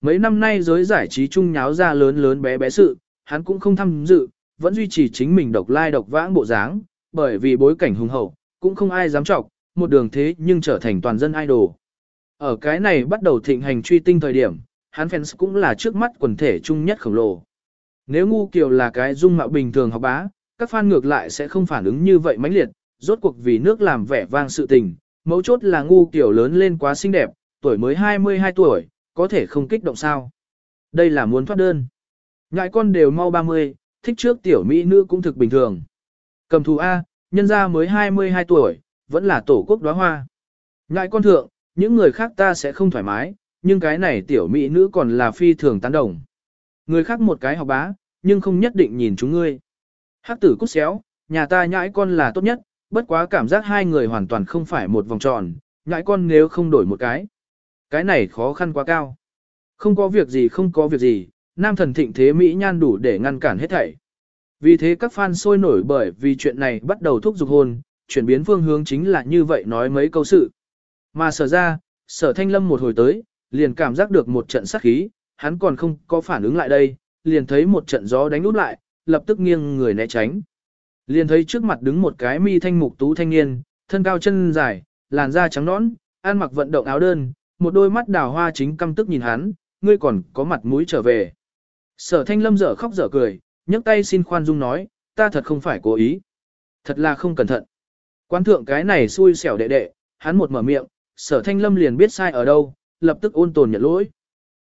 mấy năm nay giới giải trí chung nháo ra lớn lớn bé bé sự, hắn cũng không tham dự, vẫn duy trì chính mình độc lai độc vãng bộ dáng, bởi vì bối cảnh hùng hậu, cũng không ai dám trọng, một đường thế nhưng trở thành toàn dân idol. Ở cái này bắt đầu thịnh hành truy tinh thời điểm, hắn fans cũng là trước mắt quần thể chung nhất khổng lồ. Nếu ngu kiều là cái dung mạo bình thường học bá, các fan ngược lại sẽ không phản ứng như vậy mãnh liệt, rốt cuộc vì nước làm vẻ vang sự tình, mấu chốt là ngu kiều lớn lên quá xinh đẹp, tuổi mới 22 tuổi, có thể không kích động sao. Đây là muốn thoát đơn. Ngại con đều mau 30, thích trước tiểu mỹ nữ cũng thực bình thường. Cầm thù A, nhân gia mới 22 tuổi, vẫn là tổ quốc đóa hoa. Ngại con thượng, những người khác ta sẽ không thoải mái, nhưng cái này tiểu mỹ nữ còn là phi thường tán đồng. Người khác một cái học bá, nhưng không nhất định nhìn chúng ngươi. Hắc tử cút xéo, nhà ta nhãi con là tốt nhất, bất quá cảm giác hai người hoàn toàn không phải một vòng tròn, nhãi con nếu không đổi một cái. Cái này khó khăn quá cao. Không có việc gì không có việc gì, nam thần thịnh thế Mỹ nhan đủ để ngăn cản hết thảy. Vì thế các fan sôi nổi bởi vì chuyện này bắt đầu thúc giục hôn, chuyển biến phương hướng chính là như vậy nói mấy câu sự. Mà sở ra, sở thanh lâm một hồi tới, liền cảm giác được một trận sát khí, hắn còn không có phản ứng lại đây, liền thấy một trận gió đánh út lại, lập tức nghiêng người né tránh. Liền thấy trước mặt đứng một cái mi thanh mục tú thanh niên, thân cao chân dài, làn da trắng nõn, ăn mặc vận động áo đơn, một đôi mắt đào hoa chính căm tức nhìn hắn, ngươi còn có mặt mũi trở về. Sở thanh lâm dở khóc dở cười, nhấc tay xin khoan dung nói, ta thật không phải cố ý. Thật là không cẩn thận. Quan thượng cái này xui xẻo đệ đệ, hắn một mở miệng, sở thanh lâm liền biết sai ở đâu, lập tức ôn tồn nhận lỗi.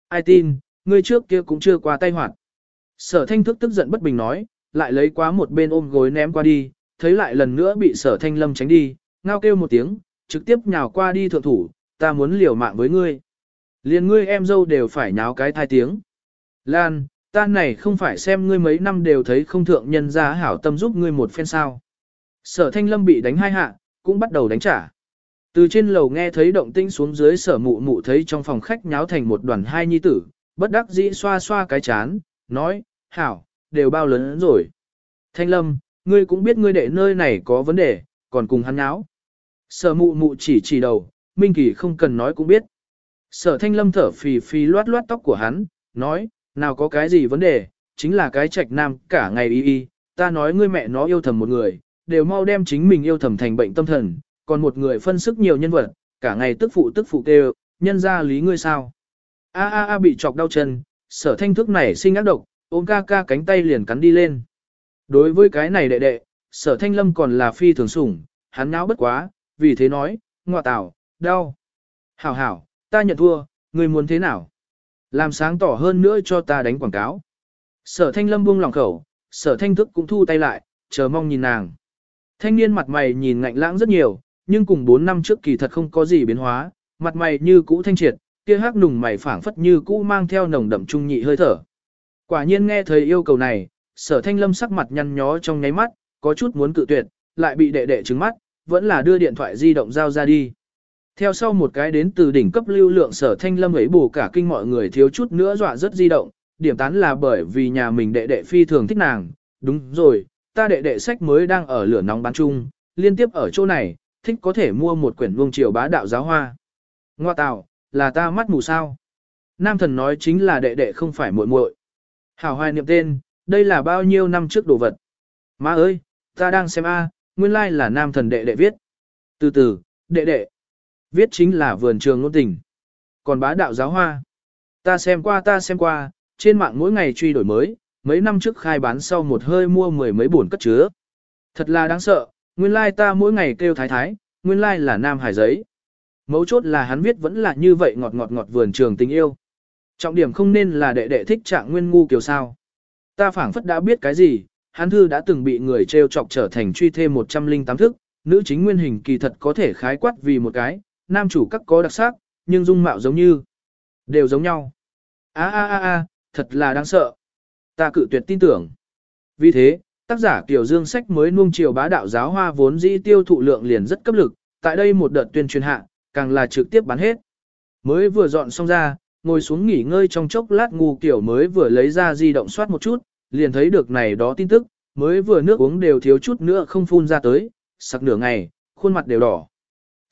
Ai tin, ngươi trước kia cũng chưa qua tay hoạt. Sở thanh thức tức giận bất bình nói, lại lấy quá một bên ôm gối ném qua đi, thấy lại lần nữa bị sở thanh lâm tránh đi, ngao kêu một tiếng, trực tiếp nhào qua đi thượng thủ, ta muốn liều mạng với ngươi. Liền ngươi em dâu đều phải nháo cái thai tiếng. Lan, ta này không phải xem ngươi mấy năm đều thấy không thượng nhân ra hảo tâm giúp ngươi một phen sao. Sở thanh lâm bị đánh hai hạ, cũng bắt đầu đánh trả. Từ trên lầu nghe thấy động tĩnh xuống dưới sở mụ mụ thấy trong phòng khách nháo thành một đoàn hai nhi tử, bất đắc dĩ xoa xoa cái chán, nói, hảo, đều bao lớn rồi. Thanh lâm, ngươi cũng biết ngươi đệ nơi này có vấn đề, còn cùng hắn nháo. Sở mụ mụ chỉ chỉ đầu, Minh Kỳ không cần nói cũng biết. Sở thanh lâm thở phì phì loát loát tóc của hắn, nói, nào có cái gì vấn đề, chính là cái trạch nam cả ngày y y, ta nói ngươi mẹ nó yêu thầm một người, đều mau đem chính mình yêu thầm thành bệnh tâm thần, còn một người phân sức nhiều nhân vật, cả ngày tức phụ tức phụ kêu, nhân ra lý ngươi sao. A a a bị chọc đau chân, sở thanh thức này sinh ác độc, ôm ca ca cánh tay liền cắn đi lên. Đối với cái này đệ đệ, sở thanh lâm còn là phi thường sủng, hắn náo bất quá, vì thế nói, ngọa tảo, đau. Hảo hảo, ta nhận thua, ngươi muốn thế nào? Làm sáng tỏ hơn nữa cho ta đánh quảng cáo. Sở thanh lâm buông lòng khẩu, sở thanh thức cũng thu tay lại, chờ mong nhìn nàng. Thanh niên mặt mày nhìn ngạnh lãng rất nhiều, nhưng cùng 4 năm trước kỳ thật không có gì biến hóa, mặt mày như cũ thanh triệt, kia hắc nùng mày phảng phất như cũ mang theo nồng đậm trung nhị hơi thở. Quả nhiên nghe thấy yêu cầu này, sở thanh lâm sắc mặt nhăn nhó trong nháy mắt, có chút muốn cự tuyệt, lại bị đệ đệ trứng mắt, vẫn là đưa điện thoại di động giao ra đi. Theo sau một cái đến từ đỉnh cấp lưu lượng sở thanh lâm ấy bù cả kinh mọi người thiếu chút nữa dọa rất di động, điểm tán là bởi vì nhà mình đệ đệ phi thường thích nàng, đúng rồi, ta đệ đệ sách mới đang ở lửa nóng bán chung, liên tiếp ở chỗ này, thích có thể mua một quyển vương triều bá đạo giáo hoa. Ngoa tạo, là ta mắt mù sao. Nam thần nói chính là đệ đệ không phải muội muội. Hảo hoài niệm tên, đây là bao nhiêu năm trước đồ vật. Má ơi, ta đang xem A, nguyên lai like là nam thần đệ đệ viết. Từ từ, đệ đệ. Viết chính là vườn trường ngôn tình. Còn bá đạo giáo hoa. Ta xem qua ta xem qua, trên mạng mỗi ngày truy đổi mới, mấy năm trước khai bán sau một hơi mua mười mấy buồn cất chứa. Thật là đáng sợ, nguyên lai like ta mỗi ngày kêu thái thái, nguyên lai like là nam hải giấy. Mấu chốt là hắn viết vẫn là như vậy ngọt ngọt ngọt vườn trường tình yêu. Trọng điểm không nên là đệ đệ thích trạng nguyên ngu kiểu sao. Ta phảng phất đã biết cái gì, hắn thư đã từng bị người treo chọc trở thành truy thêm 108 thức, nữ chính nguyên hình kỳ thật có thể khái quát vì một cái, nam chủ các có đặc sắc, nhưng dung mạo giống như, đều giống nhau. A a a a, thật là đáng sợ. Ta cự tuyệt tin tưởng. Vì thế, tác giả Kiều Dương sách mới nuông chiều bá đạo giáo hoa vốn dĩ tiêu thụ lượng liền rất cấp lực, tại đây một đợt tuyên truyền hạ, càng là trực tiếp bán hết. Mới vừa dọn xong ra, ngồi xuống nghỉ ngơi trong chốc lát ngu kiểu mới vừa lấy ra di động soát một chút, liền thấy được này đó tin tức, mới vừa nước uống đều thiếu chút nữa không phun ra tới, sặc nửa ngày, khuôn mặt đều đỏ.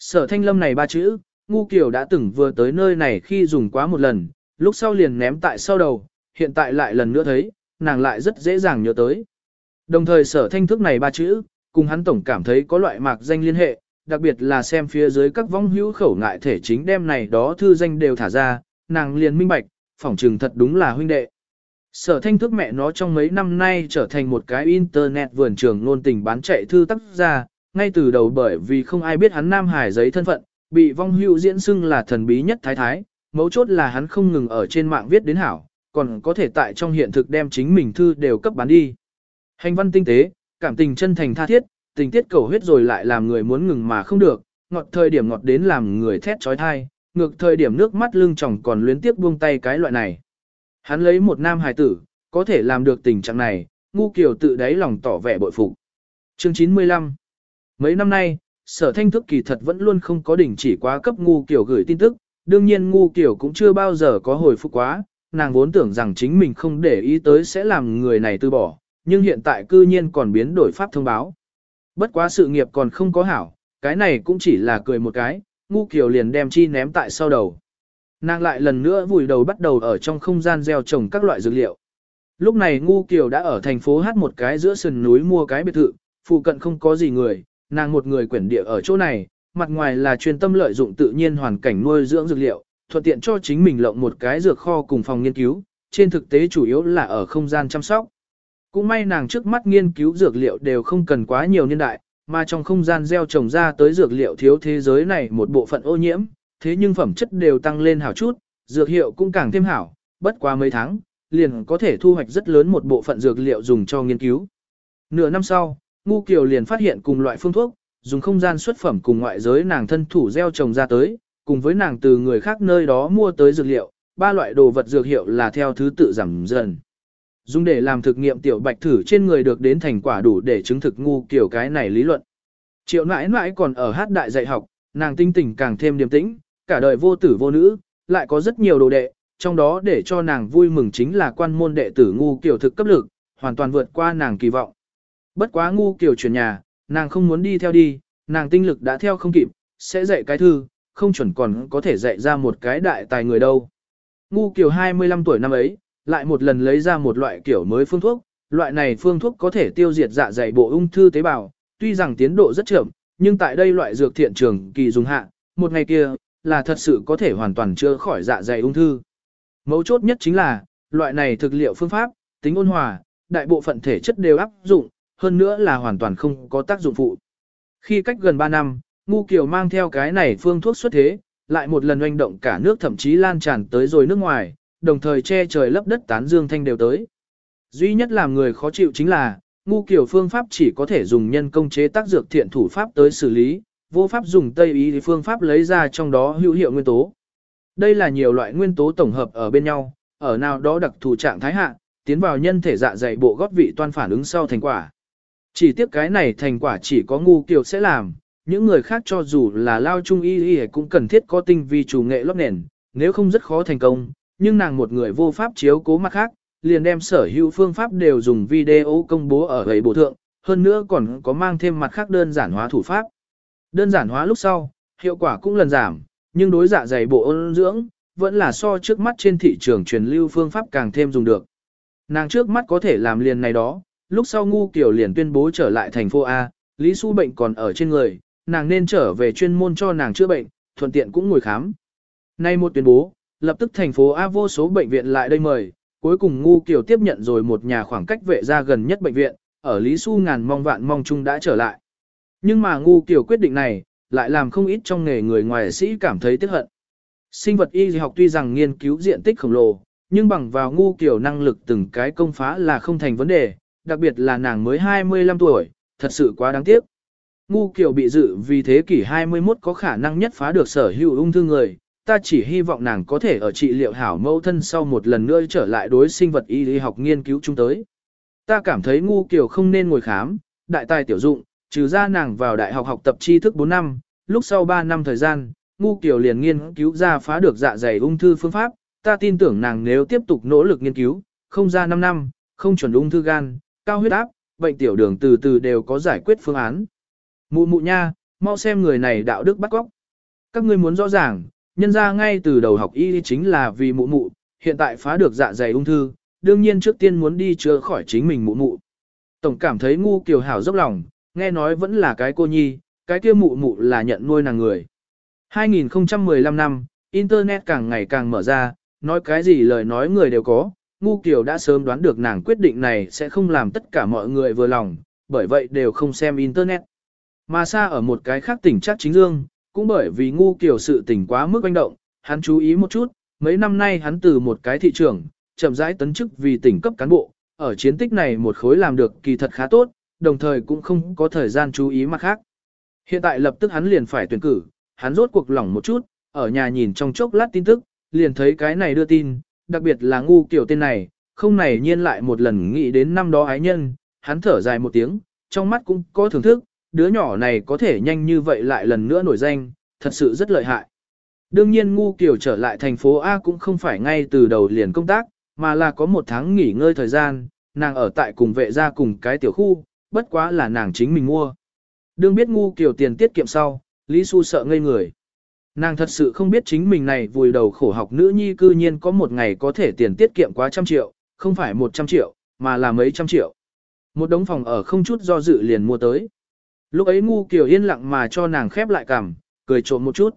Sở thanh lâm này ba chữ, ngu kiểu đã từng vừa tới nơi này khi dùng quá một lần, lúc sau liền ném tại sau đầu, hiện tại lại lần nữa thấy, nàng lại rất dễ dàng nhớ tới. Đồng thời sở thanh thức này ba chữ, cùng hắn tổng cảm thấy có loại mạc danh liên hệ, đặc biệt là xem phía dưới các vong hữu khẩu ngại thể chính đem này đó thư danh đều thả ra, nàng liền minh bạch, phỏng trừng thật đúng là huynh đệ. Sở thanh thức mẹ nó trong mấy năm nay trở thành một cái internet vườn trường luôn tình bán chạy thư tác ra, ngay từ đầu bởi vì không ai biết hắn Nam Hải giấy thân phận, bị vong hữu diễn xưng là thần bí nhất thái thái, mấu chốt là hắn không ngừng ở trên mạng viết đến hảo, còn có thể tại trong hiện thực đem chính mình thư đều cấp bán đi. Hành văn tinh tế, cảm tình chân thành tha thiết, tình tiết cầu huyết rồi lại làm người muốn ngừng mà không được, ngọt thời điểm ngọt đến làm người thét trói thai, ngược thời điểm nước mắt lưng tròng còn luyến tiếp buông tay cái loại này. Hắn lấy một nam hài tử, có thể làm được tình trạng này, ngu kiều tự đáy lòng tỏ vẻ bội phục. Chương 95 Mấy năm nay, sở thanh thức kỳ thật vẫn luôn không có đỉnh chỉ quá cấp ngu kiểu gửi tin tức, đương nhiên ngu kiểu cũng chưa bao giờ có hồi phục quá, nàng vốn tưởng rằng chính mình không để ý tới sẽ làm người này từ bỏ, nhưng hiện tại cư nhiên còn biến đổi pháp thông báo. Bất quá sự nghiệp còn không có hảo, cái này cũng chỉ là cười một cái, ngu kiểu liền đem chi ném tại sau đầu. Nàng lại lần nữa vùi đầu bắt đầu ở trong không gian gieo trồng các loại dược liệu. Lúc này ngu kiều đã ở thành phố hát một cái giữa sườn núi mua cái biệt thự, phụ cận không có gì người, nàng một người quyển địa ở chỗ này, mặt ngoài là chuyên tâm lợi dụng tự nhiên hoàn cảnh nuôi dưỡng dược liệu, thuận tiện cho chính mình lộng một cái dược kho cùng phòng nghiên cứu, trên thực tế chủ yếu là ở không gian chăm sóc. Cũng may nàng trước mắt nghiên cứu dược liệu đều không cần quá nhiều niên đại, mà trong không gian gieo trồng ra tới dược liệu thiếu thế giới này một bộ phận ô nhiễm, thế nhưng phẩm chất đều tăng lên hảo chút, dược hiệu cũng càng thêm hảo, bất quá mấy tháng, liền có thể thu hoạch rất lớn một bộ phận dược liệu dùng cho nghiên cứu. Nửa năm sau, Ngu Kiều liền phát hiện cùng loại phương thuốc, dùng không gian xuất phẩm cùng ngoại giới nàng thân thủ gieo trồng ra tới, cùng với nàng từ người khác nơi đó mua tới dược liệu, ba loại đồ vật dược hiệu là theo thứ tự giảm dần. Dùng để làm thực nghiệm tiểu bạch thử trên người được đến thành quả đủ để chứng thực ngu kiểu cái này lý luận. Triệu nãi nãi còn ở hát đại dạy học, nàng tinh tỉnh càng thêm điềm tĩnh, cả đời vô tử vô nữ, lại có rất nhiều đồ đệ, trong đó để cho nàng vui mừng chính là quan môn đệ tử ngu kiểu thực cấp lực, hoàn toàn vượt qua nàng kỳ vọng. Bất quá ngu kiểu chuyển nhà, nàng không muốn đi theo đi, nàng tinh lực đã theo không kịp, sẽ dạy cái thư, không chuẩn còn có thể dạy ra một cái đại tài người đâu. Ngu kiểu 25 tuổi năm ấy, lại một lần lấy ra một loại kiểu mới phương thuốc, loại này phương thuốc có thể tiêu diệt dạ dày bộ ung thư tế bào, tuy rằng tiến độ rất chậm, nhưng tại đây loại dược thiện trường kỳ dùng hạ, một ngày kia, là thật sự có thể hoàn toàn chữa khỏi dạ dày ung thư. Mấu chốt nhất chính là, loại này thực liệu phương pháp, tính ôn hòa, đại bộ phận thể chất đều áp dụng, hơn nữa là hoàn toàn không có tác dụng phụ. Khi cách gần 3 năm, Ngu Kiều mang theo cái này phương thuốc xuất thế, lại một lần oanh động cả nước thậm chí lan tràn tới rồi nước ngoài, đồng thời che trời lấp đất tán dương thanh đều tới. Duy nhất làm người khó chịu chính là, ngu kiều phương pháp chỉ có thể dùng nhân công chế tác dược thiện thủ pháp tới xử lý, vô pháp dùng tây ý phương pháp lấy ra trong đó hữu hiệu nguyên tố. Đây là nhiều loại nguyên tố tổng hợp ở bên nhau, ở nào đó đặc thù trạng thái hạ, tiến vào nhân thể dạ dày bộ góp vị toan phản ứng sau thành quả. Chỉ tiếc cái này thành quả chỉ có ngu kiểu sẽ làm, những người khác cho dù là lao trung y y cũng cần thiết có tinh vi chủ nghệ lót nền, nếu không rất khó thành công, nhưng nàng một người vô pháp chiếu cố mặt khác, liền đem sở hữu phương pháp đều dùng video công bố ở ấy bộ thượng, hơn nữa còn có mang thêm mặt khác đơn giản hóa thủ pháp. Đơn giản hóa lúc sau, hiệu quả cũng lần giảm, nhưng đối dạ dày bộ ôn dưỡng, vẫn là so trước mắt trên thị trường truyền lưu phương pháp càng thêm dùng được. Nàng trước mắt có thể làm liền này đó, lúc sau ngu kiểu liền tuyên bố trở lại thành phố A, Lý Xu bệnh còn ở trên người, nàng nên trở về chuyên môn cho nàng chữa bệnh, thuận tiện cũng ngồi khám. Nay một tuyên bố, lập tức thành phố A vô số bệnh viện lại đây mời, cuối cùng Ngu Kiều tiếp nhận rồi một nhà khoảng cách vệ ra gần nhất bệnh viện, ở Lý Xu ngàn mong vạn mong chung đã trở lại. Nhưng mà Ngu Kiều quyết định này, lại làm không ít trong nghề người ngoài sĩ cảm thấy tiếc hận. Sinh vật y học tuy rằng nghiên cứu diện tích khổng lồ, nhưng bằng vào Ngu Kiều năng lực từng cái công phá là không thành vấn đề, đặc biệt là nàng mới 25 tuổi, thật sự quá đáng tiếc. Ngu Kiều bị dự vì thế kỷ 21 có khả năng nhất phá được sở hữu ung thư người, ta chỉ hy vọng nàng có thể ở trị liệu hảo mẫu thân sau một lần nữa trở lại đối sinh vật y lý học nghiên cứu chúng tới. Ta cảm thấy ngu kiểu không nên ngồi khám, đại tài tiểu dụng, trừ ra nàng vào đại học học tập tri thức 4 năm, lúc sau 3 năm thời gian, ngu kiểu liền nghiên cứu ra phá được dạ dày ung thư phương pháp, ta tin tưởng nàng nếu tiếp tục nỗ lực nghiên cứu, không ra 5 năm, không chuẩn ung thư gan, cao huyết áp, bệnh tiểu đường từ từ đều có giải quyết phương án. Mụ mụ nha, mau xem người này đạo đức bắt góc. Các ngươi muốn rõ ràng, nhân ra ngay từ đầu học y chính là vì mụ mụ, hiện tại phá được dạ dày ung thư, đương nhiên trước tiên muốn đi chữa khỏi chính mình mụ mụ. Tổng cảm thấy ngu kiều hảo dốc lòng, nghe nói vẫn là cái cô nhi, cái kia mụ mụ là nhận nuôi nàng người. 2015 năm, Internet càng ngày càng mở ra, nói cái gì lời nói người đều có, ngu kiều đã sớm đoán được nàng quyết định này sẽ không làm tất cả mọi người vừa lòng, bởi vậy đều không xem Internet. Mà xa ở một cái khác tỉnh chắc chính dương, cũng bởi vì ngu kiều sự tỉnh quá mức quanh động, hắn chú ý một chút, mấy năm nay hắn từ một cái thị trường, chậm rãi tấn chức vì tỉnh cấp cán bộ, ở chiến tích này một khối làm được kỳ thật khá tốt, đồng thời cũng không có thời gian chú ý mặt khác. Hiện tại lập tức hắn liền phải tuyển cử, hắn rốt cuộc lỏng một chút, ở nhà nhìn trong chốc lát tin tức, liền thấy cái này đưa tin, đặc biệt là ngu kiểu tên này, không này nhiên lại một lần nghĩ đến năm đó ái nhân, hắn thở dài một tiếng, trong mắt cũng có thưởng thức, đứa nhỏ này có thể nhanh như vậy lại lần nữa nổi danh, thật sự rất lợi hại. Đương nhiên ngu kiểu trở lại thành phố A cũng không phải ngay từ đầu liền công tác, mà là có một tháng nghỉ ngơi thời gian, nàng ở tại cùng vệ gia cùng cái tiểu khu, bất quá là nàng chính mình mua. Đương biết ngu kiểu tiền tiết kiệm sau, Lý Xu sợ ngây người. Nàng thật sự không biết chính mình này vùi đầu khổ học nữ nhi cư nhiên có một ngày có thể tiền tiết kiệm quá trăm triệu, không phải một trăm triệu, mà là mấy trăm triệu. Một đống phòng ở không chút do dự liền mua tới. Lúc ấy ngu kiểu yên lặng mà cho nàng khép lại cằm, cười trộm một chút.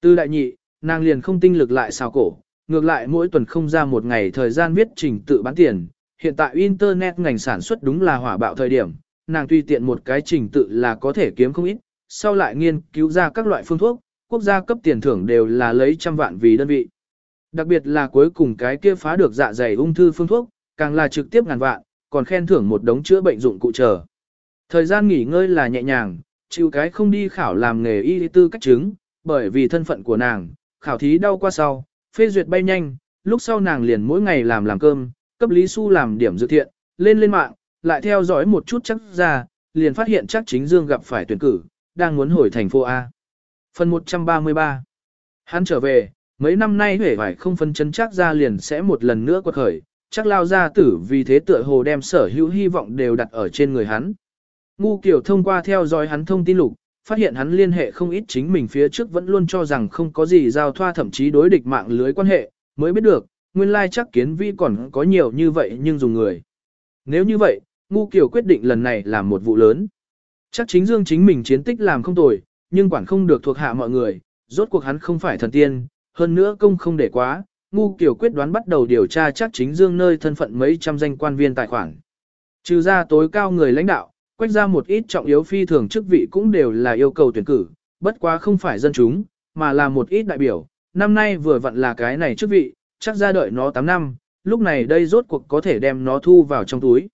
Từ đại nhị, nàng liền không tinh lực lại xào cổ, ngược lại mỗi tuần không ra một ngày thời gian viết trình tự bán tiền. Hiện tại Internet ngành sản xuất đúng là hỏa bạo thời điểm, nàng tùy tiện một cái trình tự là có thể kiếm không ít, sau lại nghiên cứu ra các loại phương thuốc, quốc gia cấp tiền thưởng đều là lấy trăm vạn vì đơn vị. Đặc biệt là cuối cùng cái kia phá được dạ dày ung thư phương thuốc, càng là trực tiếp ngàn vạn, còn khen thưởng một đống chữa bệnh dụng cụ chờ. Thời gian nghỉ ngơi là nhẹ nhàng, chịu cái không đi khảo làm nghề y tư cách chứng, bởi vì thân phận của nàng, khảo thí đau qua sau, phê duyệt bay nhanh, lúc sau nàng liền mỗi ngày làm làm cơm, cấp Lý Xu làm điểm dự thiện, lên lên mạng, lại theo dõi một chút chắc ra, liền phát hiện chắc chính Dương gặp phải tuyển cử, đang muốn hồi thành phố A. Phần 133 Hắn trở về, mấy năm nay huệ vải không phân chân chắc ra liền sẽ một lần nữa quật khởi, chắc lao ra tử vì thế tựa hồ đem sở hữu hy vọng đều đặt ở trên người hắn. Ngu kiểu thông qua theo dõi hắn thông tin lục, phát hiện hắn liên hệ không ít chính mình phía trước vẫn luôn cho rằng không có gì giao thoa thậm chí đối địch mạng lưới quan hệ, mới biết được, nguyên lai chắc kiến vi còn có nhiều như vậy nhưng dùng người. Nếu như vậy, ngu kiểu quyết định lần này làm một vụ lớn. Chắc chính dương chính mình chiến tích làm không tồi, nhưng quản không được thuộc hạ mọi người, rốt cuộc hắn không phải thần tiên, hơn nữa công không để quá, ngu kiểu quyết đoán bắt đầu điều tra chắc chính dương nơi thân phận mấy trăm danh quan viên tài khoản. Trừ ra tối cao người lãnh đạo, quách ra một ít trọng yếu phi thường chức vị cũng đều là yêu cầu tuyển cử, bất quá không phải dân chúng, mà là một ít đại biểu, năm nay vừa vặn là cái này chức vị, chắc ra đợi nó 8 năm, lúc này đây rốt cuộc có thể đem nó thu vào trong túi.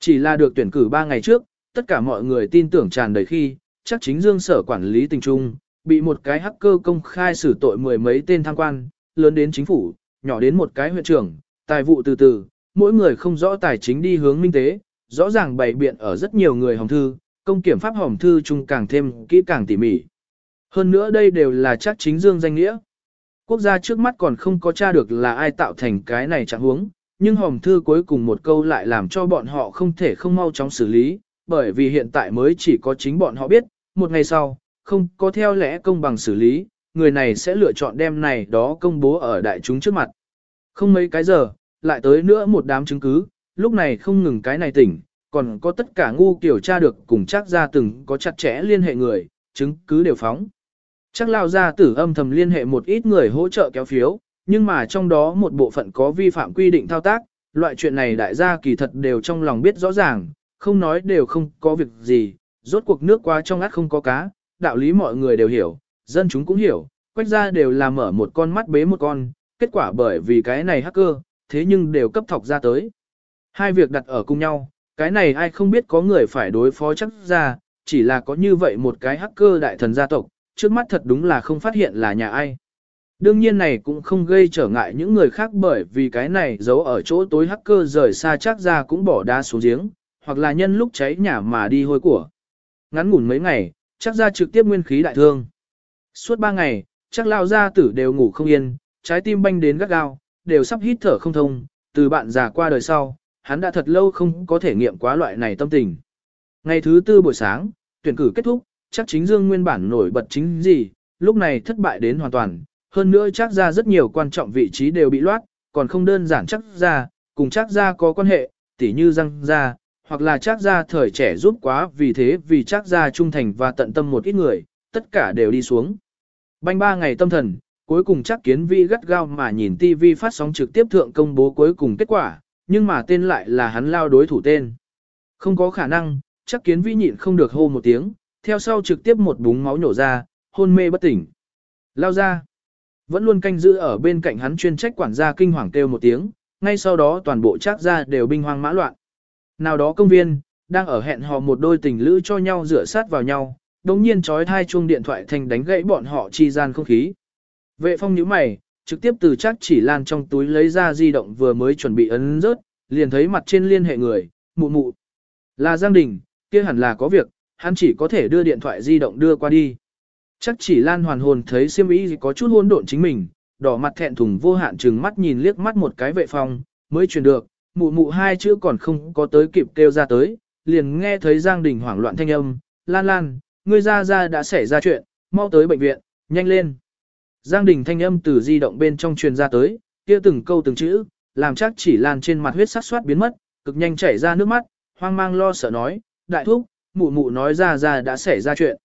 Chỉ là được tuyển cử 3 ngày trước, tất cả mọi người tin tưởng tràn đầy khi, chắc chính dương sở quản lý tình trung, bị một cái hacker công khai xử tội mười mấy tên tham quan, lớn đến chính phủ, nhỏ đến một cái huyện trưởng, tài vụ từ từ, mỗi người không rõ tài chính đi hướng minh tế, rõ ràng bày biện ở rất nhiều người hồng thư, công kiểm pháp hồng thư chung càng thêm kỹ càng tỉ mỉ. Hơn nữa đây đều là chắc chính dương danh nghĩa. Quốc gia trước mắt còn không có tra được là ai tạo thành cái này trạng huống, nhưng hồng thư cuối cùng một câu lại làm cho bọn họ không thể không mau chóng xử lý, bởi vì hiện tại mới chỉ có chính bọn họ biết, một ngày sau, không có theo lẽ công bằng xử lý, người này sẽ lựa chọn đem này đó công bố ở đại chúng trước mặt. Không mấy cái giờ, lại tới nữa một đám chứng cứ, lúc này không ngừng cái này tỉnh, còn có tất cả ngu kiểu tra được cùng chắc ra từng có chặt chẽ liên hệ người, chứng cứ đều phóng. Chắc lao ra tử âm thầm liên hệ một ít người hỗ trợ kéo phiếu, nhưng mà trong đó một bộ phận có vi phạm quy định thao tác, loại chuyện này đại gia kỳ thật đều trong lòng biết rõ ràng, không nói đều không có việc gì, rốt cuộc nước qua trong át không có cá, đạo lý mọi người đều hiểu, dân chúng cũng hiểu, quách ra đều là mở một con mắt bế một con, kết quả bởi vì cái này hacker, thế nhưng đều cấp thọc ra tới. Hai việc đặt ở cùng nhau, cái này ai không biết có người phải đối phó chắc ra, chỉ là có như vậy một cái hacker đại thần gia tộc, trước mắt thật đúng là không phát hiện là nhà ai. Đương nhiên này cũng không gây trở ngại những người khác bởi vì cái này giấu ở chỗ tối hacker rời xa chắc ra cũng bỏ đá xuống giếng, hoặc là nhân lúc cháy nhà mà đi hôi của. Ngắn ngủn mấy ngày, chắc ra trực tiếp nguyên khí đại thương. Suốt ba ngày, chắc lao gia tử đều ngủ không yên, trái tim banh đến gắt gao, đều sắp hít thở không thông, từ bạn già qua đời sau, hắn đã thật lâu không có thể nghiệm quá loại này tâm tình. Ngày thứ tư buổi sáng, tuyển cử kết thúc, chắc chính Dương nguyên bản nổi bật chính gì, lúc này thất bại đến hoàn toàn, hơn nữa chắc ra rất nhiều quan trọng vị trí đều bị loát, còn không đơn giản chắc ra, cùng chắc ra có quan hệ, tỉ như răng ra, hoặc là chắc ra thời trẻ giúp quá vì thế vì chắc ra trung thành và tận tâm một ít người, tất cả đều đi xuống. Banh ba ngày tâm thần, cuối cùng chắc kiến vi gắt gao mà nhìn TV phát sóng trực tiếp thượng công bố cuối cùng kết quả, nhưng mà tên lại là hắn lao đối thủ tên. Không có khả năng, chắc kiến vi nhịn không được hô một tiếng, theo sau trực tiếp một búng máu nhổ ra, hôn mê bất tỉnh. Lao ra. Vẫn luôn canh giữ ở bên cạnh hắn chuyên trách quản gia kinh hoàng kêu một tiếng, ngay sau đó toàn bộ chắc ra đều binh hoang mã loạn. Nào đó công viên, đang ở hẹn hò một đôi tình lữ cho nhau rửa sát vào nhau, đồng nhiên trói thai chuông điện thoại thành đánh gãy bọn họ chi gian không khí. Vệ phong nhíu mày, trực tiếp từ chắc chỉ lan trong túi lấy ra di động vừa mới chuẩn bị ấn rớt, liền thấy mặt trên liên hệ người, mụ mụ. Là Giang Đình, kia hẳn là có việc, hắn chỉ có thể đưa điện thoại di động đưa qua đi. Chắc chỉ lan hoàn hồn thấy siêm ý có chút hỗn độn chính mình, đỏ mặt thẹn thùng vô hạn trừng mắt nhìn liếc mắt một cái vệ phong, mới truyền được, mụ mụ hai chữ còn không có tới kịp kêu ra tới, liền nghe thấy Giang Đình hoảng loạn thanh âm, lan lan, ngươi ra ra đã xảy ra chuyện, mau tới bệnh viện, nhanh lên. Giang Đình thanh âm từ di động bên trong truyền ra tới, kia từng câu từng chữ, làm chắc chỉ lan trên mặt huyết sát soát biến mất, cực nhanh chảy ra nước mắt, hoang mang lo sợ nói, đại thúc, mụ mụ nói ra ra đã xảy ra chuyện.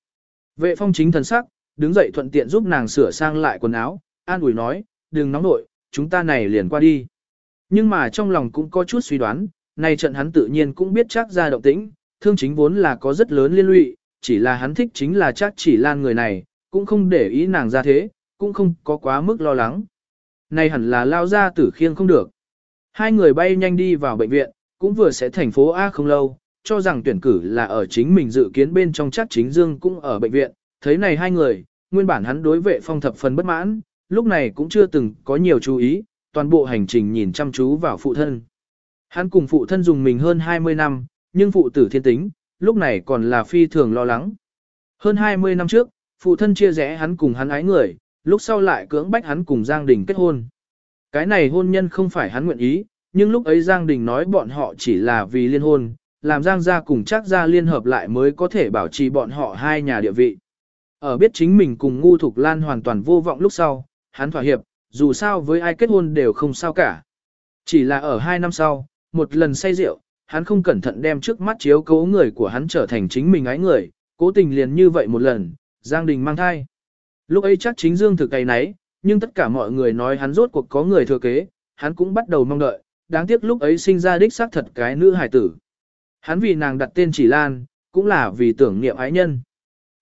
Vệ phong chính thần sắc, đứng dậy thuận tiện giúp nàng sửa sang lại quần áo, an ủi nói, đừng nóng nội, chúng ta này liền qua đi. Nhưng mà trong lòng cũng có chút suy đoán, này trận hắn tự nhiên cũng biết chắc ra động tĩnh, thương chính vốn là có rất lớn liên lụy, chỉ là hắn thích chính là chắc chỉ lan người này, cũng không để ý nàng ra thế, cũng không có quá mức lo lắng. Này hẳn là lao ra tử khiêng không được. Hai người bay nhanh đi vào bệnh viện, cũng vừa sẽ thành phố A không lâu, cho rằng tuyển cử là ở chính mình dự kiến bên trong chắc chính Dương cũng ở bệnh viện, thấy này hai người, nguyên bản hắn đối vệ phong thập phần bất mãn, lúc này cũng chưa từng có nhiều chú ý, toàn bộ hành trình nhìn chăm chú vào phụ thân. Hắn cùng phụ thân dùng mình hơn 20 năm, nhưng phụ tử thiên tính, lúc này còn là phi thường lo lắng. Hơn 20 năm trước, phụ thân chia rẽ hắn cùng hắn ái người, lúc sau lại cưỡng bách hắn cùng Giang Đình kết hôn. Cái này hôn nhân không phải hắn nguyện ý, nhưng lúc ấy Giang Đình nói bọn họ chỉ là vì liên hôn, làm Giang gia cùng chắc gia liên hợp lại mới có thể bảo trì bọn họ hai nhà địa vị. Ở biết chính mình cùng ngu thục lan hoàn toàn vô vọng lúc sau, hắn thỏa hiệp, dù sao với ai kết hôn đều không sao cả. Chỉ là ở hai năm sau, một lần say rượu, hắn không cẩn thận đem trước mắt chiếu cố người của hắn trở thành chính mình ái người, cố tình liền như vậy một lần, Giang Đình mang thai. Lúc ấy chắc chính Dương thực cày nấy, nhưng tất cả mọi người nói hắn rốt cuộc có người thừa kế, hắn cũng bắt đầu mong đợi, đáng tiếc lúc ấy sinh ra đích xác thật cái nữ hài tử. Hắn vì nàng đặt tên chỉ Lan, cũng là vì tưởng niệm ái nhân.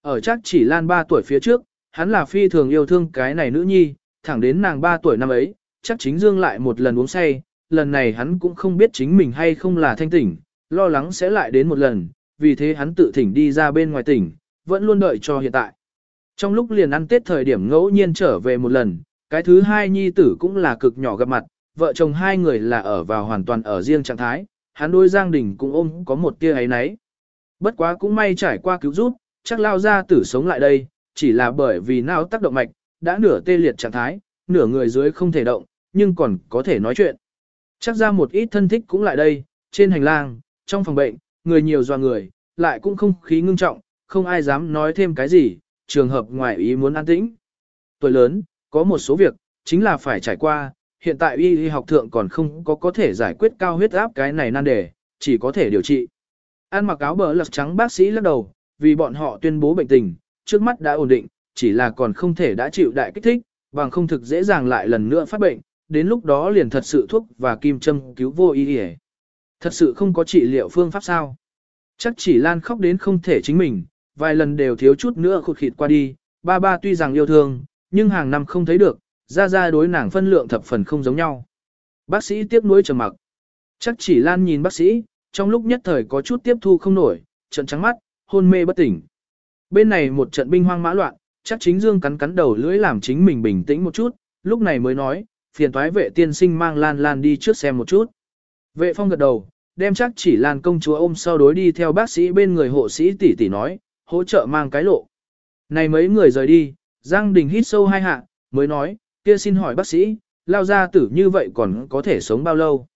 Ở chắc chỉ Lan 3 tuổi phía trước, hắn là phi thường yêu thương cái này nữ nhi, thẳng đến nàng 3 tuổi năm ấy, chắc chính Dương lại một lần uống say, lần này hắn cũng không biết chính mình hay không là thanh tỉnh, lo lắng sẽ lại đến một lần, vì thế hắn tự thỉnh đi ra bên ngoài tỉnh, vẫn luôn đợi cho hiện tại. Trong lúc liền ăn tết thời điểm ngẫu nhiên trở về một lần, cái thứ hai nhi tử cũng là cực nhỏ gặp mặt, vợ chồng hai người là ở vào hoàn toàn ở riêng trạng thái, hắn đôi Giang Đình cũng ôm có một tia ấy nấy. Bất quá cũng may trải qua cứu giúp, chắc lao ra tử sống lại đây, chỉ là bởi vì não tác động mạch, đã nửa tê liệt trạng thái, nửa người dưới không thể động, nhưng còn có thể nói chuyện. Chắc ra một ít thân thích cũng lại đây, trên hành lang, trong phòng bệnh, người nhiều doa người, lại cũng không khí ngưng trọng, không ai dám nói thêm cái gì, trường hợp ngoài ý muốn an tĩnh. Tuổi lớn, có một số việc, chính là phải trải qua, hiện tại y y học thượng còn không có có thể giải quyết cao huyết áp cái này nan đề, chỉ có thể điều trị. An mặc áo bờ lật trắng bác sĩ lắc đầu, vì bọn họ tuyên bố bệnh tình, trước mắt đã ổn định, chỉ là còn không thể đã chịu đại kích thích, bằng không thực dễ dàng lại lần nữa phát bệnh, đến lúc đó liền thật sự thuốc và kim châm cứu vô ý y. Thật sự không có trị liệu phương pháp sao. Chắc chỉ Lan khóc đến không thể chính mình, vài lần đều thiếu chút nữa khụt khịt qua đi, ba ba tuy rằng yêu thương, nhưng hàng năm không thấy được, ra ra đối nàng phân lượng thập phần không giống nhau. Bác sĩ tiếp nối trầm mặc. Chắc chỉ Lan nhìn bác sĩ, trong lúc nhất thời có chút tiếp thu không nổi, trận trắng mắt, hôn mê bất tỉnh. Bên này một trận binh hoang mã loạn, chắc chính Dương cắn cắn đầu lưỡi làm chính mình bình tĩnh một chút, lúc này mới nói, phiền toái vệ tiên sinh mang Lan Lan đi trước xem một chút. Vệ phong gật đầu, đem chắc chỉ Lan công chúa ôm sau đối đi theo bác sĩ bên người hộ sĩ tỷ tỷ nói, hỗ trợ mang cái lộ. Này mấy người rời đi, Giang Đình hít sâu hai hạ, mới nói, kia xin hỏi bác sĩ, lao ra tử như vậy còn có thể sống bao lâu?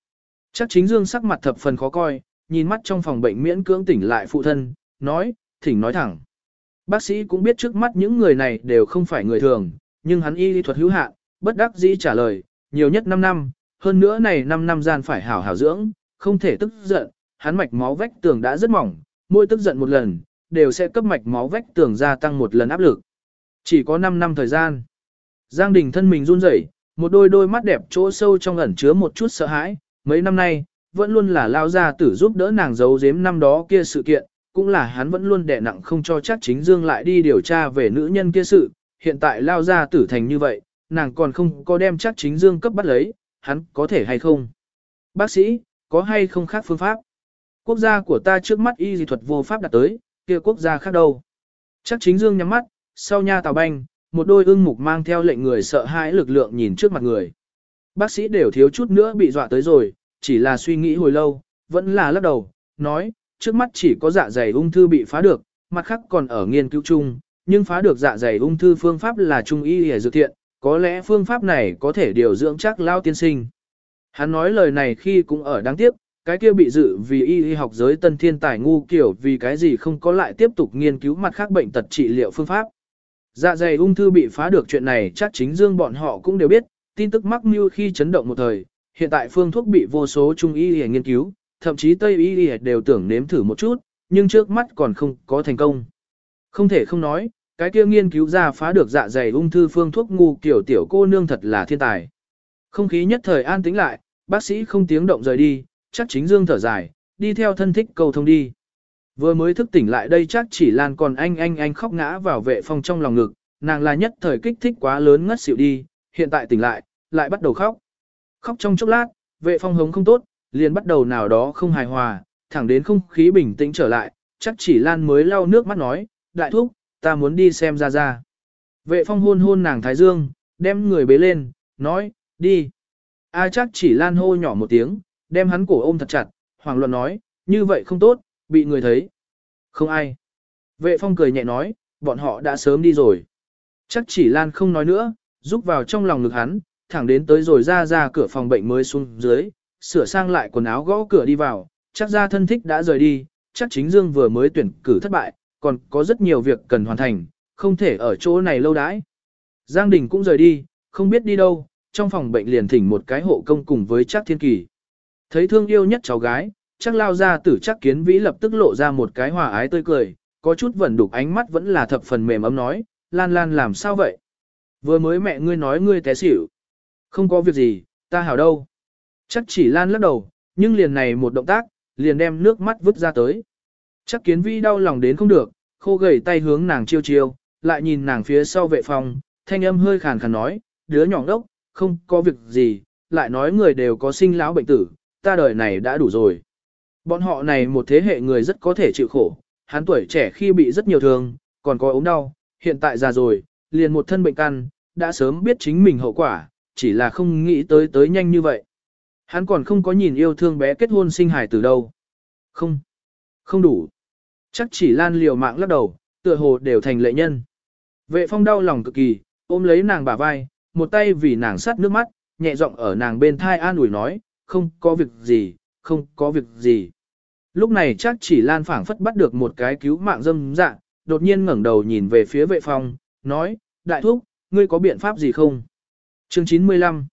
Chắc chính Dương sắc mặt thập phần khó coi, nhìn mắt trong phòng bệnh miễn cưỡng tỉnh lại phụ thân, nói, thỉnh nói thẳng. Bác sĩ cũng biết trước mắt những người này đều không phải người thường, nhưng hắn y lý thuật hữu hạn, bất đắc dĩ trả lời, nhiều nhất 5 năm, hơn nữa này 5 năm gian phải hảo hảo dưỡng, không thể tức giận, hắn mạch máu vách tường đã rất mỏng, mỗi tức giận một lần, đều sẽ cấp mạch máu vách tường gia tăng một lần áp lực. Chỉ có 5 năm thời gian. Giang Đình thân mình run rẩy, một đôi đôi mắt đẹp chỗ sâu trong ẩn chứa một chút sợ hãi, mấy năm nay, vẫn luôn là lao gia tử giúp đỡ nàng giấu giếm năm đó kia sự kiện, cũng là hắn vẫn luôn đè nặng không cho chắc chính dương lại đi điều tra về nữ nhân kia sự, hiện tại lao ra tử thành như vậy, nàng còn không có đem chắc chính dương cấp bắt lấy, hắn có thể hay không? Bác sĩ, có hay không khác phương pháp? Quốc gia của ta trước mắt y dị thuật vô pháp đạt tới, kia quốc gia khác đâu? Chắc chính dương nhắm mắt, sau nha tàu banh, một đôi ưng mục mang theo lệnh người sợ hãi lực lượng nhìn trước mặt người. Bác sĩ đều thiếu chút nữa bị dọa tới rồi, chỉ là suy nghĩ hồi lâu, vẫn là lắc đầu, nói, trước mắt chỉ có dạ dày ung thư bị phá được, mặt khác còn ở nghiên cứu chung, nhưng phá được dạ dày ung thư phương pháp là trung y hề dược thiện, có lẽ phương pháp này có thể điều dưỡng chắc lao tiên sinh. Hắn nói lời này khi cũng ở đáng tiếc, cái kia bị dự vì y y học giới tân thiên tài ngu kiểu vì cái gì không có lại tiếp tục nghiên cứu mặt khác bệnh tật trị liệu phương pháp. Dạ dày ung thư bị phá được chuyện này chắc chính dương bọn họ cũng đều biết, tin tức mắc mưu khi chấn động một thời, hiện tại phương thuốc bị vô số trung y y nghiên cứu, thậm chí Tây y y đều tưởng nếm thử một chút, nhưng trước mắt còn không có thành công. Không thể không nói, cái kia nghiên cứu ra phá được dạ dày ung thư phương thuốc ngu kiểu tiểu cô nương thật là thiên tài. Không khí nhất thời an tĩnh lại, bác sĩ không tiếng động rời đi, chắc chính dương thở dài, đi theo thân thích cầu thông đi. Vừa mới thức tỉnh lại đây chắc chỉ lan còn anh anh anh khóc ngã vào vệ phong trong lòng ngực, nàng là nhất thời kích thích quá lớn ngất xỉu đi, hiện tại tỉnh lại, lại bắt đầu khóc. Khóc trong chốc lát, vệ phong hống không tốt, liền bắt đầu nào đó không hài hòa, thẳng đến không khí bình tĩnh trở lại, chắc chỉ lan mới lau nước mắt nói, đại thúc, ta muốn đi xem ra ra. Vệ phong hôn hôn nàng thái dương, đem người bế lên, nói, đi. A chắc chỉ lan hô nhỏ một tiếng, đem hắn cổ ôm thật chặt, hoàng luận nói, như vậy không tốt, bị người thấy. Không ai. Vệ phong cười nhẹ nói, bọn họ đã sớm đi rồi. Chắc chỉ lan không nói nữa, rúc vào trong lòng ngực hắn, thẳng đến tới rồi ra ra cửa phòng bệnh mới xuống dưới, sửa sang lại quần áo gõ cửa đi vào, chắc ra thân thích đã rời đi, chắc chính Dương vừa mới tuyển cử thất bại, còn có rất nhiều việc cần hoàn thành, không thể ở chỗ này lâu đãi. Giang Đình cũng rời đi, không biết đi đâu, trong phòng bệnh liền thỉnh một cái hộ công cùng với chắc thiên kỳ. Thấy thương yêu nhất cháu gái, chắc lao ra tử chắc kiến vĩ lập tức lộ ra một cái hòa ái tươi cười, có chút vẫn đục ánh mắt vẫn là thập phần mềm ấm nói, Lan Lan làm sao vậy? Vừa mới mẹ ngươi nói ngươi té xỉu. Không có việc gì, ta hảo đâu. Chắc chỉ Lan lắc đầu, nhưng liền này một động tác, liền đem nước mắt vứt ra tới. Chắc kiến vi đau lòng đến không được, khô gầy tay hướng nàng chiêu chiêu, lại nhìn nàng phía sau vệ phòng, thanh âm hơi khàn khàn nói, đứa nhỏ đốc, không có việc gì, lại nói người đều có sinh lão bệnh tử, ta đời này đã đủ rồi. Bọn họ này một thế hệ người rất có thể chịu khổ, hắn tuổi trẻ khi bị rất nhiều thương, còn có ốm đau, hiện tại già rồi, liền một thân bệnh căn, đã sớm biết chính mình hậu quả, chỉ là không nghĩ tới tới nhanh như vậy. Hắn còn không có nhìn yêu thương bé kết hôn sinh hài từ đâu. Không, không đủ. Chắc chỉ lan liều mạng lắc đầu, tựa hồ đều thành lệ nhân. Vệ phong đau lòng cực kỳ, ôm lấy nàng bả vai, một tay vì nàng sắt nước mắt, nhẹ giọng ở nàng bên thai an ủi nói, không có việc gì, không có việc gì. Lúc này chắc chỉ lan phảng phất bắt được một cái cứu mạng dâm dạ, đột nhiên ngẩng đầu nhìn về phía vệ phong, nói, đại thúc, ngươi có biện pháp gì không? Chương 95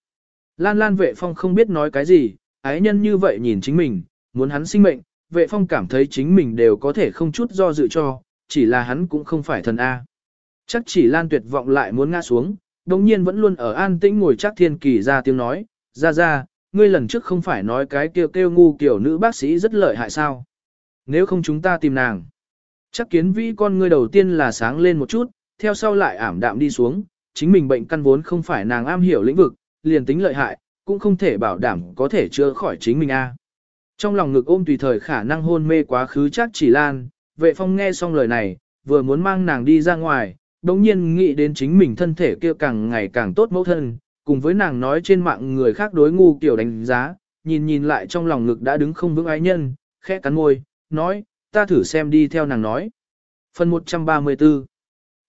Lan Lan vệ phong không biết nói cái gì, ái nhân như vậy nhìn chính mình, muốn hắn sinh mệnh, vệ phong cảm thấy chính mình đều có thể không chút do dự cho, chỉ là hắn cũng không phải thần A. Chắc chỉ Lan tuyệt vọng lại muốn ngã xuống, đồng nhiên vẫn luôn ở an tĩnh ngồi chắc thiên kỳ ra tiếng nói, ra ra, ngươi lần trước không phải nói cái kêu kêu ngu kiểu nữ bác sĩ rất lợi hại sao. Nếu không chúng ta tìm nàng. Chắc kiến vĩ con ngươi đầu tiên là sáng lên một chút, theo sau lại ảm đạm đi xuống, chính mình bệnh căn vốn không phải nàng am hiểu lĩnh vực, liền tính lợi hại, cũng không thể bảo đảm có thể chữa khỏi chính mình a. Trong lòng ngực ôm tùy thời khả năng hôn mê quá khứ chắc chỉ lan, vệ phong nghe xong lời này, vừa muốn mang nàng đi ra ngoài, đồng nhiên nghĩ đến chính mình thân thể kia càng ngày càng tốt mẫu thân, cùng với nàng nói trên mạng người khác đối ngu kiểu đánh giá, nhìn nhìn lại trong lòng ngực đã đứng không vững ái nhân, khẽ cắn môi, nói, ta thử xem đi theo nàng nói. Phần 134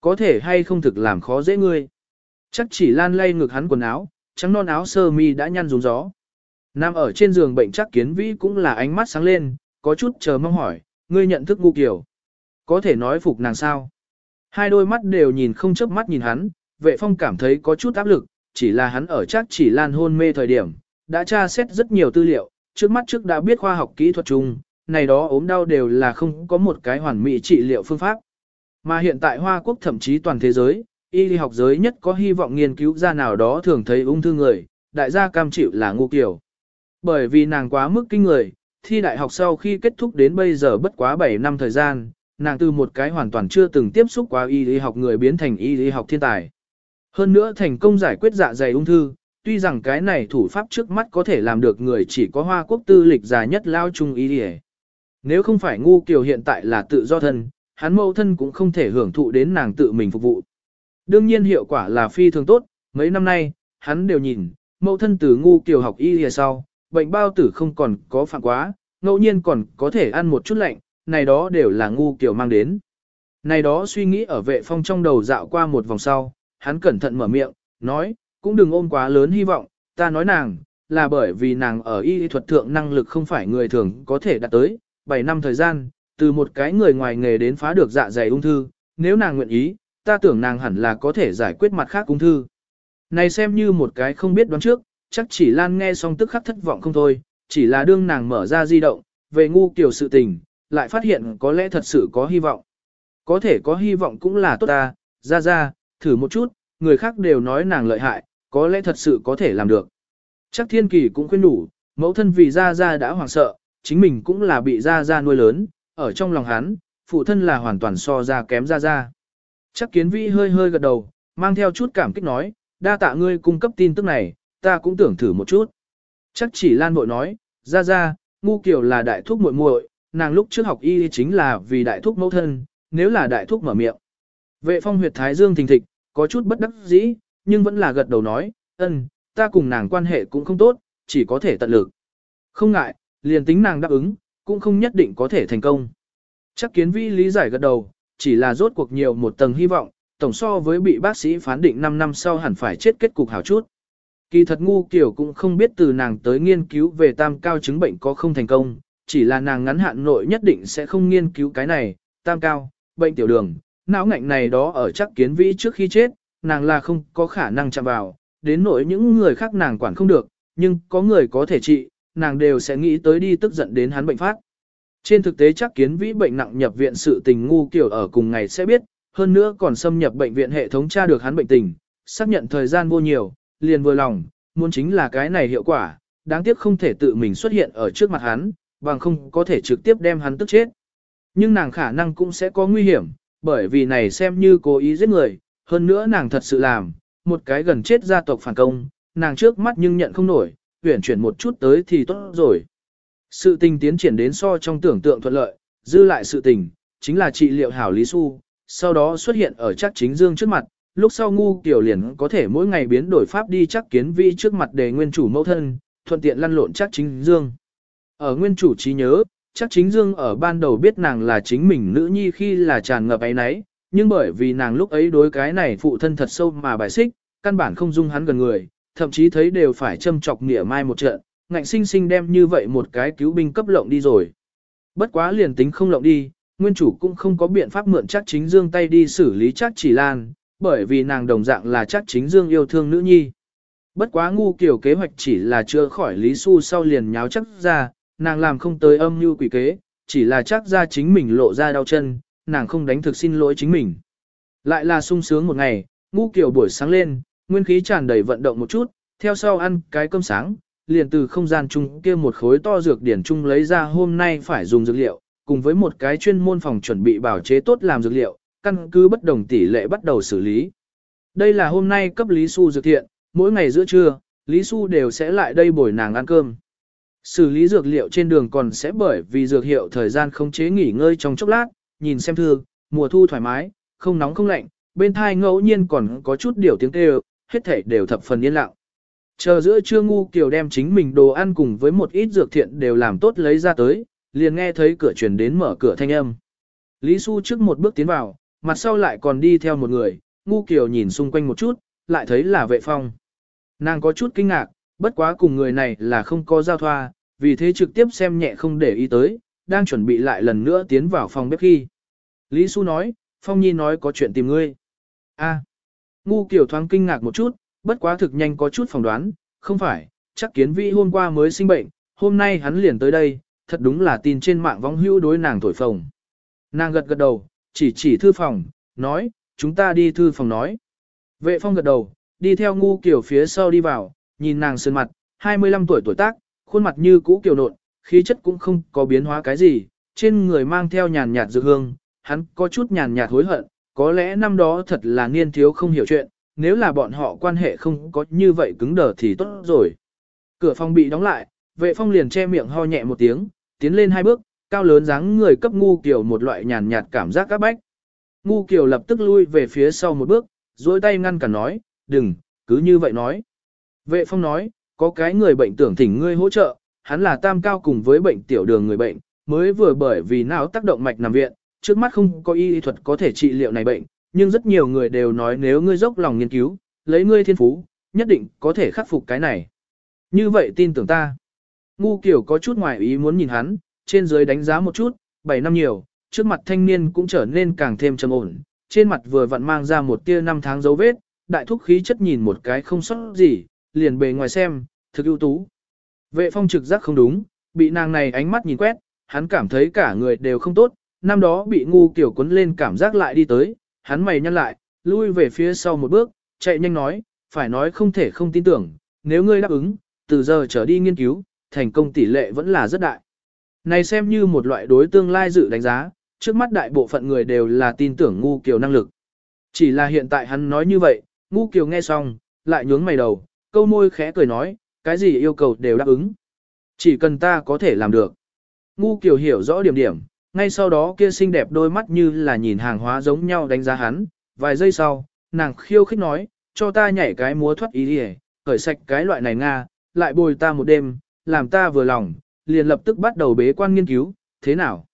Có thể hay không thực làm khó dễ ngươi. Chắc chỉ lan lay ngực hắn quần áo, trắng non áo sơ mi đã nhăn rúng gió. Nam ở trên giường bệnh chắc kiến vĩ cũng là ánh mắt sáng lên, có chút chờ mong hỏi, ngươi nhận thức ngu kiểu. Có thể nói phục nàng sao? Hai đôi mắt đều nhìn không chớp mắt nhìn hắn, vệ phong cảm thấy có chút áp lực, chỉ là hắn ở chắc chỉ lan hôn mê thời điểm, đã tra xét rất nhiều tư liệu, trước mắt trước đã biết khoa học kỹ thuật chung, này đó ốm đau đều là không có một cái hoàn mỹ trị liệu phương pháp. Mà hiện tại Hoa Quốc thậm chí toàn thế giới, y học giới nhất có hy vọng nghiên cứu ra nào đó thường thấy ung thư người, đại gia cam chịu là ngu kiểu. Bởi vì nàng quá mức kinh người, thi đại học sau khi kết thúc đến bây giờ bất quá 7 năm thời gian, nàng từ một cái hoàn toàn chưa từng tiếp xúc qua y lý học người biến thành y lý học thiên tài. Hơn nữa thành công giải quyết dạ dày ung thư, tuy rằng cái này thủ pháp trước mắt có thể làm được người chỉ có hoa quốc tư lịch già nhất lao trung y lý Nếu không phải ngu kiều hiện tại là tự do thân, hắn mẫu thân cũng không thể hưởng thụ đến nàng tự mình phục vụ. Đương nhiên hiệu quả là phi thường tốt, mấy năm nay, hắn đều nhìn, mẫu thân từ ngu kiều học y lìa sau, bệnh bao tử không còn có phạm quá, ngẫu nhiên còn có thể ăn một chút lạnh, này đó đều là ngu kiều mang đến. Này đó suy nghĩ ở vệ phong trong đầu dạo qua một vòng sau, hắn cẩn thận mở miệng, nói, cũng đừng ôm quá lớn hy vọng, ta nói nàng, là bởi vì nàng ở y thuật thượng năng lực không phải người thường có thể đạt tới, 7 năm thời gian, từ một cái người ngoài nghề đến phá được dạ dày ung thư, nếu nàng nguyện ý, ta tưởng nàng hẳn là có thể giải quyết mặt khác ung thư. Này xem như một cái không biết đoán trước, chắc chỉ Lan nghe xong tức khắc thất vọng không thôi, chỉ là đương nàng mở ra di động, về ngu kiểu sự tình, lại phát hiện có lẽ thật sự có hy vọng. Có thể có hy vọng cũng là tốt ta, ra ra, thử một chút, người khác đều nói nàng lợi hại, có lẽ thật sự có thể làm được. Chắc thiên kỳ cũng khuyên đủ, mẫu thân vì ra ra đã hoảng sợ, chính mình cũng là bị ra ra nuôi lớn, ở trong lòng hắn, phụ thân là hoàn toàn so ra kém ra ra. Chắc kiến vĩ hơi hơi gật đầu, mang theo chút cảm kích nói, đa tạ ngươi cung cấp tin tức này, ta cũng tưởng thử một chút. Chắc chỉ lan bội nói, ra ra, ngu kiểu là đại thúc muội muội, nàng lúc trước học y chính là vì đại thúc mẫu thân, nếu là đại thúc mở miệng. Vệ phong huyệt thái dương thình thịch, có chút bất đắc dĩ, nhưng vẫn là gật đầu nói, ân, ta cùng nàng quan hệ cũng không tốt, chỉ có thể tận lực. Không ngại, liền tính nàng đáp ứng, cũng không nhất định có thể thành công. Chắc kiến vi lý giải gật đầu, chỉ là rốt cuộc nhiều một tầng hy vọng, tổng so với bị bác sĩ phán định 5 năm sau hẳn phải chết kết cục hảo chút. Kỳ thật ngu kiểu cũng không biết từ nàng tới nghiên cứu về tam cao chứng bệnh có không thành công, chỉ là nàng ngắn hạn nội nhất định sẽ không nghiên cứu cái này, tam cao, bệnh tiểu đường, não ngạnh này đó ở chắc kiến vĩ trước khi chết, nàng là không có khả năng chạm vào, đến nỗi những người khác nàng quản không được, nhưng có người có thể trị, nàng đều sẽ nghĩ tới đi tức giận đến hắn bệnh phát. Trên thực tế chắc kiến vĩ bệnh nặng nhập viện sự tình ngu kiểu ở cùng ngày sẽ biết, hơn nữa còn xâm nhập bệnh viện hệ thống tra được hắn bệnh tình, xác nhận thời gian vô nhiều, liền vừa lòng, muốn chính là cái này hiệu quả, đáng tiếc không thể tự mình xuất hiện ở trước mặt hắn, bằng không có thể trực tiếp đem hắn tức chết. Nhưng nàng khả năng cũng sẽ có nguy hiểm, bởi vì này xem như cố ý giết người, hơn nữa nàng thật sự làm, một cái gần chết gia tộc phản công, nàng trước mắt nhưng nhận không nổi, tuyển chuyển một chút tới thì tốt rồi. Sự tình tiến triển đến so trong tưởng tượng thuận lợi, dư lại sự tình, chính là trị liệu hảo Lý Xu, sau đó xuất hiện ở chắc chính dương trước mặt, lúc sau ngu tiểu liền có thể mỗi ngày biến đổi pháp đi chắc kiến vi trước mặt để nguyên chủ mẫu thân, thuận tiện lăn lộn chắc chính dương. Ở nguyên chủ trí nhớ, chắc chính dương ở ban đầu biết nàng là chính mình nữ nhi khi là tràn ngập ấy nấy, nhưng bởi vì nàng lúc ấy đối cái này phụ thân thật sâu mà bài xích, căn bản không dung hắn gần người, thậm chí thấy đều phải châm chọc nghĩa mai một trận, ngạnh sinh sinh đem như vậy một cái cứu binh cấp lộng đi rồi. Bất quá liền tính không lộng đi, nguyên chủ cũng không có biện pháp mượn chắc chính dương tay đi xử lý chắc chỉ lan, bởi vì nàng đồng dạng là chắc chính dương yêu thương nữ nhi. Bất quá ngu kiểu kế hoạch chỉ là chưa khỏi Lý su sau liền nháo chắc ra, nàng làm không tới âm như quỷ kế, chỉ là chắc ra chính mình lộ ra đau chân, nàng không đánh thực xin lỗi chính mình. Lại là sung sướng một ngày, ngu kiểu buổi sáng lên, nguyên khí tràn đầy vận động một chút, theo sau ăn cái cơm sáng, liền từ không gian chung kia một khối to dược điển chung lấy ra hôm nay phải dùng dược liệu, cùng với một cái chuyên môn phòng chuẩn bị bảo chế tốt làm dược liệu, căn cứ bất đồng tỷ lệ bắt đầu xử lý. Đây là hôm nay cấp Lý Xu dược thiện, mỗi ngày giữa trưa, Lý Xu đều sẽ lại đây bồi nàng ăn cơm. Xử lý dược liệu trên đường còn sẽ bởi vì dược hiệu thời gian không chế nghỉ ngơi trong chốc lát, nhìn xem thương, mùa thu thoải mái, không nóng không lạnh, bên thai ngẫu nhiên còn có chút điều tiếng kêu, hết thảy đều thập phần yên lặng. Chờ giữa trưa ngu kiều đem chính mình đồ ăn cùng với một ít dược thiện đều làm tốt lấy ra tới, liền nghe thấy cửa truyền đến mở cửa thanh âm. Lý Xu trước một bước tiến vào, mặt sau lại còn đi theo một người, ngu kiều nhìn xung quanh một chút, lại thấy là vệ phong. Nàng có chút kinh ngạc, bất quá cùng người này là không có giao thoa, vì thế trực tiếp xem nhẹ không để ý tới, đang chuẩn bị lại lần nữa tiến vào phòng bếp khi. Lý Xu nói, Phong Nhi nói có chuyện tìm ngươi. A. Ngu Kiều thoáng kinh ngạc một chút, bất quá thực nhanh có chút phỏng đoán, không phải, chắc kiến vĩ hôm qua mới sinh bệnh, hôm nay hắn liền tới đây, thật đúng là tin trên mạng vong hữu đối nàng thổi phồng. Nàng gật gật đầu, chỉ chỉ thư phòng, nói, chúng ta đi thư phòng nói. Vệ phong gật đầu, đi theo ngu kiểu phía sau đi vào, nhìn nàng sơn mặt, 25 tuổi tuổi tác, khuôn mặt như cũ kiều nộn, khí chất cũng không có biến hóa cái gì, trên người mang theo nhàn nhạt dược hương, hắn có chút nhàn nhạt hối hận, có lẽ năm đó thật là niên thiếu không hiểu chuyện, nếu là bọn họ quan hệ không có như vậy cứng đờ thì tốt rồi. Cửa phòng bị đóng lại, vệ phong liền che miệng ho nhẹ một tiếng, tiến lên hai bước, cao lớn dáng người cấp ngu kiểu một loại nhàn nhạt cảm giác các bách. Ngu kiểu lập tức lui về phía sau một bước, dối tay ngăn cả nói, đừng, cứ như vậy nói. Vệ phong nói, có cái người bệnh tưởng thỉnh ngươi hỗ trợ, hắn là tam cao cùng với bệnh tiểu đường người bệnh, mới vừa bởi vì não tác động mạch nằm viện, trước mắt không có y thuật có thể trị liệu này bệnh, nhưng rất nhiều người đều nói nếu ngươi dốc lòng nghiên cứu, lấy ngươi thiên phú, nhất định có thể khắc phục cái này. Như vậy tin tưởng ta. Ngu kiểu có chút ngoài ý muốn nhìn hắn, trên dưới đánh giá một chút, 7 năm nhiều, trước mặt thanh niên cũng trở nên càng thêm trầm ổn, trên mặt vừa vặn mang ra một tia năm tháng dấu vết, đại thúc khí chất nhìn một cái không sót gì, liền bề ngoài xem, thực ưu tú. Vệ phong trực giác không đúng, bị nàng này ánh mắt nhìn quét, hắn cảm thấy cả người đều không tốt, năm đó bị ngu kiểu cuốn lên cảm giác lại đi tới, hắn mày nhăn lại, lui về phía sau một bước, chạy nhanh nói, phải nói không thể không tin tưởng, nếu ngươi đáp ứng, từ giờ trở đi nghiên cứu, thành công tỷ lệ vẫn là rất đại. Này xem như một loại đối tương lai dự đánh giá, trước mắt đại bộ phận người đều là tin tưởng ngu kiều năng lực. Chỉ là hiện tại hắn nói như vậy, ngu kiều nghe xong, lại nhướng mày đầu, câu môi khẽ cười nói, cái gì yêu cầu đều đáp ứng. Chỉ cần ta có thể làm được. Ngu kiều hiểu rõ điểm điểm, ngay sau đó kia xinh đẹp đôi mắt như là nhìn hàng hóa giống nhau đánh giá hắn, vài giây sau, nàng khiêu khích nói, cho ta nhảy cái múa thoát ý đi khởi sạch cái loại này Nga, lại bồi ta một đêm, làm ta vừa lòng, liền lập tức bắt đầu bế quan nghiên cứu, thế nào?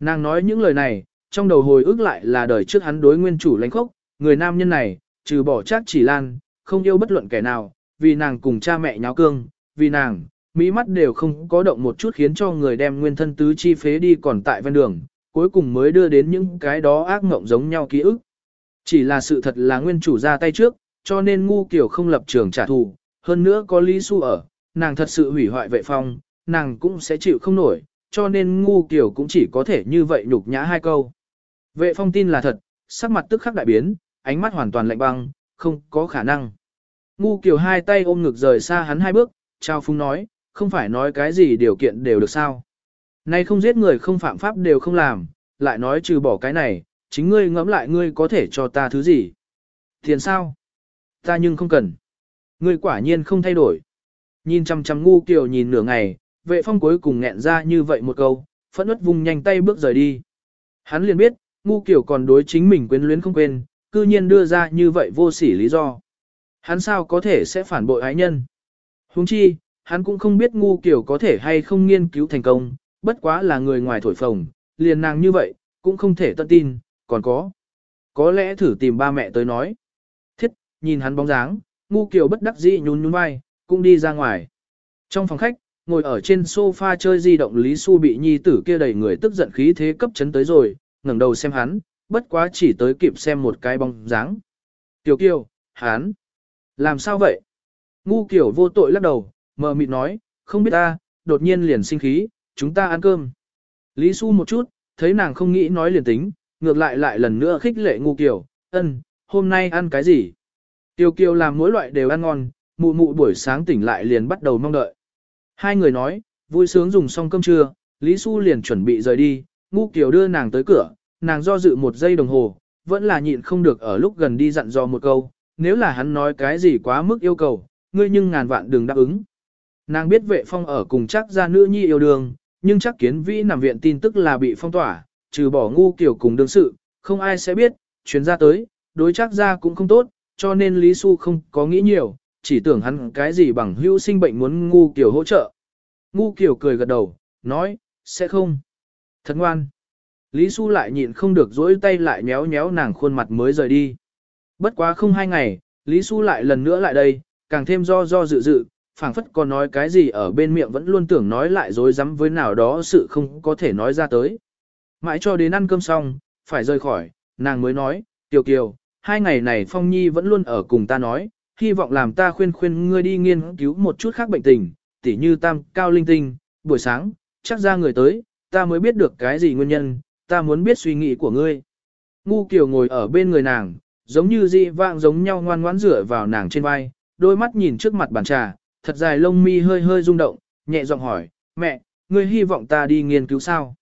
Nàng nói những lời này, trong đầu hồi ức lại là đời trước hắn đối nguyên chủ lãnh khốc, người nam nhân này, trừ bỏ chắc chỉ lan, không yêu bất luận kẻ nào, vì nàng cùng cha mẹ nháo cương, vì nàng, mỹ mắt đều không có động một chút khiến cho người đem nguyên thân tứ chi phế đi còn tại ven đường, cuối cùng mới đưa đến những cái đó ác mộng giống nhau ký ức. Chỉ là sự thật là nguyên chủ ra tay trước, cho nên ngu kiểu không lập trường trả thù, hơn nữa có Lý Xu ở, nàng thật sự hủy hoại vệ phong, nàng cũng sẽ chịu không nổi, cho nên ngu kiểu cũng chỉ có thể như vậy nhục nhã hai câu. Vệ phong tin là thật, sắc mặt tức khắc đại biến, ánh mắt hoàn toàn lạnh băng, không có khả năng. Ngu kiểu hai tay ôm ngực rời xa hắn hai bước, trao phung nói, không phải nói cái gì điều kiện đều được sao. Nay không giết người không phạm pháp đều không làm, lại nói trừ bỏ cái này, chính ngươi ngẫm lại ngươi có thể cho ta thứ gì. Tiền sao? Ta nhưng không cần. Ngươi quả nhiên không thay đổi. Nhìn chăm chăm ngu kiều nhìn nửa ngày, vệ phong cuối cùng nghẹn ra như vậy một câu, phẫn ướt vùng nhanh tay bước rời đi. Hắn liền biết, ngu kiều còn đối chính mình quyến luyến không quên, cư nhiên đưa ra như vậy vô sỉ lý do. Hắn sao có thể sẽ phản bội ái nhân? Huống chi, hắn cũng không biết ngu kiểu có thể hay không nghiên cứu thành công, bất quá là người ngoài thổi phồng, liền nàng như vậy, cũng không thể tận tin, còn có. Có lẽ thử tìm ba mẹ tới nói. Thiết, nhìn hắn bóng dáng, ngu kiểu bất đắc dĩ nhún nhún vai, cũng đi ra ngoài. Trong phòng khách, ngồi ở trên sofa chơi di động Lý Xu bị nhi tử kia đầy người tức giận khí thế cấp chấn tới rồi, ngẩng đầu xem hắn, bất quá chỉ tới kịp xem một cái bóng dáng. Tiểu kiều, hắn, làm sao vậy? Ngu kiểu vô tội lắc đầu, mờ mịt nói, không biết ta, đột nhiên liền sinh khí, chúng ta ăn cơm. Lý Xu một chút, thấy nàng không nghĩ nói liền tính, ngược lại lại lần nữa khích lệ ngu kiểu, ân, hôm nay ăn cái gì? Tiêu kiều làm mỗi loại đều ăn ngon, mụ mụ buổi sáng tỉnh lại liền bắt đầu mong đợi. Hai người nói, vui sướng dùng xong cơm trưa, Lý Xu liền chuẩn bị rời đi, ngu kiểu đưa nàng tới cửa, nàng do dự một giây đồng hồ, vẫn là nhịn không được ở lúc gần đi dặn dò một câu, nếu là hắn nói cái gì quá mức yêu cầu, ngươi nhưng ngàn vạn đừng đáp ứng. Nàng biết vệ phong ở cùng chắc gia nữ nhi yêu đương, nhưng chắc kiến vĩ nằm viện tin tức là bị phong tỏa, trừ bỏ ngu kiểu cùng đương sự, không ai sẽ biết, chuyến ra tới, đối chắc gia cũng không tốt, cho nên Lý Xu không có nghĩ nhiều, chỉ tưởng hắn cái gì bằng hữu sinh bệnh muốn ngu kiểu hỗ trợ. Ngu kiểu cười gật đầu, nói, sẽ không. Thật ngoan. Lý Xu lại nhịn không được dỗi tay lại nhéo nhéo nàng khuôn mặt mới rời đi. Bất quá không hai ngày, Lý Xu lại lần nữa lại đây, càng thêm do do dự dự, phảng phất còn nói cái gì ở bên miệng vẫn luôn tưởng nói lại dối rắm với nào đó sự không có thể nói ra tới. Mãi cho đến ăn cơm xong, phải rời khỏi, nàng mới nói, Tiểu Kiều, hai ngày này Phong Nhi vẫn luôn ở cùng ta nói, hy vọng làm ta khuyên khuyên ngươi đi nghiên cứu một chút khác bệnh tình, tỉ như tam cao linh tinh, buổi sáng, chắc ra người tới, ta mới biết được cái gì nguyên nhân, ta muốn biết suy nghĩ của ngươi. Ngu Kiều ngồi ở bên người nàng, giống như dị vạng giống nhau ngoan ngoãn rửa vào nàng trên vai, đôi mắt nhìn trước mặt bàn trà, thật dài lông mi hơi hơi rung động, nhẹ giọng hỏi, mẹ, ngươi hy vọng ta đi nghiên cứu sao?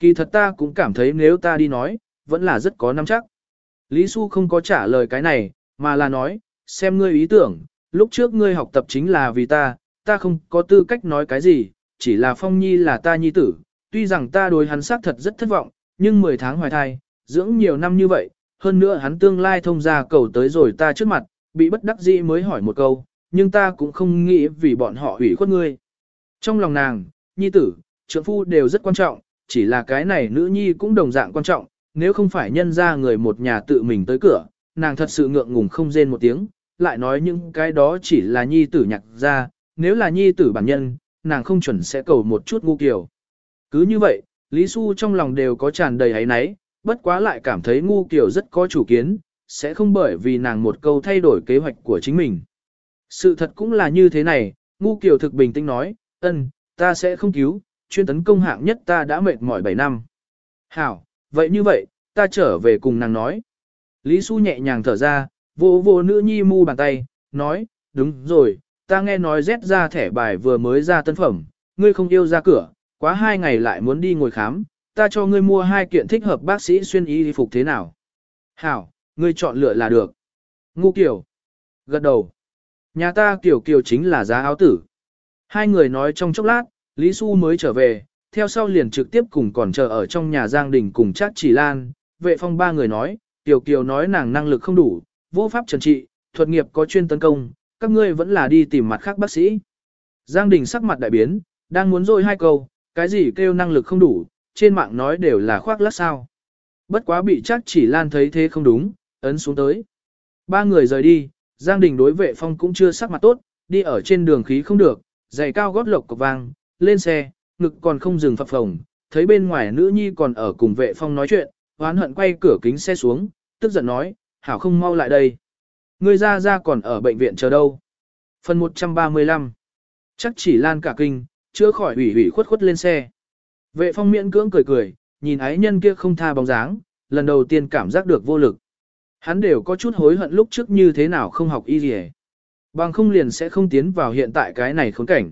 Kỳ thật ta cũng cảm thấy nếu ta đi nói, vẫn là rất có nắm chắc. Lý Xu không có trả lời cái này, mà là nói, xem ngươi ý tưởng, lúc trước ngươi học tập chính là vì ta, ta không có tư cách nói cái gì, chỉ là Phong Nhi là ta nhi tử, tuy rằng ta đối hắn xác thật rất thất vọng, nhưng 10 tháng hoài thai, dưỡng nhiều năm như vậy, hơn nữa hắn tương lai thông ra cầu tới rồi ta trước mặt, bị bất đắc dĩ mới hỏi một câu, nhưng ta cũng không nghĩ vì bọn họ hủy khuất ngươi. Trong lòng nàng, nhi tử, trượng phu đều rất quan trọng, chỉ là cái này nữ nhi cũng đồng dạng quan trọng, nếu không phải nhân ra người một nhà tự mình tới cửa, nàng thật sự ngượng ngùng không rên một tiếng, lại nói những cái đó chỉ là nhi tử nhặt ra, nếu là nhi tử bản nhân, nàng không chuẩn sẽ cầu một chút ngu kiểu. Cứ như vậy, Lý Xu trong lòng đều có tràn đầy ấy náy, bất quá lại cảm thấy ngu kiểu rất có chủ kiến, sẽ không bởi vì nàng một câu thay đổi kế hoạch của chính mình. Sự thật cũng là như thế này, ngu Kiều thực bình tĩnh nói, ân, ta sẽ không cứu, chuyên tấn công hạng nhất ta đã mệt mỏi 7 năm. Hảo, vậy như vậy, ta trở về cùng nàng nói. Lý Xu nhẹ nhàng thở ra, vô vô nữ nhi mu bàn tay, nói, đúng rồi, ta nghe nói rét ra thẻ bài vừa mới ra tân phẩm, ngươi không yêu ra cửa, quá hai ngày lại muốn đi ngồi khám, ta cho ngươi mua hai kiện thích hợp bác sĩ xuyên y phục thế nào. Hảo, ngươi chọn lựa là được. Ngu kiểu. Gật đầu. Nhà ta kiểu kiểu chính là giá áo tử. Hai người nói trong chốc lát, Lý Xu mới trở về, theo sau liền trực tiếp cùng còn chờ ở trong nhà Giang Đình cùng trác chỉ lan, vệ phong ba người nói, Tiểu Kiều nói nàng năng lực không đủ, vô pháp trần trị, thuật nghiệp có chuyên tấn công, các ngươi vẫn là đi tìm mặt khác bác sĩ. Giang Đình sắc mặt đại biến, đang muốn rồi hai câu, cái gì kêu năng lực không đủ, trên mạng nói đều là khoác lác sao. Bất quá bị trác chỉ lan thấy thế không đúng, ấn xuống tới. Ba người rời đi, Giang Đình đối vệ phong cũng chưa sắc mặt tốt, đi ở trên đường khí không được, giày cao gót lộc cọc vang, lên xe, ngực còn không dừng phập phồng, thấy bên ngoài nữ nhi còn ở cùng vệ phong nói chuyện, oán hận quay cửa kính xe xuống, tức giận nói, hảo không mau lại đây. Người ra ra còn ở bệnh viện chờ đâu. Phần 135 Chắc chỉ lan cả kinh, chưa khỏi ủy ủy khuất khuất lên xe. Vệ phong miễn cưỡng cười cười, nhìn ái nhân kia không tha bóng dáng, lần đầu tiên cảm giác được vô lực. Hắn đều có chút hối hận lúc trước như thế nào không học y gì Bằng không liền sẽ không tiến vào hiện tại cái này khốn cảnh.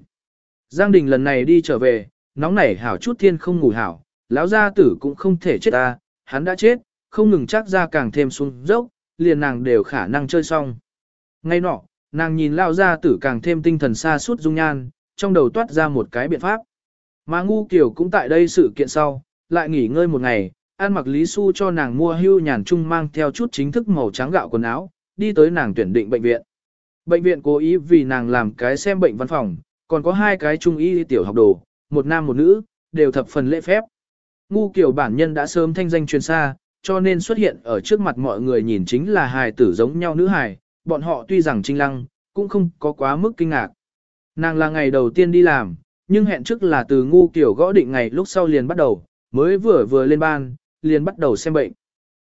Giang Đình lần này đi trở về, nóng nảy hảo chút thiên không ngủ hảo, lão gia tử cũng không thể chết ta, hắn đã chết, không ngừng chắc ra càng thêm xuống dốc, liền nàng đều khả năng chơi xong. Ngay nọ, nàng nhìn lão gia tử càng thêm tinh thần xa suốt dung nhan, trong đầu toát ra một cái biện pháp. Mà ngu kiểu cũng tại đây sự kiện sau, lại nghỉ ngơi một ngày, ăn mặc Lý Xu cho nàng mua hưu nhàn trung mang theo chút chính thức màu trắng gạo quần áo, đi tới nàng tuyển định bệnh viện. Bệnh viện cố ý vì nàng làm cái xem bệnh văn phòng, còn có hai cái trung y tiểu học đồ, một nam một nữ, đều thập phần lễ phép. Ngu kiểu bản nhân đã sớm thanh danh truyền xa, cho nên xuất hiện ở trước mặt mọi người nhìn chính là hài tử giống nhau nữ hài, bọn họ tuy rằng trinh lăng, cũng không có quá mức kinh ngạc. Nàng là ngày đầu tiên đi làm, nhưng hẹn trước là từ ngu kiểu gõ định ngày lúc sau liền bắt đầu, mới vừa vừa lên ban, liền bắt đầu xem bệnh.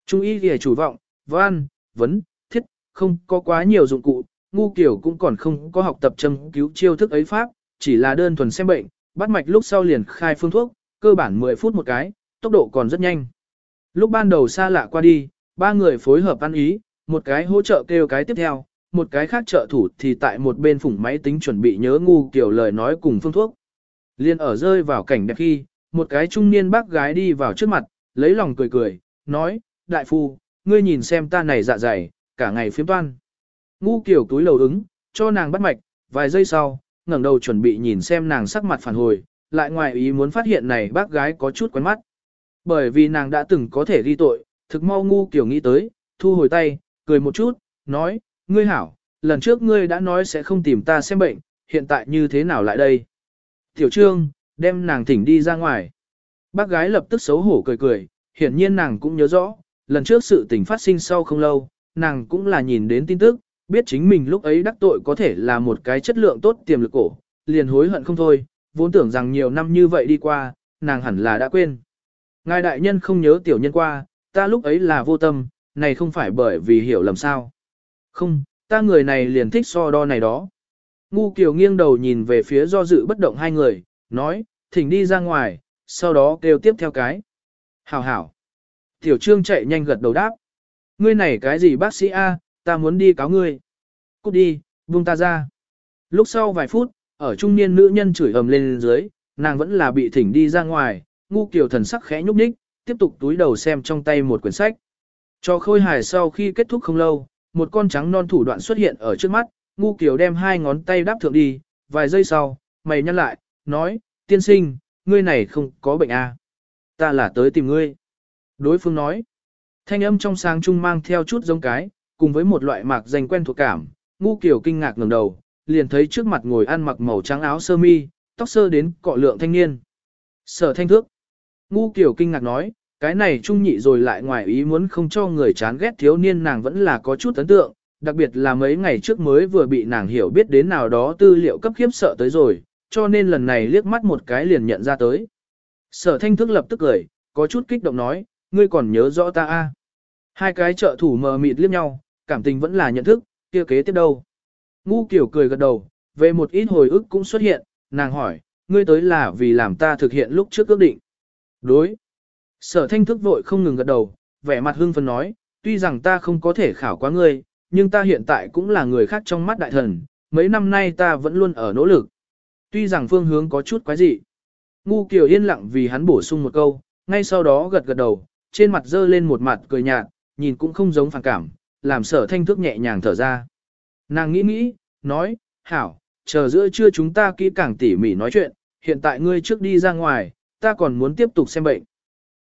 Trung y thì chủ vọng, văn, vấn, thiết, không có quá nhiều dụng cụ, ngu kiểu cũng còn không có học tập châm cứu chiêu thức ấy pháp, chỉ là đơn thuần xem bệnh, bắt mạch lúc sau liền khai phương thuốc, cơ bản 10 phút một cái, tốc độ còn rất nhanh. Lúc ban đầu xa lạ qua đi, ba người phối hợp ăn ý, một cái hỗ trợ kêu cái tiếp theo, một cái khác trợ thủ thì tại một bên phủng máy tính chuẩn bị nhớ ngu kiểu lời nói cùng phương thuốc. Liên ở rơi vào cảnh đẹp khi, một cái trung niên bác gái đi vào trước mặt, lấy lòng cười cười, nói, đại phu, ngươi nhìn xem ta này dạ dày, cả ngày phiếm toan. Ngu kiểu túi lầu ứng, cho nàng bắt mạch, vài giây sau, ngẩng đầu chuẩn bị nhìn xem nàng sắc mặt phản hồi, lại ngoài ý muốn phát hiện này bác gái có chút quen mắt. Bởi vì nàng đã từng có thể ghi tội, thực mau ngu kiểu nghĩ tới, thu hồi tay, cười một chút, nói, ngươi hảo, lần trước ngươi đã nói sẽ không tìm ta xem bệnh, hiện tại như thế nào lại đây? Tiểu trương, đem nàng thỉnh đi ra ngoài. Bác gái lập tức xấu hổ cười cười, hiển nhiên nàng cũng nhớ rõ, lần trước sự tình phát sinh sau không lâu, nàng cũng là nhìn đến tin tức, biết chính mình lúc ấy đắc tội có thể là một cái chất lượng tốt tiềm lực cổ, liền hối hận không thôi, vốn tưởng rằng nhiều năm như vậy đi qua, nàng hẳn là đã quên. Ngài đại nhân không nhớ tiểu nhân qua, ta lúc ấy là vô tâm, này không phải bởi vì hiểu lầm sao. Không, Ta người này liền thích so đo này đó. Ngu Kiều nghiêng đầu nhìn về phía do dự bất động hai người, nói, thỉnh đi ra ngoài, sau đó kêu tiếp theo cái. Hảo hảo. Tiểu Trương chạy nhanh gật đầu đáp. Ngươi này cái gì bác sĩ A, ta muốn đi cáo ngươi. Cút đi, buông ta ra. Lúc sau vài phút, ở trung niên nữ nhân chửi ầm lên dưới, nàng vẫn là bị thỉnh đi ra ngoài, ngu kiều thần sắc khẽ nhúc nhích, tiếp tục túi đầu xem trong tay một quyển sách. Cho khôi hài sau khi kết thúc không lâu, một con trắng non thủ đoạn xuất hiện ở trước mắt, ngu kiều đem hai ngón tay đáp thượng đi, vài giây sau, mày nhăn lại, nói, tiên sinh, ngươi này không có bệnh à. Ta là tới tìm ngươi. Đối phương nói, thanh âm trong sáng trung mang theo chút giống cái, cùng với một loại mạc danh quen thuộc cảm, ngu kiểu kinh ngạc ngẩng đầu, liền thấy trước mặt ngồi ăn mặc màu trắng áo sơ mi, tóc sơ đến cọ lượng thanh niên. Sở thanh thước. Ngu kiểu kinh ngạc nói, cái này trung nhị rồi lại ngoài ý muốn không cho người chán ghét thiếu niên nàng vẫn là có chút ấn tượng, đặc biệt là mấy ngày trước mới vừa bị nàng hiểu biết đến nào đó tư liệu cấp khiếp sợ tới rồi, cho nên lần này liếc mắt một cái liền nhận ra tới. Sở thanh thức lập tức cười, có chút kích động nói, ngươi còn nhớ rõ ta a? Hai cái trợ thủ mờ mịt liếc nhau, cảm tình vẫn là nhận thức, kia kế tiếp đâu. Ngu kiểu cười gật đầu, về một ít hồi ức cũng xuất hiện, nàng hỏi, ngươi tới là vì làm ta thực hiện lúc trước ước định. Đối. Sở thanh thức vội không ngừng gật đầu, vẻ mặt hưng phấn nói, tuy rằng ta không có thể khảo quá ngươi, nhưng ta hiện tại cũng là người khác trong mắt đại thần, mấy năm nay ta vẫn luôn ở nỗ lực. Tuy rằng phương hướng có chút quái dị. Ngu Kiều yên lặng vì hắn bổ sung một câu, ngay sau đó gật gật đầu, trên mặt dơ lên một mặt cười nhạt, nhìn cũng không giống phản cảm, làm sở thanh thức nhẹ nhàng thở ra. Nàng nghĩ nghĩ, nói, hảo, chờ giữa trưa chúng ta kỹ càng tỉ mỉ nói chuyện, hiện tại ngươi trước đi ra ngoài, ta còn muốn tiếp tục xem bệnh.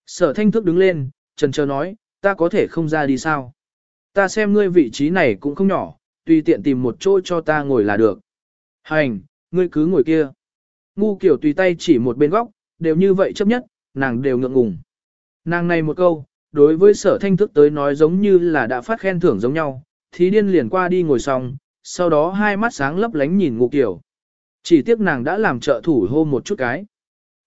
Sở thanh thức đứng lên, trần chờ nói, ta có thể không ra đi sao? Ta xem ngươi vị trí này cũng không nhỏ, tùy tiện tìm một chỗ cho ta ngồi là được. Hành, ngươi cứ ngồi kia. Ngu kiểu tùy tay chỉ một bên góc, đều như vậy chấp nhất, nàng đều ngượng ngùng. Nàng này một câu, đối với sở thanh thức tới nói giống như là đã phát khen thưởng giống nhau, thí điên liền qua đi ngồi xong, sau đó hai mắt sáng lấp lánh nhìn ngu kiểu. Chỉ tiếc nàng đã làm trợ thủ hô một chút cái.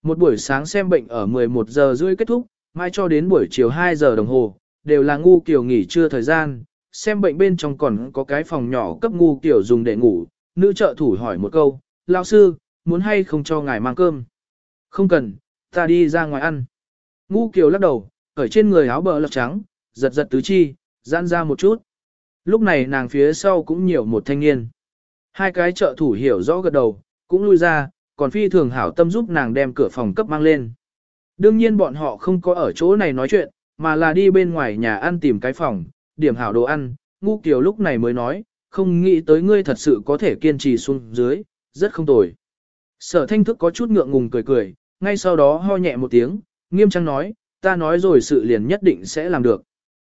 Một buổi sáng xem bệnh ở 11 giờ rưỡi kết thúc, mai cho đến buổi chiều 2 giờ đồng hồ, đều là ngu kiểu nghỉ trưa thời gian, xem bệnh bên trong còn có cái phòng nhỏ cấp ngu kiểu dùng để ngủ, nữ trợ thủ hỏi một câu, lão sư, muốn hay không cho ngài mang cơm? Không cần, ta đi ra ngoài ăn. Ngu kiều lắc đầu, ở trên người áo bờ lọc trắng, giật giật tứ chi, giãn ra một chút. Lúc này nàng phía sau cũng nhiều một thanh niên. Hai cái trợ thủ hiểu rõ gật đầu, cũng lui ra, còn phi thường hảo tâm giúp nàng đem cửa phòng cấp mang lên. Đương nhiên bọn họ không có ở chỗ này nói chuyện, mà là đi bên ngoài nhà ăn tìm cái phòng, điểm hảo đồ ăn, ngu kiều lúc này mới nói, không nghĩ tới ngươi thật sự có thể kiên trì xuống dưới, rất không tồi. Sở thanh thức có chút ngượng ngùng cười cười, ngay sau đó ho nhẹ một tiếng, nghiêm trang nói, ta nói rồi sự liền nhất định sẽ làm được.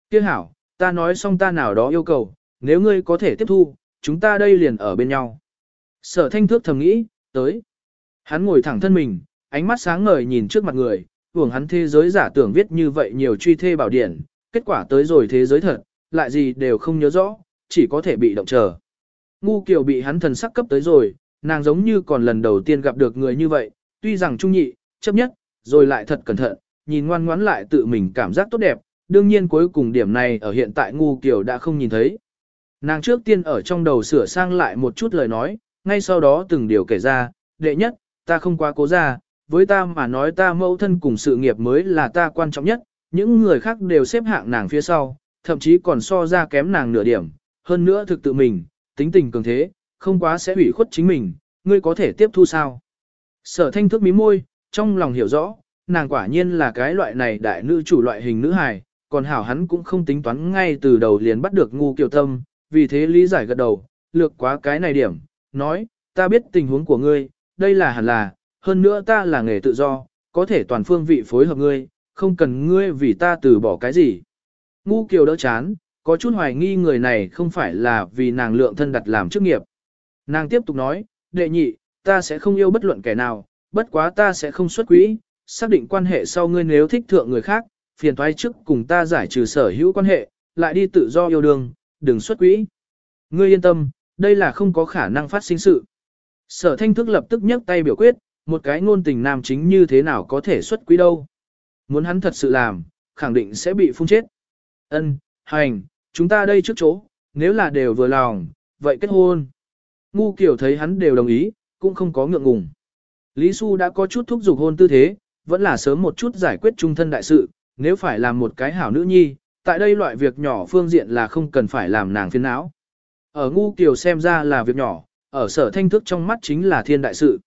Tiếc hảo, ta nói xong ta nào đó yêu cầu, nếu ngươi có thể tiếp thu, chúng ta đây liền ở bên nhau. Sở thanh thước thầm nghĩ, tới. Hắn ngồi thẳng thân mình, ánh mắt sáng ngời nhìn trước mặt người, hưởng hắn thế giới giả tưởng viết như vậy nhiều truy thê bảo điển, kết quả tới rồi thế giới thật, lại gì đều không nhớ rõ, chỉ có thể bị động chờ. Ngu kiều bị hắn thần sắc cấp tới rồi, nàng giống như còn lần đầu tiên gặp được người như vậy, tuy rằng trung nhị, chấp nhất, rồi lại thật cẩn thận, nhìn ngoan ngoãn lại tự mình cảm giác tốt đẹp, đương nhiên cuối cùng điểm này ở hiện tại ngu kiểu đã không nhìn thấy. Nàng trước tiên ở trong đầu sửa sang lại một chút lời nói, ngay sau đó từng điều kể ra, đệ nhất, ta không quá cố ra, với ta mà nói ta mẫu thân cùng sự nghiệp mới là ta quan trọng nhất, những người khác đều xếp hạng nàng phía sau, thậm chí còn so ra kém nàng nửa điểm, hơn nữa thực tự mình, tính tình cường thế, không quá sẽ hủy khuất chính mình, ngươi có thể tiếp thu sao. Sở thanh thức mí môi, trong lòng hiểu rõ, nàng quả nhiên là cái loại này đại nữ chủ loại hình nữ hài, còn hảo hắn cũng không tính toán ngay từ đầu liền bắt được ngu kiều tâm, vì thế lý giải gật đầu, lược quá cái này điểm, nói, ta biết tình huống của ngươi, đây là hẳn là, hơn nữa ta là nghề tự do, có thể toàn phương vị phối hợp ngươi, không cần ngươi vì ta từ bỏ cái gì. Ngu kiều đỡ chán, có chút hoài nghi người này không phải là vì nàng lượng thân đặt làm chức nghiệp. Nàng tiếp tục nói, đệ nhị, ta sẽ không yêu bất luận kẻ nào, bất quá ta sẽ không xuất quỹ, xác định quan hệ sau ngươi nếu thích thượng người khác, phiền thoái trước cùng ta giải trừ sở hữu quan hệ, lại đi tự do yêu đương, đừng xuất quỹ. Ngươi yên tâm, đây là không có khả năng phát sinh sự. Sở thanh thức lập tức nhấc tay biểu quyết, một cái ngôn tình nam chính như thế nào có thể xuất quỹ đâu. Muốn hắn thật sự làm, khẳng định sẽ bị phun chết. Ân, hành, chúng ta đây trước chỗ, nếu là đều vừa lòng, vậy kết hôn. Ngu kiểu thấy hắn đều đồng ý, cũng không có ngượng ngùng. Lý Xu đã có chút thúc giục hôn tư thế, vẫn là sớm một chút giải quyết trung thân đại sự, nếu phải làm một cái hảo nữ nhi, tại đây loại việc nhỏ phương diện là không cần phải làm nàng phiền não. Ở ngu kiều xem ra là việc nhỏ, ở sở thanh thức trong mắt chính là thiên đại sự.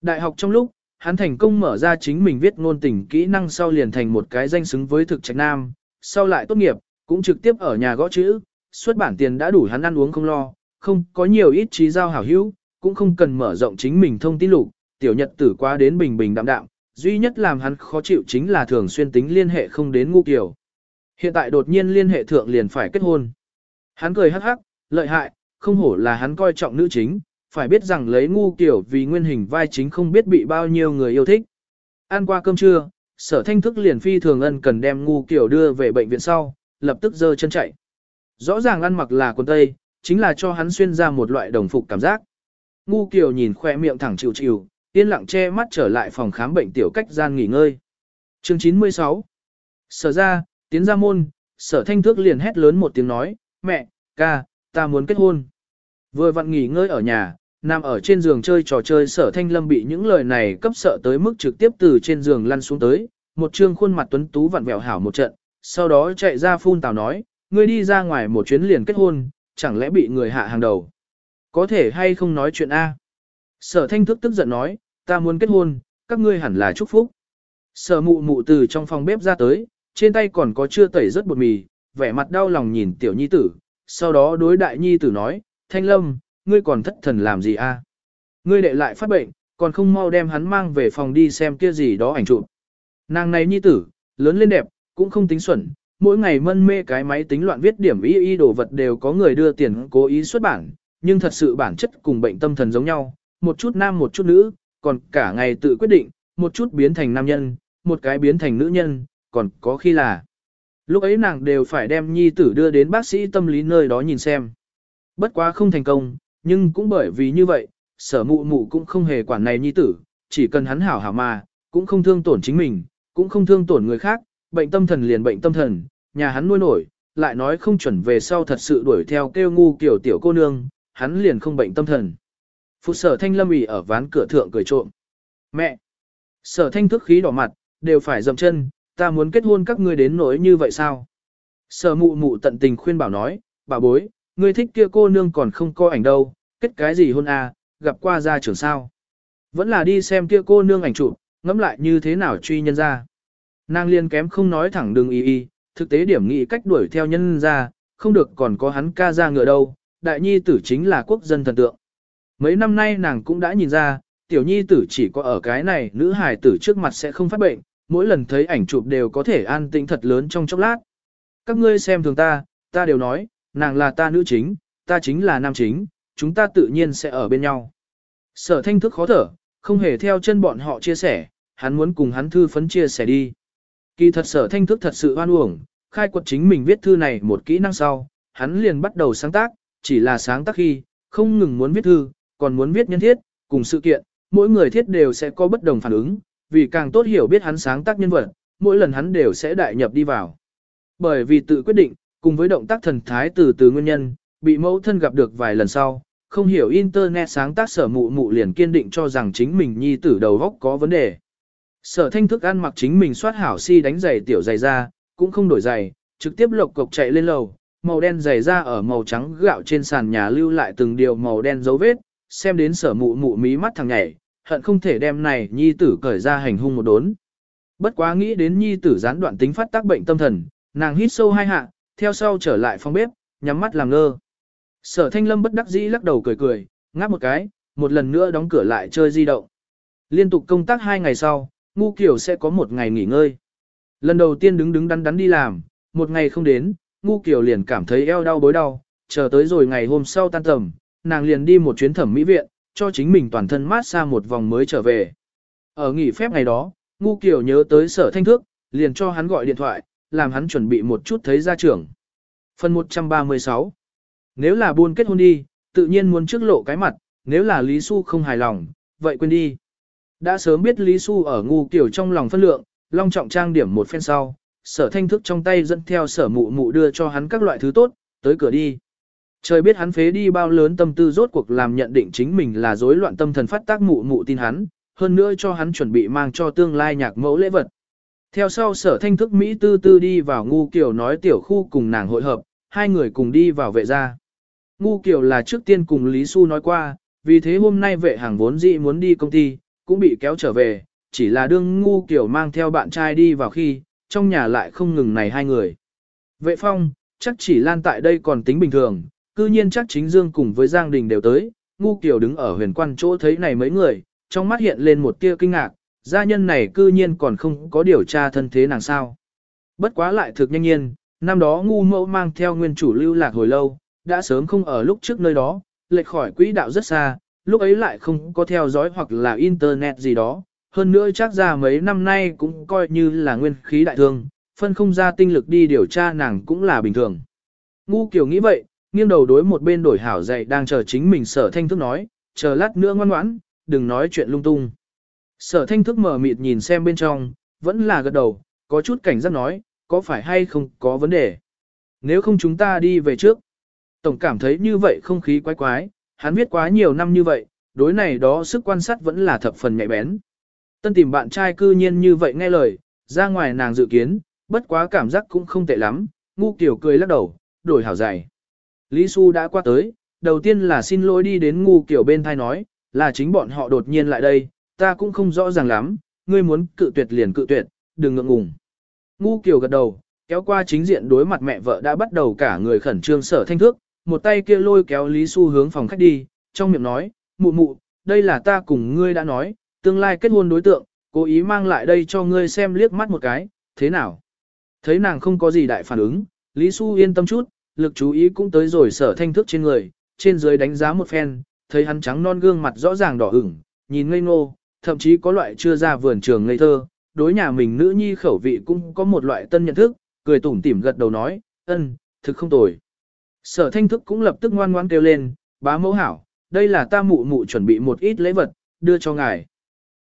Đại học trong lúc, hắn thành công mở ra chính mình viết ngôn tình kỹ năng sau liền thành một cái danh xứng với thực trạch nam, sau lại tốt nghiệp, cũng trực tiếp ở nhà gõ chữ, xuất bản tiền đã đủ hắn ăn uống không lo, không có nhiều ít trí giao hảo hữu, cũng không cần mở rộng chính mình thông tin lục, tiểu nhật tử qua đến bình bình đạm đạm, duy nhất làm hắn khó chịu chính là thường xuyên tính liên hệ không đến ngu kiểu. Hiện tại đột nhiên liên hệ thượng liền phải kết hôn. Hắn cười hắc hắc, lợi hại, không hổ là hắn coi trọng nữ chính, phải biết rằng lấy ngu kiểu vì nguyên hình vai chính không biết bị bao nhiêu người yêu thích. Ăn qua cơm trưa, sở thanh thức liền phi thường ân cần đem ngu kiểu đưa về bệnh viện sau, lập tức dơ chân chạy. Rõ ràng ăn mặc là quần tây, chính là cho hắn xuyên ra một loại đồng phục cảm giác. Ngu kiều nhìn khoe miệng thẳng chịu chịu, yên lặng che mắt trở lại phòng khám bệnh tiểu cách gian nghỉ ngơi. Chương 96 Sở ra, tiến ra môn, sở thanh thước liền hét lớn một tiếng nói, mẹ, ca, ta muốn kết hôn. Vừa vặn nghỉ ngơi ở nhà, nằm ở trên giường chơi trò chơi sở thanh lâm bị những lời này cấp sợ tới mức trực tiếp từ trên giường lăn xuống tới, một trương khuôn mặt tuấn tú vặn vẹo hảo một trận, sau đó chạy ra phun tào nói, ngươi đi ra ngoài một chuyến liền kết hôn, chẳng lẽ bị người hạ hàng đầu. Có thể hay không nói chuyện A. Sở thanh thức tức giận nói, ta muốn kết hôn, các ngươi hẳn là chúc phúc. Sở mụ mụ từ trong phòng bếp ra tới, trên tay còn có chưa tẩy rất bột mì, vẻ mặt đau lòng nhìn tiểu nhi tử, sau đó đối đại nhi tử nói, thanh lâm, ngươi còn thất thần làm gì a? Ngươi đệ lại phát bệnh, còn không mau đem hắn mang về phòng đi xem kia gì đó ảnh chụp. Nàng này nhi tử, lớn lên đẹp, cũng không tính xuẩn, mỗi ngày mân mê cái máy tính loạn viết điểm y y đồ vật đều có người đưa tiền cố ý xuất bản, nhưng thật sự bản chất cùng bệnh tâm thần giống nhau, một chút nam một chút nữ, còn cả ngày tự quyết định, một chút biến thành nam nhân, một cái biến thành nữ nhân, còn có khi là. Lúc ấy nàng đều phải đem nhi tử đưa đến bác sĩ tâm lý nơi đó nhìn xem. Bất quá không thành công, nhưng cũng bởi vì như vậy, sở mụ mụ cũng không hề quản này nhi tử, chỉ cần hắn hảo hảo mà, cũng không thương tổn chính mình, cũng không thương tổn người khác, bệnh tâm thần liền bệnh tâm thần, nhà hắn nuôi nổi, lại nói không chuẩn về sau thật sự đuổi theo kêu ngu kiểu tiểu cô nương, hắn liền không bệnh tâm thần. Phụ sở thanh lâm ủy ở ván cửa thượng cười trộm. Mẹ! Sở thanh thức khí đỏ mặt, đều phải dầm chân, ta muốn kết hôn các ngươi đến nỗi như vậy sao? Sở mụ mụ tận tình khuyên bảo nói, bà bối, ngươi thích kia cô nương còn không có ảnh đâu, kết cái gì hôn à, gặp qua ra trường sao? Vẫn là đi xem kia cô nương ảnh chụp, ngẫm lại như thế nào truy nhân ra. Nàng liên kém không nói thẳng đừng y y, thực tế điểm nghị cách đuổi theo nhân ra, không được còn có hắn ca ra ngựa đâu, đại nhi tử chính là quốc dân thần tượng. Mấy năm nay nàng cũng đã nhìn ra, tiểu nhi tử chỉ có ở cái này nữ hài tử trước mặt sẽ không phát bệnh, mỗi lần thấy ảnh chụp đều có thể an tĩnh thật lớn trong chốc lát. Các ngươi xem thường ta, ta đều nói, nàng là ta nữ chính, ta chính là nam chính, chúng ta tự nhiên sẽ ở bên nhau. Sở thanh thức khó thở, không hề theo chân bọn họ chia sẻ, hắn muốn cùng hắn thư phấn chia sẻ đi. Kỳ thật sở thanh thức thật sự hoan uổng, khai quật chính mình viết thư này một kỹ năng sau, hắn liền bắt đầu sáng tác, chỉ là sáng tác khi, không ngừng muốn viết thư, còn muốn viết nhân thiết, cùng sự kiện, mỗi người thiết đều sẽ có bất đồng phản ứng, vì càng tốt hiểu biết hắn sáng tác nhân vật, mỗi lần hắn đều sẽ đại nhập đi vào. Bởi vì tự quyết định, cùng với động tác thần thái từ từ nguyên nhân, bị mẫu thân gặp được vài lần sau, không hiểu internet sáng tác sở mụ mụ liền kiên định cho rằng chính mình nhi tử đầu góc có vấn đề. Sở thanh thức ăn mặc chính mình soát hảo si đánh giày tiểu giày ra, cũng không đổi giày, trực tiếp lộc cộc chạy lên lầu, màu đen giày ra ở màu trắng gạo trên sàn nhà lưu lại từng điều màu đen dấu vết, xem đến sở mụ mụ mí mắt thằng nhảy, hận không thể đem này nhi tử cởi ra hành hung một đốn. Bất quá nghĩ đến nhi tử gián đoạn tính phát tác bệnh tâm thần, nàng hít sâu hai hạ, theo sau trở lại phòng bếp, nhắm mắt làm ngơ. Sở thanh lâm bất đắc dĩ lắc đầu cười cười, ngáp một cái, một lần nữa đóng cửa lại chơi di động. Liên tục công tác hai ngày sau, ngu kiểu sẽ có một ngày nghỉ ngơi. Lần đầu tiên đứng đứng đắn đắn đi làm, một ngày không đến, ngu kiểu liền cảm thấy eo đau bối đau, chờ tới rồi ngày hôm sau tan tầm, nàng liền đi một chuyến thẩm mỹ viện, cho chính mình toàn thân mát xa một vòng mới trở về. Ở nghỉ phép ngày đó, ngu kiểu nhớ tới sở thanh thước, liền cho hắn gọi điện thoại, làm hắn chuẩn bị một chút thấy ra trưởng. Phần 136 Nếu là buôn kết hôn đi, tự nhiên muốn trước lộ cái mặt, nếu là Lý Xu không hài lòng, vậy quên đi. Đã sớm biết Lý Xu ở ngu kiểu trong lòng phân lượng, long trọng trang điểm một phen sau, sở thanh thức trong tay dẫn theo sở mụ mụ đưa cho hắn các loại thứ tốt, tới cửa đi. Trời biết hắn phế đi bao lớn tâm tư rốt cuộc làm nhận định chính mình là rối loạn tâm thần phát tác mụ mụ tin hắn, hơn nữa cho hắn chuẩn bị mang cho tương lai nhạc mẫu lễ vật. Theo sau sở thanh thức Mỹ tư tư đi vào ngu kiểu nói tiểu khu cùng nàng hội hợp, hai người cùng đi vào vệ gia. Ngu kiểu là trước tiên cùng Lý Xu nói qua, vì thế hôm nay vệ hàng vốn dĩ muốn đi công ty, cũng bị kéo trở về, chỉ là đương ngu kiểu mang theo bạn trai đi vào khi, trong nhà lại không ngừng này hai người. Vệ phong, chắc chỉ lan tại đây còn tính bình thường, cư nhiên chắc chính Dương cùng với Giang Đình đều tới, ngu kiểu đứng ở huyền quan chỗ thấy này mấy người, trong mắt hiện lên một tia kinh ngạc, gia nhân này cư nhiên còn không có điều tra thân thế nàng sao. Bất quá lại thực nhanh nhiên, năm đó ngu mẫu mang theo nguyên chủ lưu lạc hồi lâu, đã sớm không ở lúc trước nơi đó, lệch khỏi quỹ đạo rất xa, lúc ấy lại không có theo dõi hoặc là internet gì đó, hơn nữa chắc ra mấy năm nay cũng coi như là nguyên khí đại thương, phân không ra tinh lực đi điều tra nàng cũng là bình thường. Ngu kiểu nghĩ vậy, nghiêng đầu đối một bên đổi hảo dạy đang chờ chính mình sở thanh thức nói, chờ lát nữa ngoan ngoãn, đừng nói chuyện lung tung. Sở thanh thức mở mịt nhìn xem bên trong, vẫn là gật đầu, có chút cảnh giác nói, có phải hay không có vấn đề. Nếu không chúng ta đi về trước. Tổng cảm thấy như vậy không khí quái quái, hắn viết quá nhiều năm như vậy, đối này đó sức quan sát vẫn là thập phần nhạy bén. Tân tìm bạn trai cư nhiên như vậy nghe lời, ra ngoài nàng dự kiến, bất quá cảm giác cũng không tệ lắm, ngu kiểu cười lắc đầu, đổi hảo dày. Lý Xu đã qua tới, đầu tiên là xin lỗi đi đến ngu kiểu bên thai nói, là chính bọn họ đột nhiên lại đây, ta cũng không rõ ràng lắm, ngươi muốn cự tuyệt liền cự tuyệt, đừng ngượng ngùng. Ngu kiểu gật đầu, kéo qua chính diện đối mặt mẹ vợ đã bắt đầu cả người khẩn trương sở thanh thước, một tay kia lôi kéo Lý Xu hướng phòng khách đi, trong miệng nói, mụ mụ, đây là ta cùng ngươi đã nói, tương lai kết hôn đối tượng, cố ý mang lại đây cho ngươi xem liếc mắt một cái, thế nào? Thấy nàng không có gì đại phản ứng, Lý Xu yên tâm chút, lực chú ý cũng tới rồi sở thanh thức trên người, trên dưới đánh giá một phen, thấy hắn trắng non gương mặt rõ ràng đỏ ửng, nhìn ngây ngô, thậm chí có loại chưa ra vườn trường ngây thơ, đối nhà mình nữ nhi khẩu vị cũng có một loại tân nhận thức, cười tủm tỉm gật đầu nói, ân, thực không tồi. Sở thanh thức cũng lập tức ngoan ngoan kêu lên, bá mẫu hảo, đây là ta mụ mụ chuẩn bị một ít lễ vật, đưa cho ngài.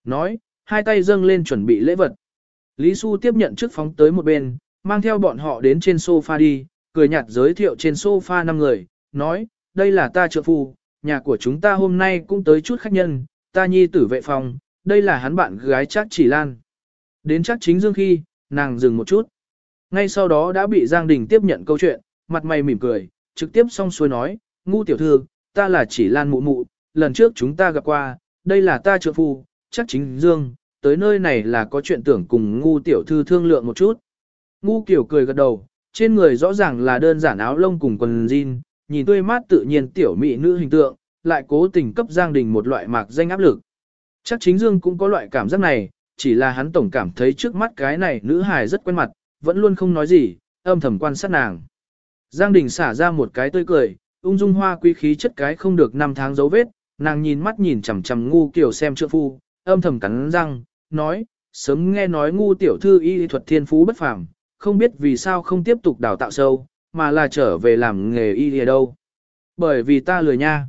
Nói, hai tay dâng lên chuẩn bị lễ vật. Lý Xu tiếp nhận trước phóng tới một bên, mang theo bọn họ đến trên sofa đi, cười nhạt giới thiệu trên sofa năm người, nói, đây là ta trợ phu, nhà của chúng ta hôm nay cũng tới chút khách nhân, ta nhi tử vệ phòng, đây là hắn bạn gái chắc chỉ lan. Đến chắc chính dương khi, nàng dừng một chút. Ngay sau đó đã bị Giang Đình tiếp nhận câu chuyện, mặt mày mỉm cười, trực tiếp xong xuôi nói, ngu tiểu thư, ta là chỉ lan mụ mụ, lần trước chúng ta gặp qua, đây là ta trợ phu, chắc chính dương, tới nơi này là có chuyện tưởng cùng ngu tiểu thư thương lượng một chút. Ngu kiểu cười gật đầu, trên người rõ ràng là đơn giản áo lông cùng quần jean, nhìn tươi mát tự nhiên tiểu mỹ nữ hình tượng, lại cố tình cấp Giang Đình một loại mạc danh áp lực. Chắc chính Dương cũng có loại cảm giác này, chỉ là hắn tổng cảm thấy trước mắt cái này nữ hài rất quen mặt, vẫn luôn không nói gì, âm thầm quan sát nàng. Giang Đình xả ra một cái tươi cười, ung dung hoa quý khí chất cái không được năm tháng dấu vết, nàng nhìn mắt nhìn chằm chằm ngu kiểu xem trượng phu, âm thầm cắn răng, nói, sớm nghe nói ngu tiểu thư y thuật thiên phú bất phàm, không biết vì sao không tiếp tục đào tạo sâu, mà là trở về làm nghề y ở đâu. Bởi vì ta lười nha.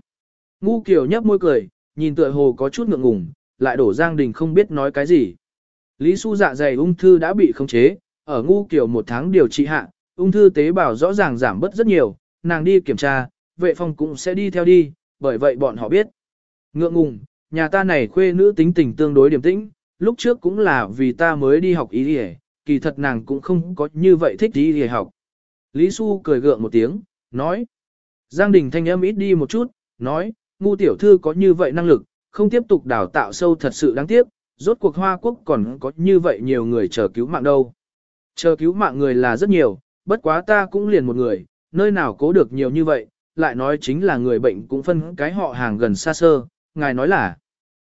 Ngu kiểu nhấp môi cười, nhìn tựa hồ có chút ngượng ngùng, lại đổ Giang Đình không biết nói cái gì. Lý Su dạ dày ung thư đã bị khống chế, ở ngu kiểu một tháng điều trị hạ, ung thư tế bào rõ ràng giảm bớt rất nhiều, nàng đi kiểm tra, vệ phong cũng sẽ đi theo đi, bởi vậy bọn họ biết. Ngượng ngùng, nhà ta này khuê nữ tính tình tương đối điềm tĩnh, lúc trước cũng là vì ta mới đi học ý đi kỳ thật nàng cũng không có như vậy thích đi đi học. Lý Xu cười gượng một tiếng, nói. Giang Đình thanh âm ít đi một chút, nói, ngu tiểu thư có như vậy năng lực, không tiếp tục đào tạo sâu thật sự đáng tiếc, rốt cuộc Hoa Quốc còn có như vậy nhiều người chờ cứu mạng đâu. Chờ cứu mạng người là rất nhiều, bất quá ta cũng liền một người, nơi nào cố được nhiều như vậy, lại nói chính là người bệnh cũng phân cái họ hàng gần xa sơ, ngài nói là.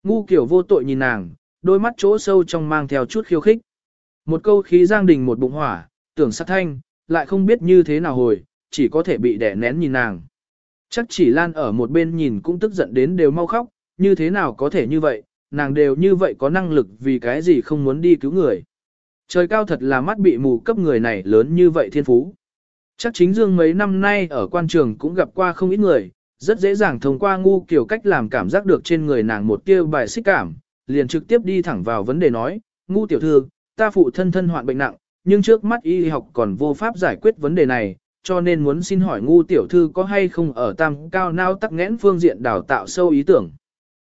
Ngu kiểu vô tội nhìn nàng, đôi mắt chỗ sâu trong mang theo chút khiêu khích. Một câu khí giang đình một bụng hỏa, tưởng sát thanh, lại không biết như thế nào hồi, chỉ có thể bị đẻ nén nhìn nàng. Chắc chỉ Lan ở một bên nhìn cũng tức giận đến đều mau khóc, như thế nào có thể như vậy, nàng đều như vậy có năng lực vì cái gì không muốn đi cứu người. Trời cao thật là mắt bị mù cấp người này lớn như vậy thiên phú. Chắc chính dương mấy năm nay ở quan trường cũng gặp qua không ít người, rất dễ dàng thông qua ngu kiểu cách làm cảm giác được trên người nàng một kia bài xích cảm, liền trực tiếp đi thẳng vào vấn đề nói, ngu tiểu thư, ta phụ thân thân hoạn bệnh nặng, nhưng trước mắt y học còn vô pháp giải quyết vấn đề này, cho nên muốn xin hỏi ngu tiểu thư có hay không ở tam cao nao tắc nghẽn phương diện đào tạo sâu ý tưởng.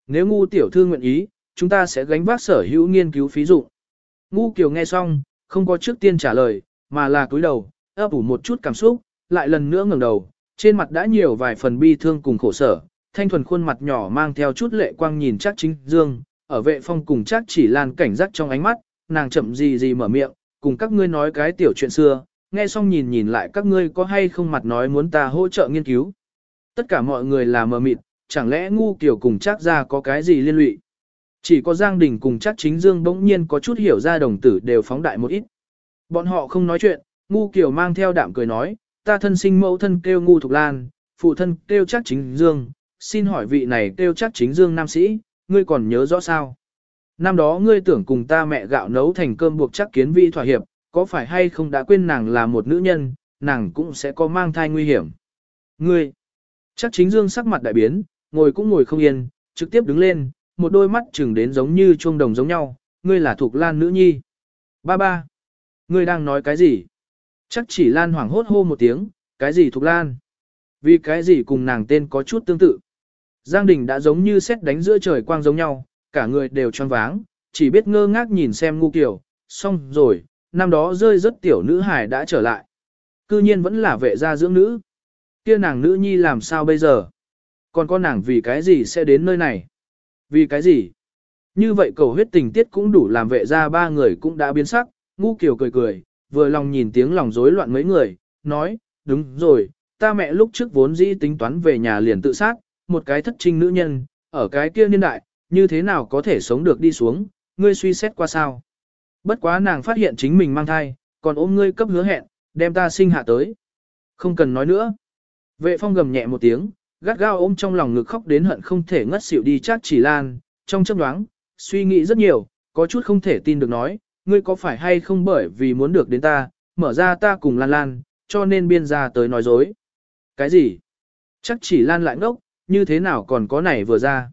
Nếu ngu tiểu thư nguyện ý, chúng ta sẽ gánh vác sở hữu nghiên cứu phí dụng. Ngu kiều nghe xong, không có trước tiên trả lời, mà là cúi đầu, ấp ủ một chút cảm xúc, lại lần nữa ngẩng đầu, trên mặt đã nhiều vài phần bi thương cùng khổ sở, thanh thuần khuôn mặt nhỏ mang theo chút lệ quang nhìn chắc chính dương, ở vệ phong cùng chắc chỉ lan cảnh giác trong ánh mắt, nàng chậm gì gì mở miệng, cùng các ngươi nói cái tiểu chuyện xưa, nghe xong nhìn nhìn lại các ngươi có hay không mặt nói muốn ta hỗ trợ nghiên cứu. Tất cả mọi người là mờ mịt, chẳng lẽ ngu kiểu cùng chắc ra có cái gì liên lụy. Chỉ có Giang Đình cùng chắc chính Dương bỗng nhiên có chút hiểu ra đồng tử đều phóng đại một ít. Bọn họ không nói chuyện, ngu kiểu mang theo đạm cười nói, ta thân sinh mẫu thân kêu ngu thục lan, phụ thân kêu chắc chính Dương, xin hỏi vị này kêu chắc chính Dương nam sĩ, ngươi còn nhớ rõ sao? Năm đó ngươi tưởng cùng ta mẹ gạo nấu thành cơm buộc chắc kiến vi thỏa hiệp, có phải hay không đã quên nàng là một nữ nhân, nàng cũng sẽ có mang thai nguy hiểm. Ngươi, chắc chính dương sắc mặt đại biến, ngồi cũng ngồi không yên, trực tiếp đứng lên, một đôi mắt chừng đến giống như chuông đồng giống nhau, ngươi là thuộc lan nữ nhi. Ba ba, ngươi đang nói cái gì? Chắc chỉ lan hoảng hốt hô một tiếng, cái gì thuộc lan? Vì cái gì cùng nàng tên có chút tương tự. Giang Đình đã giống như xét đánh giữa trời quang giống nhau, cả người đều tròn váng, chỉ biết ngơ ngác nhìn xem ngu kiểu, xong rồi, năm đó rơi rất tiểu nữ hải đã trở lại. Cư nhiên vẫn là vệ gia dưỡng nữ. Kia nàng nữ nhi làm sao bây giờ? Còn con nàng vì cái gì sẽ đến nơi này? Vì cái gì? Như vậy cầu huyết tình tiết cũng đủ làm vệ gia ba người cũng đã biến sắc, ngu kiều cười cười, vừa lòng nhìn tiếng lòng rối loạn mấy người, nói, đúng rồi, ta mẹ lúc trước vốn dĩ tính toán về nhà liền tự sát, một cái thất trinh nữ nhân, ở cái kia niên đại, như thế nào có thể sống được đi xuống, ngươi suy xét qua sao. Bất quá nàng phát hiện chính mình mang thai, còn ôm ngươi cấp hứa hẹn, đem ta sinh hạ tới. Không cần nói nữa. Vệ phong gầm nhẹ một tiếng, gắt gao ôm trong lòng ngực khóc đến hận không thể ngất xỉu đi chắc chỉ lan, trong chấp đoáng, suy nghĩ rất nhiều, có chút không thể tin được nói, ngươi có phải hay không bởi vì muốn được đến ta, mở ra ta cùng lan lan, cho nên biên ra tới nói dối. Cái gì? Chắc chỉ lan lại ngốc, như thế nào còn có này vừa ra.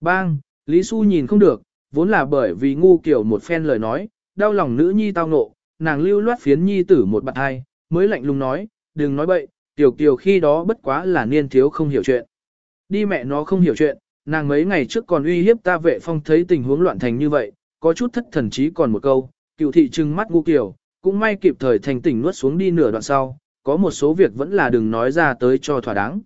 Bang, Lý Xu nhìn không được, vốn là bởi vì ngu kiểu một phen lời nói, đau lòng nữ nhi tao nộ, nàng lưu loát phiến nhi tử một bạn hai, mới lạnh lùng nói, đừng nói bậy, tiểu kiều khi đó bất quá là niên thiếu không hiểu chuyện. Đi mẹ nó không hiểu chuyện, nàng mấy ngày trước còn uy hiếp ta vệ phong thấy tình huống loạn thành như vậy, có chút thất thần trí còn một câu, cựu thị trừng mắt ngu kiểu, cũng may kịp thời thành tỉnh nuốt xuống đi nửa đoạn sau, có một số việc vẫn là đừng nói ra tới cho thỏa đáng.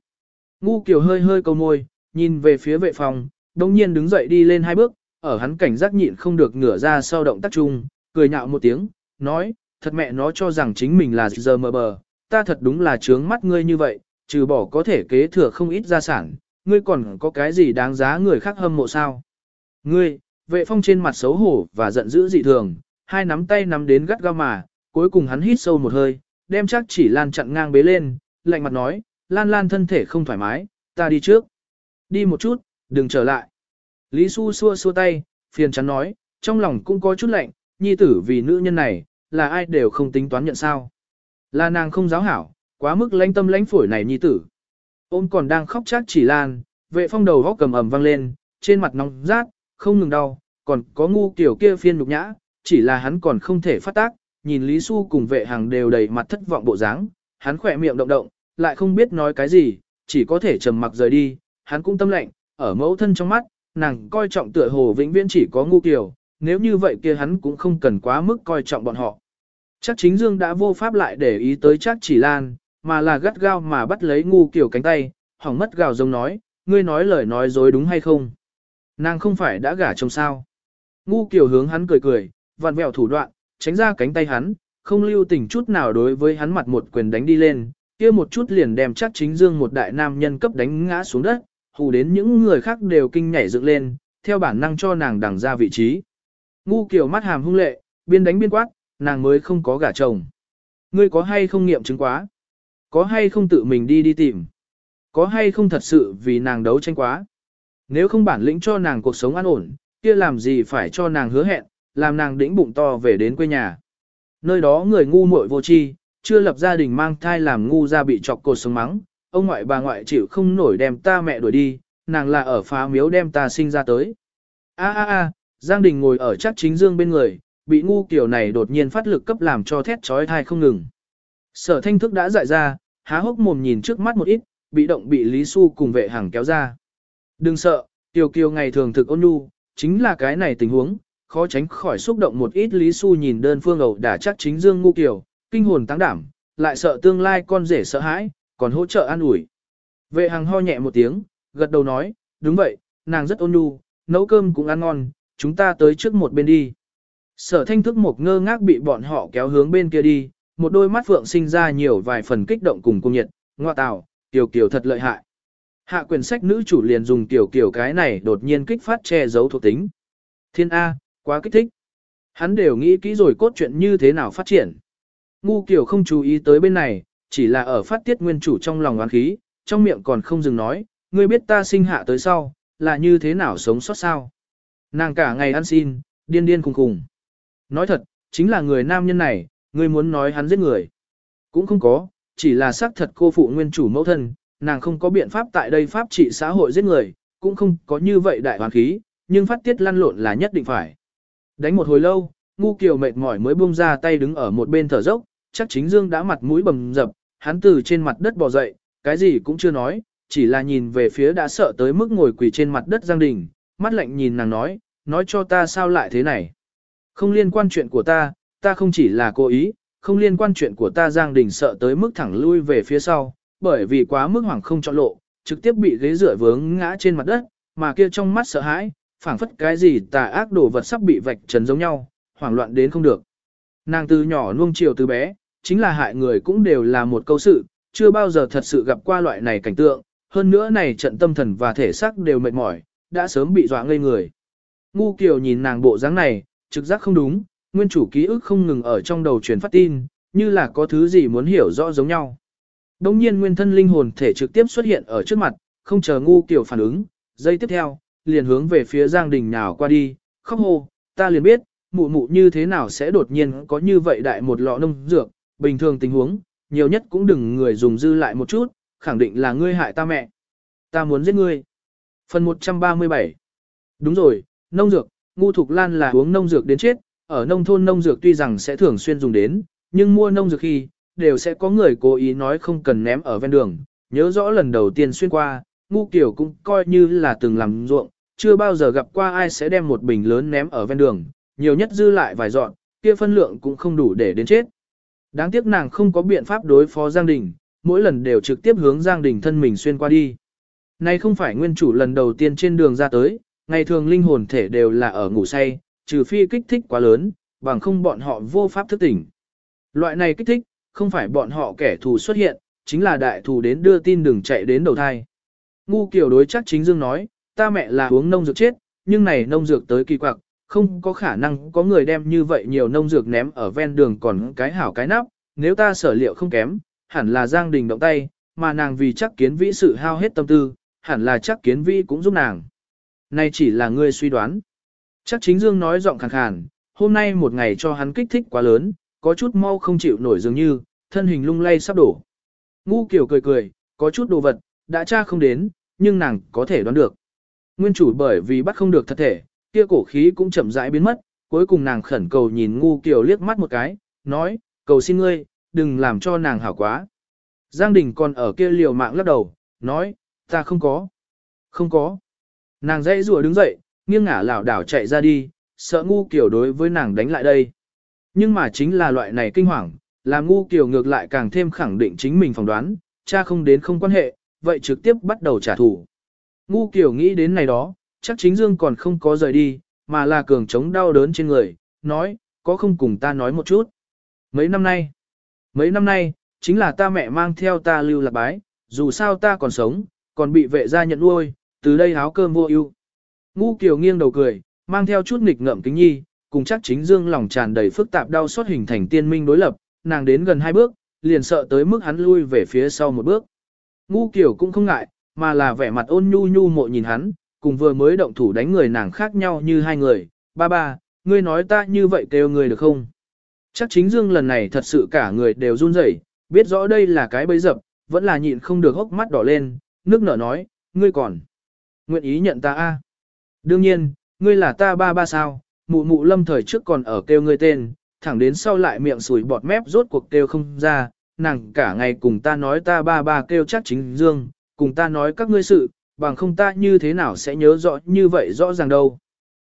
Ngu kiểu hơi hơi câu môi, nhìn về phía vệ phong, đồng nhiên đứng dậy đi lên hai bước, ở hắn cảnh giác nhịn không được ngửa ra sau động tác chung, cười nhạo một tiếng, nói, thật mẹ nó cho rằng chính mình là giờ mờ bờ, ta thật đúng là trướng mắt ngươi như vậy, trừ bỏ có thể kế thừa không ít gia sản, ngươi còn có cái gì đáng giá người khác hâm mộ sao? Ngươi, vệ phong trên mặt xấu hổ và giận dữ dị thường, hai nắm tay nắm đến gắt gao mà, cuối cùng hắn hít sâu một hơi, đem chắc chỉ lan chặn ngang bế lên, lạnh mặt nói, lan lan thân thể không thoải mái, ta đi trước. Đi một chút, đừng trở lại. Lý Xu xua xua tay, phiền chắn nói, trong lòng cũng có chút lạnh, nhi tử vì nữ nhân này, là ai đều không tính toán nhận sao. Là nàng không giáo hảo, quá mức lãnh tâm lãnh phổi này nhi tử. Ôn còn đang khóc chát chỉ lan, vệ phong đầu góc cầm ẩm vang lên, trên mặt nóng rát, không ngừng đau, còn có ngu kiểu kia phiên nhục nhã, chỉ là hắn còn không thể phát tác, nhìn Lý Xu cùng vệ hàng đều đầy mặt thất vọng bộ dáng, hắn khỏe miệng động động, lại không biết nói cái gì, chỉ có thể trầm mặc rời đi, hắn cũng tâm lạnh, ở mẫu thân trong mắt, nàng coi trọng tựa hồ vĩnh viễn chỉ có ngu kiểu, nếu như vậy kia hắn cũng không cần quá mức coi trọng bọn họ. Chắc chính Dương đã vô pháp lại để ý tới chắc chỉ lan, mà là gắt gao mà bắt lấy ngu kiểu cánh tay, hỏng mất gào giống nói, ngươi nói lời nói dối đúng hay không? Nàng không phải đã gả chồng sao? Ngu kiểu hướng hắn cười cười, vặn vẹo thủ đoạn, tránh ra cánh tay hắn, không lưu tình chút nào đối với hắn mặt một quyền đánh đi lên, kia một chút liền đem chắc chính dương một đại nam nhân cấp đánh ngã xuống đất, hù đến những người khác đều kinh nhảy dựng lên, theo bản năng cho nàng đằng ra vị trí. Ngu kiểu mắt hàm hung lệ, biên đánh biên quát, nàng mới không có gả chồng. Ngươi có hay không nghiệm chứng quá? Có hay không tự mình đi đi tìm? Có hay không thật sự vì nàng đấu tranh quá? Nếu không bản lĩnh cho nàng cuộc sống an ổn, kia làm gì phải cho nàng hứa hẹn, làm nàng đĩnh bụng to về đến quê nhà. Nơi đó người ngu muội vô tri, chưa lập gia đình mang thai làm ngu ra bị chọc cột sống mắng, ông ngoại bà ngoại chịu không nổi đem ta mẹ đuổi đi, nàng là ở phá miếu đem ta sinh ra tới. A a a, Giang Đình ngồi ở chắc chính dương bên người, bị ngu kiểu này đột nhiên phát lực cấp làm cho thét trói thai không ngừng. Sở thanh thức đã dại ra, há hốc mồm nhìn trước mắt một ít, bị động bị Lý Xu cùng vệ hàng kéo ra. Đừng sợ, Tiểu Kiều ngày thường thực ôn nhu, chính là cái này tình huống, khó tránh khỏi xúc động một ít Lý Xu nhìn đơn phương ẩu đả chắc chính Dương Ngu Kiều, kinh hồn tăng đảm, lại sợ tương lai con rể sợ hãi, còn hỗ trợ an ủi. Vệ hàng ho nhẹ một tiếng, gật đầu nói, đúng vậy, nàng rất ôn nhu, nấu cơm cũng ăn ngon, chúng ta tới trước một bên đi. Sở thanh thức một ngơ ngác bị bọn họ kéo hướng bên kia đi, một đôi mắt phượng sinh ra nhiều vài phần kích động cùng cung nhiệt, ngoa tào, tiểu kiều thật lợi hại. Hạ quyển sách nữ chủ liền dùng tiểu kiều cái này đột nhiên kích phát che giấu thuộc tính. Thiên A, quá kích thích. Hắn đều nghĩ kỹ rồi cốt chuyện như thế nào phát triển. Ngu kiểu không chú ý tới bên này, chỉ là ở phát tiết nguyên chủ trong lòng oán khí, trong miệng còn không dừng nói, ngươi biết ta sinh hạ tới sau, là như thế nào sống sót sao. Nàng cả ngày ăn xin, điên điên cùng cùng. Nói thật, chính là người nam nhân này, ngươi muốn nói hắn giết người. Cũng không có, chỉ là xác thật cô phụ nguyên chủ mẫu thân, nàng không có biện pháp tại đây pháp trị xã hội giết người, cũng không có như vậy đại hoàn khí, nhưng phát tiết lăn lộn là nhất định phải. Đánh một hồi lâu, ngu kiều mệt mỏi mới buông ra tay đứng ở một bên thở dốc, chắc chính dương đã mặt mũi bầm dập, hắn từ trên mặt đất bò dậy, cái gì cũng chưa nói, chỉ là nhìn về phía đã sợ tới mức ngồi quỳ trên mặt đất Giang Đình, mắt lạnh nhìn nàng nói, nói cho ta sao lại thế này. Không liên quan chuyện của ta, ta không chỉ là cố ý, không liên quan chuyện của ta Giang Đình sợ tới mức thẳng lui về phía sau, bởi vì quá mức hoảng không chọn lộ, trực tiếp bị ghế rửa vướng ngã trên mặt đất, mà kia trong mắt sợ hãi, phảng phất cái gì tà ác đồ vật sắp bị vạch trần giống nhau, hoảng loạn đến không được. Nàng từ nhỏ nuông chiều từ bé, chính là hại người cũng đều là một câu sự, chưa bao giờ thật sự gặp qua loại này cảnh tượng, hơn nữa này trận tâm thần và thể xác đều mệt mỏi, đã sớm bị dọa ngây người. Ngu Kiều nhìn nàng bộ dáng này, trực giác không đúng, nguyên chủ ký ức không ngừng ở trong đầu truyền phát tin, như là có thứ gì muốn hiểu rõ giống nhau. Đông nhiên nguyên thân linh hồn thể trực tiếp xuất hiện ở trước mặt, không chờ ngu kiểu phản ứng, giây tiếp theo, liền hướng về phía Giang Đình nào qua đi, khóc hô, ta liền biết, mụ mụ như thế nào sẽ đột nhiên có như vậy đại một lọ nông dược, bình thường tình huống, nhiều nhất cũng đừng người dùng dư lại một chút, khẳng định là ngươi hại ta mẹ. Ta muốn giết ngươi. Phần 137 Đúng rồi, nông dược, ngu thục lan là uống nông dược đến chết, ở nông thôn nông dược tuy rằng sẽ thường xuyên dùng đến, nhưng mua nông dược khi, đều sẽ có người cố ý nói không cần ném ở ven đường. Nhớ rõ lần đầu tiên xuyên qua, ngu kiểu cũng coi như là từng làm ruộng, chưa bao giờ gặp qua ai sẽ đem một bình lớn ném ở ven đường, nhiều nhất dư lại vài dọn, kia phân lượng cũng không đủ để đến chết. Đáng tiếc nàng không có biện pháp đối phó Giang Đình, mỗi lần đều trực tiếp hướng Giang Đình thân mình xuyên qua đi. Này không phải nguyên chủ lần đầu tiên trên đường ra tới, ngày thường linh hồn thể đều là ở ngủ say, trừ phi kích thích quá lớn, bằng không bọn họ vô pháp thức tỉnh. Loại này kích thích, không phải bọn họ kẻ thù xuất hiện, chính là đại thù đến đưa tin đừng chạy đến đầu thai. Ngu kiểu đối chắc chính dương nói, ta mẹ là uống nông dược chết, nhưng này nông dược tới kỳ quặc, không có khả năng có người đem như vậy nhiều nông dược ném ở ven đường còn cái hảo cái nắp, nếu ta sở liệu không kém, hẳn là Giang Đình động tay, mà nàng vì chắc kiến vĩ sự hao hết tâm tư, hẳn là chắc kiến vĩ cũng giúp nàng nay chỉ là ngươi suy đoán. Chắc chính Dương nói giọng khàn khàn, hôm nay một ngày cho hắn kích thích quá lớn, có chút mau không chịu nổi dường như, thân hình lung lay sắp đổ. Ngu kiểu cười cười, có chút đồ vật, đã tra không đến, nhưng nàng có thể đoán được. Nguyên chủ bởi vì bắt không được thật thể, kia cổ khí cũng chậm rãi biến mất, cuối cùng nàng khẩn cầu nhìn ngu kiểu liếc mắt một cái, nói, cầu xin ngươi, đừng làm cho nàng hảo quá. Giang Đình còn ở kia liều mạng lắc đầu, nói, ta không có. Không có. Nàng dãy rùa đứng dậy, nghiêng ngả lảo đảo chạy ra đi, sợ ngu kiểu đối với nàng đánh lại đây. Nhưng mà chính là loại này kinh hoàng, làm ngu kiểu ngược lại càng thêm khẳng định chính mình phỏng đoán, cha không đến không quan hệ, vậy trực tiếp bắt đầu trả thù. Ngu kiểu nghĩ đến này đó, chắc chính Dương còn không có rời đi, mà là cường chống đau đớn trên người, nói, có không cùng ta nói một chút. Mấy năm nay, mấy năm nay, chính là ta mẹ mang theo ta lưu lạc bái, dù sao ta còn sống, còn bị vệ gia nhận nuôi, từ đây áo cơm vô ưu. Ngu Kiều nghiêng đầu cười, mang theo chút nghịch ngợm kính nhi, cùng chắc chính dương lòng tràn đầy phức tạp đau xót hình thành tiên minh đối lập, nàng đến gần hai bước, liền sợ tới mức hắn lui về phía sau một bước. Ngu Kiều cũng không ngại, mà là vẻ mặt ôn nhu nhu mộ nhìn hắn, cùng vừa mới động thủ đánh người nàng khác nhau như hai người. Ba ba, ngươi nói ta như vậy kêu người được không? Chắc chính dương lần này thật sự cả người đều run rẩy, biết rõ đây là cái bấy dập, vẫn là nhịn không được hốc mắt đỏ lên, nước nở nói, ngươi còn nguyện ý nhận ta a? Đương nhiên, ngươi là ta ba ba sao, mụ mụ lâm thời trước còn ở kêu ngươi tên, thẳng đến sau lại miệng sùi bọt mép rốt cuộc kêu không ra, nàng cả ngày cùng ta nói ta ba ba kêu chắc chính dương, cùng ta nói các ngươi sự, bằng không ta như thế nào sẽ nhớ rõ như vậy rõ ràng đâu.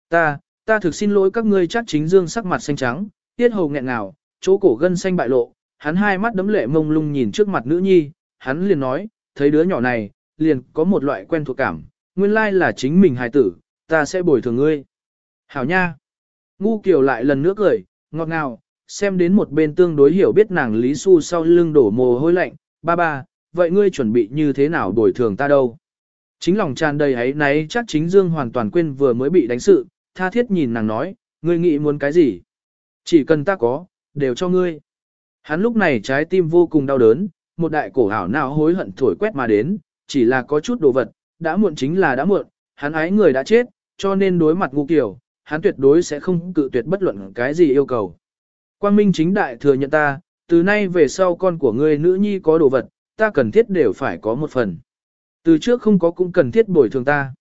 Ta, ta thực xin lỗi các ngươi chắc chính dương sắc mặt xanh trắng, tiết hầu nghẹn ngào, chỗ cổ gân xanh bại lộ, hắn hai mắt đấm lệ mông lung nhìn trước mặt nữ nhi, hắn liền nói, thấy đứa nhỏ này, liền có một loại quen thuộc cảm, nguyên lai là chính mình hài tử, ta sẽ bồi thường ngươi. Hảo nha! Ngu Kiều lại lần nữa cười, ngọt ngào, xem đến một bên tương đối hiểu biết nàng Lý Xu sau lưng đổ mồ hôi lạnh, ba ba, vậy ngươi chuẩn bị như thế nào bồi thường ta đâu? Chính lòng tràn đầy ấy náy chắc chính Dương hoàn toàn quên vừa mới bị đánh sự, tha thiết nhìn nàng nói, ngươi nghĩ muốn cái gì? Chỉ cần ta có, đều cho ngươi. Hắn lúc này trái tim vô cùng đau đớn, một đại cổ hảo nào hối hận thổi quét mà đến, chỉ là có chút đồ vật, đã muộn chính là đã muộn, hắn ái người đã chết, cho nên đối mặt ngu kiểu, hắn tuyệt đối sẽ không cự tuyệt bất luận cái gì yêu cầu. Quang Minh chính đại thừa nhận ta, từ nay về sau con của ngươi nữ nhi có đồ vật, ta cần thiết đều phải có một phần. Từ trước không có cũng cần thiết bồi thường ta.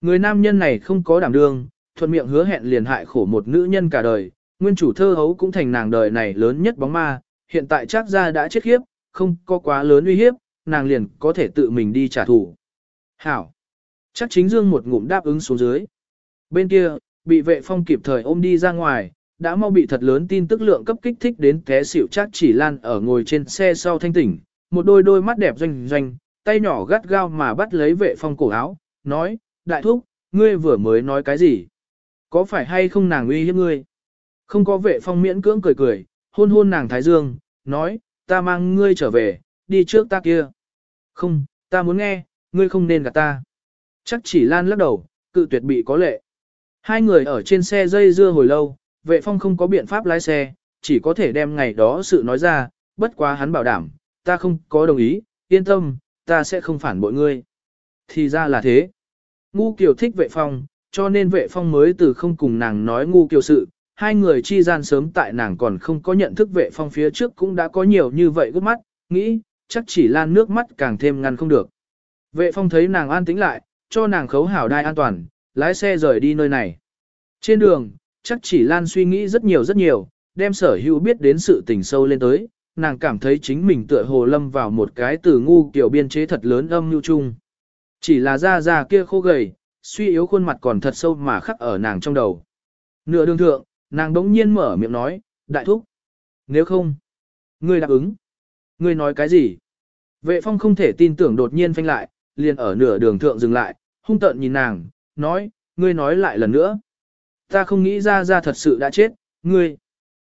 Người nam nhân này không có đảm đương, thuận miệng hứa hẹn liền hại khổ một nữ nhân cả đời, nguyên chủ thơ hấu cũng thành nàng đời này lớn nhất bóng ma, hiện tại chắc ra đã chết khiếp, không có quá lớn uy hiếp, nàng liền có thể tự mình đi trả thù. Hảo! Chắc chính dương một ngụm đáp ứng xuống dưới. Bên kia, bị vệ phong kịp thời ôm đi ra ngoài, đã mau bị thật lớn tin tức lượng cấp kích thích đến té xỉu chắc chỉ lan ở ngồi trên xe sau thanh tỉnh, một đôi đôi mắt đẹp doanh doanh, tay nhỏ gắt gao mà bắt lấy vệ phong cổ áo, nói, đại thúc, ngươi vừa mới nói cái gì? Có phải hay không nàng uy hiếp ngươi? Không có vệ phong miễn cưỡng cười cười, hôn hôn nàng thái dương, nói, ta mang ngươi trở về, đi trước ta kia. Không, ta muốn nghe, ngươi không nên gạt ta. Chắc chỉ lan lắc đầu, cự tuyệt bị có lệ. Hai người ở trên xe dây dưa hồi lâu, vệ phong không có biện pháp lái xe, chỉ có thể đem ngày đó sự nói ra, bất quá hắn bảo đảm, ta không có đồng ý, yên tâm, ta sẽ không phản bội ngươi. Thì ra là thế. Ngu Kiều thích vệ phong, cho nên vệ phong mới từ không cùng nàng nói ngu Kiều sự, hai người chi gian sớm tại nàng còn không có nhận thức vệ phong phía trước cũng đã có nhiều như vậy gấp mắt, nghĩ, chắc chỉ lan nước mắt càng thêm ngăn không được. Vệ phong thấy nàng an tĩnh lại, cho nàng khấu hảo đai an toàn, lái xe rời đi nơi này. Trên đường, chắc chỉ lan suy nghĩ rất nhiều rất nhiều, đem sở hữu biết đến sự tình sâu lên tới, nàng cảm thấy chính mình tựa hồ lâm vào một cái từ ngu kiểu biên chế thật lớn âm nhu chung. Chỉ là da da kia khô gầy, suy yếu khuôn mặt còn thật sâu mà khắc ở nàng trong đầu. Nửa đường thượng, nàng đống nhiên mở miệng nói, đại thúc. Nếu không, ngươi đáp ứng. Ngươi nói cái gì? Vệ phong không thể tin tưởng đột nhiên phanh lại, liền ở nửa đường thượng dừng lại, hung tợn nhìn nàng, nói, ngươi nói lại lần nữa. Ta không nghĩ ra ra thật sự đã chết, ngươi.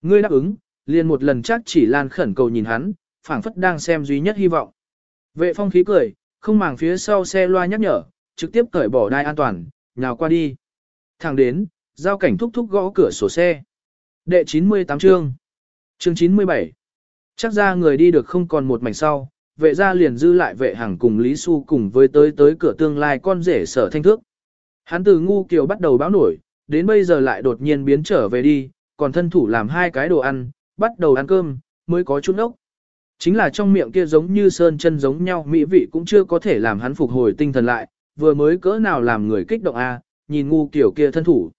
Ngươi đáp ứng, liền một lần chắc chỉ lan khẩn cầu nhìn hắn, phảng phất đang xem duy nhất hy vọng. Vệ phong khí cười, không màng phía sau xe loa nhắc nhở, trực tiếp cởi bỏ đai an toàn, nhào qua đi. Thẳng đến, giao cảnh thúc thúc gõ cửa sổ xe. Đệ 98 chương. Chương 97. Chắc ra người đi được không còn một mảnh sau, vệ ra liền dư lại vệ hàng cùng Lý Xu cùng với tới tới cửa tương lai con rể sở thanh thước. Hắn từ ngu kiều bắt đầu báo nổi, đến bây giờ lại đột nhiên biến trở về đi, còn thân thủ làm hai cái đồ ăn, bắt đầu ăn cơm, mới có chút ốc. Chính là trong miệng kia giống như sơn chân giống nhau mỹ vị cũng chưa có thể làm hắn phục hồi tinh thần lại, vừa mới cỡ nào làm người kích động a, nhìn ngu kiểu kia thân thủ.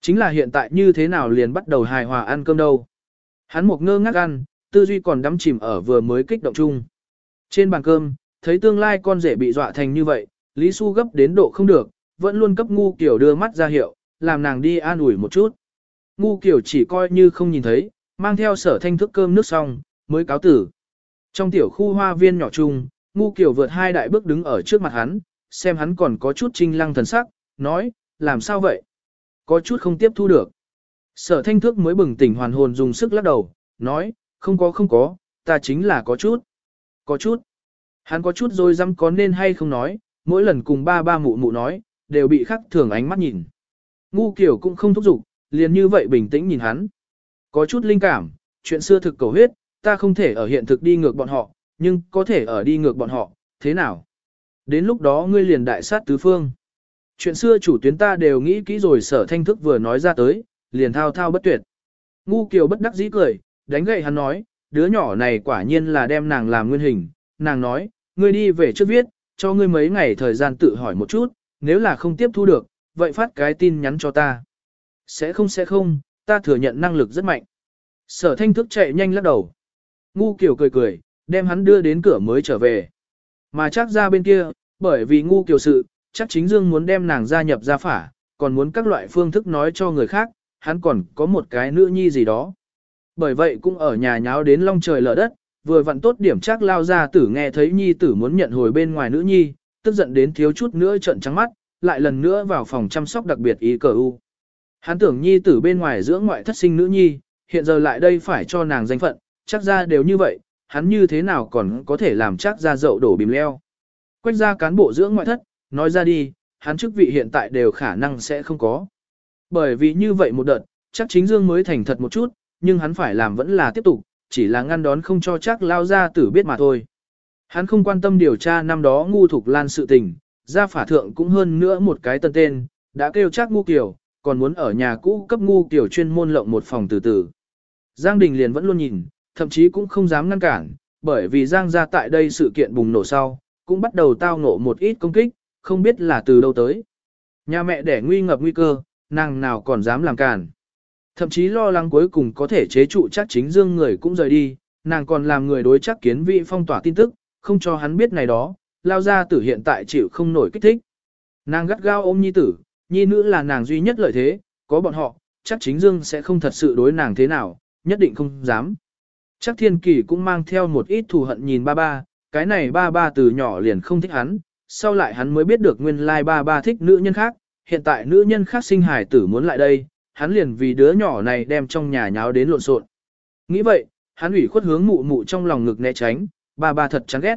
Chính là hiện tại như thế nào liền bắt đầu hài hòa ăn cơm đâu. Hắn một ngơ ngác ăn, tư duy còn đắm chìm ở vừa mới kích động chung. Trên bàn cơm, thấy tương lai con rể bị dọa thành như vậy, Lý Xu gấp đến độ không được, vẫn luôn cấp ngu kiểu đưa mắt ra hiệu, làm nàng đi an ủi một chút. Ngu kiểu chỉ coi như không nhìn thấy, mang theo sở thanh thức cơm nước xong, mới cáo tử. Trong tiểu khu hoa viên nhỏ chung, ngu kiểu vượt hai đại bước đứng ở trước mặt hắn, xem hắn còn có chút trinh lăng thần sắc, nói, làm sao vậy? Có chút không tiếp thu được. Sở thanh thức mới bừng tỉnh hoàn hồn dùng sức lắc đầu, nói, không có không có, ta chính là có chút. Có chút. Hắn có chút rồi dám có nên hay không nói, mỗi lần cùng ba ba mụ mụ nói, đều bị khắc thường ánh mắt nhìn. Ngu kiểu cũng không thúc giục, liền như vậy bình tĩnh nhìn hắn. Có chút linh cảm, chuyện xưa thực cầu huyết, ta không thể ở hiện thực đi ngược bọn họ, nhưng có thể ở đi ngược bọn họ, thế nào? Đến lúc đó ngươi liền đại sát tứ phương. Chuyện xưa chủ tuyến ta đều nghĩ kỹ rồi sở thanh thức vừa nói ra tới, liền thao thao bất tuyệt. Ngu kiều bất đắc dĩ cười, đánh gậy hắn nói, đứa nhỏ này quả nhiên là đem nàng làm nguyên hình. Nàng nói, ngươi đi về trước viết, cho ngươi mấy ngày thời gian tự hỏi một chút, nếu là không tiếp thu được, vậy phát cái tin nhắn cho ta. Sẽ không sẽ không, ta thừa nhận năng lực rất mạnh. Sở thanh thức chạy nhanh lắc đầu. Ngu kiểu cười cười, đem hắn đưa đến cửa mới trở về. Mà chắc ra bên kia, bởi vì ngu kiều sự, chắc chính Dương muốn đem nàng gia nhập gia phả, còn muốn các loại phương thức nói cho người khác, hắn còn có một cái nữ nhi gì đó. Bởi vậy cũng ở nhà nháo đến long trời lở đất, vừa vặn tốt điểm chắc lao ra tử nghe thấy nhi tử muốn nhận hồi bên ngoài nữ nhi, tức giận đến thiếu chút nữa trận trắng mắt, lại lần nữa vào phòng chăm sóc đặc biệt ý cờ u. Hắn tưởng nhi tử bên ngoài dưỡng ngoại thất sinh nữ nhi, hiện giờ lại đây phải cho nàng danh phận, chắc ra đều như vậy, hắn như thế nào còn có thể làm chắc ra dậu đổ bìm leo. Quách ra cán bộ dưỡng ngoại thất, nói ra đi, hắn chức vị hiện tại đều khả năng sẽ không có. Bởi vì như vậy một đợt, chắc chính Dương mới thành thật một chút, nhưng hắn phải làm vẫn là tiếp tục, chỉ là ngăn đón không cho chắc lao ra tử biết mà thôi. Hắn không quan tâm điều tra năm đó ngu thục lan sự tình, ra phả thượng cũng hơn nữa một cái tân tên, đã kêu chắc ngu kiểu, còn muốn ở nhà cũ cấp ngu kiểu chuyên môn lộng một phòng từ từ. Giang Đình liền vẫn luôn nhìn, thậm chí cũng không dám ngăn cản, bởi vì Giang ra tại đây sự kiện bùng nổ sau, cũng bắt đầu tao ngộ một ít công kích, không biết là từ đâu tới. Nhà mẹ đẻ nguy ngập nguy cơ, nàng nào còn dám làm cản. Thậm chí lo lắng cuối cùng có thể chế trụ chắc chính dương người cũng rời đi, nàng còn làm người đối chắc kiến vị phong tỏa tin tức, không cho hắn biết này đó, lao ra tử hiện tại chịu không nổi kích thích. Nàng gắt gao ôm nhi tử, nhi nữ là nàng duy nhất lợi thế, có bọn họ, chắc chính dương sẽ không thật sự đối nàng thế nào, nhất định không dám. Chắc thiên kỳ cũng mang theo một ít thù hận nhìn ba ba, cái này ba ba từ nhỏ liền không thích hắn, sau lại hắn mới biết được nguyên lai ba ba thích nữ nhân khác, hiện tại nữ nhân khác sinh hài tử muốn lại đây, hắn liền vì đứa nhỏ này đem trong nhà nháo đến lộn xộn. Nghĩ vậy, hắn ủy khuất hướng mụ mụ trong lòng ngực né tránh, ba ba thật chán ghét.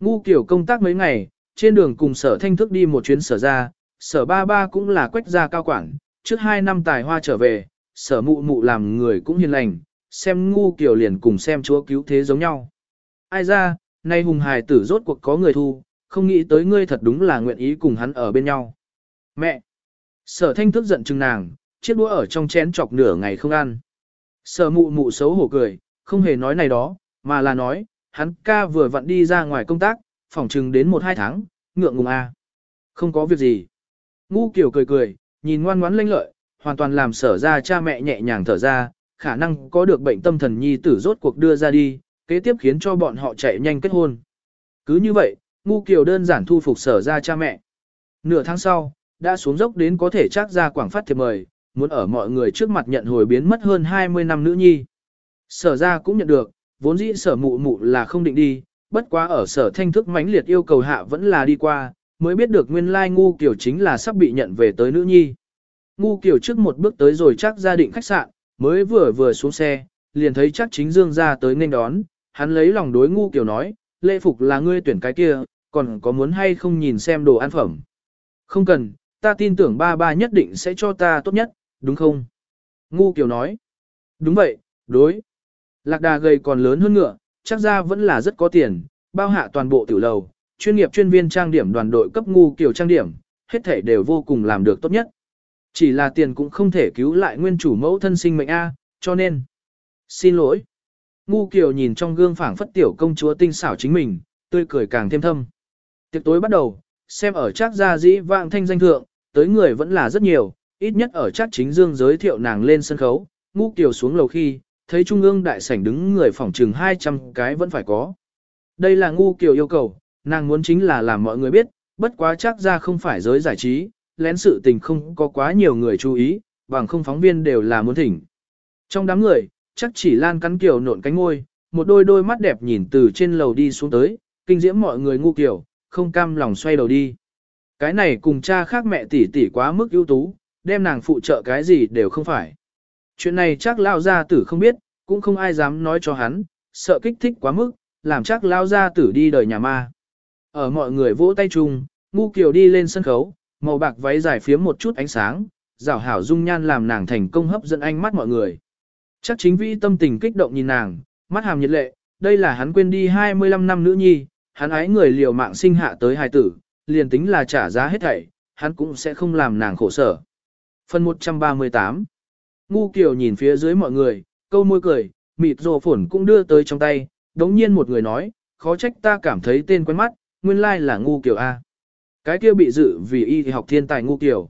Ngu kiểu công tác mấy ngày, trên đường cùng sở thanh thức đi một chuyến sở ra, sở ba ba cũng là quách gia cao quản, trước hai năm tài hoa trở về, sở mụ mụ làm người cũng hiền lành, xem ngu kiểu liền cùng xem chúa cứu thế giống nhau. Ai ra, nay hùng hài tử rốt cuộc có người thu, không nghĩ tới ngươi thật đúng là nguyện ý cùng hắn ở bên nhau. Mẹ! Sở thanh thức giận chừng nàng, chiếc đũa ở trong chén chọc nửa ngày không ăn. Sở mụ mụ xấu hổ cười, không hề nói này đó, mà là nói, hắn ca vừa vặn đi ra ngoài công tác, phỏng chừng đến một hai tháng, ngượng ngùng a. À. Không có việc gì. Ngu kiểu cười cười, nhìn ngoan ngoãn lanh lợi, hoàn toàn làm sở ra cha mẹ nhẹ nhàng thở ra, khả năng có được bệnh tâm thần nhi tử rốt cuộc đưa ra đi, kế tiếp khiến cho bọn họ chạy nhanh kết hôn. Cứ như vậy, ngu kiều đơn giản thu phục sở ra cha mẹ. Nửa tháng sau, đã xuống dốc đến có thể chắc ra quảng phát thiệp mời, muốn ở mọi người trước mặt nhận hồi biến mất hơn 20 năm nữ nhi. Sở ra cũng nhận được, vốn dĩ sở mụ mụ là không định đi, bất quá ở sở thanh thức mãnh liệt yêu cầu hạ vẫn là đi qua, mới biết được nguyên lai ngu kiểu chính là sắp bị nhận về tới nữ nhi. Ngu kiểu trước một bước tới rồi chắc gia định khách sạn, mới vừa vừa xuống xe, liền thấy chắc chính dương ra tới nên đón, hắn lấy lòng đối ngu kiểu nói, lễ phục là ngươi tuyển cái kia, còn có muốn hay không nhìn xem đồ ăn phẩm. Không cần, ta tin tưởng ba ba nhất định sẽ cho ta tốt nhất, đúng không? Ngu kiểu nói. Đúng vậy, đối. Lạc đà gầy còn lớn hơn ngựa, chắc ra vẫn là rất có tiền, bao hạ toàn bộ tiểu lầu, chuyên nghiệp chuyên viên trang điểm đoàn đội cấp ngu kiểu trang điểm, hết thể đều vô cùng làm được tốt nhất. Chỉ là tiền cũng không thể cứu lại nguyên chủ mẫu thân sinh mệnh A, cho nên. Xin lỗi. Ngu kiều nhìn trong gương phảng phất tiểu công chúa tinh xảo chính mình, tươi cười càng thêm thâm. Tiệc tối bắt đầu, xem ở chắc gia dĩ vạng thanh danh thượng, tới người vẫn là rất nhiều, ít nhất ở chắc chính dương giới thiệu nàng lên sân khấu, Ngũ kiều xuống lầu khi, thấy trung ương đại sảnh đứng người phỏng trừng 200 cái vẫn phải có. Đây là ngu kiều yêu cầu, nàng muốn chính là làm mọi người biết, bất quá chắc ra không phải giới giải trí, lén sự tình không có quá nhiều người chú ý, bằng không phóng viên đều là muốn thỉnh. Trong đám người, chắc chỉ lan cắn kiều nộn cánh ngôi, một đôi đôi mắt đẹp nhìn từ trên lầu đi xuống tới, kinh diễm mọi người ngu kiều, không cam lòng xoay đầu đi. Cái này cùng cha khác mẹ tỷ tỷ quá mức ưu tú, đem nàng phụ trợ cái gì đều không phải. Chuyện này chắc lao gia tử không biết, cũng không ai dám nói cho hắn, sợ kích thích quá mức, làm chắc lao gia tử đi đời nhà ma. Ở mọi người vỗ tay chung, ngu kiều đi lên sân khấu, màu bạc váy dài phiếm một chút ánh sáng, rảo hảo dung nhan làm nàng thành công hấp dẫn ánh mắt mọi người. Chắc chính vĩ tâm tình kích động nhìn nàng, mắt hàm nhiệt lệ, đây là hắn quên đi 25 năm nữ nhi, hắn ái người liều mạng sinh hạ tới hài tử, liền tính là trả giá hết thảy, hắn cũng sẽ không làm nàng khổ sở. Phần 138 Ngu Kiều nhìn phía dưới mọi người, câu môi cười, mịt rồ phổn cũng đưa tới trong tay, đống nhiên một người nói, khó trách ta cảm thấy tên quen mắt, nguyên lai là Ngu Kiều A. Cái kia bị dự vì y học thiên tài Ngu Kiều.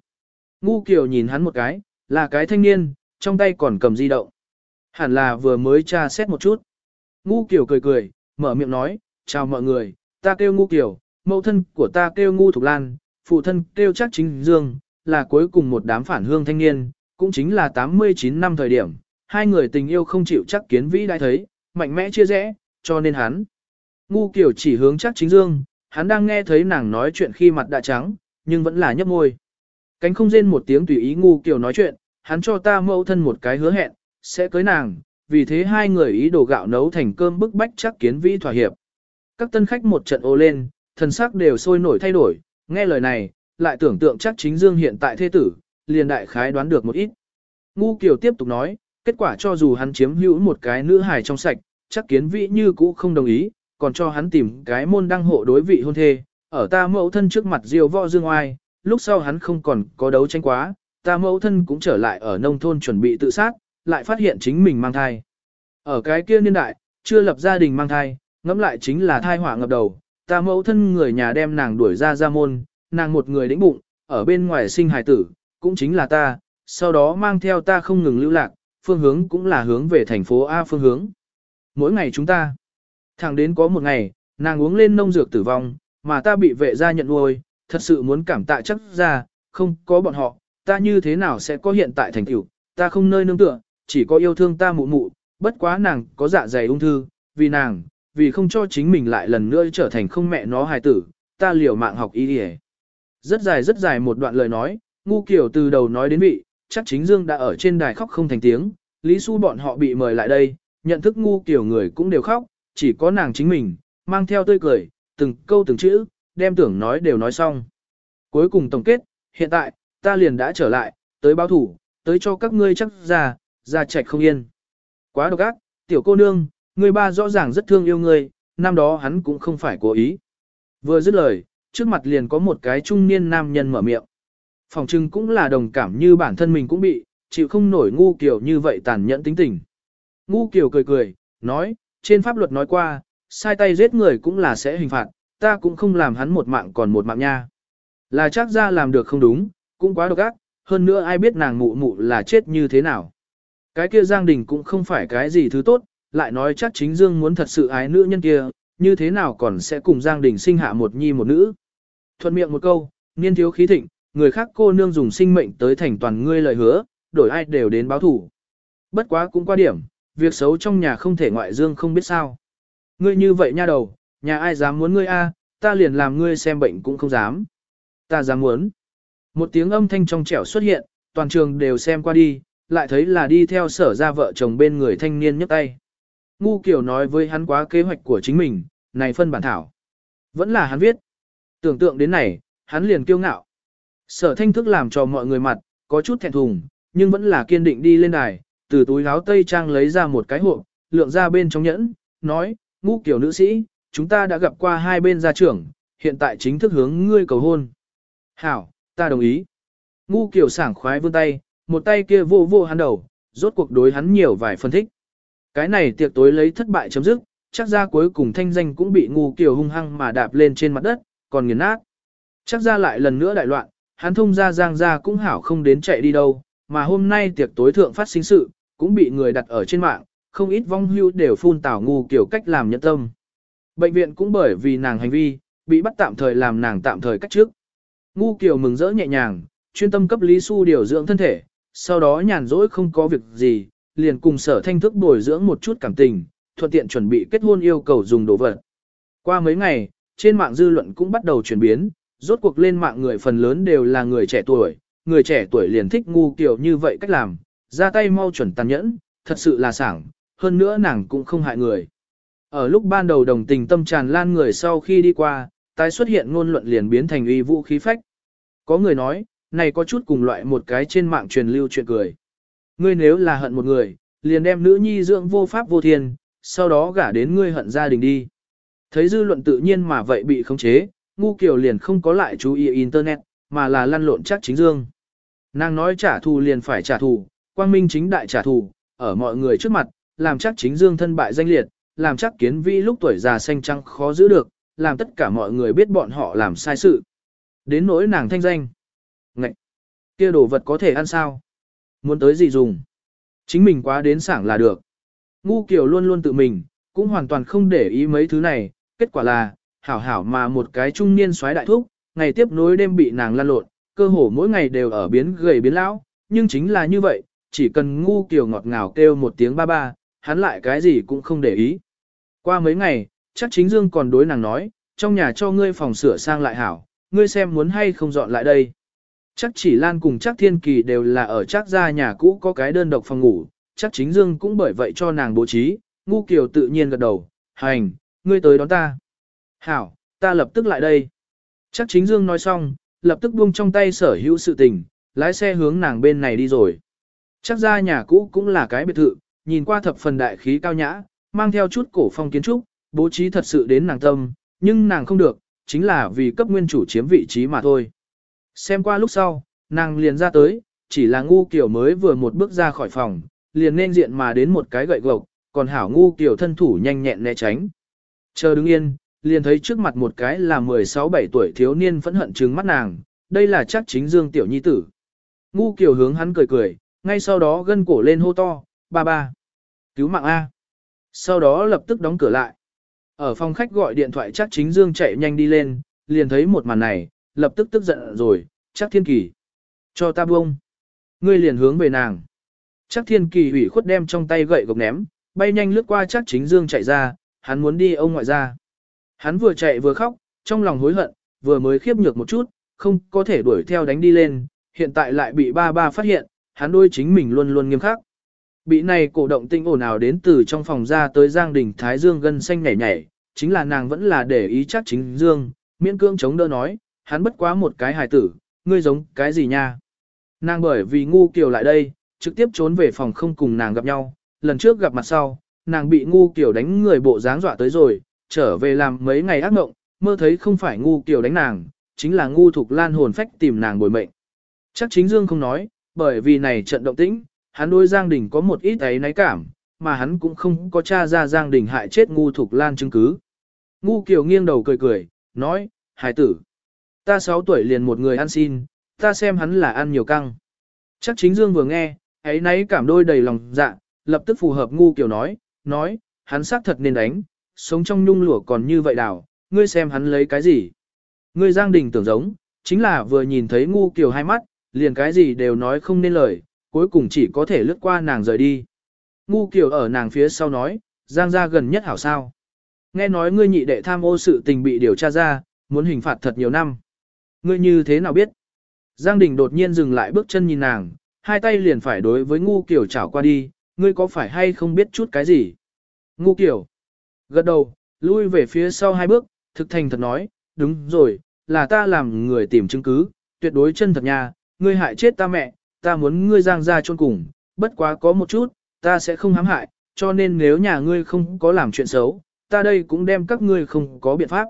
Ngu Kiều nhìn hắn một cái, là cái thanh niên, trong tay còn cầm di động. Hẳn là vừa mới tra xét một chút. Ngu Kiều cười cười, mở miệng nói, chào mọi người, ta kêu ngu kiểu, mẫu thân của ta kêu ngu thục lan, phụ thân kêu chắc chính dương, là cuối cùng một đám phản hương thanh niên, cũng chính là 89 năm thời điểm, hai người tình yêu không chịu chắc kiến vĩ đã thấy, mạnh mẽ chia rẽ, cho nên hắn. Ngu kiểu chỉ hướng chắc chính dương, hắn đang nghe thấy nàng nói chuyện khi mặt đã trắng, nhưng vẫn là nhấp môi. Cánh không rên một tiếng tùy ý ngu kiểu nói chuyện, hắn cho ta mẫu thân một cái hứa hẹn, sẽ cưới nàng, vì thế hai người ý đồ gạo nấu thành cơm bức bách chắc kiến vĩ thỏa hiệp. Các tân khách một trận ô lên, thần sắc đều sôi nổi thay đổi, nghe lời này, lại tưởng tượng chắc chính dương hiện tại thế tử, liền đại khái đoán được một ít. Ngu Kiều tiếp tục nói, kết quả cho dù hắn chiếm hữu một cái nữ hài trong sạch, chắc kiến vị như cũ không đồng ý, còn cho hắn tìm cái môn đăng hộ đối vị hôn thê, ở ta mẫu thân trước mặt diêu võ dương oai, lúc sau hắn không còn có đấu tranh quá, ta mẫu thân cũng trở lại ở nông thôn chuẩn bị tự sát, lại phát hiện chính mình mang thai. Ở cái kia niên đại, chưa lập gia đình mang thai, ngẫm lại chính là thai họa ngập đầu, ta mẫu thân người nhà đem nàng đuổi ra ra môn, nàng một người đĩnh bụng, ở bên ngoài sinh hài tử, cũng chính là ta, sau đó mang theo ta không ngừng lưu lạc, phương hướng cũng là hướng về thành phố A phương hướng. Mỗi ngày chúng ta, thẳng đến có một ngày, nàng uống lên nông dược tử vong, mà ta bị vệ gia nhận nuôi, thật sự muốn cảm tạ chắc ra, không có bọn họ, ta như thế nào sẽ có hiện tại thành tiểu, ta không nơi nương tựa, chỉ có yêu thương ta mụ mụ, bất quá nàng có dạ dày ung thư, vì nàng, vì không cho chính mình lại lần nữa trở thành không mẹ nó hài tử, ta liều mạng học y đi rất dài rất dài một đoạn lời nói, ngu kiểu từ đầu nói đến vị, chắc chính Dương đã ở trên đài khóc không thành tiếng, Lý Xu bọn họ bị mời lại đây, nhận thức ngu kiểu người cũng đều khóc, chỉ có nàng chính mình, mang theo tươi cười, từng câu từng chữ, đem tưởng nói đều nói xong. Cuối cùng tổng kết, hiện tại, ta liền đã trở lại, tới báo thủ, tới cho các ngươi chắc ra, ra chạch không yên. Quá độc ác, tiểu cô nương, người ba rõ ràng rất thương yêu ngươi, năm đó hắn cũng không phải cố ý. Vừa dứt lời, trước mặt liền có một cái trung niên nam nhân mở miệng. Phòng trưng cũng là đồng cảm như bản thân mình cũng bị, chịu không nổi ngu kiểu như vậy tàn nhẫn tính tình. Ngu kiểu cười cười, nói, trên pháp luật nói qua, sai tay giết người cũng là sẽ hình phạt, ta cũng không làm hắn một mạng còn một mạng nha. Là chắc ra làm được không đúng, cũng quá độc ác, hơn nữa ai biết nàng mụ mụ là chết như thế nào. Cái kia Giang Đình cũng không phải cái gì thứ tốt, lại nói chắc chính Dương muốn thật sự ái nữ nhân kia, như thế nào còn sẽ cùng Giang Đình sinh hạ một nhi một nữ. Thuận miệng một câu, niên thiếu khí thịnh, người khác cô nương dùng sinh mệnh tới thành toàn ngươi lời hứa, đổi ai đều đến báo thủ. Bất quá cũng qua điểm, việc xấu trong nhà không thể ngoại dương không biết sao. Ngươi như vậy nha đầu, nhà ai dám muốn ngươi a, ta liền làm ngươi xem bệnh cũng không dám. Ta dám muốn. Một tiếng âm thanh trong trẻo xuất hiện, toàn trường đều xem qua đi, lại thấy là đi theo sở ra vợ chồng bên người thanh niên nhấc tay. Ngu Kiều nói với hắn quá kế hoạch của chính mình, này phân bản thảo. Vẫn là hắn viết. Tưởng tượng đến này, hắn liền kiêu ngạo. Sở thanh thức làm cho mọi người mặt, có chút thẹn thùng, nhưng vẫn là kiên định đi lên đài, từ túi áo tây trang lấy ra một cái hộp, lượng ra bên trong nhẫn, nói, ngu Kiều nữ sĩ, chúng ta đã gặp qua hai bên gia trưởng, hiện tại chính thức hướng ngươi cầu hôn. Hảo, ta đồng ý. Ngu Kiều sảng khoái vươn tay, một tay kia vô vô hắn đầu, rốt cuộc đối hắn nhiều vài phân thích. Cái này tiệc tối lấy thất bại chấm dứt, chắc ra cuối cùng thanh danh cũng bị ngu kiều hung hăng mà đạp lên trên mặt đất, còn nghiền nát. Chắc ra lại lần nữa đại loạn, hắn thông ra giang ra cũng hảo không đến chạy đi đâu, mà hôm nay tiệc tối thượng phát sinh sự, cũng bị người đặt ở trên mạng, không ít vong hưu đều phun tảo ngu kiểu cách làm nhân tâm. Bệnh viện cũng bởi vì nàng hành vi, bị bắt tạm thời làm nàng tạm thời cách trước. Ngu kiểu mừng rỡ nhẹ nhàng, chuyên tâm cấp Lý Xu điều dưỡng thân thể, sau đó nhàn rỗi không có việc gì, liền cùng sở thanh thức bồi dưỡng một chút cảm tình, thuận tiện chuẩn bị kết hôn yêu cầu dùng đồ vật. Qua mấy ngày, trên mạng dư luận cũng bắt đầu chuyển biến, rốt cuộc lên mạng người phần lớn đều là người trẻ tuổi, người trẻ tuổi liền thích ngu kiểu như vậy cách làm, ra tay mau chuẩn tàn nhẫn, thật sự là sảng, hơn nữa nàng cũng không hại người. Ở lúc ban đầu đồng tình tâm tràn lan người sau khi đi qua, tái xuất hiện ngôn luận liền biến thành uy vũ khí phách. Có người nói, này có chút cùng loại một cái trên mạng truyền lưu chuyện cười. Ngươi nếu là hận một người, liền đem nữ nhi dưỡng vô pháp vô thiên, sau đó gả đến ngươi hận gia đình đi. Thấy dư luận tự nhiên mà vậy bị khống chế, ngu kiểu liền không có lại chú ý internet, mà là lăn lộn chắc chính dương. Nàng nói trả thù liền phải trả thù, quang minh chính đại trả thù, ở mọi người trước mặt, làm chắc chính dương thân bại danh liệt, làm chắc kiến vi lúc tuổi già xanh trăng khó giữ được, làm tất cả mọi người biết bọn họ làm sai sự. Đến nỗi nàng thanh danh. Ngậy! kia đồ vật có thể ăn sao? Muốn tới gì dùng? Chính mình quá đến sảng là được. Ngu kiểu luôn luôn tự mình, cũng hoàn toàn không để ý mấy thứ này, kết quả là, hảo hảo mà một cái trung niên xoái đại thúc, ngày tiếp nối đêm bị nàng lan lộn, cơ hồ mỗi ngày đều ở biến gầy biến lão, nhưng chính là như vậy, chỉ cần ngu kiểu ngọt ngào kêu một tiếng ba ba, hắn lại cái gì cũng không để ý. Qua mấy ngày, chắc chính Dương còn đối nàng nói, trong nhà cho ngươi phòng sửa sang lại hảo, ngươi xem muốn hay không dọn lại đây. Chắc chỉ Lan cùng chắc Thiên Kỳ đều là ở chắc gia nhà cũ có cái đơn độc phòng ngủ, chắc chính Dương cũng bởi vậy cho nàng bố trí, ngu kiều tự nhiên gật đầu, hành, ngươi tới đón ta. Hảo, ta lập tức lại đây. Chắc chính Dương nói xong, lập tức buông trong tay sở hữu sự tình, lái xe hướng nàng bên này đi rồi. Chắc ra nhà cũ cũng là cái biệt thự, nhìn qua thập phần đại khí cao nhã, mang theo chút cổ phong kiến trúc, bố trí thật sự đến nàng tâm, nhưng nàng không được, chính là vì cấp nguyên chủ chiếm vị trí mà thôi. Xem qua lúc sau, nàng liền ra tới, chỉ là ngu kiểu mới vừa một bước ra khỏi phòng, liền nên diện mà đến một cái gậy gộc, còn hảo ngu kiểu thân thủ nhanh nhẹn né tránh. Chờ đứng yên, liền thấy trước mặt một cái là 16-17 tuổi thiếu niên phẫn hận trừng mắt nàng, đây là chắc chính Dương Tiểu Nhi Tử. Ngu kiểu hướng hắn cười cười, ngay sau đó gân cổ lên hô to, ba ba, cứu mạng A. Sau đó lập tức đóng cửa lại. Ở phòng khách gọi điện thoại chắc chính Dương chạy nhanh đi lên, liền thấy một màn này, lập tức tức giận rồi, chắc thiên kỳ. Cho ta buông. Ngươi liền hướng về nàng. Chắc thiên kỳ ủy khuất đem trong tay gậy gộc ném, bay nhanh lướt qua chắc chính Dương chạy ra, hắn muốn đi ông ngoại ra. Hắn vừa chạy vừa khóc, trong lòng hối hận, vừa mới khiếp nhược một chút, không có thể đuổi theo đánh đi lên, hiện tại lại bị ba ba phát hiện, hắn đôi chính mình luôn luôn nghiêm khắc. Bị này cổ động tinh ồn ào đến từ trong phòng ra tới Giang Đình Thái Dương gân xanh nhảy nhảy, chính là nàng vẫn là để ý chắc chính Dương, miễn cương chống đỡ nói, hắn bất quá một cái hài tử, ngươi giống cái gì nha. Nàng bởi vì ngu kiều lại đây, trực tiếp trốn về phòng không cùng nàng gặp nhau, lần trước gặp mặt sau, nàng bị ngu kiều đánh người bộ dáng dọa tới rồi, trở về làm mấy ngày ác mộng, mơ thấy không phải ngu kiều đánh nàng, chính là ngu thục lan hồn phách tìm nàng bồi mệnh. Chắc chính Dương không nói, bởi vì này trận động tĩnh, hắn đối Giang Đình có một ít ấy náy cảm, mà hắn cũng không có tra ra Giang Đình hại chết ngu thục lan chứng cứ. Ngu Kiều nghiêng đầu cười cười, nói, hài tử, ta 6 tuổi liền một người ăn xin, ta xem hắn là ăn nhiều căng. Chắc chính Dương vừa nghe, ấy nấy cảm đôi đầy lòng dạ, lập tức phù hợp ngu Kiều nói, nói, hắn xác thật nên đánh, sống trong nhung lụa còn như vậy đảo, ngươi xem hắn lấy cái gì. Ngươi Giang Đình tưởng giống, chính là vừa nhìn thấy ngu Kiều hai mắt, liền cái gì đều nói không nên lời, cuối cùng chỉ có thể lướt qua nàng rời đi. Ngu Kiều ở nàng phía sau nói, Giang gia gần nhất hảo sao. Nghe nói ngươi nhị đệ tham ô sự tình bị điều tra ra, muốn hình phạt thật nhiều năm. Ngươi như thế nào biết? Giang Đình đột nhiên dừng lại bước chân nhìn nàng, hai tay liền phải đối với ngu kiểu chảo qua đi, ngươi có phải hay không biết chút cái gì? Ngu Kiều. Gật đầu, lui về phía sau hai bước, thực thành thật nói, đúng rồi, là ta làm người tìm chứng cứ, tuyệt đối chân thật nha, ngươi hại chết ta mẹ, ta muốn ngươi giang ra chôn cùng, bất quá có một chút, ta sẽ không hãm hại, cho nên nếu nhà ngươi không có làm chuyện xấu, ta đây cũng đem các ngươi không có biện pháp.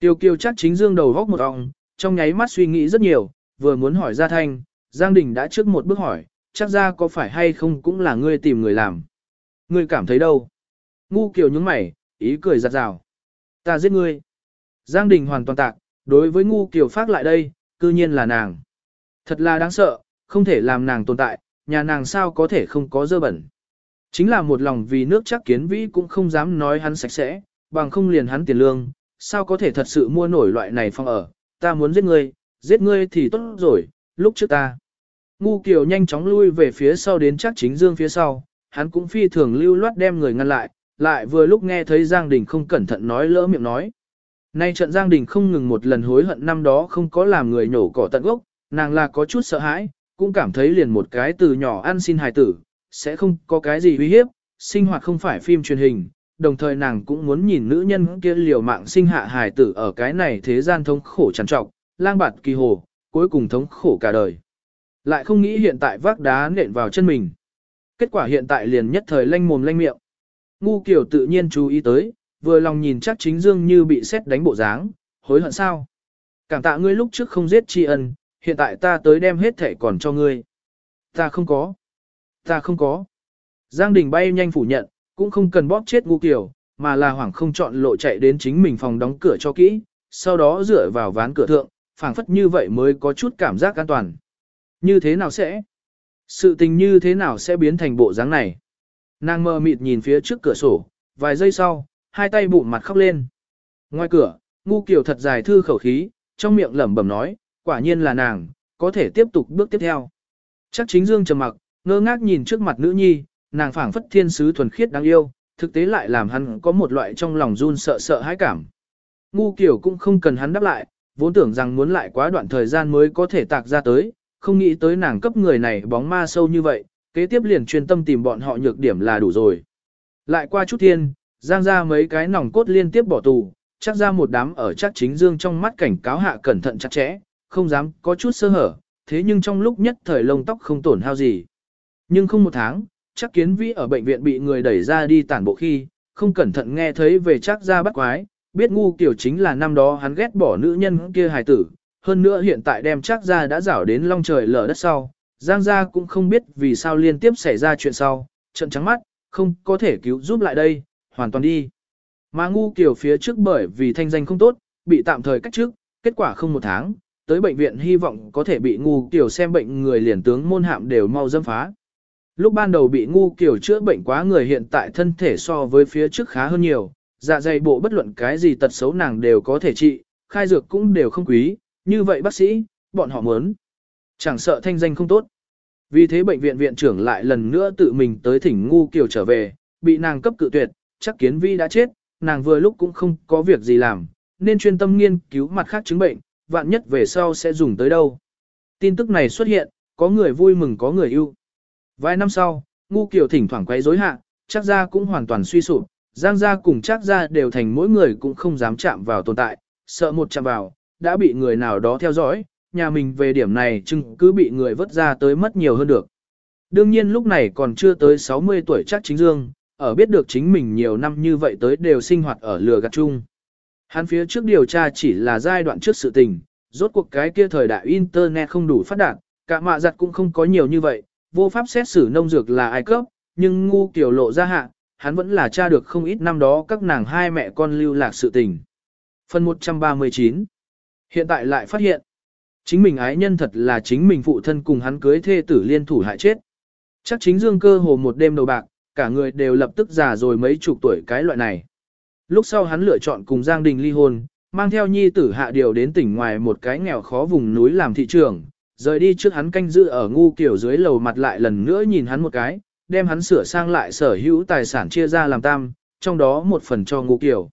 Tiêu kiều chắc chính dương đầu góc một ọng, trong nháy mắt suy nghĩ rất nhiều, vừa muốn hỏi ra thanh, Giang Đình đã trước một bước hỏi, chắc ra có phải hay không cũng là ngươi tìm người làm. Ngươi cảm thấy đâu? Ngu kiều nhướng mày, ý cười giặt rào. Ta giết ngươi. Giang Đình hoàn toàn tạc, đối với ngu kiều phát lại đây, cư nhiên là nàng. Thật là đáng sợ, không thể làm nàng tồn tại, nhà nàng sao có thể không có dơ bẩn. Chính là một lòng vì nước chắc kiến vĩ cũng không dám nói hắn sạch sẽ, bằng không liền hắn tiền lương, sao có thể thật sự mua nổi loại này phong ở, ta muốn giết ngươi, giết ngươi thì tốt rồi, lúc trước ta. Ngu Kiều nhanh chóng lui về phía sau đến chắc chính dương phía sau, hắn cũng phi thường lưu loát đem người ngăn lại, lại vừa lúc nghe thấy Giang Đình không cẩn thận nói lỡ miệng nói. Nay trận Giang Đình không ngừng một lần hối hận năm đó không có làm người nhổ cỏ tận gốc, nàng là có chút sợ hãi, cũng cảm thấy liền một cái từ nhỏ ăn xin hài tử, sẽ không có cái gì uy hiếp, sinh hoạt không phải phim truyền hình, đồng thời nàng cũng muốn nhìn nữ nhân kia liều mạng sinh hạ hài tử ở cái này thế gian thống khổ trằn trọc, lang bạt kỳ hồ, cuối cùng thống khổ cả đời. Lại không nghĩ hiện tại vác đá nện vào chân mình. Kết quả hiện tại liền nhất thời lanh mồm lanh miệng. Ngu kiểu tự nhiên chú ý tới, vừa lòng nhìn chắc chính dương như bị xét đánh bộ dáng, hối hận sao. Cảm tạ ngươi lúc trước không giết tri ân, hiện tại ta tới đem hết thẻ còn cho ngươi. Ta không có. Ta không có. Giang Đình bay nhanh phủ nhận, cũng không cần bóp chết ngu kiểu, mà là hoảng không chọn lộ chạy đến chính mình phòng đóng cửa cho kỹ, sau đó dựa vào ván cửa thượng, phảng phất như vậy mới có chút cảm giác an toàn. Như thế nào sẽ? Sự tình như thế nào sẽ biến thành bộ dáng này? Nàng mơ mịt nhìn phía trước cửa sổ, vài giây sau, hai tay bụng mặt khóc lên. Ngoài cửa, ngu kiểu thật dài thư khẩu khí, trong miệng lẩm bẩm nói, quả nhiên là nàng, có thể tiếp tục bước tiếp theo. Chắc chính Dương trầm mặc, ngơ ngác nhìn trước mặt nữ nhi, nàng phảng phất thiên sứ thuần khiết đáng yêu, thực tế lại làm hắn có một loại trong lòng run sợ sợ hãi cảm. Ngu kiểu cũng không cần hắn đáp lại, vốn tưởng rằng muốn lại quá đoạn thời gian mới có thể tạc ra tới, không nghĩ tới nàng cấp người này bóng ma sâu như vậy, kế tiếp liền chuyên tâm tìm bọn họ nhược điểm là đủ rồi. Lại qua chút thiên, giang ra mấy cái nòng cốt liên tiếp bỏ tù, chắc ra một đám ở chắc chính dương trong mắt cảnh cáo hạ cẩn thận chặt chẽ, không dám có chút sơ hở, thế nhưng trong lúc nhất thời lông tóc không tổn hao gì. Nhưng không một tháng, chắc kiến vĩ ở bệnh viện bị người đẩy ra đi tản bộ khi, không cẩn thận nghe thấy về chắc ra bắt quái, biết ngu kiểu chính là năm đó hắn ghét bỏ nữ nhân kia hài tử, hơn nữa hiện tại đem chắc ra đã rảo đến long trời lở đất sau, Giang gia cũng không biết vì sao liên tiếp xảy ra chuyện sau, trận trắng mắt, không có thể cứu giúp lại đây, hoàn toàn đi. Mà ngu kiểu phía trước bởi vì thanh danh không tốt, bị tạm thời cách trước, kết quả không một tháng, tới bệnh viện hy vọng có thể bị ngu kiểu xem bệnh người liền tướng môn hạm đều mau dâm phá. Lúc ban đầu bị ngu kiểu chữa bệnh quá người hiện tại thân thể so với phía trước khá hơn nhiều, dạ dày bộ bất luận cái gì tật xấu nàng đều có thể trị, khai dược cũng đều không quý, như vậy bác sĩ, bọn họ muốn. Chẳng sợ thanh danh không tốt. Vì thế bệnh viện viện trưởng lại lần nữa tự mình tới thỉnh ngu kiểu trở về, bị nàng cấp cự tuyệt, chắc kiến vi đã chết, nàng vừa lúc cũng không có việc gì làm, nên chuyên tâm nghiên cứu mặt khác chứng bệnh, vạn nhất về sau sẽ dùng tới đâu. Tin tức này xuất hiện, có người vui mừng có người yêu. Vài năm sau, ngu kiểu thỉnh thoảng quấy rối hạ, chắc ra cũng hoàn toàn suy sụp, giang gia cùng chắc ra đều thành mỗi người cũng không dám chạm vào tồn tại, sợ một chạm vào, đã bị người nào đó theo dõi, nhà mình về điểm này chừng cứ bị người vứt ra tới mất nhiều hơn được. Đương nhiên lúc này còn chưa tới 60 tuổi chắc chính dương, ở biết được chính mình nhiều năm như vậy tới đều sinh hoạt ở lừa gạt chung. Hắn phía trước điều tra chỉ là giai đoạn trước sự tình, rốt cuộc cái kia thời đại Internet không đủ phát đạt, cả mạ giặt cũng không có nhiều như vậy, vô pháp xét xử nông dược là ai cấp, nhưng ngu kiểu lộ ra hạ, hắn vẫn là cha được không ít năm đó các nàng hai mẹ con lưu lạc sự tình. Phần 139 Hiện tại lại phát hiện, chính mình ái nhân thật là chính mình phụ thân cùng hắn cưới thê tử liên thủ hại chết. Chắc chính dương cơ hồ một đêm đầu bạc, cả người đều lập tức già rồi mấy chục tuổi cái loại này. Lúc sau hắn lựa chọn cùng Giang Đình ly hôn, mang theo nhi tử hạ điều đến tỉnh ngoài một cái nghèo khó vùng núi làm thị trường, rời đi trước hắn canh giữ ở ngu kiểu dưới lầu mặt lại lần nữa nhìn hắn một cái, đem hắn sửa sang lại sở hữu tài sản chia ra làm tam, trong đó một phần cho ngu kiểu.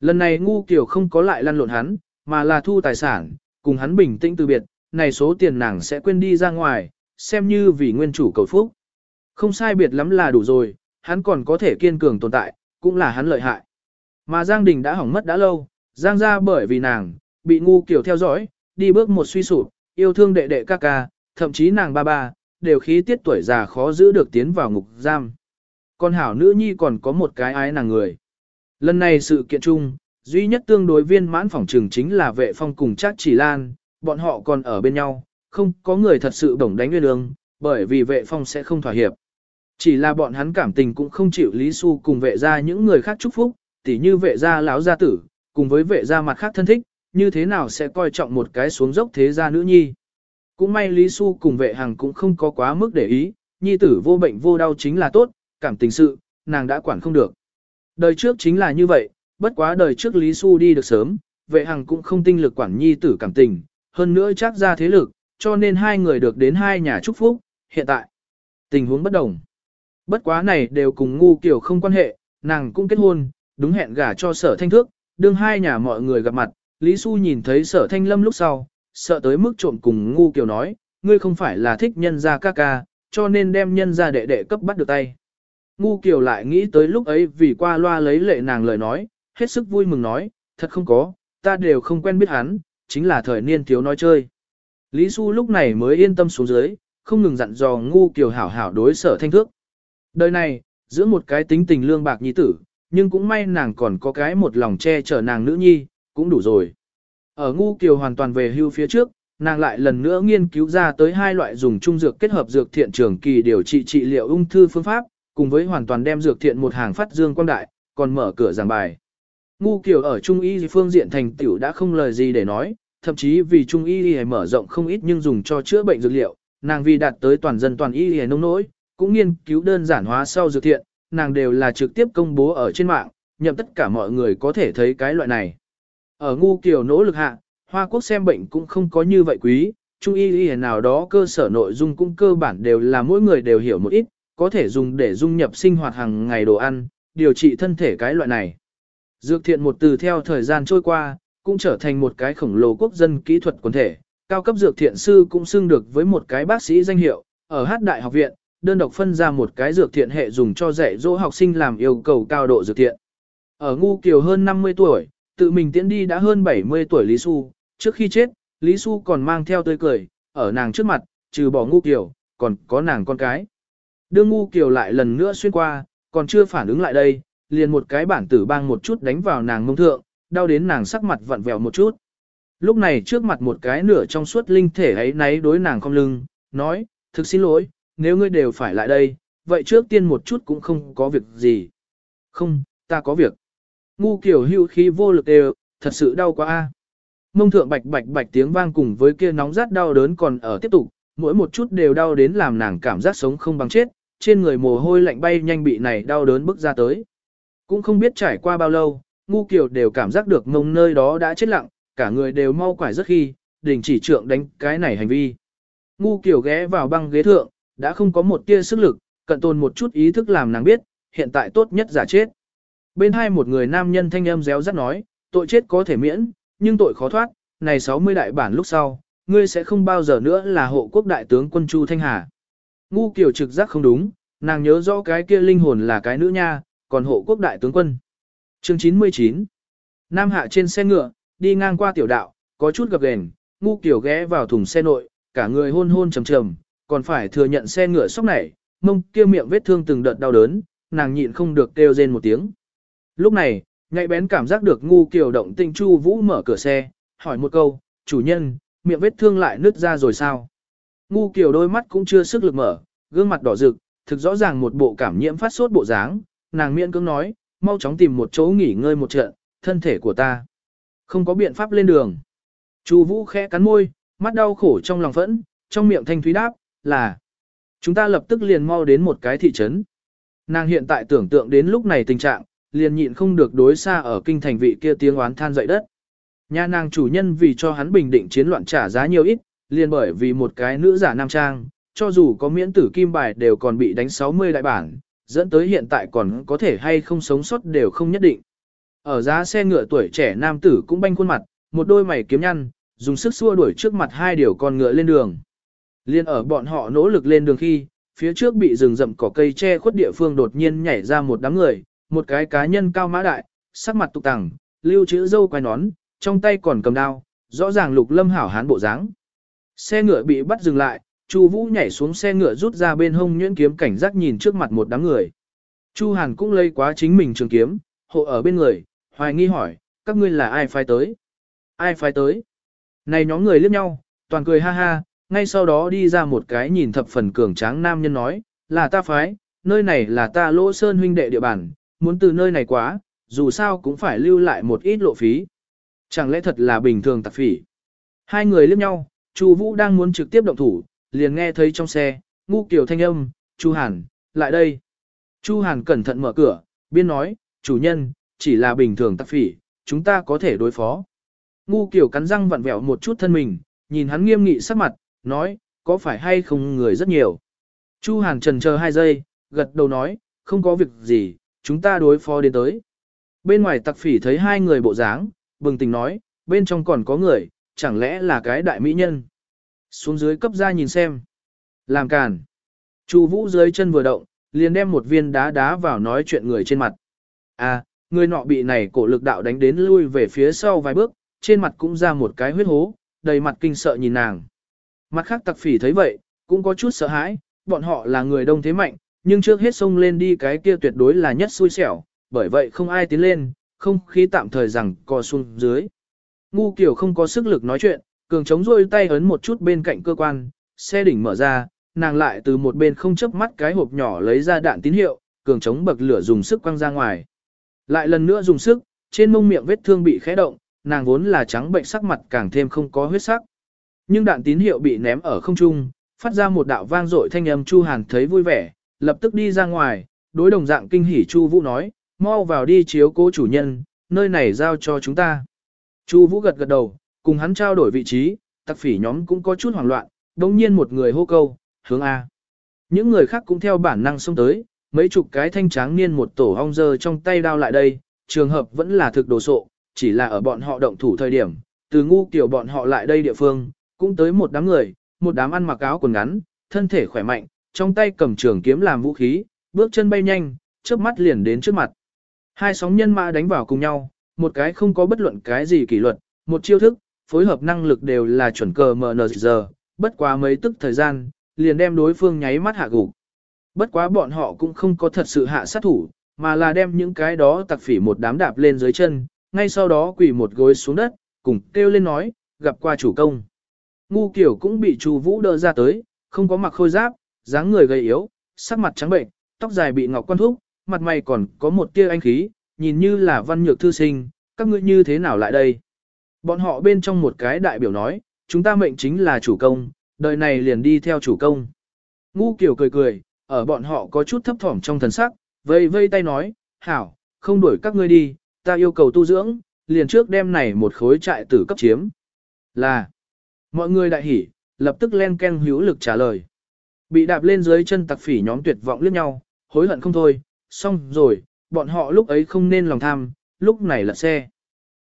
Lần này ngu kiểu không có lại lăn lộn hắn, mà là thu tài sản, cùng hắn bình tĩnh từ biệt, này số tiền nàng sẽ quên đi ra ngoài, xem như vì nguyên chủ cầu phúc. Không sai biệt lắm là đủ rồi, hắn còn có thể kiên cường tồn tại, cũng là hắn lợi hại. Mà Giang Đình đã hỏng mất đã lâu, Giang ra bởi vì nàng, bị ngu kiểu theo dõi, đi bước một suy sụp, yêu thương đệ đệ ca ca, thậm chí nàng ba ba, đều khí tiết tuổi già khó giữ được tiến vào ngục giam. Con hảo nữ nhi còn có một cái ái nàng người. Lần này sự kiện chung, duy nhất tương đối viên mãn phỏng trường chính là vệ phong cùng chắc chỉ lan, bọn họ còn ở bên nhau, không có người thật sự đồng đánh nguyên ương, bởi vì vệ phong sẽ không thỏa hiệp. Chỉ là bọn hắn cảm tình cũng không chịu Lý Xu cùng vệ ra những người khác chúc phúc, tỉ như vệ gia lão gia tử, cùng với vệ gia mặt khác thân thích, như thế nào sẽ coi trọng một cái xuống dốc thế gia nữ nhi. Cũng may Lý Xu cùng vệ hằng cũng không có quá mức để ý, nhi tử vô bệnh vô đau chính là tốt, cảm tình sự, nàng đã quản không được. Đời trước chính là như vậy, bất quá đời trước Lý Xu đi được sớm, vệ hằng cũng không tinh lực quản nhi tử cảm tình, hơn nữa chắc ra thế lực, cho nên hai người được đến hai nhà chúc phúc, hiện tại. Tình huống bất đồng. Bất quá này đều cùng ngu kiểu không quan hệ, nàng cũng kết hôn, đúng hẹn gả cho sở thanh thước, đương hai nhà mọi người gặp mặt, Lý Xu nhìn thấy sở thanh lâm lúc sau, sợ tới mức trộm cùng ngu kiểu nói, ngươi không phải là thích nhân gia ca ca, cho nên đem nhân gia đệ đệ cấp bắt được tay. Ngu kiểu lại nghĩ tới lúc ấy vì qua loa lấy lệ nàng lời nói, hết sức vui mừng nói, thật không có, ta đều không quen biết hắn, chính là thời niên thiếu nói chơi. Lý Xu lúc này mới yên tâm xuống dưới, không ngừng dặn dò ngu kiểu hảo hảo đối sở thanh thước. Đời này, giữa một cái tính tình lương bạc nhi tử, nhưng cũng may nàng còn có cái một lòng che chở nàng nữ nhi, cũng đủ rồi. Ở ngu kiều hoàn toàn về hưu phía trước, nàng lại lần nữa nghiên cứu ra tới hai loại dùng trung dược kết hợp dược thiện trường kỳ điều trị trị liệu ung thư phương pháp, cùng với hoàn toàn đem dược thiện một hàng phát dương quang đại, còn mở cửa giảng bài. Ngu kiều ở trung y phương diện thành tiểu đã không lời gì để nói, thậm chí vì trung y mở rộng không ít nhưng dùng cho chữa bệnh dược liệu, nàng vì đạt tới toàn dân toàn y nông nỗi, cũng nghiên cứu đơn giản hóa sau dược thiện, nàng đều là trực tiếp công bố ở trên mạng, nhậm tất cả mọi người có thể thấy cái loại này. Ở ngu kiểu nỗ lực hạ, Hoa Quốc xem bệnh cũng không có như vậy quý, trung y y nào đó cơ sở nội dung cũng cơ bản đều là mỗi người đều hiểu một ít, có thể dùng để dung nhập sinh hoạt hàng ngày đồ ăn, điều trị thân thể cái loại này. Dược thiện một từ theo thời gian trôi qua, cũng trở thành một cái khổng lồ quốc dân kỹ thuật quần thể, cao cấp dược thiện sư cũng xưng được với một cái bác sĩ danh hiệu, ở hát đại học viện, đơn độc phân ra một cái dược thiện hệ dùng cho dạy dỗ học sinh làm yêu cầu cao độ dược thiện. Ở ngu kiều hơn 50 tuổi, tự mình tiễn đi đã hơn 70 tuổi Lý Xu, trước khi chết, Lý Xu còn mang theo tươi cười, ở nàng trước mặt, trừ bỏ ngu kiều, còn có nàng con cái. Đưa ngu kiều lại lần nữa xuyên qua, còn chưa phản ứng lại đây, liền một cái bản tử bang một chút đánh vào nàng mông thượng, đau đến nàng sắc mặt vặn vẹo một chút. Lúc này trước mặt một cái nửa trong suốt linh thể ấy náy đối nàng không lưng, nói, thực xin lỗi, nếu ngươi đều phải lại đây, vậy trước tiên một chút cũng không có việc gì. Không, ta có việc. Ngu kiểu hưu khí vô lực đều, thật sự đau quá a. Mông thượng bạch bạch bạch tiếng vang cùng với kia nóng rát đau đớn còn ở tiếp tục, mỗi một chút đều đau đến làm nàng cảm giác sống không bằng chết, trên người mồ hôi lạnh bay nhanh bị này đau đớn bức ra tới. Cũng không biết trải qua bao lâu, ngu kiều đều cảm giác được mông nơi đó đã chết lặng, cả người đều mau quải rất khi, đình chỉ trượng đánh cái này hành vi. Ngu kiều ghé vào băng ghế thượng, đã không có một tia sức lực, cận tồn một chút ý thức làm nàng biết, hiện tại tốt nhất giả chết. Bên hai một người nam nhân thanh âm réo rắt nói, tội chết có thể miễn, nhưng tội khó thoát, này 60 đại bản lúc sau, ngươi sẽ không bao giờ nữa là hộ quốc đại tướng quân Chu Thanh Hà. Ngu kiều trực giác không đúng, nàng nhớ rõ cái kia linh hồn là cái nữ nha, còn hộ quốc đại tướng quân. Chương 99 Nam hạ trên xe ngựa, đi ngang qua tiểu đạo, có chút gập ghềnh, ngu kiểu ghé vào thùng xe nội, cả người hôn hôn trầm trầm, còn phải thừa nhận xe ngựa sóc này, mông kia miệng vết thương từng đợt đau đớn, nàng nhịn không được kêu rên một tiếng. Lúc này, nhạy bén cảm giác được ngu Kiều động tinh Chu Vũ mở cửa xe, hỏi một câu, chủ nhân, miệng vết thương lại nứt ra rồi sao? Ngu Kiều đôi mắt cũng chưa sức lực mở, gương mặt đỏ rực, thực rõ ràng một bộ cảm nhiễm phát sốt bộ dáng, nàng miễn cưỡng nói, mau chóng tìm một chỗ nghỉ ngơi một trận, thân thể của ta. Không có biện pháp lên đường. Chu Vũ khẽ cắn môi, mắt đau khổ trong lòng phẫn, trong miệng thanh thúy đáp, là Chúng ta lập tức liền mau đến một cái thị trấn. Nàng hiện tại tưởng tượng đến lúc này tình trạng, liền nhịn không được đối xa ở kinh thành vị kia tiếng oán than dậy đất. Nhà nàng chủ nhân vì cho hắn bình định chiến loạn trả giá nhiều ít, liền bởi vì một cái nữ giả nam trang, cho dù có miễn tử kim bài đều còn bị đánh 60 đại bản, dẫn tới hiện tại còn có thể hay không sống sót đều không nhất định. Ở giá xe ngựa tuổi trẻ nam tử cũng banh khuôn mặt, một đôi mày kiếm nhăn, dùng sức xua đuổi trước mặt hai điều con ngựa lên đường. Liên ở bọn họ nỗ lực lên đường khi, phía trước bị rừng rậm cỏ cây che khuất địa phương đột nhiên nhảy ra một đám người, một cái cá nhân cao mã đại, sắc mặt tục tẳng, lưu chữ dâu quai nón, trong tay còn cầm đao, rõ ràng lục lâm hảo hán bộ dáng. Xe ngựa bị bắt dừng lại, Chu Vũ nhảy xuống xe ngựa rút ra bên hông nhuyễn kiếm cảnh giác nhìn trước mặt một đám người. Chu Hàn cũng lây quá chính mình trường kiếm, hộ ở bên người, hoài nghi hỏi, các ngươi là ai phái tới? Ai phái tới? Này nhóm người liếc nhau, toàn cười ha ha, ngay sau đó đi ra một cái nhìn thập phần cường tráng nam nhân nói, là ta phái, nơi này là ta lỗ sơn huynh đệ địa bàn, muốn từ nơi này quá, dù sao cũng phải lưu lại một ít lộ phí. Chẳng lẽ thật là bình thường tặc phỉ? Hai người liếc nhau, Chu Vũ đang muốn trực tiếp động thủ, liền nghe thấy trong xe, ngu kiểu thanh âm, Chu Hàn, lại đây. Chu Hàn cẩn thận mở cửa, biên nói, chủ nhân, chỉ là bình thường tặc phỉ, chúng ta có thể đối phó. Ngu kiểu cắn răng vặn vẹo một chút thân mình, nhìn hắn nghiêm nghị sắc mặt, nói, có phải hay không người rất nhiều. Chu Hàn trần chờ hai giây, gật đầu nói, không có việc gì, chúng ta đối phó đến tới. Bên ngoài tặc phỉ thấy hai người bộ dáng, bừng tỉnh nói, bên trong còn có người, chẳng lẽ là cái đại mỹ nhân. Xuống dưới cấp ra nhìn xem. Làm càn. Chu Vũ dưới chân vừa động, liền đem một viên đá đá vào nói chuyện người trên mặt. À, người nọ bị này cổ lực đạo đánh đến lui về phía sau vài bước, trên mặt cũng ra một cái huyết hố, đầy mặt kinh sợ nhìn nàng. Mặt khác tặc phỉ thấy vậy, cũng có chút sợ hãi, bọn họ là người đông thế mạnh, nhưng trước hết xông lên đi cái kia tuyệt đối là nhất xui xẻo, bởi vậy không ai tiến lên, không khí tạm thời rằng co xuống dưới. Ngu kiểu không có sức lực nói chuyện, cường chống rôi tay ấn một chút bên cạnh cơ quan, xe đỉnh mở ra, nàng lại từ một bên không chớp mắt cái hộp nhỏ lấy ra đạn tín hiệu, cường chống bậc lửa dùng sức quăng ra ngoài. Lại lần nữa dùng sức, trên mông miệng vết thương bị khẽ động, nàng vốn là trắng bệnh sắc mặt càng thêm không có huyết sắc. Nhưng đạn tín hiệu bị ném ở không trung, phát ra một đạo vang dội thanh âm Chu Hàn thấy vui vẻ, lập tức đi ra ngoài, đối đồng dạng kinh hỉ Chu Vũ nói, mau vào đi chiếu cố chủ nhân, nơi này giao cho chúng ta. Chu Vũ gật gật đầu, cùng hắn trao đổi vị trí, tặc phỉ nhóm cũng có chút hoảng loạn, đồng nhiên một người hô câu, hướng A. Những người khác cũng theo bản năng xông tới, mấy chục cái thanh tráng niên một tổ ong dơ trong tay đao lại đây, trường hợp vẫn là thực đồ sộ, chỉ là ở bọn họ động thủ thời điểm, từ ngu kiểu bọn họ lại đây địa phương, cũng tới một đám người, một đám ăn mặc áo quần ngắn, thân thể khỏe mạnh, trong tay cầm trường kiếm làm vũ khí, bước chân bay nhanh, chớp mắt liền đến trước mặt. Hai sóng nhân mã đánh vào cùng nhau, một cái không có bất luận cái gì kỷ luật, một chiêu thức, phối hợp năng lực đều là chuẩn cờ MNZ, bất quá mấy tức thời gian, liền đem đối phương nháy mắt hạ gục. Bất quá bọn họ cũng không có thật sự hạ sát thủ, mà là đem những cái đó tặc phỉ một đám đạp lên dưới chân, ngay sau đó quỳ một gối xuống đất, cùng kêu lên nói, gặp qua chủ công. Ngu kiểu cũng bị Chu Vũ đỡ ra tới, không có mặc khôi giáp, dáng người gầy yếu, sắc mặt trắng bệnh, tóc dài bị ngọc quan thúc, mặt mày còn có một tia anh khí, nhìn như là văn nhược thư sinh, các ngươi như thế nào lại đây? Bọn họ bên trong một cái đại biểu nói, chúng ta mệnh chính là chủ công, đời này liền đi theo chủ công. Ngu kiểu cười cười, ở bọn họ có chút thấp thỏm trong thần sắc, vây vây tay nói, hảo, không đuổi các ngươi đi, ta yêu cầu tu dưỡng, liền trước đem này một khối trại tử cấp chiếm. Là, mọi người đại hỉ, lập tức len ken hữu lực trả lời. Bị đạp lên dưới chân tặc phỉ nhóm tuyệt vọng liếc nhau, hối hận không thôi, xong rồi, bọn họ lúc ấy không nên lòng tham, lúc này là xe.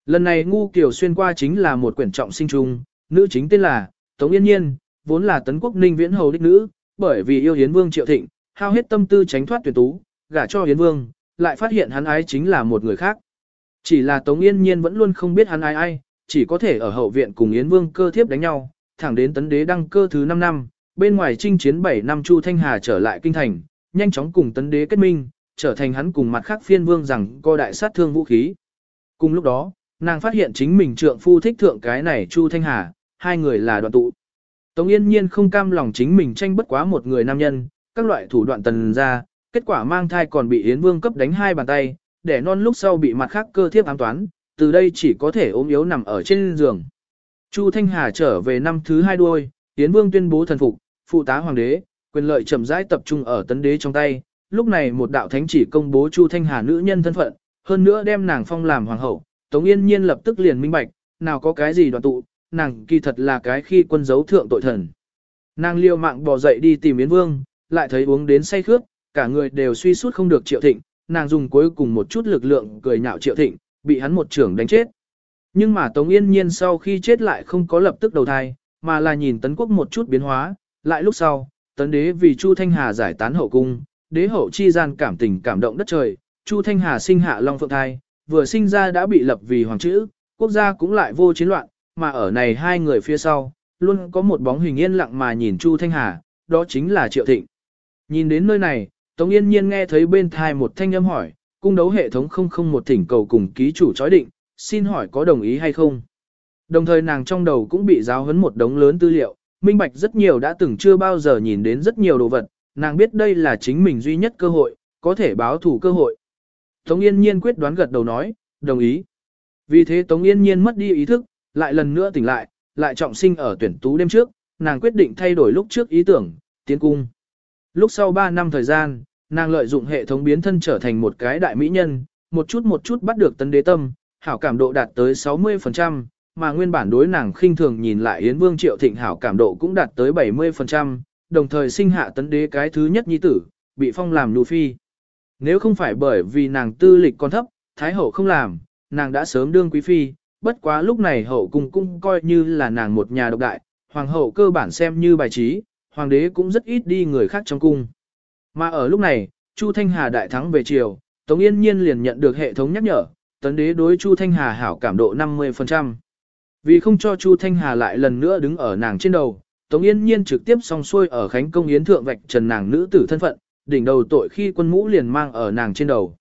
Lần này ngu kiểu xuyên qua chính là một quyển trọng sinh trùng nữ chính tên là Tống Yên Nhiên, vốn là tấn quốc ninh viễn hầu đích nữ, bởi vì yêu Hiến Vương Triệu Thịnh, hao hết tâm tư tránh thoát tuyển tú, gả cho Hiến Vương, lại phát hiện hắn ái chính là một người khác. Chỉ là Tống Yên Nhiên vẫn luôn không biết hắn ai ai, chỉ có thể ở hậu viện cùng Yến Vương cơ thiếp đánh nhau, thẳng đến tấn đế đăng cơ thứ 5 năm, bên ngoài chinh chiến 7 năm Chu Thanh Hà trở lại kinh thành, nhanh chóng cùng tấn đế kết minh, trở thành hắn cùng mặt khác phiên vương rằng co đại sát thương vũ khí. Cùng lúc đó, nàng phát hiện chính mình trượng phu thích thượng cái này Chu Thanh Hà, hai người là đoạn tụ. Tống Yên Nhiên không cam lòng chính mình tranh bất quá một người nam nhân, các loại thủ đoạn tần ra, kết quả mang thai còn bị Yến Vương cấp đánh hai bàn tay, để non lúc sau bị mặt khác cơ thiếp ám toán, từ đây chỉ có thể ốm yếu nằm ở trên giường. Chu Thanh Hà trở về năm thứ hai đuôi, Yến Vương tuyên bố thần phục, phụ tá hoàng đế, quyền lợi chậm rãi tập trung ở tấn đế trong tay. Lúc này một đạo thánh chỉ công bố Chu Thanh Hà nữ nhân thân phận, hơn nữa đem nàng phong làm hoàng hậu, Tống Yên Nhiên lập tức liền minh bạch, nào có cái gì đoàn tụ, nàng kỳ thật là cái khi quân giấu thượng tội thần. Nàng liều mạng bò dậy đi tìm Yến Vương, lại thấy uống đến say khướt, cả người đều suy suốt không được triệu thịnh, nàng dùng cuối cùng một chút lực lượng cười nhạo triệu thịnh, bị hắn một trưởng đánh chết. Nhưng mà Tống Yên Nhiên sau khi chết lại không có lập tức đầu thai, mà là nhìn tấn quốc một chút biến hóa, lại lúc sau, tấn đế vì Chu Thanh Hà giải tán hậu cung, đế hậu chi gian cảm tình cảm động đất trời, Chu Thanh Hà sinh hạ Long Phượng thai, vừa sinh ra đã bị lập vì hoàng chữ, quốc gia cũng lại vô chiến loạn, mà ở này hai người phía sau, luôn có một bóng hình yên lặng mà nhìn Chu Thanh Hà, đó chính là Triệu Thịnh. Nhìn đến nơi này, Tống Yên Nhiên nghe thấy bên thai một thanh âm hỏi, cung đấu hệ thống không không một thỉnh cầu cùng ký chủ chói định, xin hỏi có đồng ý hay không? Đồng thời nàng trong đầu cũng bị giáo huấn một đống lớn tư liệu, minh bạch rất nhiều đã từng chưa bao giờ nhìn đến rất nhiều đồ vật, nàng biết đây là chính mình duy nhất cơ hội, có thể báo thủ cơ hội. Tống Yên Nhiên quyết đoán gật đầu nói, đồng ý. Vì thế Tống Yên Nhiên mất đi ý thức, lại lần nữa tỉnh lại, lại trọng sinh ở tuyển tú đêm trước, nàng quyết định thay đổi lúc trước ý tưởng, tiến cung. Lúc sau 3 năm thời gian, nàng lợi dụng hệ thống biến thân trở thành một cái đại mỹ nhân, một chút một chút bắt được tấn đế tâm, hảo cảm độ đạt tới 60%, mà nguyên bản đối nàng khinh thường nhìn lại Yến Vương Triệu Thịnh hảo cảm độ cũng đạt tới 70%, đồng thời sinh hạ tấn đế cái thứ nhất nhi tử, bị phong làm nụ phi. Nếu không phải bởi vì nàng tư lịch còn thấp, Thái Hậu không làm, nàng đã sớm đương quý phi, bất quá lúc này hậu cung cũng coi như là nàng một nhà độc đại, hoàng hậu cơ bản xem như bài trí, hoàng đế cũng rất ít đi người khác trong cung. Mà ở lúc này, Chu Thanh Hà đại thắng về triều, Tống Yên Nhiên liền nhận được hệ thống nhắc nhở, tấn đế đối Chu Thanh Hà hảo cảm độ 50%. Vì không cho Chu Thanh Hà lại lần nữa đứng ở nàng trên đầu, Tống Yên Nhiên trực tiếp song xuôi ở Khánh Công Yến Thượng vạch trần nàng nữ tử thân phận, đỉnh đầu tội khi quân mũ liền mang ở nàng trên đầu.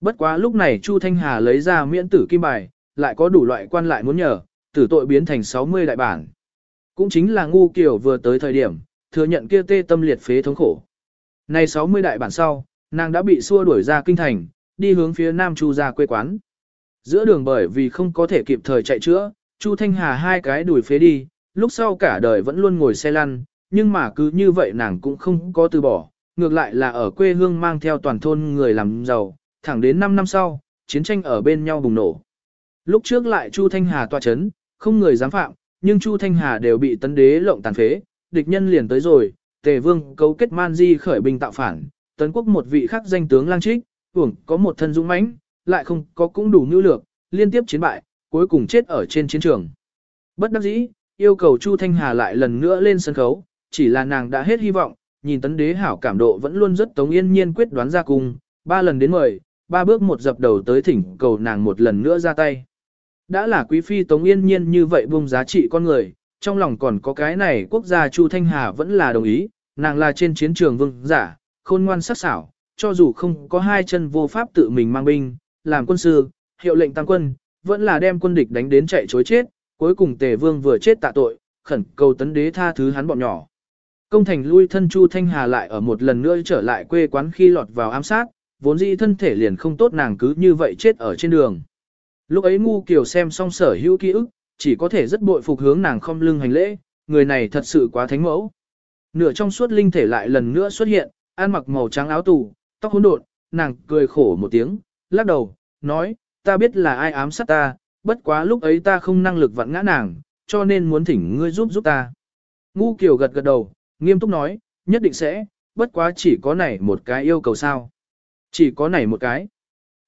Bất quá lúc này Chu Thanh Hà lấy ra miễn tử kim bài, lại có đủ loại quan lại muốn nhờ, tử tội biến thành 60 đại bản. Cũng chính là ngu kiểu vừa tới thời điểm, thừa nhận kia tê tâm liệt phế thống khổ. Này 60 đại bản sau, nàng đã bị xua đuổi ra kinh thành, đi hướng phía Nam Chu ra quê quán. Giữa đường bởi vì không có thể kịp thời chạy chữa, Chu Thanh Hà hai cái đuổi phế đi, lúc sau cả đời vẫn luôn ngồi xe lăn, nhưng mà cứ như vậy nàng cũng không có từ bỏ, ngược lại là ở quê hương mang theo toàn thôn người làm giàu, thẳng đến 5 năm sau, chiến tranh ở bên nhau bùng nổ. Lúc trước lại Chu Thanh Hà tòa chấn, không người dám phạm, nhưng Chu Thanh Hà đều bị tấn đế lộng tàn phế, địch nhân liền tới rồi, Tề Vương cấu kết Man Di khởi binh tạo phản, tấn quốc một vị khác danh tướng lang trích, hưởng có một thân dũng mãnh, lại không có cũng đủ nhu lược, liên tiếp chiến bại, cuối cùng chết ở trên chiến trường. Bất đắc dĩ, yêu cầu Chu Thanh Hà lại lần nữa lên sân khấu, chỉ là nàng đã hết hy vọng, nhìn tấn đế hảo cảm độ vẫn luôn rất tống yên nhiên quyết đoán ra cùng, ba lần đến mời, ba bước một dập đầu tới thỉnh cầu nàng một lần nữa ra tay. Đã là quý phi tống yên nhiên như vậy buông giá trị con người, trong lòng còn có cái này quốc gia Chu Thanh Hà vẫn là đồng ý, nàng là trên chiến trường vương giả, khôn ngoan sắc sảo, cho dù không có hai chân vô pháp tự mình mang binh, làm quân sư, hiệu lệnh tăng quân, vẫn là đem quân địch đánh đến chạy chối chết, cuối cùng tề vương vừa chết tạ tội, khẩn cầu tấn đế tha thứ hắn bọn nhỏ. Công thành lui thân Chu Thanh Hà lại ở một lần nữa trở lại quê quán khi lọt vào ám sát, vốn dĩ thân thể liền không tốt nàng cứ như vậy chết ở trên đường. Lúc ấy ngu kiều xem xong sở hữu ký ức, chỉ có thể rất bội phục hướng nàng không lưng hành lễ, người này thật sự quá thánh mẫu. Nửa trong suốt linh thể lại lần nữa xuất hiện, ăn mặc màu trắng áo tù, tóc hỗn độn, nàng cười khổ một tiếng, lắc đầu, nói, ta biết là ai ám sát ta, bất quá lúc ấy ta không năng lực vặn ngã nàng, cho nên muốn thỉnh ngươi giúp giúp ta. Ngu Kiều gật gật đầu, nghiêm túc nói, nhất định sẽ, bất quá chỉ có này một cái yêu cầu sao. Chỉ có này một cái.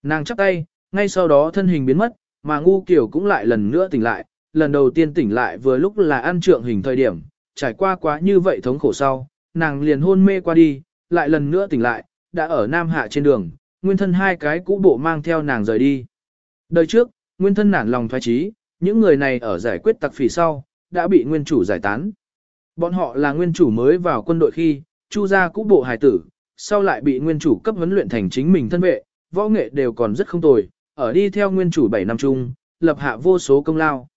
Nàng chắp tay, ngay sau đó thân hình biến mất, mà Ngu Kiều cũng lại lần nữa tỉnh lại, lần đầu tiên tỉnh lại vừa lúc là ăn trượng hình thời điểm, trải qua quá như vậy thống khổ sau, nàng liền hôn mê qua đi, lại lần nữa tỉnh lại, đã ở Nam Hạ trên đường, nguyên thân hai cái cũ bộ mang theo nàng rời đi. Đời trước, nguyên thân nản lòng thoái trí, những người này ở giải quyết tặc phỉ sau, đã bị nguyên chủ giải tán. Bọn họ là nguyên chủ mới vào quân đội khi, chu gia cũ bộ hài tử, sau lại bị nguyên chủ cấp huấn luyện thành chính mình thân vệ, võ nghệ đều còn rất không tồi, ở đi theo nguyên chủ 7 năm chung, lập hạ vô số công lao.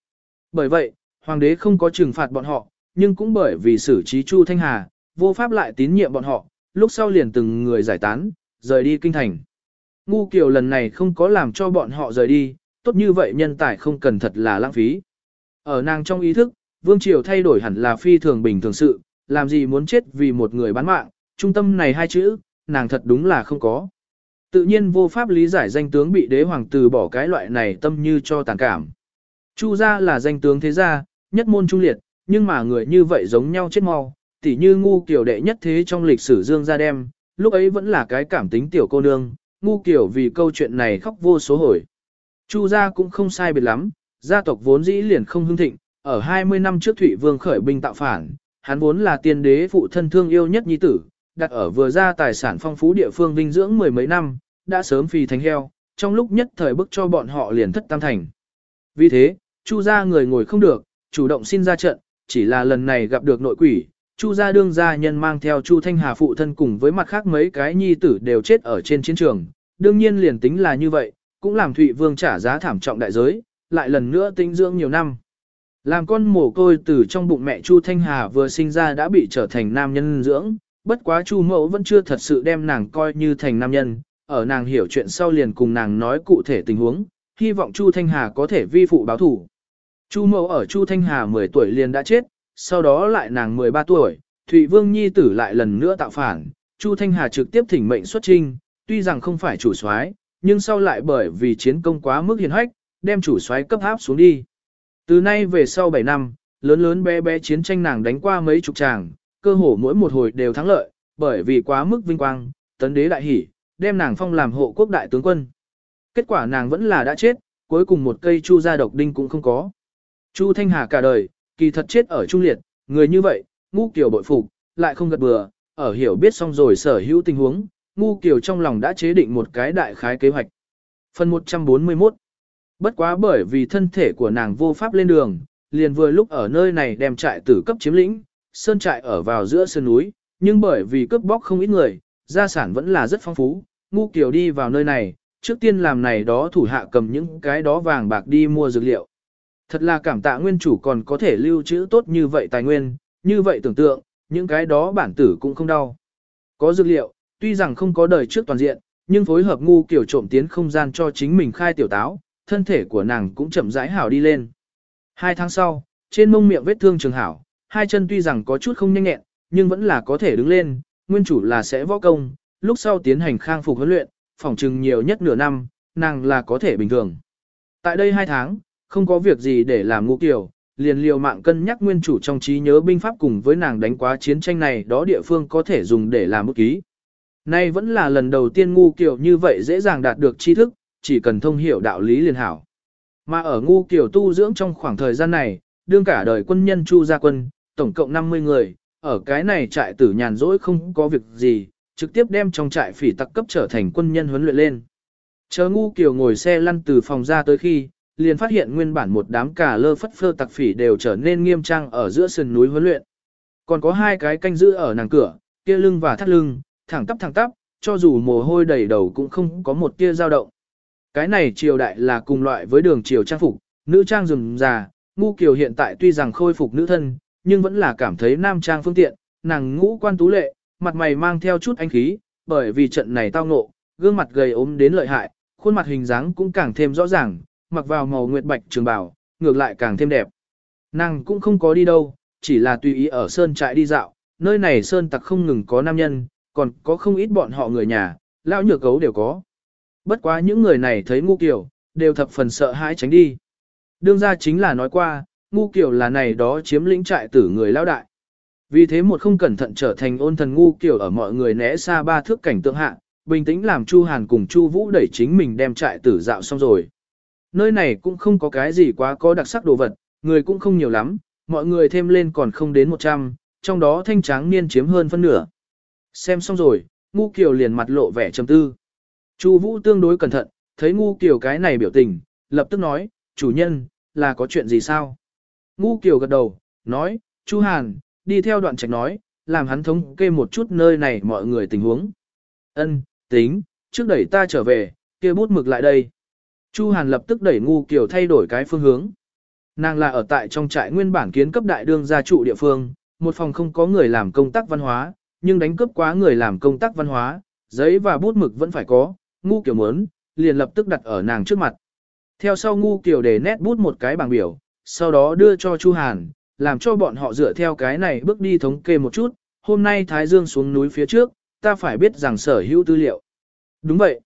Bởi vậy, hoàng đế không có trừng phạt bọn họ, nhưng cũng bởi vì xử trí Chu Thanh Hà, vô pháp lại tín nhiệm bọn họ, lúc sau liền từng người giải tán, rời đi kinh thành. Ngu Kiều lần này không có làm cho bọn họ rời đi, tốt như vậy nhân tài không cần thật là lãng phí. Ở nàng trong ý thức, Vương Triều thay đổi hẳn là phi thường bình thường sự, làm gì muốn chết vì một người bán mạng, trung tâm này hai chữ, nàng thật đúng là không có. Tự nhiên vô pháp lý giải danh tướng bị đế hoàng từ bỏ cái loại này tâm như cho tàn cảm. Chu gia là danh tướng thế gia, nhất môn trung liệt, nhưng mà người như vậy giống nhau chết mau, tỉ như ngu kiểu đệ nhất thế trong lịch sử dương gia đem, lúc ấy vẫn là cái cảm tính tiểu cô nương, ngu kiểu vì câu chuyện này khóc vô số hồi. Chu gia cũng không sai biệt lắm, gia tộc vốn dĩ liền không hưng thịnh, ở 20 năm trước Thụy Vương khởi binh tạo phản, hắn vốn là tiên đế phụ thân thương yêu nhất nhi tử, đặt ở vừa ra tài sản phong phú địa phương vinh dưỡng mười mấy năm, đã sớm phi thành heo, trong lúc nhất thời bức cho bọn họ liền thất tam thành. Vì thế, Chu gia người ngồi không được, chủ động xin ra trận, chỉ là lần này gặp được nội quỷ, Chu gia đương gia nhân mang theo Chu Thanh Hà phụ thân cùng với mặt khác mấy cái nhi tử đều chết ở trên chiến trường, đương nhiên liền tính là như vậy, cũng làm Thụy Vương trả giá thảm trọng đại giới, lại lần nữa tinh dưỡng nhiều năm. Làm con mồ côi từ trong bụng mẹ Chu Thanh Hà vừa sinh ra đã bị trở thành nam nhân dưỡng, bất quá Chu mẫu vẫn chưa thật sự đem nàng coi như thành nam nhân, ở nàng hiểu chuyện sau liền cùng nàng nói cụ thể tình huống, hy vọng Chu Thanh Hà có thể vi phụ báo thủ. Chu mẫu ở Chu Thanh Hà 10 tuổi liền đã chết, sau đó lại nàng 13 tuổi, Thụy Vương Nhi tử lại lần nữa tạo phản, Chu Thanh Hà trực tiếp thỉnh mệnh xuất trinh, tuy rằng không phải chủ soái, nhưng sau lại bởi vì chiến công quá mức hiền hách, đem chủ soái cấp áp xuống đi. Từ nay về sau 7 năm, lớn lớn bé bé chiến tranh nàng đánh qua mấy chục tràng, cơ hồ mỗi một hồi đều thắng lợi, bởi vì quá mức vinh quang, tấn đế đại hỉ, đem nàng phong làm hộ quốc đại tướng quân. Kết quả nàng vẫn là đã chết, cuối cùng một cây chu gia độc đinh cũng không có. Chu Thanh Hà cả đời, kỳ thật chết ở trung liệt, người như vậy, ngu kiểu bội phục, lại không gật bừa, ở hiểu biết xong rồi sở hữu tình huống, ngu kiểu trong lòng đã chế định một cái đại khái kế hoạch. Phần 141 Bất quá bởi vì thân thể của nàng vô pháp lên đường, liền vừa lúc ở nơi này đem trại tử cấp chiếm lĩnh, sơn trại ở vào giữa sơn núi, nhưng bởi vì cướp bóc không ít người, gia sản vẫn là rất phong phú, ngu kiểu đi vào nơi này, trước tiên làm này đó thủ hạ cầm những cái đó vàng bạc đi mua dược liệu. Thật là cảm tạ nguyên chủ còn có thể lưu trữ tốt như vậy tài nguyên, như vậy tưởng tượng, những cái đó bản tử cũng không đau. Có dược liệu, tuy rằng không có đời trước toàn diện, nhưng phối hợp ngu kiểu trộm tiến không gian cho chính mình khai tiểu táo, thân thể của nàng cũng chậm rãi hảo đi lên. Hai tháng sau, trên mông miệng vết thương trường hảo, hai chân tuy rằng có chút không nhanh nhẹn, nhưng vẫn là có thể đứng lên, nguyên chủ là sẽ võ công, lúc sau tiến hành khang phục huấn luyện, phòng trừng nhiều nhất nửa năm, nàng là có thể bình thường. Tại đây hai tháng, không có việc gì để làm ngũ kiểu, liền liều mạng cân nhắc nguyên chủ trong trí nhớ binh pháp cùng với nàng đánh quá chiến tranh này đó địa phương có thể dùng để làm bút ký. Nay vẫn là lần đầu tiên ngu kiểu như vậy dễ dàng đạt được tri thức, chỉ cần thông hiểu đạo lý liền hảo. Mà ở ngu kiểu tu dưỡng trong khoảng thời gian này, đương cả đời quân nhân chu gia quân, tổng cộng 50 người, ở cái này trại tử nhàn rỗi không có việc gì, trực tiếp đem trong trại phỉ tặc cấp trở thành quân nhân huấn luyện lên. Chờ ngu kiểu ngồi xe lăn từ phòng ra tới khi, liền phát hiện nguyên bản một đám cà lơ phất phơ tặc phỉ đều trở nên nghiêm trang ở giữa sườn núi huấn luyện. Còn có hai cái canh giữ ở nàng cửa, kia lưng và thắt lưng, thẳng tắp thẳng tắp, cho dù mồ hôi đầy đầu cũng không có một tia dao động. Cái này triều đại là cùng loại với đường triều trang phục, nữ trang rừng già, ngu kiều hiện tại tuy rằng khôi phục nữ thân, nhưng vẫn là cảm thấy nam trang phương tiện, nàng ngũ quan tú lệ, mặt mày mang theo chút anh khí, bởi vì trận này tao ngộ, gương mặt gầy ốm đến lợi hại, khuôn mặt hình dáng cũng càng thêm rõ ràng, mặc vào màu nguyệt bạch trường bào, ngược lại càng thêm đẹp. Nàng cũng không có đi đâu, chỉ là tùy ý ở sơn trại đi dạo, nơi này sơn tặc không ngừng có nam nhân, còn có không ít bọn họ người nhà, lão nhược gấu đều có. Bất quá những người này thấy ngu kiểu, đều thập phần sợ hãi tránh đi. Đương ra chính là nói qua, ngu kiểu là này đó chiếm lĩnh trại tử người lao đại. Vì thế một không cẩn thận trở thành ôn thần ngu kiểu ở mọi người né xa ba thước cảnh tượng hạ, bình tĩnh làm Chu Hàn cùng Chu Vũ đẩy chính mình đem trại tử dạo xong rồi. Nơi này cũng không có cái gì quá có đặc sắc đồ vật, người cũng không nhiều lắm, mọi người thêm lên còn không đến 100, trong đó thanh tráng niên chiếm hơn phân nửa. Xem xong rồi, ngu kiều liền mặt lộ vẻ trầm tư. Chu Vũ tương đối cẩn thận, thấy ngu kiều cái này biểu tình, lập tức nói, chủ nhân, là có chuyện gì sao? Ngu kiều gật đầu, nói, Chu Hàn, đi theo đoạn trạch nói, làm hắn thống kê một chút nơi này mọi người tình huống. Ân, tính, trước đẩy ta trở về, kia bút mực lại đây. Chu Hàn lập tức đẩy ngu kiều thay đổi cái phương hướng. Nàng là ở tại trong trại nguyên bản kiến cấp đại đương gia trụ địa phương, một phòng không có người làm công tác văn hóa, nhưng đánh cướp quá người làm công tác văn hóa, giấy và bút mực vẫn phải có, ngu kiểu muốn, liền lập tức đặt ở nàng trước mặt. Theo sau ngu kiểu để nét bút một cái bảng biểu, sau đó đưa cho Chu Hàn, làm cho bọn họ dựa theo cái này bước đi thống kê một chút, hôm nay Thái Dương xuống núi phía trước, ta phải biết rằng sở hữu tư liệu. Đúng vậy.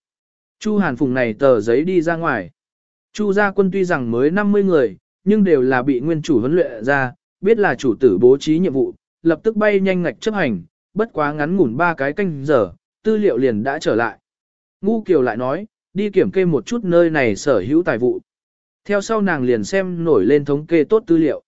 Chu Hàn phùng này tờ giấy đi ra ngoài. Chu gia quân tuy rằng mới 50 người, nhưng đều là bị nguyên chủ huấn luyện ra, biết là chủ tử bố trí nhiệm vụ, lập tức bay nhanh ngạch chấp hành, bất quá ngắn ngủn ba cái canh giờ, tư liệu liền đã trở lại. Ngu Kiều lại nói, đi kiểm kê một chút nơi này sở hữu tài vụ. Theo sau nàng liền xem nổi lên thống kê tốt tư liệu.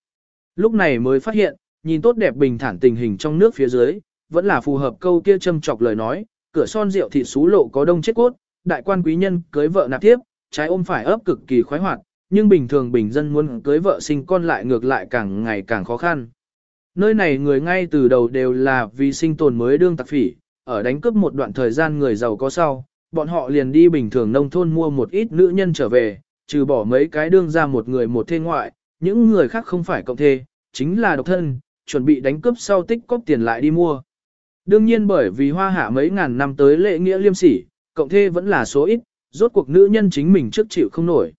Lúc này mới phát hiện, nhìn tốt đẹp bình thản tình hình trong nước phía dưới, vẫn là phù hợp câu kia châm chọc lời nói, cửa son rượu thị xú lộ có đông chết cốt, đại quan quý nhân cưới vợ nạp tiếp, trái ôm phải ấp cực kỳ khoái hoạt, nhưng bình thường bình dân muốn cưới vợ sinh con lại ngược lại càng ngày càng khó khăn. Nơi này người ngay từ đầu đều là vì sinh tồn mới đương tặc phỉ, ở đánh cướp một đoạn thời gian người giàu có sau, bọn họ liền đi bình thường nông thôn mua một ít nữ nhân trở về, trừ bỏ mấy cái đương ra một người một thê ngoại, những người khác không phải cộng thê, chính là độc thân, chuẩn bị đánh cướp sau tích cóp tiền lại đi mua. Đương nhiên bởi vì hoa hạ mấy ngàn năm tới lệ nghĩa liêm sỉ, cộng thê vẫn là số ít, rốt cuộc nữ nhân chính mình trước chịu không nổi.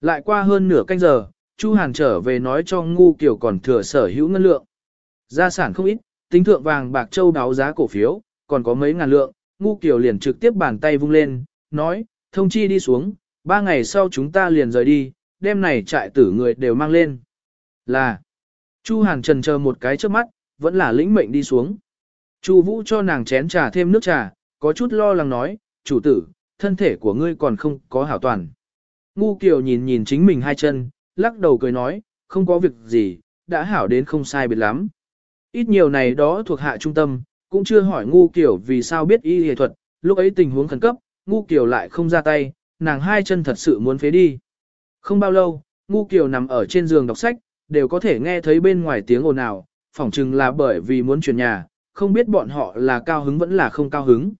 Lại qua hơn nửa canh giờ, Chu Hàn trở về nói cho ngu kiểu còn thừa sở hữu ngân lượng. Gia sản không ít, tính thượng vàng bạc châu đáo giá cổ phiếu, còn có mấy ngàn lượng, ngu kiểu liền trực tiếp bàn tay vung lên, nói, thông chi đi xuống, ba ngày sau chúng ta liền rời đi, đêm này trại tử người đều mang lên. Là, Chu Hàn trần chờ một cái trước mắt, vẫn là lĩnh mệnh đi xuống. Chu Vũ cho nàng chén trà thêm nước trà, có chút lo lắng nói, chủ tử, thân thể của ngươi còn không có hảo toàn. Ngu Kiều nhìn nhìn chính mình hai chân, lắc đầu cười nói, không có việc gì, đã hảo đến không sai biệt lắm. Ít nhiều này đó thuộc hạ trung tâm, cũng chưa hỏi Ngu Kiều vì sao biết y y thuật, lúc ấy tình huống khẩn cấp, Ngu Kiều lại không ra tay, nàng hai chân thật sự muốn phế đi. Không bao lâu, Ngu Kiều nằm ở trên giường đọc sách, đều có thể nghe thấy bên ngoài tiếng ồn ào, phỏng chừng là bởi vì muốn chuyển nhà, không biết bọn họ là cao hứng vẫn là không cao hứng.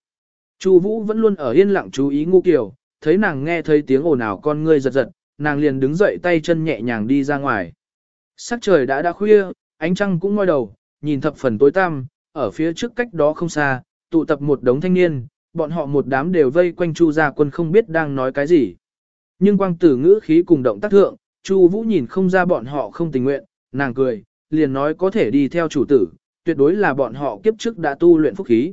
Chu Vũ vẫn luôn ở yên lặng chú ý Ngu Kiều, thấy nàng nghe thấy tiếng ồn ào con ngươi giật giật, nàng liền đứng dậy tay chân nhẹ nhàng đi ra ngoài. Sắc trời đã đã khuya, ánh trăng cũng ngoi đầu, nhìn thập phần tối tăm, ở phía trước cách đó không xa, tụ tập một đống thanh niên, bọn họ một đám đều vây quanh Chu gia quân không biết đang nói cái gì. Nhưng quang tử ngữ khí cùng động tác thượng, Chu Vũ nhìn không ra bọn họ không tình nguyện, nàng cười, liền nói có thể đi theo chủ tử, tuyệt đối là bọn họ kiếp trước đã tu luyện phúc khí.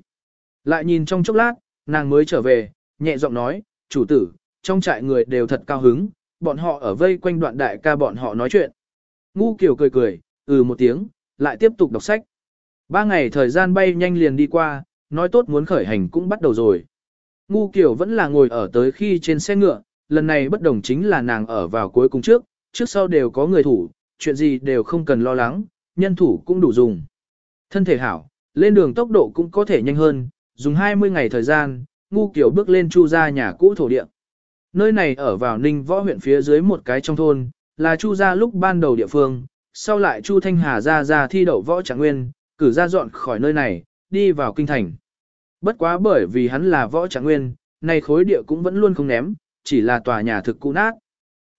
Lại nhìn trong chốc lát, nàng mới trở về, nhẹ giọng nói, chủ tử, trong trại người đều thật cao hứng, bọn họ ở vây quanh đoạn đại ca bọn họ nói chuyện. Ngu kiểu cười cười, ừ một tiếng, lại tiếp tục đọc sách. Ba ngày thời gian bay nhanh liền đi qua, nói tốt muốn khởi hành cũng bắt đầu rồi. Ngu kiểu vẫn là ngồi ở tới khi trên xe ngựa, lần này bất đồng chính là nàng ở vào cuối cùng trước, trước sau đều có người thủ, chuyện gì đều không cần lo lắng, nhân thủ cũng đủ dùng. Thân thể hảo, lên đường tốc độ cũng có thể nhanh hơn, dùng 20 ngày thời gian, ngu kiểu bước lên chu Gia nhà cũ thổ địa. Nơi này ở vào ninh võ huyện phía dưới một cái trong thôn, là chu Gia lúc ban đầu địa phương, sau lại chu Thanh Hà ra ra thi đậu võ trạng nguyên, cử ra dọn khỏi nơi này, đi vào kinh thành. Bất quá bởi vì hắn là võ trạng nguyên, nay khối địa cũng vẫn luôn không ném, chỉ là tòa nhà thực cũ nát.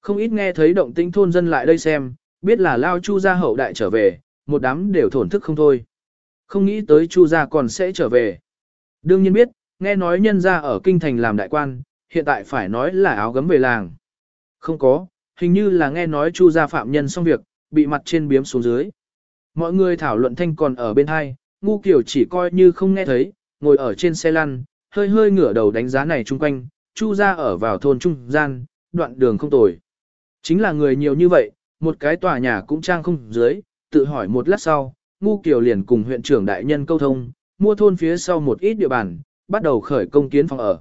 Không ít nghe thấy động tĩnh thôn dân lại đây xem, biết là lao chu gia hậu đại trở về, một đám đều thổn thức không thôi. Không nghĩ tới chu gia còn sẽ trở về. Đương nhiên biết, nghe nói nhân gia ở kinh thành làm đại quan, hiện tại phải nói là áo gấm về làng. Không có, hình như là nghe nói chu gia phạm nhân xong việc, bị mặt trên biếm xuống dưới. Mọi người thảo luận thanh còn ở bên hai, ngu kiểu chỉ coi như không nghe thấy, ngồi ở trên xe lăn, hơi hơi ngửa đầu đánh giá này chung quanh, chu gia ở vào thôn trung gian, đoạn đường không tồi. Chính là người nhiều như vậy, một cái tòa nhà cũng trang không dưới, tự hỏi một lát sau, ngu kiểu liền cùng huyện trưởng đại nhân câu thông, mua thôn phía sau một ít địa bàn, bắt đầu khởi công kiến phòng ở.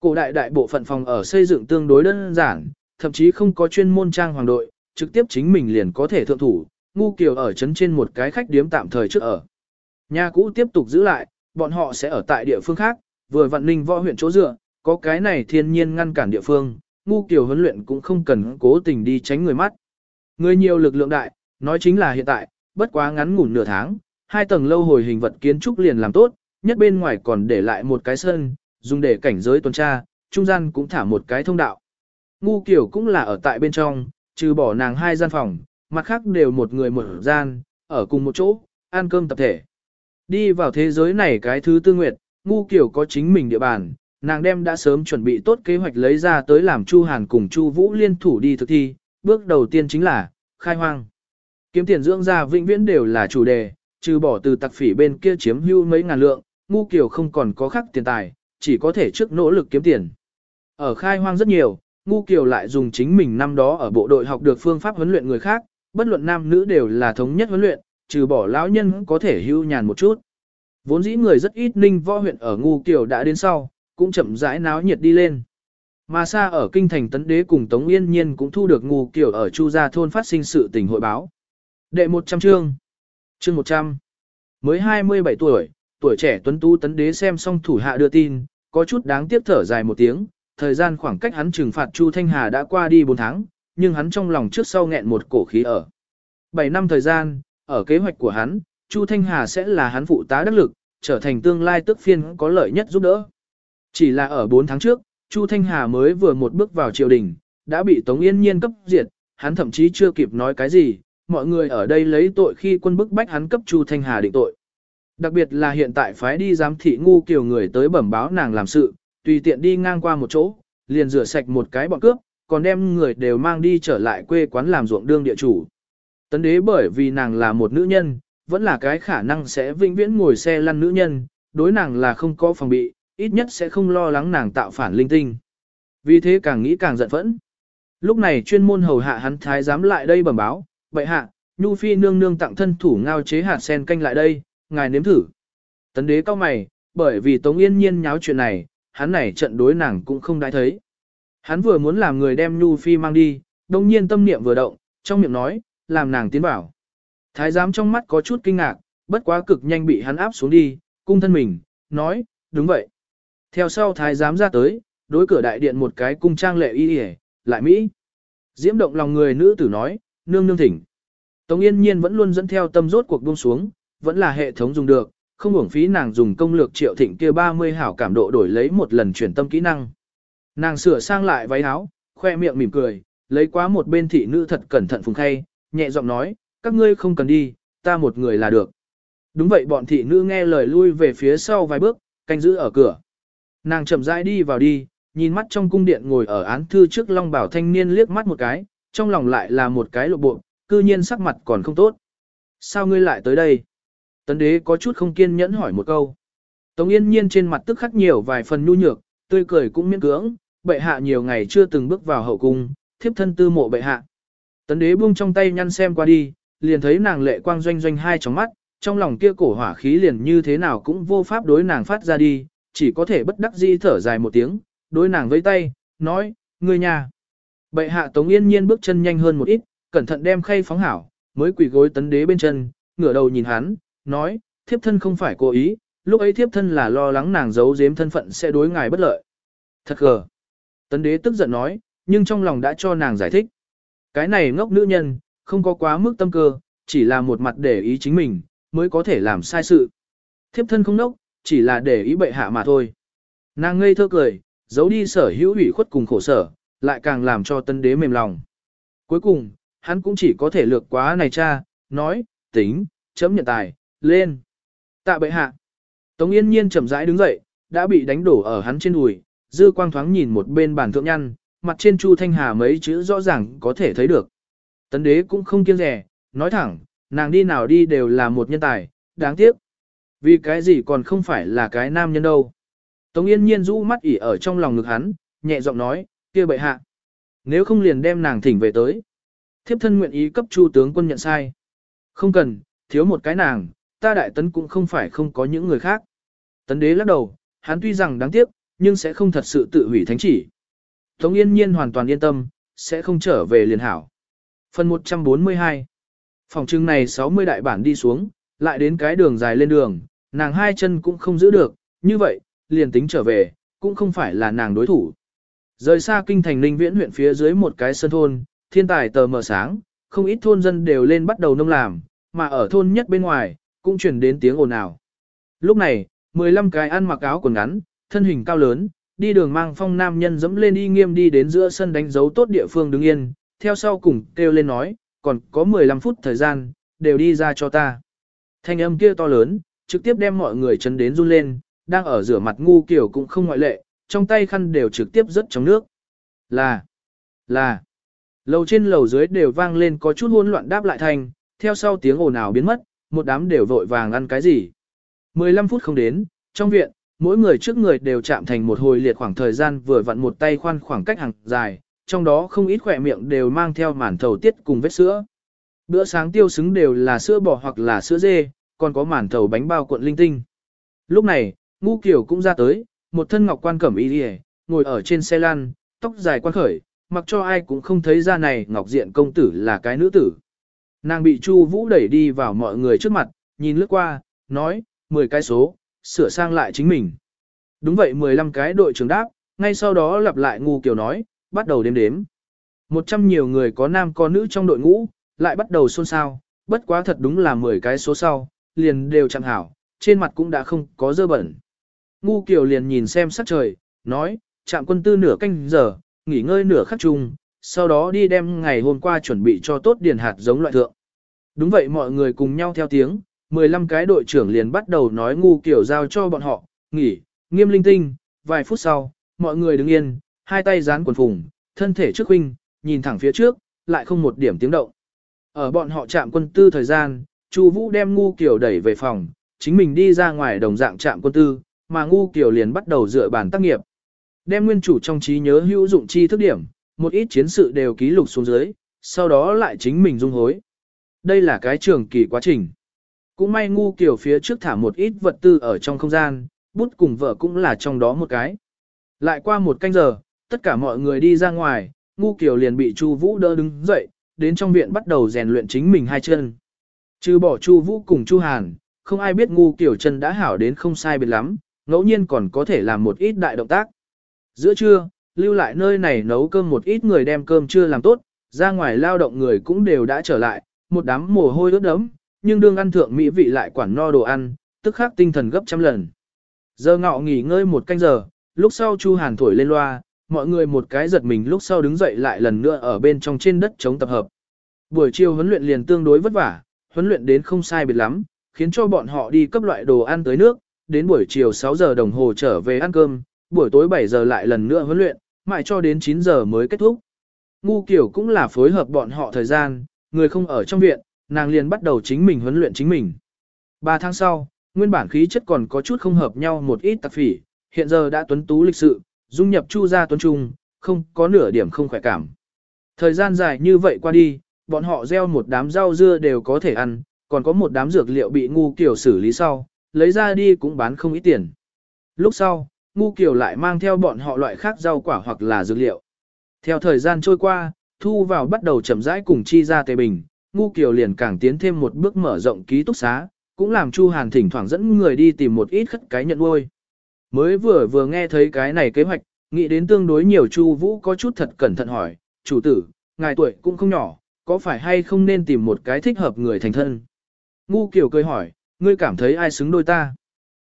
Cổ đại đại bộ phận phòng ở xây dựng tương đối đơn giản, thậm chí không có chuyên môn trang hoàng đội, trực tiếp chính mình liền có thể thượng thủ, ngu kiều ở trấn trên một cái khách điếm tạm thời trước ở. Nhà cũ tiếp tục giữ lại, bọn họ sẽ ở tại địa phương khác, vừa vận ninh võ huyện chỗ dựa, có cái này thiên nhiên ngăn cản địa phương, ngu kiều huấn luyện cũng không cần cố tình đi tránh người mắt. Người nhiều lực lượng đại, nói chính là hiện tại, bất quá ngắn ngủn nửa tháng, hai tầng lâu hồi hình vật kiến trúc liền làm tốt, nhất bên ngoài còn để lại một cái sân, dùng để cảnh giới tuần tra, trung gian cũng thả một cái thông đạo. Ngu kiểu cũng là ở tại bên trong, trừ bỏ nàng hai gian phòng, mặt khác đều một người một gian, ở cùng một chỗ, ăn cơm tập thể. Đi vào thế giới này cái thứ tư nguyệt, ngu kiểu có chính mình địa bàn, nàng đem đã sớm chuẩn bị tốt kế hoạch lấy ra tới làm Chu Hàn cùng Chu Vũ liên thủ đi thực thi, bước đầu tiên chính là khai hoang. Kiếm tiền dưỡng ra vĩnh viễn đều là chủ đề, trừ bỏ từ tặc phỉ bên kia chiếm hưu mấy ngàn lượng, ngu Kiều không còn có khắc tiền tài, chỉ có thể trước nỗ lực kiếm tiền. Ở khai hoang rất nhiều, ngu kiều lại dùng chính mình năm đó ở bộ đội học được phương pháp huấn luyện người khác, bất luận nam nữ đều là thống nhất huấn luyện, trừ bỏ lão nhân có thể hưu nhàn một chút. Vốn dĩ người rất ít ninh võ huyện ở ngu kiều đã đến sau, cũng chậm rãi náo nhiệt đi lên. Mà xa ở kinh thành tấn đế cùng Tống Yên Nhiên cũng thu được ngu kiều ở Chu Gia thôn phát sinh sự tình hội báo. Đệ 100 chương. Chương 100. Mới 27 tuổi, tuổi trẻ tuấn tú tấn đế xem xong thủ hạ đưa tin, có chút đáng tiếc thở dài một tiếng, thời gian khoảng cách hắn trừng phạt Chu Thanh Hà đã qua đi 4 tháng, nhưng hắn trong lòng trước sau nghẹn một cổ khí ở. 7 năm thời gian, ở kế hoạch của hắn, Chu Thanh Hà sẽ là hắn phụ tá đắc lực, trở thành tương lai tức phiên có lợi nhất giúp đỡ. Chỉ là ở 4 tháng trước, Chu Thanh Hà mới vừa một bước vào triều đình, đã bị Tống Yên Nhiên cấp diệt, hắn thậm chí chưa kịp nói cái gì, mọi người ở đây lấy tội khi quân bức bách hắn cấp Chu Thanh Hà định tội. Đặc biệt là hiện tại phái đi giám thị ngu kiểu người tới bẩm báo nàng làm sự, tùy tiện đi ngang qua một chỗ, liền rửa sạch một cái bọn cướp, còn đem người đều mang đi trở lại quê quán làm ruộng đương địa chủ. Tấn đế bởi vì nàng là một nữ nhân, vẫn là cái khả năng sẽ vĩnh viễn ngồi xe lăn nữ nhân, đối nàng là không có phòng bị, ít nhất sẽ không lo lắng nàng tạo phản linh tinh. Vì thế càng nghĩ càng giận phẫn. Lúc này chuyên môn hầu hạ hắn thái giám lại đây bẩm báo, bệ hạ, Nhu Phi nương nương tặng thân thủ ngao chế hạt sen canh lại đây, ngài nếm thử. Tấn đế cao mày, bởi vì Tống Yên Nhiên nháo chuyện này, hắn này trận đối nàng cũng không đã thấy. Hắn vừa muốn làm người đem Nhu Phi mang đi, đồng nhiên tâm niệm vừa động, trong miệng nói, làm nàng tiến bảo. Thái giám trong mắt có chút kinh ngạc, bất quá cực nhanh bị hắn áp xuống đi, cung thân mình, nói, đúng vậy. Theo sau thái giám ra tới, đối cửa đại điện một cái cung trang lệ y y, lại Mỹ. Diễm động lòng người nữ tử nói, nương nương thỉnh. Tống yên nhiên vẫn luôn dẫn theo tâm rốt cuộc buông xuống, vẫn là hệ thống dùng được, không uổng phí nàng dùng công lược triệu thịnh kia 30 hảo cảm độ đổi lấy một lần chuyển tâm kỹ năng. Nàng sửa sang lại váy áo, khoe miệng mỉm cười, lấy quá một bên thị nữ thật cẩn thận phùng khay, nhẹ giọng nói, các ngươi không cần đi, ta một người là được. Đúng vậy bọn thị nữ nghe lời lui về phía sau vài bước, canh giữ ở cửa. Nàng chậm rãi đi vào đi, nhìn mắt trong cung điện ngồi ở án thư trước long bảo thanh niên liếc mắt một cái, trong lòng lại là một cái lộ bộ, cư nhiên sắc mặt còn không tốt. Sao ngươi lại tới đây? Tấn đế có chút không kiên nhẫn hỏi một câu. Tống yên nhiên trên mặt tức khắc nhiều vài phần nhu nhược, tươi cười cũng miễn cưỡng, bệ hạ nhiều ngày chưa từng bước vào hậu cung, thiếp thân tư mộ bệ hạ. Tấn đế buông trong tay nhăn xem qua đi, liền thấy nàng lệ quang doanh doanh hai trong mắt, trong lòng kia cổ hỏa khí liền như thế nào cũng vô pháp đối nàng phát ra đi, chỉ có thể bất đắc dĩ thở dài một tiếng, đối nàng vẫy tay, nói, người nhà. Bệ hạ Tống Yên Nhiên bước chân nhanh hơn một ít, cẩn thận đem khay phóng hảo, mới quỳ gối tấn đế bên chân, ngửa đầu nhìn hắn, nói, thiếp thân không phải cố ý, lúc ấy thiếp thân là lo lắng nàng giấu giếm thân phận sẽ đối ngài bất lợi. Thật gờ. Tấn đế tức giận nói, nhưng trong lòng đã cho nàng giải thích. Cái này ngốc nữ nhân, không có quá mức tâm cơ, chỉ là một mặt để ý chính mình, mới có thể làm sai sự. Thiếp thân không nốc, chỉ là để ý bệ hạ mà thôi. Nàng ngây thơ cười, giấu đi sở hữu ủy khuất cùng khổ sở, lại càng làm cho tân đế mềm lòng. Cuối cùng, hắn cũng chỉ có thể lược quá này cha, nói, tính, chấm nhận tài, lên. Tạ bệ hạ. Tống yên nhiên chậm rãi đứng dậy, đã bị đánh đổ ở hắn trên đùi, dư quang thoáng nhìn một bên bàn thượng nhăn, mặt trên chu thanh hà mấy chữ rõ ràng có thể thấy được. Tấn đế cũng không kiêng rẻ, nói thẳng, nàng đi nào đi đều là một nhân tài, đáng tiếc. Vì cái gì còn không phải là cái nam nhân đâu. Tống yên nhiên rũ mắt ỉ ở trong lòng ngực hắn, nhẹ giọng nói, kia bệ hạ. Nếu không liền đem nàng thỉnh về tới. Thiếp thân nguyện ý cấp chu tướng quân nhận sai. Không cần, thiếu một cái nàng, ta đại tấn cũng không phải không có những người khác. Tấn đế lắc đầu, hắn tuy rằng đáng tiếc, nhưng sẽ không thật sự tự hủy thánh chỉ. Tống yên nhiên hoàn toàn yên tâm, sẽ không trở về liền hảo. Phần 142 Phòng trưng này 60 đại bản đi xuống, lại đến cái đường dài lên đường, nàng hai chân cũng không giữ được, như vậy, liền tính trở về, cũng không phải là nàng đối thủ. Rời xa kinh thành linh viễn huyện phía dưới một cái sân thôn, thiên tài tờ mờ sáng, không ít thôn dân đều lên bắt đầu nông làm, mà ở thôn nhất bên ngoài, cũng chuyển đến tiếng ồn ào. Lúc này, 15 cái ăn mặc áo quần ngắn, thân hình cao lớn, đi đường mang phong nam nhân dẫm lên đi nghiêm đi đến giữa sân đánh dấu tốt địa phương đứng yên, theo sau cùng kêu lên nói, còn có 15 phút thời gian, đều đi ra cho ta. Thanh âm kia to lớn, trực tiếp đem mọi người chấn đến run lên, đang ở rửa mặt ngu kiểu cũng không ngoại lệ, trong tay khăn đều trực tiếp rớt trong nước. Là, là, lầu trên lầu dưới đều vang lên có chút hỗn loạn đáp lại thành, theo sau tiếng ồn ào biến mất, một đám đều vội vàng ăn cái gì. 15 phút không đến, trong viện, mỗi người trước người đều chạm thành một hồi liệt khoảng thời gian vừa vặn một tay khoan khoảng cách hàng dài, trong đó không ít khỏe miệng đều mang theo màn thầu tiết cùng vết sữa. Bữa sáng tiêu xứng đều là sữa bò hoặc là sữa dê, còn có màn thầu bánh bao cuộn linh tinh. Lúc này, ngu kiểu cũng ra tới, một thân ngọc quan cẩm y đi ngồi ở trên xe lăn, tóc dài quan khởi, mặc cho ai cũng không thấy ra này ngọc diện công tử là cái nữ tử. Nàng bị Chu Vũ đẩy đi vào mọi người trước mặt, nhìn lướt qua, nói, 10 cái số, sửa sang lại chính mình. Đúng vậy 15 cái đội trưởng đáp, ngay sau đó lặp lại ngu kiểu nói, bắt đầu đếm đếm. Một trăm nhiều người có nam có nữ trong đội ngũ, lại bắt đầu xôn xao, bất quá thật đúng là 10 cái số sau, liền đều chẳng hảo, trên mặt cũng đã không có dơ bẩn. Ngu Kiều liền nhìn xem sắc trời, nói, chạm quân tư nửa canh giờ, nghỉ ngơi nửa khắc chung, sau đó đi đem ngày hôm qua chuẩn bị cho tốt điền hạt giống loại thượng. Đúng vậy mọi người cùng nhau theo tiếng, 15 cái đội trưởng liền bắt đầu nói ngu Kiều giao cho bọn họ, nghỉ, nghiêm linh tinh, vài phút sau, mọi người đứng yên, hai tay dán quần phùng, thân thể trước huynh, nhìn thẳng phía trước, lại không một điểm tiếng động. Ở bọn họ chạm quân tư thời gian, Chu Vũ đem ngu Kiều đẩy về phòng, chính mình đi ra ngoài đồng dạng chạm quân tư, mà ngu Kiều liền bắt đầu dựa bản tác nghiệp. Đem nguyên chủ trong trí nhớ hữu dụng chi thức điểm, một ít chiến sự đều ký lục xuống dưới, sau đó lại chính mình dung hối. Đây là cái trường kỳ quá trình. Cũng may ngu Kiều phía trước thả một ít vật tư ở trong không gian, bút cùng vợ cũng là trong đó một cái. Lại qua một canh giờ, tất cả mọi người đi ra ngoài, ngu Kiều liền bị Chu Vũ đỡ đứng dậy, đến trong viện bắt đầu rèn luyện chính mình hai chân. Trừ bỏ Chu Vũ cùng Chu Hàn, không ai biết ngu kiểu chân đã hảo đến không sai biệt lắm, ngẫu nhiên còn có thể làm một ít đại động tác. Giữa trưa, lưu lại nơi này nấu cơm một ít người đem cơm chưa làm tốt, ra ngoài lao động người cũng đều đã trở lại, một đám mồ hôi ướt đẫm, nhưng đương ăn thượng mỹ vị lại quản no đồ ăn, tức khắc tinh thần gấp trăm lần. Giờ ngọ nghỉ ngơi một canh giờ, lúc sau Chu Hàn thổi lên loa, mọi người một cái giật mình lúc sau đứng dậy lại lần nữa ở bên trong trên đất chống tập hợp. Buổi chiều huấn luyện liền tương đối vất vả, huấn luyện đến không sai biệt lắm, khiến cho bọn họ đi cấp loại đồ ăn tới nước, đến buổi chiều 6 giờ đồng hồ trở về ăn cơm, buổi tối 7 giờ lại lần nữa huấn luyện, mãi cho đến 9 giờ mới kết thúc. Ngu kiểu cũng là phối hợp bọn họ thời gian, người không ở trong viện, nàng liền bắt đầu chính mình huấn luyện chính mình. 3 tháng sau, nguyên bản khí chất còn có chút không hợp nhau một ít tạp phỉ, hiện giờ đã tuấn tú lịch sự, dung nhập chu gia tuấn trung, không có nửa điểm không khỏe cảm. Thời gian dài như vậy qua đi, bọn họ gieo một đám rau dưa đều có thể ăn, còn có một đám dược liệu bị ngu kiểu xử lý sau, lấy ra đi cũng bán không ít tiền. Lúc sau, ngu Kiều lại mang theo bọn họ loại khác rau quả hoặc là dược liệu. Theo thời gian trôi qua, thu vào bắt đầu chậm rãi cùng chi ra tề bình, ngu Kiều liền càng tiến thêm một bước mở rộng ký túc xá, cũng làm Chu Hàn thỉnh thoảng dẫn người đi tìm một ít khất cái nhận nuôi. Mới vừa vừa nghe thấy cái này kế hoạch, nghĩ đến tương đối nhiều Chu Vũ có chút thật cẩn thận hỏi, chủ tử, ngài tuổi cũng không nhỏ, có phải hay không nên tìm một cái thích hợp người thành thân? Ngu Kiều cười hỏi, ngươi cảm thấy ai xứng đôi ta?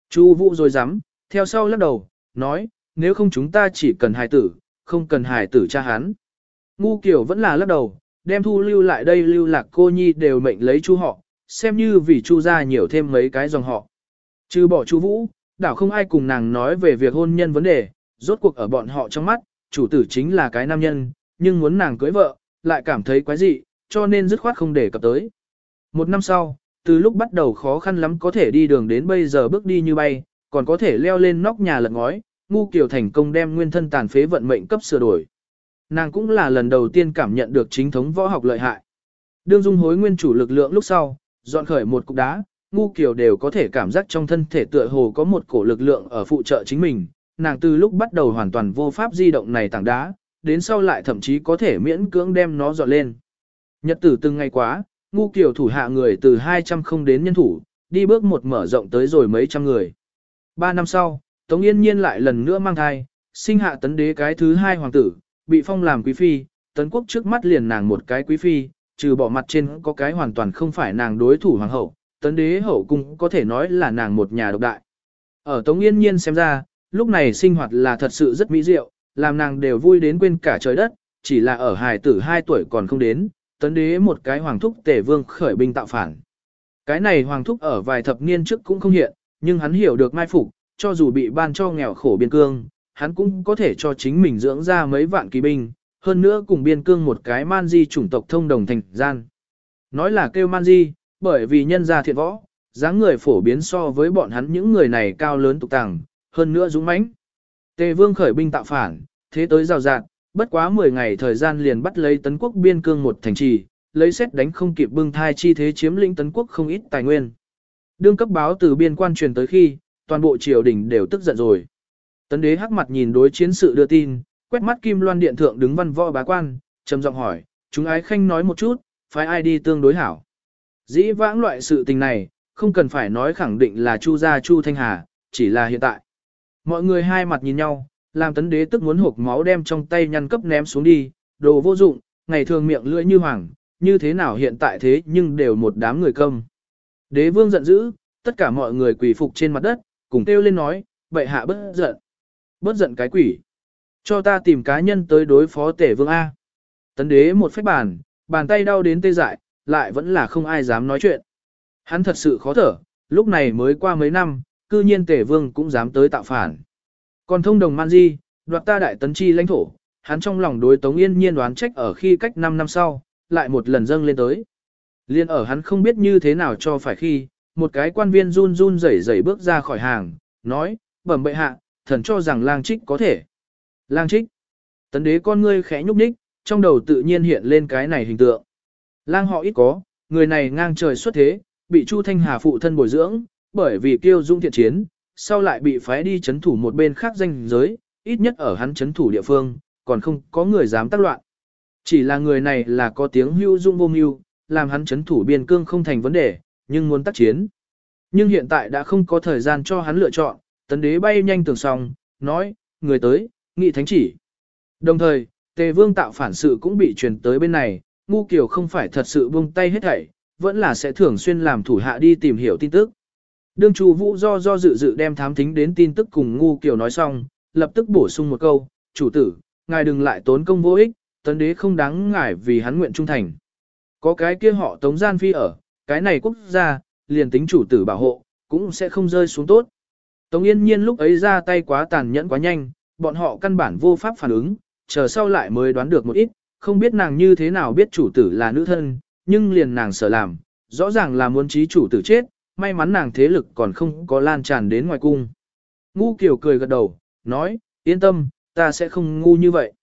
Chu Vũ rồi dám, theo sau lắc đầu, nói, nếu không chúng ta chỉ cần hài tử, không cần hài tử cha hắn. Ngu kiểu vẫn là lắc đầu, đem thu lưu lại đây lưu lạc cô nhi đều mệnh lấy chu họ, xem như vì chu gia nhiều thêm mấy cái dòng họ. Trừ bỏ chu Vũ, đảo không ai cùng nàng nói về việc hôn nhân vấn đề, rốt cuộc ở bọn họ trong mắt, chủ tử chính là cái nam nhân, nhưng muốn nàng cưới vợ, lại cảm thấy quái dị, cho nên dứt khoát không để cập tới. Một năm sau, từ lúc bắt đầu khó khăn lắm có thể đi đường đến bây giờ bước đi như bay, còn có thể leo lên nóc nhà lật ngói, ngu kiều thành công đem nguyên thân tàn phế vận mệnh cấp sửa đổi. Nàng cũng là lần đầu tiên cảm nhận được chính thống võ học lợi hại. Đương dung hối nguyên chủ lực lượng lúc sau, dọn khởi một cục đá, ngu kiều đều có thể cảm giác trong thân thể tựa hồ có một cổ lực lượng ở phụ trợ chính mình. Nàng từ lúc bắt đầu hoàn toàn vô pháp di động này tảng đá, đến sau lại thậm chí có thể miễn cưỡng đem nó dọn lên. Nhật tử từng ngày quá, ngu kiểu thủ hạ người từ 200 không đến nhân thủ, đi bước một mở rộng tới rồi mấy trăm người. Ba năm sau, Tống Yên Nhiên lại lần nữa mang thai, sinh hạ tấn đế cái thứ hai hoàng tử, bị phong làm quý phi, tấn quốc trước mắt liền nàng một cái quý phi, trừ bỏ mặt trên có cái hoàn toàn không phải nàng đối thủ hoàng hậu, tấn đế hậu cung có thể nói là nàng một nhà độc đại. Ở Tống Yên Nhiên xem ra, lúc này sinh hoạt là thật sự rất mỹ diệu, làm nàng đều vui đến quên cả trời đất, chỉ là ở hài tử 2 tuổi còn không đến, tấn đế một cái hoàng thúc tể vương khởi binh tạo phản. Cái này hoàng thúc ở vài thập niên trước cũng không hiện, nhưng hắn hiểu được mai phục, cho dù bị ban cho nghèo khổ biên cương, hắn cũng có thể cho chính mình dưỡng ra mấy vạn kỳ binh, hơn nữa cùng biên cương một cái man di chủng tộc thông đồng thành gian. Nói là kêu man di, bởi vì nhân gia thiện võ, dáng người phổ biến so với bọn hắn những người này cao lớn tục tàng, hơn nữa dũng mãnh. Tề vương khởi binh tạo phản, thế tới rào rạt, bất quá 10 ngày thời gian liền bắt lấy tấn quốc biên cương một thành trì, lấy xét đánh không kịp bưng thai chi thế chiếm lĩnh tấn quốc không ít tài nguyên. Đương cấp báo từ biên quan truyền tới khi, toàn bộ triều đình đều tức giận rồi. Tấn đế hắc mặt nhìn đối chiến sự đưa tin, quét mắt kim loan điện thượng đứng văn võ bá quan, trầm giọng hỏi, chúng ái khanh nói một chút, phải ai đi tương đối hảo. Dĩ vãng loại sự tình này, không cần phải nói khẳng định là Chu gia Chu Thanh Hà, chỉ là hiện tại. Mọi người hai mặt nhìn nhau, làm tấn đế tức muốn hộp máu đem trong tay nhăn cấp ném xuống đi, đồ vô dụng, ngày thường miệng lưỡi như hoàng, như thế nào hiện tại thế nhưng đều một đám người công. Đế vương giận dữ, tất cả mọi người quỳ phục trên mặt đất, cùng kêu lên nói, vậy hạ bất giận. Bất giận cái quỷ. Cho ta tìm cá nhân tới đối phó tể vương A. Tấn đế một phép bàn, bàn tay đau đến tê dại, lại vẫn là không ai dám nói chuyện. Hắn thật sự khó thở, lúc này mới qua mấy năm, cư nhiên tể vương cũng dám tới tạo phản. Còn thông đồng man di, đoạt ta đại tấn chi lãnh thổ, hắn trong lòng đối Tống Yên nhiên đoán trách ở khi cách 5 năm sau, lại một lần dâng lên tới. Liên ở hắn không biết như thế nào cho phải khi, một cái quan viên run run rẩy rẩy bước ra khỏi hàng, nói, bẩm bệ hạ, thần cho rằng lang trích có thể. Lang trích. Tấn đế con ngươi khẽ nhúc nhích, trong đầu tự nhiên hiện lên cái này hình tượng. Lang họ ít có, người này ngang trời xuất thế, bị Chu Thanh Hà phụ thân bồi dưỡng, bởi vì kiêu dung thiện chiến, sau lại bị phái đi chấn thủ một bên khác danh giới, ít nhất ở hắn chấn thủ địa phương, còn không có người dám tác loạn. Chỉ là người này là có tiếng hưu dung vô mưu, làm hắn chấn thủ biên cương không thành vấn đề, nhưng muốn tác chiến. Nhưng hiện tại đã không có thời gian cho hắn lựa chọn, tấn đế bay nhanh tường xong, nói, người tới, nghị thánh chỉ. Đồng thời, tề vương tạo phản sự cũng bị truyền tới bên này, ngu kiều không phải thật sự buông tay hết thảy, vẫn là sẽ thường xuyên làm thủ hạ đi tìm hiểu tin tức. Đương chủ vũ do do dự dự đem thám thính đến tin tức cùng ngu kiều nói xong, lập tức bổ sung một câu, chủ tử, ngài đừng lại tốn công vô ích, tấn đế không đáng ngài vì hắn nguyện trung thành. Có cái kia họ tống gian phi ở, cái này quốc gia, liền tính chủ tử bảo hộ, cũng sẽ không rơi xuống tốt. Tống yên nhiên lúc ấy ra tay quá tàn nhẫn quá nhanh, bọn họ căn bản vô pháp phản ứng, chờ sau lại mới đoán được một ít, không biết nàng như thế nào biết chủ tử là nữ thân, nhưng liền nàng sợ làm, rõ ràng là muốn trí chủ tử chết, may mắn nàng thế lực còn không có lan tràn đến ngoài cung. Ngu Kiều cười gật đầu, nói, yên tâm, ta sẽ không ngu như vậy.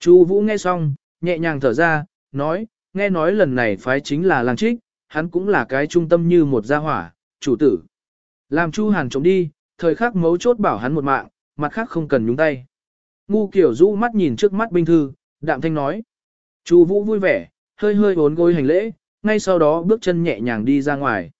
Chu Vũ nghe xong, nhẹ nhàng thở ra, nói, nghe nói lần này phái chính là Lang Trích, hắn cũng là cái trung tâm như một gia hỏa, chủ tử. Làm Chu Hàn chống đi, thời khắc mấu chốt bảo hắn một mạng, mặt khác không cần nhúng tay. Ngu Kiều rũ mắt nhìn trước mắt binh thư, đạm thanh nói. Chu Vũ vui vẻ, hơi hơi bốn gối hành lễ, ngay sau đó bước chân nhẹ nhàng đi ra ngoài.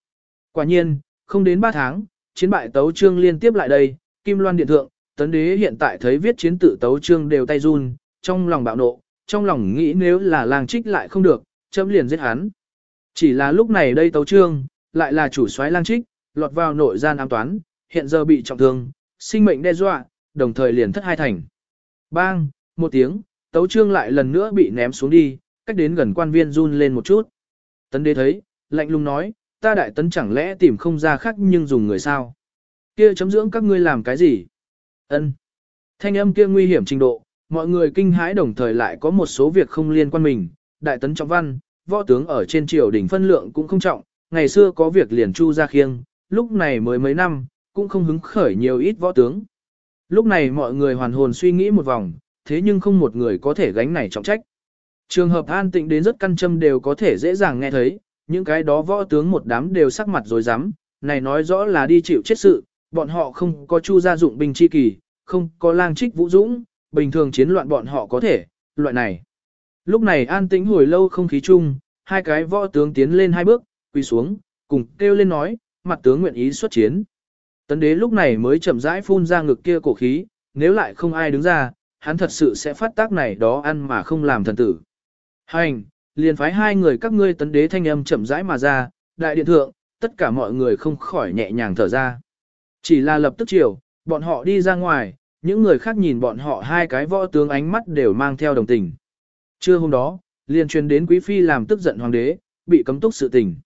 Quả nhiên, không đến 3 tháng, chiến bại tấu trương liên tiếp lại đây, Kim Loan Điện Thượng, tấn đế hiện tại thấy viết chiến tự tấu trương đều tay run, trong lòng bạo nộ, trong lòng nghĩ nếu là làng trích lại không được, chấm liền giết hắn. Chỉ là lúc này đây tấu trương, lại là chủ soái lang trích, lọt vào nội gian ám toán, hiện giờ bị trọng thương, sinh mệnh đe dọa, đồng thời liền thất hai thành. Bang, một tiếng, tấu trương lại lần nữa bị ném xuống đi, cách đến gần quan viên run lên một chút. Tấn đế thấy, lạnh lùng nói, ta đại tấn chẳng lẽ tìm không ra khác nhưng dùng người sao? Kia chấm dưỡng các ngươi làm cái gì? Ân. Thanh âm kia nguy hiểm trình độ, mọi người kinh hãi đồng thời lại có một số việc không liên quan mình. Đại tấn trọng văn, võ tướng ở trên triều đỉnh phân lượng cũng không trọng, ngày xưa có việc liền chu ra khiêng, lúc này mới mấy năm, cũng không hứng khởi nhiều ít võ tướng. Lúc này mọi người hoàn hồn suy nghĩ một vòng, thế nhưng không một người có thể gánh này trọng trách. Trường hợp an tịnh đến rất căn châm đều có thể dễ dàng nghe thấy, những cái đó võ tướng một đám đều sắc mặt rồi dám, này nói rõ là đi chịu chết sự, bọn họ không có chu gia dụng binh chi kỳ, không có lang trích vũ dũng, bình thường chiến loạn bọn họ có thể, loại này. Lúc này an tĩnh hồi lâu không khí chung, hai cái võ tướng tiến lên hai bước, quỳ xuống, cùng kêu lên nói, mặt tướng nguyện ý xuất chiến. Tấn đế lúc này mới chậm rãi phun ra ngực kia cổ khí, nếu lại không ai đứng ra, hắn thật sự sẽ phát tác này đó ăn mà không làm thần tử. Hành, liền phái hai người các ngươi tấn đế thanh âm chậm rãi mà ra, đại điện thượng, tất cả mọi người không khỏi nhẹ nhàng thở ra. Chỉ là lập tức chiều, bọn họ đi ra ngoài, những người khác nhìn bọn họ hai cái võ tướng ánh mắt đều mang theo đồng tình. Trưa hôm đó, liền truyền đến quý phi làm tức giận hoàng đế, bị cấm túc sự tình.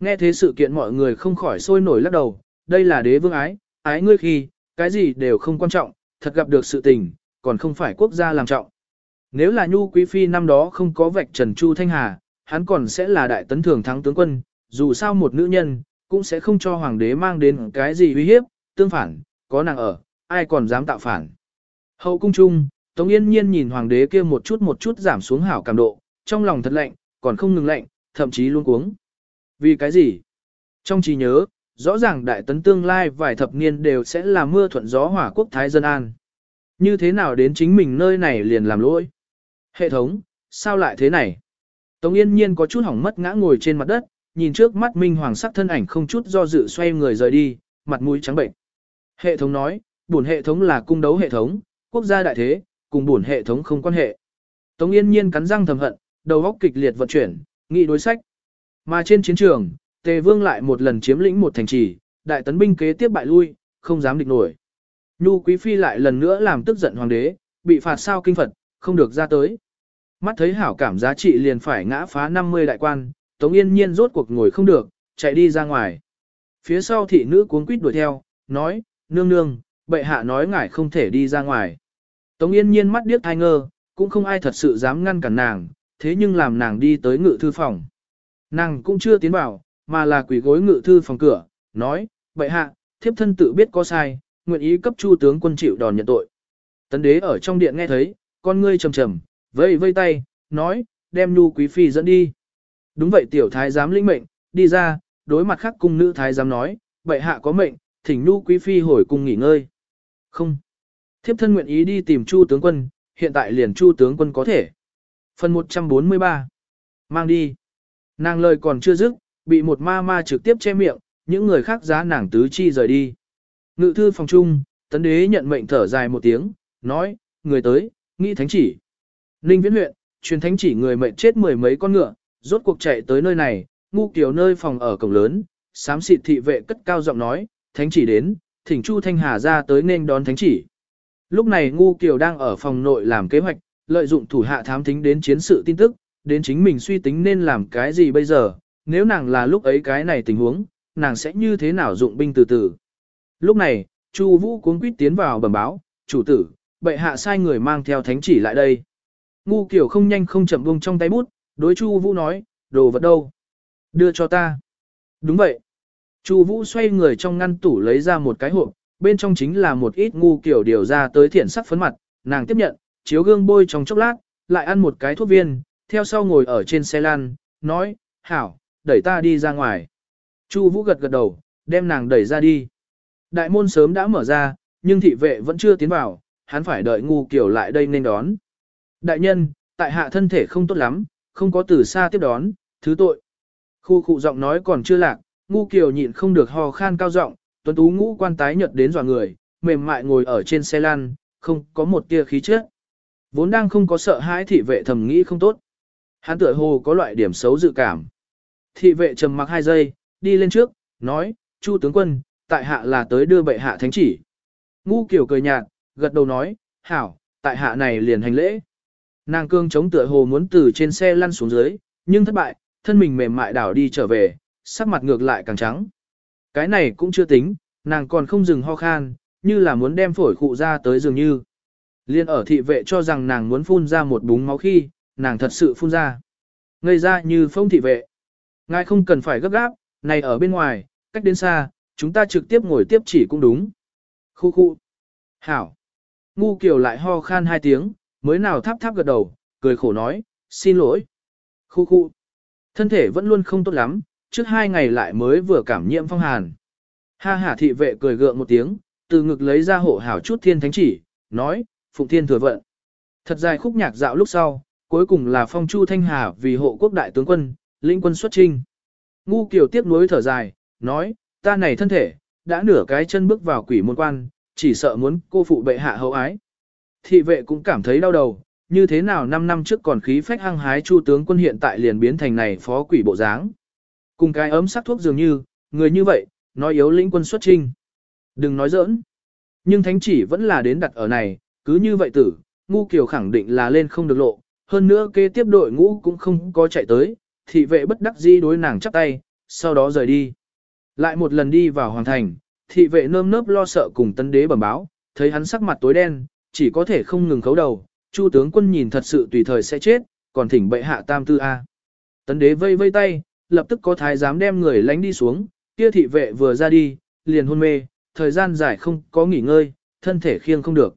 Nghe thế sự kiện mọi người không khỏi sôi nổi lắc đầu, đây là đế vương ái, ái ngươi khi, cái gì đều không quan trọng, thật gặp được sự tình, còn không phải quốc gia làm trọng. Nếu là Nhu Quý Phi năm đó không có vạch Trần Chu Thanh Hà, hắn còn sẽ là đại tấn thường thắng tướng quân, dù sao một nữ nhân, cũng sẽ không cho hoàng đế mang đến cái gì uy hiếp, tương phản, có nàng ở, ai còn dám tạo phản. Hậu cung chung, Tống Yên Nhiên nhìn hoàng đế kia một chút một chút giảm xuống hảo cảm độ, trong lòng thật lạnh, còn không ngừng lạnh, thậm chí luôn cuống. Vì cái gì? Trong trí nhớ, rõ ràng đại tấn tương lai vài thập niên đều sẽ là mưa thuận gió hỏa quốc thái dân an. Như thế nào đến chính mình nơi này liền làm lỗi? Hệ thống, sao lại thế này? Tống yên nhiên có chút hỏng mất ngã ngồi trên mặt đất, nhìn trước mắt minh hoàng sắc thân ảnh không chút do dự xoay người rời đi, mặt mũi trắng bệnh. Hệ thống nói, bổn hệ thống là cung đấu hệ thống, quốc gia đại thế, cùng bổn hệ thống không quan hệ. Tống yên nhiên cắn răng thầm hận, đầu óc kịch liệt vận chuyển, nghị đối sách. Mà trên chiến trường, Tề Vương lại một lần chiếm lĩnh một thành trì, đại tấn binh kế tiếp bại lui, không dám địch nổi. Nhu Quý Phi lại lần nữa làm tức giận hoàng đế, bị phạt sao kinh Phật, không được ra tới. Mắt thấy hảo cảm giá trị liền phải ngã phá 50 đại quan, Tống Yên Nhiên rốt cuộc ngồi không được, chạy đi ra ngoài. Phía sau thị nữ cuống quýt đuổi theo, nói, nương nương, bệ hạ nói ngài không thể đi ra ngoài. Tống Yên Nhiên mắt điếc thai ngơ, cũng không ai thật sự dám ngăn cản nàng, thế nhưng làm nàng đi tới ngự thư phòng. Nàng cũng chưa tiến vào, mà là quỷ gối ngự thư phòng cửa, nói, bệ hạ, thiếp thân tự biết có sai, nguyện ý cấp chu tướng quân chịu đòn nhận tội. Tấn đế ở trong điện nghe thấy, con ngươi trầm trầm, vây vây tay, nói, đem nhu quý phi dẫn đi. Đúng vậy tiểu thái giám lĩnh mệnh, đi ra, đối mặt khắc cung nữ thái giám nói, bệ hạ có mệnh, thỉnh nhu quý phi hồi cung nghỉ ngơi. Không. Thiếp thân nguyện ý đi tìm chu tướng quân, hiện tại liền chu tướng quân có thể. Phần 143. Mang đi. Nàng lời còn chưa dứt, bị một ma ma trực tiếp che miệng, những người khác giá nàng tứ chi rời đi. Ngự thư phòng trung, tấn đế nhận mệnh thở dài một tiếng, nói, người tới, nghĩ thánh chỉ. Ninh viễn huyện, truyền thánh chỉ người mệnh chết mười mấy con ngựa, rốt cuộc chạy tới nơi này, ngu kiểu nơi phòng ở cổng lớn, sám xịt thị vệ cất cao giọng nói, thánh chỉ đến, thỉnh Chu Thanh Hà ra tới nên đón thánh chỉ. Lúc này ngu kiều đang ở phòng nội làm kế hoạch, lợi dụng thủ hạ thám thính đến chiến sự tin tức, đến chính mình suy tính nên làm cái gì bây giờ, nếu nàng là lúc ấy cái này tình huống, nàng sẽ như thế nào dụng binh từ từ. Lúc này, Chu Vũ cuống quýt tiến vào bẩm báo, chủ tử, bệ hạ sai người mang theo thánh chỉ lại đây. Ngu kiểu không nhanh không chậm buông trong tay bút, đối Chu Vũ nói, đồ vật đâu? Đưa cho ta. Đúng vậy. Chu Vũ xoay người trong ngăn tủ lấy ra một cái hộp, bên trong chính là một ít ngu kiểu điều ra tới thiện sắc phấn mặt, nàng tiếp nhận, chiếu gương bôi trong chốc lát, lại ăn một cái thuốc viên, theo sau ngồi ở trên xe lăn, nói, hảo, đẩy ta đi ra ngoài. Chu Vũ gật gật đầu, đem nàng đẩy ra đi. Đại môn sớm đã mở ra, nhưng thị vệ vẫn chưa tiến vào, hắn phải đợi ngu kiểu lại đây nên đón. Đại nhân, tại hạ thân thể không tốt lắm, không có từ xa tiếp đón, thứ tội. Khu khu giọng nói còn chưa lạc, ngu kiều nhịn không được hò khan cao giọng, tuấn tú ngũ quan tái nhợt đến dọa người, mềm mại ngồi ở trên xe lăn, không có một tia khí chất. Vốn đang không có sợ hãi thị vệ thầm nghĩ không tốt. Hắn tựa hồ có loại điểm xấu dự cảm. Thị vệ trầm mặc hai giây, đi lên trước, nói, Chu tướng quân, tại hạ là tới đưa bệ hạ thánh chỉ. Ngu kiểu cười nhạt, gật đầu nói, hảo, tại hạ này liền hành lễ. Nàng cương chống tựa hồ muốn từ trên xe lăn xuống dưới, nhưng thất bại, thân mình mềm mại đảo đi trở về, sắc mặt ngược lại càng trắng. Cái này cũng chưa tính, nàng còn không dừng ho khan, như là muốn đem phổi khụ ra tới dường như. Liên ở thị vệ cho rằng nàng muốn phun ra một búng máu khi, nàng thật sự phun ra. Ngây ra như phong thị vệ. Ngài không cần phải gấp gáp, này ở bên ngoài, cách đến xa, chúng ta trực tiếp ngồi tiếp chỉ cũng đúng. Khu khu. Hảo. Ngu kiểu lại ho khan hai tiếng, mới nào tháp tháp gật đầu, cười khổ nói, xin lỗi. Khu khu. Thân thể vẫn luôn không tốt lắm, trước hai ngày lại mới vừa cảm nhiễm phong hàn. Ha hả thị vệ cười gượng một tiếng, từ ngực lấy ra hộ hảo chút thiên thánh chỉ, nói, phụng thiên thừa vận. Thật dài khúc nhạc dạo lúc sau, cuối cùng là phong chu thanh hà vì hộ quốc đại tướng quân, lĩnh quân xuất trinh. Ngu kiều tiếc nuối thở dài, nói, ta này thân thể, đã nửa cái chân bước vào quỷ môn quan, chỉ sợ muốn cô phụ bệ hạ hậu ái. Thị vệ cũng cảm thấy đau đầu, như thế nào 5 năm trước còn khí phách hăng hái chu tướng quân hiện tại liền biến thành này phó quỷ bộ dáng. Cùng cái ấm sắc thuốc dường như, người như vậy, nói yếu lĩnh quân xuất trinh. Đừng nói giỡn. Nhưng thánh chỉ vẫn là đến đặt ở này, cứ như vậy tử, ngu kiều khẳng định là lên không được lộ, hơn nữa kế tiếp đội ngũ cũng không có chạy tới, thị vệ bất đắc dĩ đối nàng chắp tay, sau đó rời đi. Lại một lần đi vào hoàng thành, thị vệ nơm nớp lo sợ cùng tân đế bẩm báo, thấy hắn sắc mặt tối đen, chỉ có thể không ngừng khấu đầu, chu tướng quân nhìn thật sự tùy thời sẽ chết, còn thỉnh bệ hạ tam tư A. tấn đế vây vây tay, lập tức có thái giám đem người lánh đi xuống, kia thị vệ vừa ra đi, liền hôn mê, thời gian dài không có nghỉ ngơi, thân thể khiêng không được.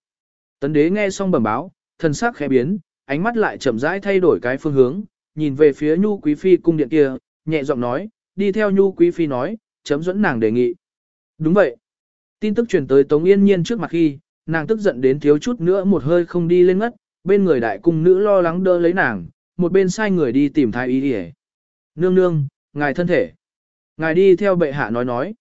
Tấn đế nghe xong bẩm báo, thân sắc khẽ biến, ánh mắt lại chậm rãi thay đổi cái phương hướng, nhìn về phía Nhu Quý Phi cung điện kia, nhẹ giọng nói, đi theo Nhu Quý Phi nói, chấm dẫn nàng đề nghị. Đúng vậy. Tin tức truyền tới Tống Yên Nhiên trước mặt khi, nàng tức giận đến thiếu chút nữa một hơi không đi lên ngất, bên người đại cung nữ lo lắng đỡ lấy nàng, một bên sai người đi tìm thái y đi Nương nương, ngài thân thể. Ngài đi theo bệ hạ nói nói.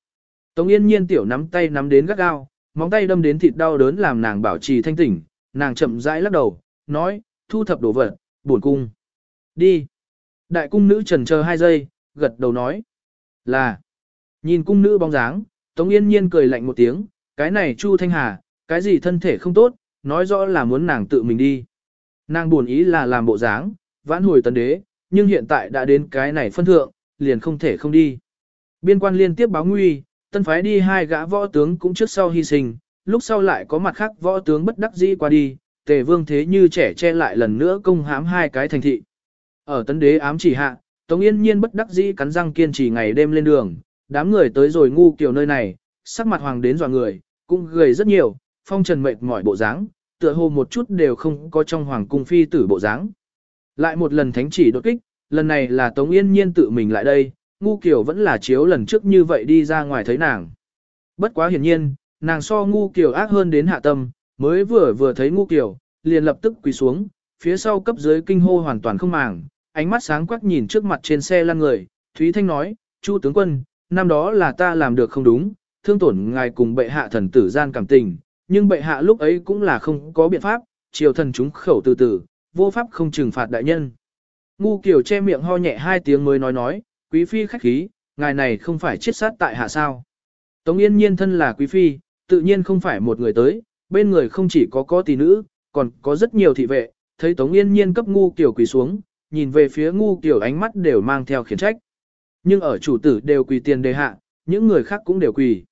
Tống Yên Nhiên tiểu nắm tay nắm đến gắt gao, móng tay đâm đến thịt đau đớn làm nàng bảo trì thanh tỉnh, nàng chậm rãi lắc đầu, nói, thu thập đồ vật, buồn cung. Đi. Đại cung nữ trần chờ hai giây, gật đầu nói. Là. Nhìn cung nữ bóng dáng, Tống Yên Nhiên cười lạnh một tiếng, cái này Chu Thanh Hà, cái gì thân thể không tốt, nói rõ là muốn nàng tự mình đi. Nàng buồn ý là làm bộ dáng, vãn hồi tấn đế, nhưng hiện tại đã đến cái này phân thượng, liền không thể không đi. Biên quan liên tiếp báo nguy, tân phái đi hai gã võ tướng cũng trước sau hy sinh, lúc sau lại có mặt khác võ tướng bất đắc dĩ qua đi, tề vương thế như trẻ che lại lần nữa công hãm hai cái thành thị. Ở tấn đế ám chỉ hạ, Tống Yên Nhiên bất đắc dĩ cắn răng kiên trì ngày đêm lên đường, đám người tới rồi ngu kiểu nơi này, sắc mặt hoàng đến dọa người, cũng gầy rất nhiều, phong trần mệt mỏi bộ dáng, tựa hồ một chút đều không có trong hoàng cung phi tử bộ dáng. Lại một lần thánh chỉ đột kích, lần này là Tống Yên Nhiên tự mình lại đây, ngu kiểu vẫn là chiếu lần trước như vậy đi ra ngoài thấy nàng. Bất quá hiển nhiên, nàng so ngu kiểu ác hơn đến hạ tâm, mới vừa vừa thấy ngu kiểu, liền lập tức quỳ xuống, phía sau cấp dưới kinh hô hoàn toàn không màng, ánh mắt sáng quắc nhìn trước mặt trên xe lăn người, Thúy Thanh nói, Chu tướng quân, năm đó là ta làm được không đúng, thương tổn ngài cùng bệ hạ thần tử gian cảm tình, nhưng bệ hạ lúc ấy cũng là không có biện pháp, triều thần chúng khẩu từ từ, vô pháp không trừng phạt đại nhân. Ngu kiểu che miệng ho nhẹ hai tiếng mới nói nói, quý phi khách khí, ngài này không phải chết sát tại hạ sao. Tống yên nhiên thân là quý phi, tự nhiên không phải một người tới, bên người không chỉ có có tỷ nữ, còn có rất nhiều thị vệ, thấy Tống yên nhiên cấp ngu kiểu quỳ xuống, nhìn về phía ngu kiểu ánh mắt đều mang theo khiển trách. Nhưng ở chủ tử đều quỳ tiền đề hạ, những người khác cũng đều quỳ.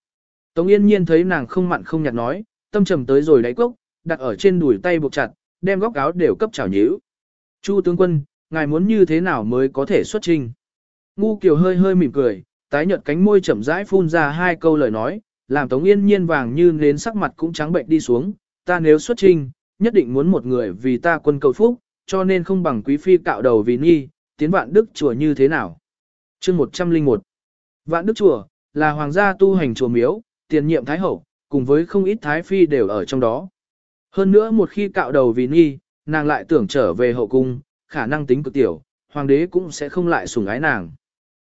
Tống yên nhiên thấy nàng không mặn không nhạt nói, tâm trầm tới rồi đáy cốc, đặt ở trên đùi tay buộc chặt, đem góc áo đều cấp chảo nhíu. Chu tướng quân, ngài muốn như thế nào mới có thể xuất trình? Ngu Kiều hơi hơi mỉm cười, tái nhợt cánh môi chậm rãi phun ra hai câu lời nói, làm Tống Yên nhiên vàng như nến sắc mặt cũng trắng bệnh đi xuống, ta nếu xuất trình, nhất định muốn một người vì ta quân cầu phúc, cho nên không bằng quý phi cạo đầu vì nghi, tiến vạn đức chùa như thế nào. chương 101 Vạn đức chùa, là hoàng gia tu hành chùa miếu, tiền nhiệm thái hậu, cùng với không ít thái phi đều ở trong đó. Hơn nữa một khi cạo đầu vì nghi, nàng lại tưởng trở về hậu cung, khả năng tính cực tiểu, hoàng đế cũng sẽ không lại sủng ái nàng.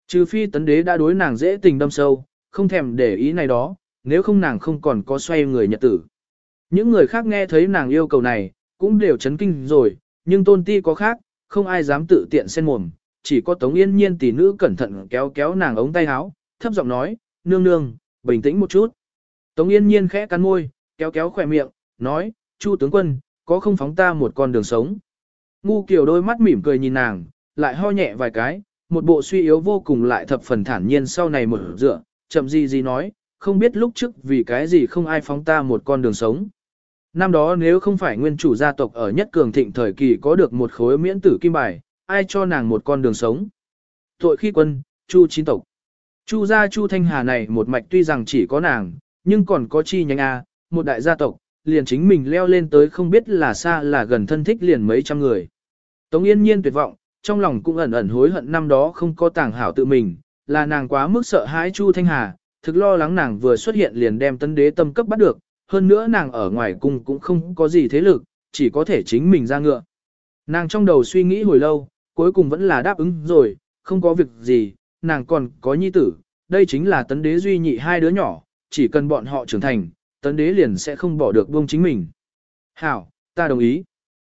Trừ phi tấn đế đã đối nàng dễ tình đâm sâu, không thèm để ý này đó, nếu không nàng không còn có xoay người nhật tử. Những người khác nghe thấy nàng yêu cầu này, cũng đều chấn kinh rồi, nhưng tôn ti có khác, không ai dám tự tiện xen mồm, chỉ có Tống Yên Nhiên tỷ nữ cẩn thận kéo kéo nàng ống tay áo, thấp giọng nói, nương nương, bình tĩnh một chút. Tống Yên Nhiên khẽ cắn môi, kéo kéo khỏe miệng, nói, Chu tướng quân, có không phóng ta một con đường sống. Ngu kiểu đôi mắt mỉm cười nhìn nàng, lại ho nhẹ vài cái, một bộ suy yếu vô cùng lại thập phần thản nhiên sau này một dựa, chậm gì gì nói, không biết lúc trước vì cái gì không ai phóng ta một con đường sống. Năm đó nếu không phải nguyên chủ gia tộc ở nhất cường thịnh thời kỳ có được một khối miễn tử kim bài, ai cho nàng một con đường sống. Tội khi quân, Chu chín tộc. Chu gia Chu Thanh Hà này một mạch tuy rằng chỉ có nàng, nhưng còn có chi nhánh A, một đại gia tộc, liền chính mình leo lên tới không biết là xa là gần thân thích liền mấy trăm người. Tống yên nhiên tuyệt vọng, trong lòng cũng ẩn ẩn hối hận năm đó không có tàng hảo tự mình, là nàng quá mức sợ hãi Chu Thanh Hà, thực lo lắng nàng vừa xuất hiện liền đem tân đế tâm cấp bắt được, hơn nữa nàng ở ngoài cung cũng không có gì thế lực, chỉ có thể chính mình ra ngựa. Nàng trong đầu suy nghĩ hồi lâu, cuối cùng vẫn là đáp ứng rồi, không có việc gì, nàng còn có nhi tử, đây chính là tấn đế duy nhị hai đứa nhỏ, chỉ cần bọn họ trưởng thành, tấn đế liền sẽ không bỏ được buông chính mình. Hảo, ta đồng ý.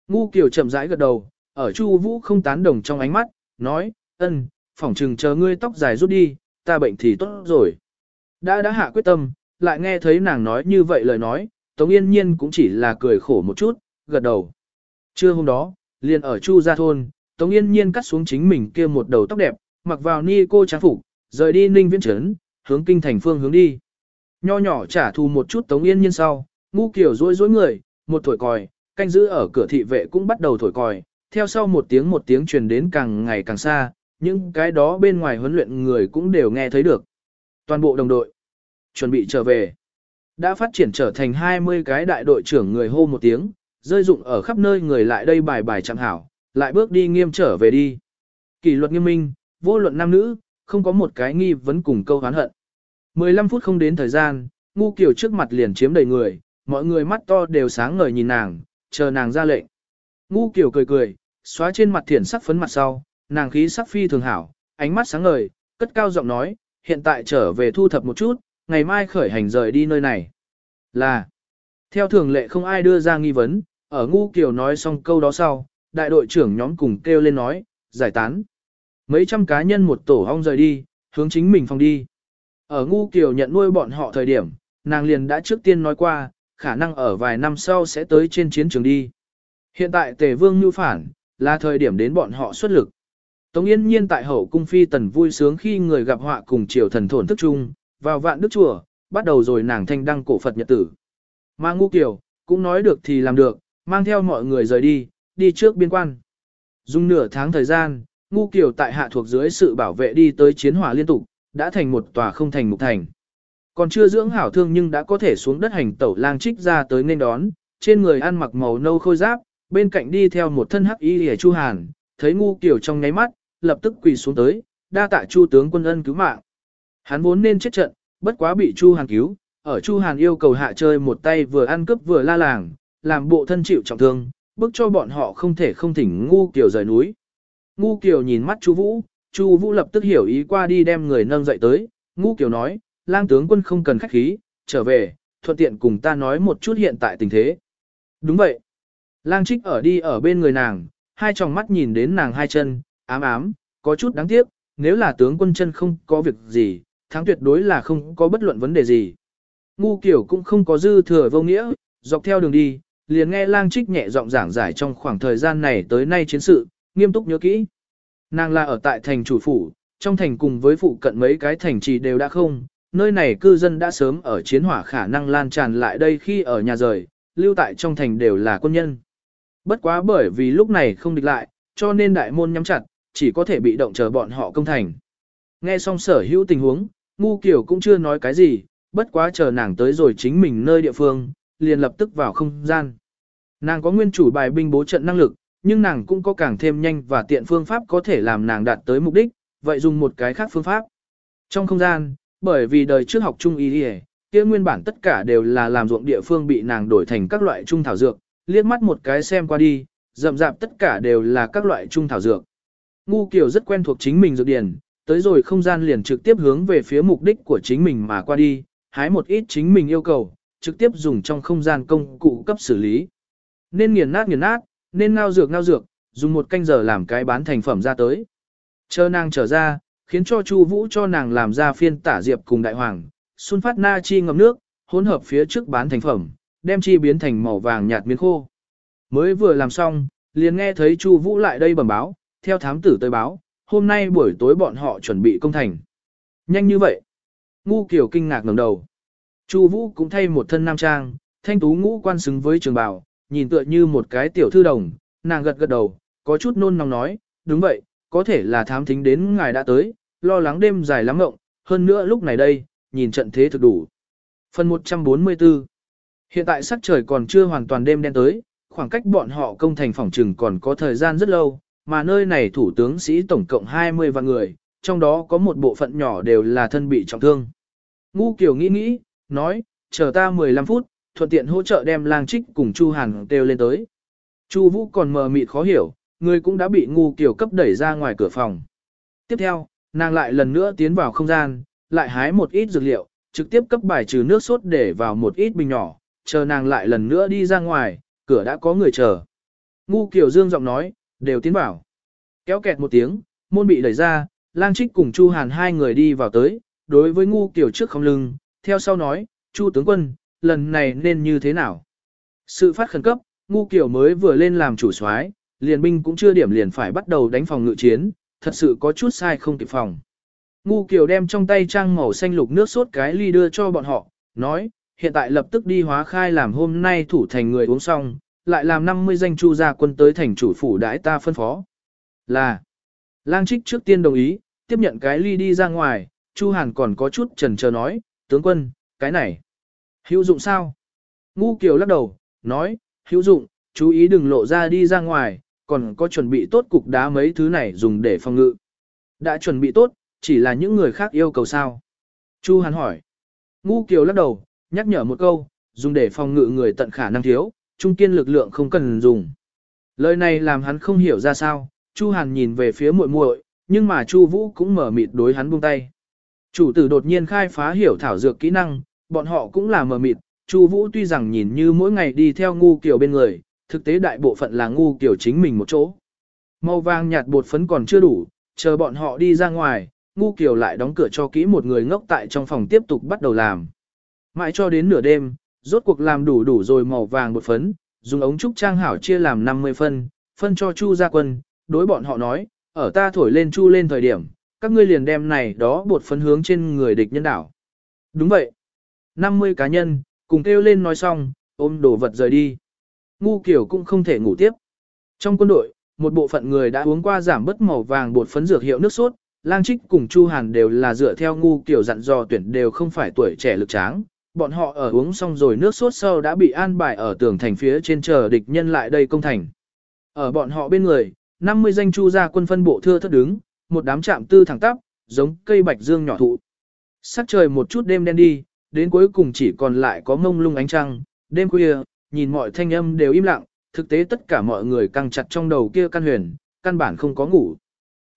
Ngu Kiều chậm rãi gật đầu, ở Chu Vũ không tán đồng trong ánh mắt, nói, ân, phỏng trừng chờ ngươi tóc dài rút đi, ta bệnh thì tốt rồi. Đã đã hạ quyết tâm, lại nghe thấy nàng nói như vậy lời nói, Tống Yên Nhiên cũng chỉ là cười khổ một chút, gật đầu. Trưa hôm đó, liền ở Chu Gia Thôn, Tống Yên Nhiên cắt xuống chính mình kia một đầu tóc đẹp, mặc vào ni cô trang phục, rời đi Ninh Viễn Trấn, hướng kinh thành phương hướng đi. Nho nhỏ trả thù một chút Tống Yên Nhiên sau, ngu kiểu rối rối người, một thổi còi, canh giữ ở cửa thị vệ cũng bắt đầu thổi còi, theo sau một tiếng một tiếng truyền đến càng ngày càng xa, những cái đó bên ngoài huấn luyện người cũng đều nghe thấy được. Toàn bộ đồng đội, chuẩn bị trở về. Đã phát triển trở thành 20 cái đại đội trưởng người hô một tiếng, rơi dụng ở khắp nơi người lại đây bài bài chẳng hảo, lại bước đi nghiêm trở về đi. Kỷ luật nghiêm minh, vô luận nam nữ, không có một cái nghi vấn cùng câu hán hận. 15 phút không đến thời gian, ngu kiểu trước mặt liền chiếm đầy người, mọi người mắt to đều sáng ngời nhìn nàng, chờ nàng ra lệnh. Ngu kiểu cười cười, xóa trên mặt thiển sắc phấn mặt sau, nàng khí sắc phi thường hảo, ánh mắt sáng ngời, cất cao giọng nói, hiện tại trở về thu thập một chút, ngày mai khởi hành rời đi nơi này. Là, theo thường lệ không ai đưa ra nghi vấn, ở ngu kiểu nói xong câu đó sau, đại đội trưởng nhóm cùng kêu lên nói, giải tán. Mấy trăm cá nhân một tổ hong rời đi, hướng chính mình phòng đi. Ở ngu kiều nhận nuôi bọn họ thời điểm, nàng liền đã trước tiên nói qua, khả năng ở vài năm sau sẽ tới trên chiến trường đi. Hiện tại tề vương như phản, là thời điểm đến bọn họ xuất lực. Tống yên nhiên tại hậu cung phi tần vui sướng khi người gặp họa cùng triều thần thổn thức chung, vào vạn đức chùa, bắt đầu rồi nàng thanh đăng cổ Phật nhật tử. Mà ngu kiều, cũng nói được thì làm được, mang theo mọi người rời đi, đi trước biên quan. Dùng nửa tháng thời gian, ngu kiều tại hạ thuộc dưới sự bảo vệ đi tới chiến hỏa liên tục, đã thành một tòa không thành mục thành. Còn chưa dưỡng hảo thương nhưng đã có thể xuống đất hành tẩu lang trích ra tới nên đón, trên người ăn mặc màu nâu khôi giáp, bên cạnh đi theo một thân hắc y hề chu hàn, thấy ngu kiểu trong nháy mắt, lập tức quỳ xuống tới, đa tạ chu tướng quân ân cứu mạng. Hắn vốn nên chết trận, bất quá bị chu hàn cứu, ở chu hàn yêu cầu hạ chơi một tay vừa ăn cướp vừa la làng, làm bộ thân chịu trọng thương, bức cho bọn họ không thể không thỉnh ngu kiểu rời núi. Ngu kiểu nhìn mắt chu vũ, Chu Vũ lập tức hiểu ý qua đi đem người nâng dậy tới, Ngũ Kiều nói, lang tướng quân không cần khách khí, trở về, thuận tiện cùng ta nói một chút hiện tại tình thế. Đúng vậy. Lang trích ở đi ở bên người nàng, hai tròng mắt nhìn đến nàng hai chân, ám ám, có chút đáng tiếc, nếu là tướng quân chân không có việc gì, thắng tuyệt đối là không có bất luận vấn đề gì. Ngu Kiều cũng không có dư thừa vô nghĩa, dọc theo đường đi, liền nghe lang trích nhẹ giọng giảng giải trong khoảng thời gian này tới nay chiến sự, nghiêm túc nhớ kỹ. Nàng là ở tại thành chủ phủ, trong thành cùng với phụ cận mấy cái thành trì đều đã không, nơi này cư dân đã sớm ở chiến hỏa khả năng lan tràn lại đây khi ở nhà rời, lưu tại trong thành đều là quân nhân. Bất quá bởi vì lúc này không địch lại, cho nên đại môn nhắm chặt, chỉ có thể bị động chờ bọn họ công thành. Nghe xong sở hữu tình huống, ngu kiểu cũng chưa nói cái gì, bất quá chờ nàng tới rồi chính mình nơi địa phương, liền lập tức vào không gian. Nàng có nguyên chủ bài binh bố trận năng lực, nhưng nàng cũng có càng thêm nhanh và tiện phương pháp có thể làm nàng đạt tới mục đích, vậy dùng một cái khác phương pháp. Trong không gian, bởi vì đời trước học trung y đi kia nguyên bản tất cả đều là làm ruộng địa phương bị nàng đổi thành các loại trung thảo dược, liếc mắt một cái xem qua đi, rậm rạp tất cả đều là các loại trung thảo dược. Ngu Kiều rất quen thuộc chính mình dược điển, tới rồi không gian liền trực tiếp hướng về phía mục đích của chính mình mà qua đi, hái một ít chính mình yêu cầu, trực tiếp dùng trong không gian công cụ cấp xử lý. Nên nghiền nát nghiền nát, nên ngao dược ngao dược, dùng một canh giờ làm cái bán thành phẩm ra tới. Chờ nàng trở ra, khiến cho Chu Vũ cho nàng làm ra phiên tả diệp cùng đại hoàng, xuân phát na chi ngâm nước, hỗn hợp phía trước bán thành phẩm, đem chi biến thành màu vàng nhạt miếng khô. Mới vừa làm xong, liền nghe thấy Chu Vũ lại đây bẩm báo, theo thám tử tới báo, hôm nay buổi tối bọn họ chuẩn bị công thành. Nhanh như vậy. Ngu Kiều kinh ngạc ngẩng đầu. Chu Vũ cũng thay một thân nam trang, thanh tú ngũ quan xứng với trường bào, nhìn tựa như một cái tiểu thư đồng, nàng gật gật đầu, có chút nôn nóng nói, đúng vậy, có thể là thám thính đến ngài đã tới, lo lắng đêm dài lắm ngộng, hơn nữa lúc này đây, nhìn trận thế thực đủ. Phần 144 Hiện tại sắc trời còn chưa hoàn toàn đêm đen tới, khoảng cách bọn họ công thành phòng trừng còn có thời gian rất lâu, mà nơi này thủ tướng sĩ tổng cộng 20 vạn người, trong đó có một bộ phận nhỏ đều là thân bị trọng thương. Ngu Kiều nghĩ nghĩ, nói, chờ ta 15 phút, thuận tiện hỗ trợ đem lang trích cùng Chu Hàn đều lên tới. Chu Vũ còn mờ mịt khó hiểu, người cũng đã bị ngu Kiều cấp đẩy ra ngoài cửa phòng. Tiếp theo, nàng lại lần nữa tiến vào không gian, lại hái một ít dược liệu, trực tiếp cấp bài trừ nước sốt để vào một ít bình nhỏ, chờ nàng lại lần nữa đi ra ngoài, cửa đã có người chờ. Ngu Kiều Dương giọng nói, đều tiến vào. Kéo kẹt một tiếng, môn bị đẩy ra, lang trích cùng Chu Hàn hai người đi vào tới, đối với ngu Kiều trước không lưng, theo sau nói, Chu tướng quân, lần này nên như thế nào? Sự phát khẩn cấp, ngu Kiều mới vừa lên làm chủ soái, liền binh cũng chưa điểm liền phải bắt đầu đánh phòng ngự chiến, thật sự có chút sai không kịp phòng. Ngu Kiều đem trong tay trang màu xanh lục nước sốt cái ly đưa cho bọn họ, nói, hiện tại lập tức đi hóa khai làm hôm nay thủ thành người uống xong, lại làm 50 danh chu gia quân tới thành chủ phủ đãi ta phân phó. Là, lang trích trước tiên đồng ý, tiếp nhận cái ly đi ra ngoài, chu hàn còn có chút trần chờ nói, tướng quân, cái này, hữu dụng sao? Ngu Kiều lắc đầu, nói, hữu dụng, chú ý đừng lộ ra đi ra ngoài, còn có chuẩn bị tốt cục đá mấy thứ này dùng để phòng ngự. Đã chuẩn bị tốt, chỉ là những người khác yêu cầu sao? Chu Hàn hỏi. Ngu Kiều lắc đầu, nhắc nhở một câu, dùng để phòng ngự người tận khả năng thiếu, trung kiên lực lượng không cần dùng. Lời này làm hắn không hiểu ra sao, Chu Hàn nhìn về phía muội muội, nhưng mà Chu Vũ cũng mở mịt đối hắn buông tay. Chủ tử đột nhiên khai phá hiểu thảo dược kỹ năng, bọn họ cũng là mờ mịt, Chu Vũ tuy rằng nhìn như mỗi ngày đi theo ngu kiểu bên người, thực tế đại bộ phận là ngu kiểu chính mình một chỗ. Màu vàng nhạt bột phấn còn chưa đủ, chờ bọn họ đi ra ngoài, ngu kiểu lại đóng cửa cho kỹ một người ngốc tại trong phòng tiếp tục bắt đầu làm. Mãi cho đến nửa đêm, rốt cuộc làm đủ đủ rồi màu vàng bột phấn, dùng ống trúc trang hảo chia làm 50 phân, phân cho Chu gia quân, đối bọn họ nói, ở ta thổi lên Chu lên thời điểm, các ngươi liền đem này đó bột phấn hướng trên người địch nhân đảo. Đúng vậy. 50 cá nhân, cùng kêu lên nói xong, ôm đồ vật rời đi. Ngu kiểu cũng không thể ngủ tiếp. Trong quân đội, một bộ phận người đã uống qua giảm bớt màu vàng bột phấn dược hiệu nước sốt, lang trích cùng Chu Hàn đều là dựa theo ngu kiểu dặn dò tuyển đều không phải tuổi trẻ lực tráng, bọn họ ở uống xong rồi nước sốt sâu đã bị an bài ở tường thành phía trên chờ địch nhân lại đây công thành. Ở bọn họ bên người, 50 danh chu gia quân phân bộ thưa thất đứng, một đám chạm tư thẳng tắp, giống cây bạch dương nhỏ thụ. Sắc trời một chút đêm đen đi, đến cuối cùng chỉ còn lại có mông lung ánh trăng, đêm khuya, nhìn mọi thanh âm đều im lặng, thực tế tất cả mọi người căng chặt trong đầu kia căn huyền, căn bản không có ngủ.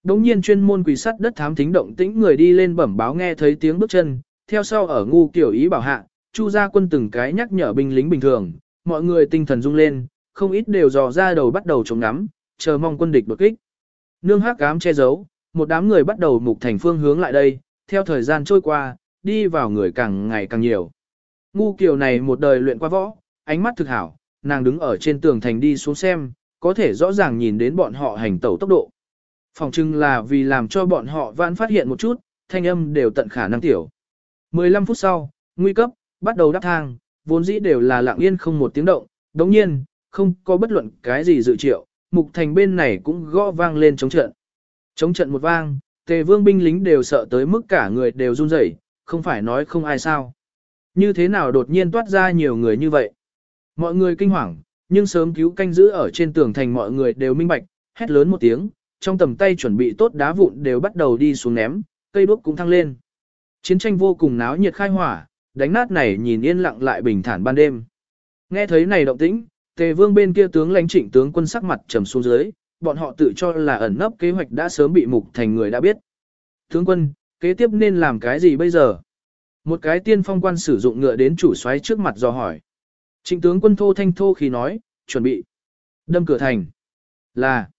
Đống nhiên chuyên môn quỷ sắt đất thám thính động tĩnh người đi lên bẩm báo nghe thấy tiếng bước chân, theo sau ở ngu kiểu ý bảo hạ, Chu gia quân từng cái nhắc nhở binh lính bình thường, mọi người tinh thần rung lên, không ít đều dò ra đầu bắt đầu chống ngắm, chờ mong quân địch đột kích. Nương hắc ám che giấu, một đám người bắt đầu mục thành phương hướng lại đây, theo thời gian trôi qua, đi vào người càng ngày càng nhiều. Ngu kiều này một đời luyện qua võ, ánh mắt thực hảo, nàng đứng ở trên tường thành đi xuống xem, có thể rõ ràng nhìn đến bọn họ hành tẩu tốc độ. Phòng trưng là vì làm cho bọn họ vãn phát hiện một chút, thanh âm đều tận khả năng tiểu. 15 phút sau, nguy cấp, bắt đầu đắp thang, vốn dĩ đều là lặng yên không một tiếng động, đồng nhiên, không có bất luận cái gì dự triệu, mục thành bên này cũng gõ vang lên chống trận. Chống trận một vang, Tề vương binh lính đều sợ tới mức cả người đều run rẩy, không phải nói không ai sao. Như thế nào đột nhiên toát ra nhiều người như vậy? Mọi người kinh hoàng, nhưng sớm cứu canh giữ ở trên tường thành mọi người đều minh bạch, hét lớn một tiếng, trong tầm tay chuẩn bị tốt đá vụn đều bắt đầu đi xuống ném, cây đuốc cũng thăng lên. Chiến tranh vô cùng náo nhiệt khai hỏa, đánh nát này nhìn yên lặng lại bình thản ban đêm. Nghe thấy này động tĩnh, tề vương bên kia tướng lãnh trịnh tướng quân sắc mặt trầm xuống dưới, bọn họ tự cho là ẩn nấp kế hoạch đã sớm bị mục thành người đã biết. Tướng quân, kế tiếp nên làm cái gì bây giờ? Một cái tiên phong quan sử dụng ngựa đến chủ xoáy trước mặt dò hỏi. Trịnh tướng quân thô thanh thô khi nói, chuẩn bị. Đâm cửa thành. Là.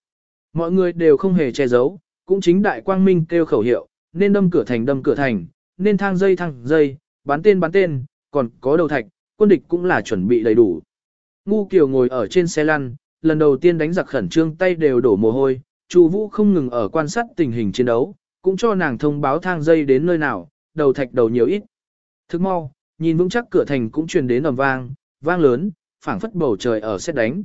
Mọi người đều không hề che giấu, cũng chính đại quang minh kêu khẩu hiệu, nên đâm cửa thành đâm cửa thành, nên thang dây thang dây, bán tên bán tên, còn có đầu thạch, quân địch cũng là chuẩn bị đầy đủ. Ngu Kiều ngồi ở trên xe lăn, lần đầu tiên đánh giặc khẩn trương tay đều đổ mồ hôi, Chu Vũ không ngừng ở quan sát tình hình chiến đấu, cũng cho nàng thông báo thang dây đến nơi nào, đầu thạch đầu nhiều ít. Thức mau, nhìn vững chắc cửa thành cũng truyền đến ầm vang, vang lớn, phảng phất bầu trời ở xét đánh.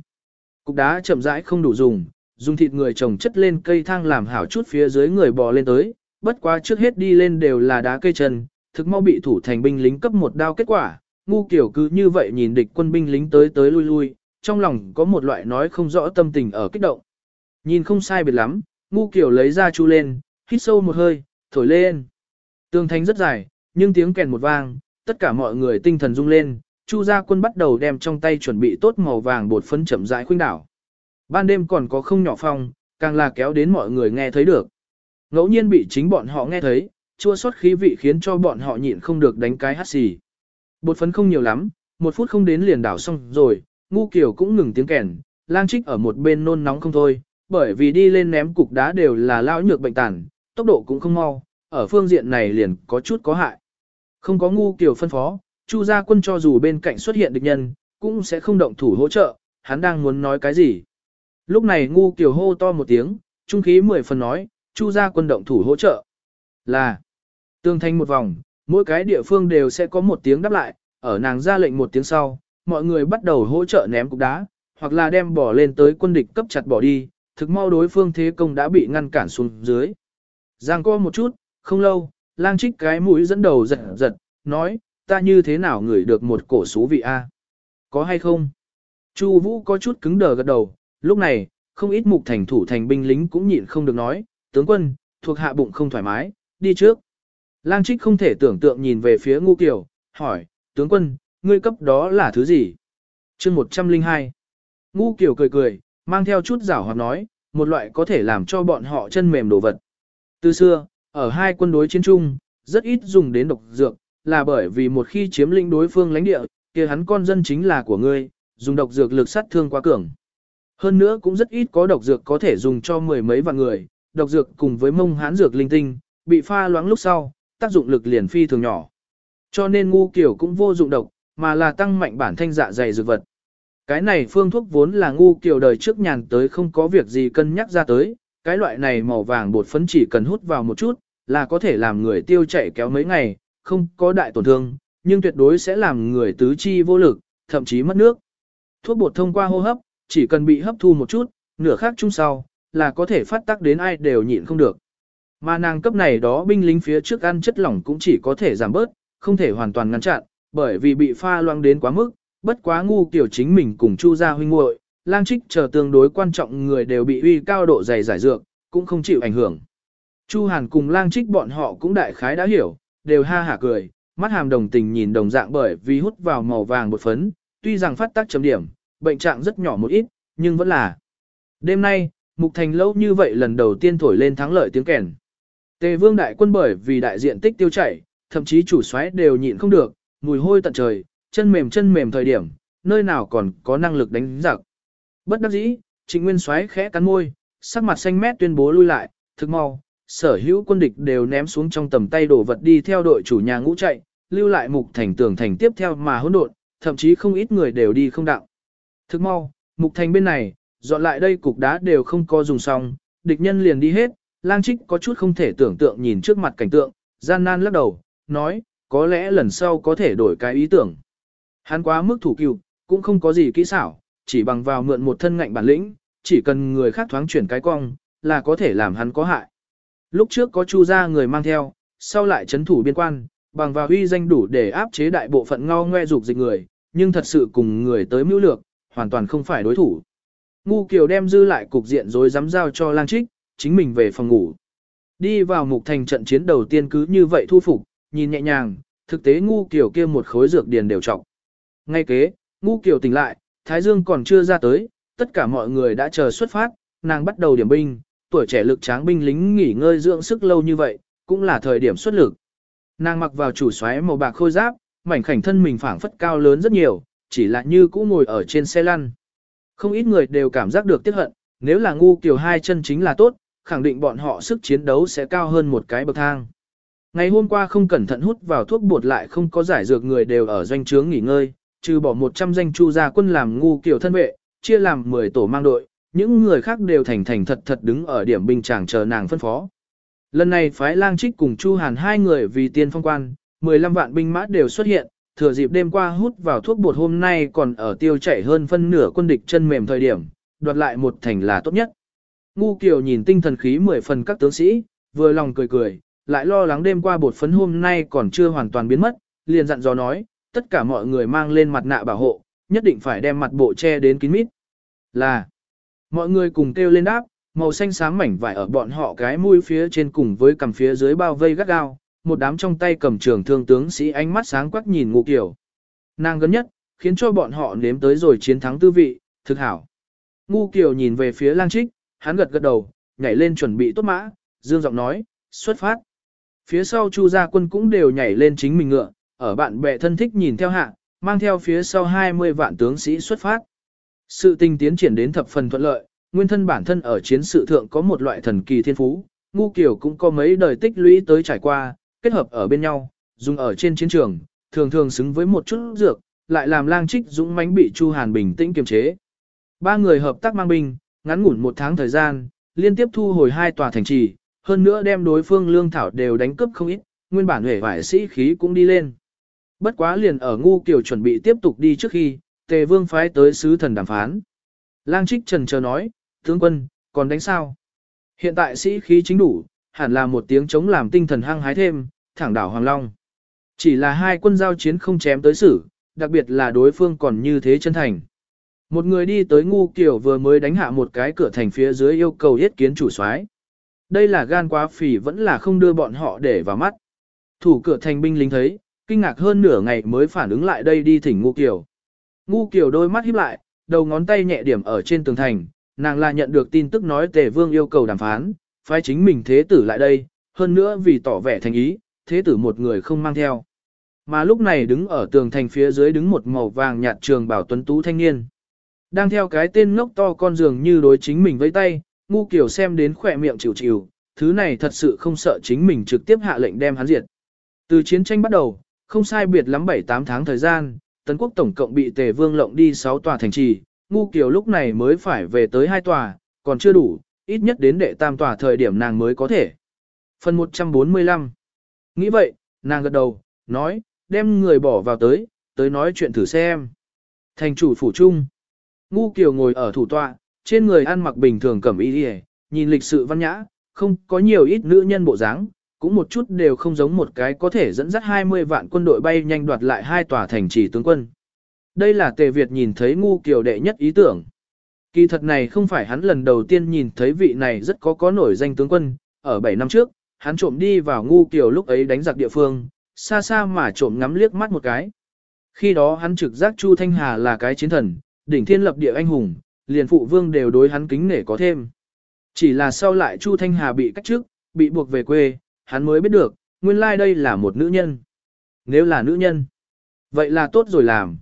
Cục đá chậm rãi không đủ dùng, dùng thịt người trồng chất lên cây thang làm hảo chút phía dưới người bò lên tới, bất quá trước hết đi lên đều là đá cây chân, thực mau bị thủ thành binh lính cấp một đao kết quả, ngu kiểu cứ như vậy nhìn địch quân binh lính tới tới lui lui, trong lòng có một loại nói không rõ tâm tình ở kích động. Nhìn không sai biệt lắm, ngu kiểu lấy ra chu lên, hít sâu một hơi, thổi lên. Tường thành rất dài, nhưng tiếng kèn một vang, tất cả mọi người tinh thần rung lên, chu gia quân bắt đầu đem trong tay chuẩn bị tốt màu vàng bột phấn chậm rãi khuynh đảo. Ban đêm còn có không nhỏ phong, càng là kéo đến mọi người nghe thấy được. Ngẫu nhiên bị chính bọn họ nghe thấy, chua xót khí vị khiến cho bọn họ nhịn không được đánh cái hát xì. Bột phấn không nhiều lắm, một phút không đến liền đảo xong rồi, ngu kiểu cũng ngừng tiếng kèn, lang trích ở một bên nôn nóng không thôi, bởi vì đi lên ném cục đá đều là lao nhược bệnh tàn, tốc độ cũng không mau, ở phương diện này liền có chút có hại. Không có ngu kiểu phân phó, chu gia quân cho dù bên cạnh xuất hiện địch nhân, cũng sẽ không động thủ hỗ trợ, hắn đang muốn nói cái gì. Lúc này ngu kiểu hô to một tiếng, trung khí mười phần nói, chu gia quân động thủ hỗ trợ. Là, tương thanh một vòng, mỗi cái địa phương đều sẽ có một tiếng đáp lại, ở nàng ra lệnh một tiếng sau, mọi người bắt đầu hỗ trợ ném cục đá, hoặc là đem bỏ lên tới quân địch cấp chặt bỏ đi, thực mau đối phương thế công đã bị ngăn cản xuống dưới. Giang co một chút, không lâu, lang trích cái mũi dẫn đầu giật giật, nói, ta như thế nào ngửi được một cổ xú vị a? Có hay không? Chu Vũ có chút cứng đờ gật đầu, lúc này, không ít mục thành thủ thành binh lính cũng nhịn không được nói, tướng quân, thuộc hạ bụng không thoải mái, đi trước. Lang trích không thể tưởng tượng nhìn về phía ngu kiều, hỏi, tướng quân, ngươi cấp đó là thứ gì? chương 102. Ngu kiều cười cười, mang theo chút giảo hoặc nói, một loại có thể làm cho bọn họ chân mềm đồ vật. Từ xưa, ở hai quân đối chiến chung, rất ít dùng đến độc dược, là bởi vì một khi chiếm lĩnh đối phương lãnh địa, kia hắn con dân chính là của ngươi, dùng độc dược lực sát thương quá cường. Hơn nữa cũng rất ít có độc dược có thể dùng cho mười mấy vạn người, độc dược cùng với mông hán dược linh tinh, bị pha loãng lúc sau, tác dụng lực liền phi thường nhỏ. Cho nên ngu kiểu cũng vô dụng độc, mà là tăng mạnh bản thanh dạ dày dược vật. Cái này phương thuốc vốn là ngu kiểu đời trước nhàn tới không có việc gì cân nhắc ra tới, cái loại này màu vàng bột phấn chỉ cần hút vào một chút, là có thể làm người tiêu chảy kéo mấy ngày, không có đại tổn thương, nhưng tuyệt đối sẽ làm người tứ chi vô lực, thậm chí mất nước. Thuốc bột thông qua hô hấp, chỉ cần bị hấp thu một chút, nửa khác chung sau, là có thể phát tác đến ai đều nhịn không được. Mà nàng cấp này đó binh lính phía trước ăn chất lỏng cũng chỉ có thể giảm bớt, không thể hoàn toàn ngăn chặn, bởi vì bị pha loang đến quá mức, bất quá ngu kiểu chính mình cùng chu gia huynh muội, lang trích chờ tương đối quan trọng người đều bị uy cao độ dày giải dược, cũng không chịu ảnh hưởng. Chu Hàn cùng lang trích bọn họ cũng đại khái đã hiểu, đều ha hả cười, mắt hàm đồng tình nhìn đồng dạng bởi vì hút vào màu vàng bột phấn, tuy rằng phát tác chấm điểm, bệnh trạng rất nhỏ một ít, nhưng vẫn là. Đêm nay, Mục Thành lâu như vậy lần đầu tiên thổi lên thắng lợi tiếng kèn. Tề vương đại quân bởi vì đại diện tích tiêu chảy, thậm chí chủ soái đều nhịn không được, mùi hôi tận trời, chân mềm chân mềm thời điểm, nơi nào còn có năng lực đánh giặc. Bất đắc dĩ, trịnh nguyên soái khẽ cắn môi, sắc mặt xanh mét tuyên bố lui lại, thực mau, sở hữu quân địch đều ném xuống trong tầm tay đổ vật đi theo đội chủ nhà ngũ chạy, lưu lại mục thành tường thành tiếp theo mà hỗn độn, thậm chí không ít người đều đi không đạo. Thực mau, mục thành bên này, dọn lại đây cục đá đều không có dùng xong, địch nhân liền đi hết, lang trích có chút không thể tưởng tượng nhìn trước mặt cảnh tượng, gian nan lắc đầu, nói, có lẽ lần sau có thể đổi cái ý tưởng. Hắn quá mức thủ cựu, cũng không có gì kỹ xảo, chỉ bằng vào mượn một thân ngạnh bản lĩnh, chỉ cần người khác thoáng chuyển cái cong, là có thể làm hắn có hại. Lúc trước có chu gia người mang theo, sau lại chấn thủ biên quan, bằng vào uy danh đủ để áp chế đại bộ phận ngao ngoe dục dịch người, nhưng thật sự cùng người tới mưu lược, hoàn toàn không phải đối thủ. Ngu Kiều đem dư lại cục diện rồi dám giao cho lang trích, chính mình về phòng ngủ. Đi vào mục thành trận chiến đầu tiên cứ như vậy thu phục, nhìn nhẹ nhàng, thực tế ngu Kiều kia một khối dược điền đều trọng. Ngay kế, ngu Kiều tỉnh lại, Thái Dương còn chưa ra tới, tất cả mọi người đã chờ xuất phát, nàng bắt đầu điểm binh, tuổi trẻ lực tráng binh lính nghỉ ngơi dưỡng sức lâu như vậy, cũng là thời điểm xuất lực. Nàng mặc vào chủ xoáy màu bạc khôi giáp, mảnh khảnh thân mình phảng phất cao lớn rất nhiều, chỉ là như cũ ngồi ở trên xe lăn. Không ít người đều cảm giác được tiếc hận, nếu là ngu kiểu hai chân chính là tốt, khẳng định bọn họ sức chiến đấu sẽ cao hơn một cái bậc thang. Ngày hôm qua không cẩn thận hút vào thuốc bột lại không có giải dược người đều ở doanh trướng nghỉ ngơi, trừ bỏ 100 danh chu gia quân làm ngu kiểu thân vệ, chia làm 10 tổ mang đội, những người khác đều thành thành thật thật đứng ở điểm binh chàng chờ nàng phân phó. Lần này phái lang trích cùng Chu Hàn hai người vì tiên phong quan, 15 vạn binh mã đều xuất hiện, thừa dịp đêm qua hút vào thuốc bột hôm nay còn ở tiêu chảy hơn phân nửa quân địch chân mềm thời điểm, đoạt lại một thành là tốt nhất. Ngu Kiều nhìn tinh thần khí mười phần các tướng sĩ, vừa lòng cười cười, lại lo lắng đêm qua bột phấn hôm nay còn chưa hoàn toàn biến mất, liền dặn dò nói, tất cả mọi người mang lên mặt nạ bảo hộ, nhất định phải đem mặt bộ che đến kín mít. Là, mọi người cùng kêu lên đáp, màu xanh sáng mảnh vải ở bọn họ cái mũi phía trên cùng với cằm phía dưới bao vây gắt gao, một đám trong tay cầm trường thương tướng sĩ ánh mắt sáng quắc nhìn ngụ kiểu. Nàng gần nhất, khiến cho bọn họ nếm tới rồi chiến thắng tư vị, thực hảo. Ngu Kiều nhìn về phía lang trích, hắn gật gật đầu, nhảy lên chuẩn bị tốt mã, dương giọng nói, xuất phát. Phía sau Chu gia quân cũng đều nhảy lên chính mình ngựa, ở bạn bè thân thích nhìn theo hạ, mang theo phía sau 20 vạn tướng sĩ xuất phát. Sự tình tiến triển đến thập phần thuận lợi, nguyên thân bản thân ở chiến sự thượng có một loại thần kỳ thiên phú, ngu kiểu cũng có mấy đời tích lũy tới trải qua, kết hợp ở bên nhau, dùng ở trên chiến trường, thường thường xứng với một chút dược, lại làm lang trích dũng mãnh bị Chu Hàn bình tĩnh kiềm chế. Ba người hợp tác mang binh, ngắn ngủn một tháng thời gian, liên tiếp thu hồi hai tòa thành trì, hơn nữa đem đối phương lương thảo đều đánh cướp không ít, nguyên bản hề vải sĩ khí cũng đi lên. Bất quá liền ở ngu kiểu chuẩn bị tiếp tục đi trước khi, tề vương phái tới sứ thần đàm phán. Lang trích trần chờ nói, tướng quân, còn đánh sao? Hiện tại sĩ khí chính đủ, hẳn là một tiếng chống làm tinh thần hăng hái thêm, thẳng đảo Hoàng Long. Chỉ là hai quân giao chiến không chém tới xử, đặc biệt là đối phương còn như thế chân thành. Một người đi tới ngu kiểu vừa mới đánh hạ một cái cửa thành phía dưới yêu cầu yết kiến chủ soái. Đây là gan quá phỉ vẫn là không đưa bọn họ để vào mắt. Thủ cửa thành binh lính thấy, kinh ngạc hơn nửa ngày mới phản ứng lại đây đi thỉnh ngu kiều, Ngu kiều đôi mắt híp lại, đầu ngón tay nhẹ điểm ở trên tường thành, nàng là nhận được tin tức nói tề vương yêu cầu đàm phán, phái chính mình thế tử lại đây, hơn nữa vì tỏ vẻ thành ý, thế tử một người không mang theo. Mà lúc này đứng ở tường thành phía dưới đứng một màu vàng nhạt trường bảo tuấn tú thanh niên. Đang theo cái tên ngốc to con giường như đối chính mình với tay, ngu kiểu xem đến khỏe miệng chịu chịu, thứ này thật sự không sợ chính mình trực tiếp hạ lệnh đem hắn diệt. Từ chiến tranh bắt đầu, không sai biệt lắm 7-8 tháng thời gian, Tấn quốc tổng cộng bị tề vương lộng đi 6 tòa thành trì, ngu kiều lúc này mới phải về tới hai tòa, còn chưa đủ, ít nhất đến đệ tam tòa thời điểm nàng mới có thể. Phần 145 Nghĩ vậy, nàng gật đầu, nói, đem người bỏ vào tới, tới nói chuyện thử xem. Thành chủ phủ trung. Ngu Kiều ngồi ở thủ tọa, trên người ăn mặc bình thường cẩm y đi nhìn lịch sự văn nhã, không có nhiều ít nữ nhân bộ dáng, cũng một chút đều không giống một cái có thể dẫn dắt 20 vạn quân đội bay nhanh đoạt lại hai tòa thành trì tướng quân. Đây là tề Việt nhìn thấy ngu kiều đệ nhất ý tưởng. Kỳ thật này không phải hắn lần đầu tiên nhìn thấy vị này rất có có nổi danh tướng quân, ở 7 năm trước, hắn trộm đi vào ngu kiều lúc ấy đánh giặc địa phương, xa xa mà trộm ngắm liếc mắt một cái. Khi đó hắn trực giác Chu Thanh Hà là cái chiến thần, đỉnh thiên lập địa anh hùng, liền phụ vương đều đối hắn kính nể có thêm. Chỉ là sau lại Chu Thanh Hà bị cách trước, bị buộc về quê, hắn mới biết được, nguyên lai like đây là một nữ nhân. Nếu là nữ nhân, vậy là tốt rồi làm.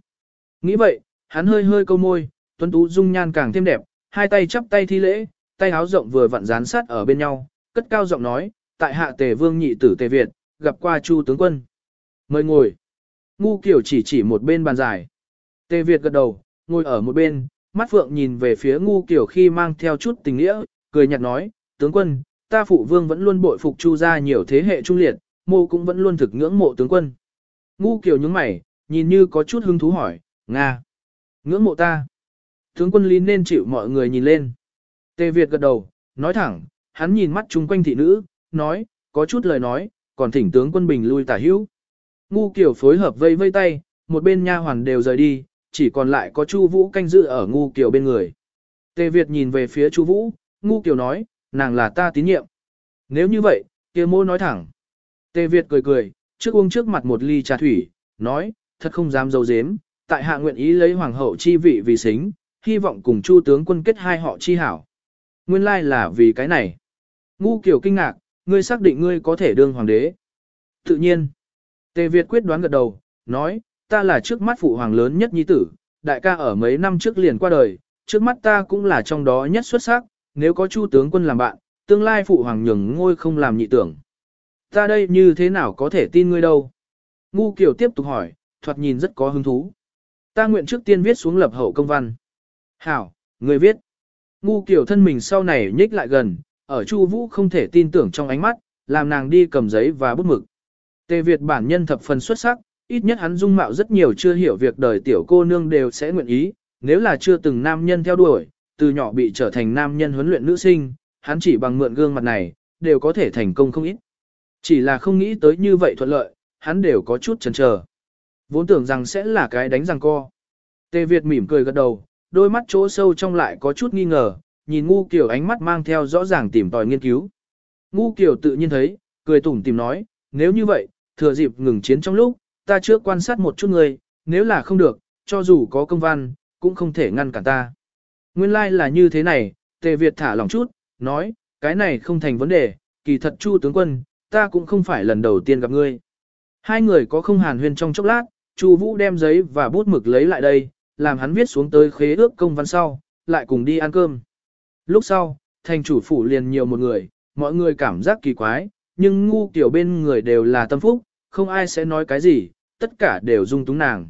Nghĩ vậy, hắn hơi hơi câu môi, tuấn tú dung nhan càng thêm đẹp, hai tay chắp tay thi lễ, tay áo rộng vừa vặn dán sát ở bên nhau, cất cao giọng nói, tại hạ tề vương nhị tử tề Việt, gặp qua chu tướng quân. Mời ngồi. Ngu kiểu chỉ chỉ một bên bàn dài. Tề Việt gật đầu, ngồi ở một bên, mắt phượng nhìn về phía ngu kiểu khi mang theo chút tình nghĩa, cười nhạt nói, tướng quân, ta phụ vương vẫn luôn bội phục chu ra nhiều thế hệ trung liệt, mô cũng vẫn luôn thực ngưỡng mộ tướng quân. Ngu kiểu nhướng mày, nhìn như có chút hứng thú hỏi, Nga. Ngưỡng mộ ta. Tướng quân lý nên chịu mọi người nhìn lên. Tề Việt gật đầu, nói thẳng, hắn nhìn mắt chung quanh thị nữ, nói, có chút lời nói, còn thỉnh tướng quân bình lui tả hữu. Ngu kiểu phối hợp vây vây tay, một bên nha hoàn đều rời đi, chỉ còn lại có Chu Vũ canh giữ ở ngu kiểu bên người. Tề Việt nhìn về phía Chu Vũ, ngu kiểu nói, nàng là ta tín nhiệm. Nếu như vậy, kia mô nói thẳng. Tề Việt cười cười, trước uống trước mặt một ly trà thủy, nói, thật không dám dấu dếm, tại hạ nguyện ý lấy hoàng hậu chi vị vì xính, hy vọng cùng Chu tướng quân kết hai họ chi hảo. Nguyên lai là vì cái này. Ngu kiểu kinh ngạc, ngươi xác định ngươi có thể đương hoàng đế. Tự nhiên. Tề Việt quyết đoán gật đầu, nói, ta là trước mắt phụ hoàng lớn nhất nhi tử, đại ca ở mấy năm trước liền qua đời, trước mắt ta cũng là trong đó nhất xuất sắc, nếu có chu tướng quân làm bạn, tương lai phụ hoàng nhường ngôi không làm nhị tưởng. Ta đây như thế nào có thể tin ngươi đâu? Ngu kiểu tiếp tục hỏi, thoạt nhìn rất có hứng thú. Ta nguyện trước tiên viết xuống lập hậu công văn. Hảo, ngươi viết. Ngu kiểu thân mình sau này nhích lại gần, ở Chu Vũ không thể tin tưởng trong ánh mắt, làm nàng đi cầm giấy và bút mực. Tề Việt bản nhân thập phần xuất sắc, ít nhất hắn dung mạo rất nhiều chưa hiểu việc đời tiểu cô nương đều sẽ nguyện ý, nếu là chưa từng nam nhân theo đuổi, từ nhỏ bị trở thành nam nhân huấn luyện nữ sinh, hắn chỉ bằng mượn gương mặt này, đều có thể thành công không ít. Chỉ là không nghĩ tới như vậy thuận lợi, hắn đều có chút chần chờ. Vốn tưởng rằng sẽ là cái đánh răng co. Tề Việt mỉm cười gật đầu, đôi mắt chỗ sâu trong lại có chút nghi ngờ, nhìn ngu kiểu ánh mắt mang theo rõ ràng tìm tòi nghiên cứu. Ngu kiểu tự nhiên thấy, cười tủm tìm nói, nếu như vậy, thừa dịp ngừng chiến trong lúc, ta trước quan sát một chút người, nếu là không được, cho dù có công văn, cũng không thể ngăn cản ta. Nguyên lai like là như thế này, Tề Việt thả lòng chút, nói, cái này không thành vấn đề, kỳ thật Chu tướng quân, ta cũng không phải lần đầu tiên gặp ngươi. Hai người có không hàn huyên trong chốc lát, Chu Vũ đem giấy và bút mực lấy lại đây, làm hắn viết xuống tới khế ước công văn sau, lại cùng đi ăn cơm. Lúc sau, thành chủ phủ liền nhiều một người, mọi người cảm giác kỳ quái, nhưng ngu kiểu bên người đều là tâm phúc, không ai sẽ nói cái gì, tất cả đều dung túng nàng.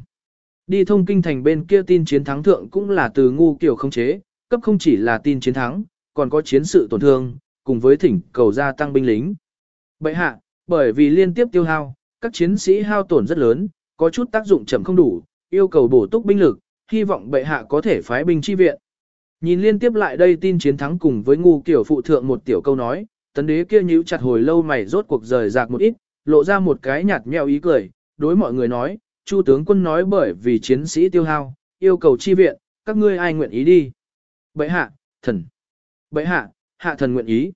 Đi thông kinh thành bên kia tin chiến thắng thượng cũng là từ ngu kiểu không chế, cấp không chỉ là tin chiến thắng, còn có chiến sự tổn thương, cùng với thỉnh cầu gia tăng binh lính. Bậy hạ, bởi vì liên tiếp tiêu hao, các chiến sĩ hao tổn rất lớn, có chút tác dụng chậm không đủ, yêu cầu bổ túc binh lực, hy vọng bệ hạ có thể phái binh chi viện. Nhìn liên tiếp lại đây tin chiến thắng cùng với ngu kiểu phụ thượng một tiểu câu nói, tấn đế kia nhíu chặt hồi lâu mày rốt cuộc rời rạc một ít, lộ ra một cái nhạt nhẽo ý cười, đối mọi người nói, Chu tướng quân nói bởi vì chiến sĩ tiêu hao, yêu cầu chi viện, các ngươi ai nguyện ý đi. Bệ hạ, thần. Bệ hạ, hạ thần nguyện ý.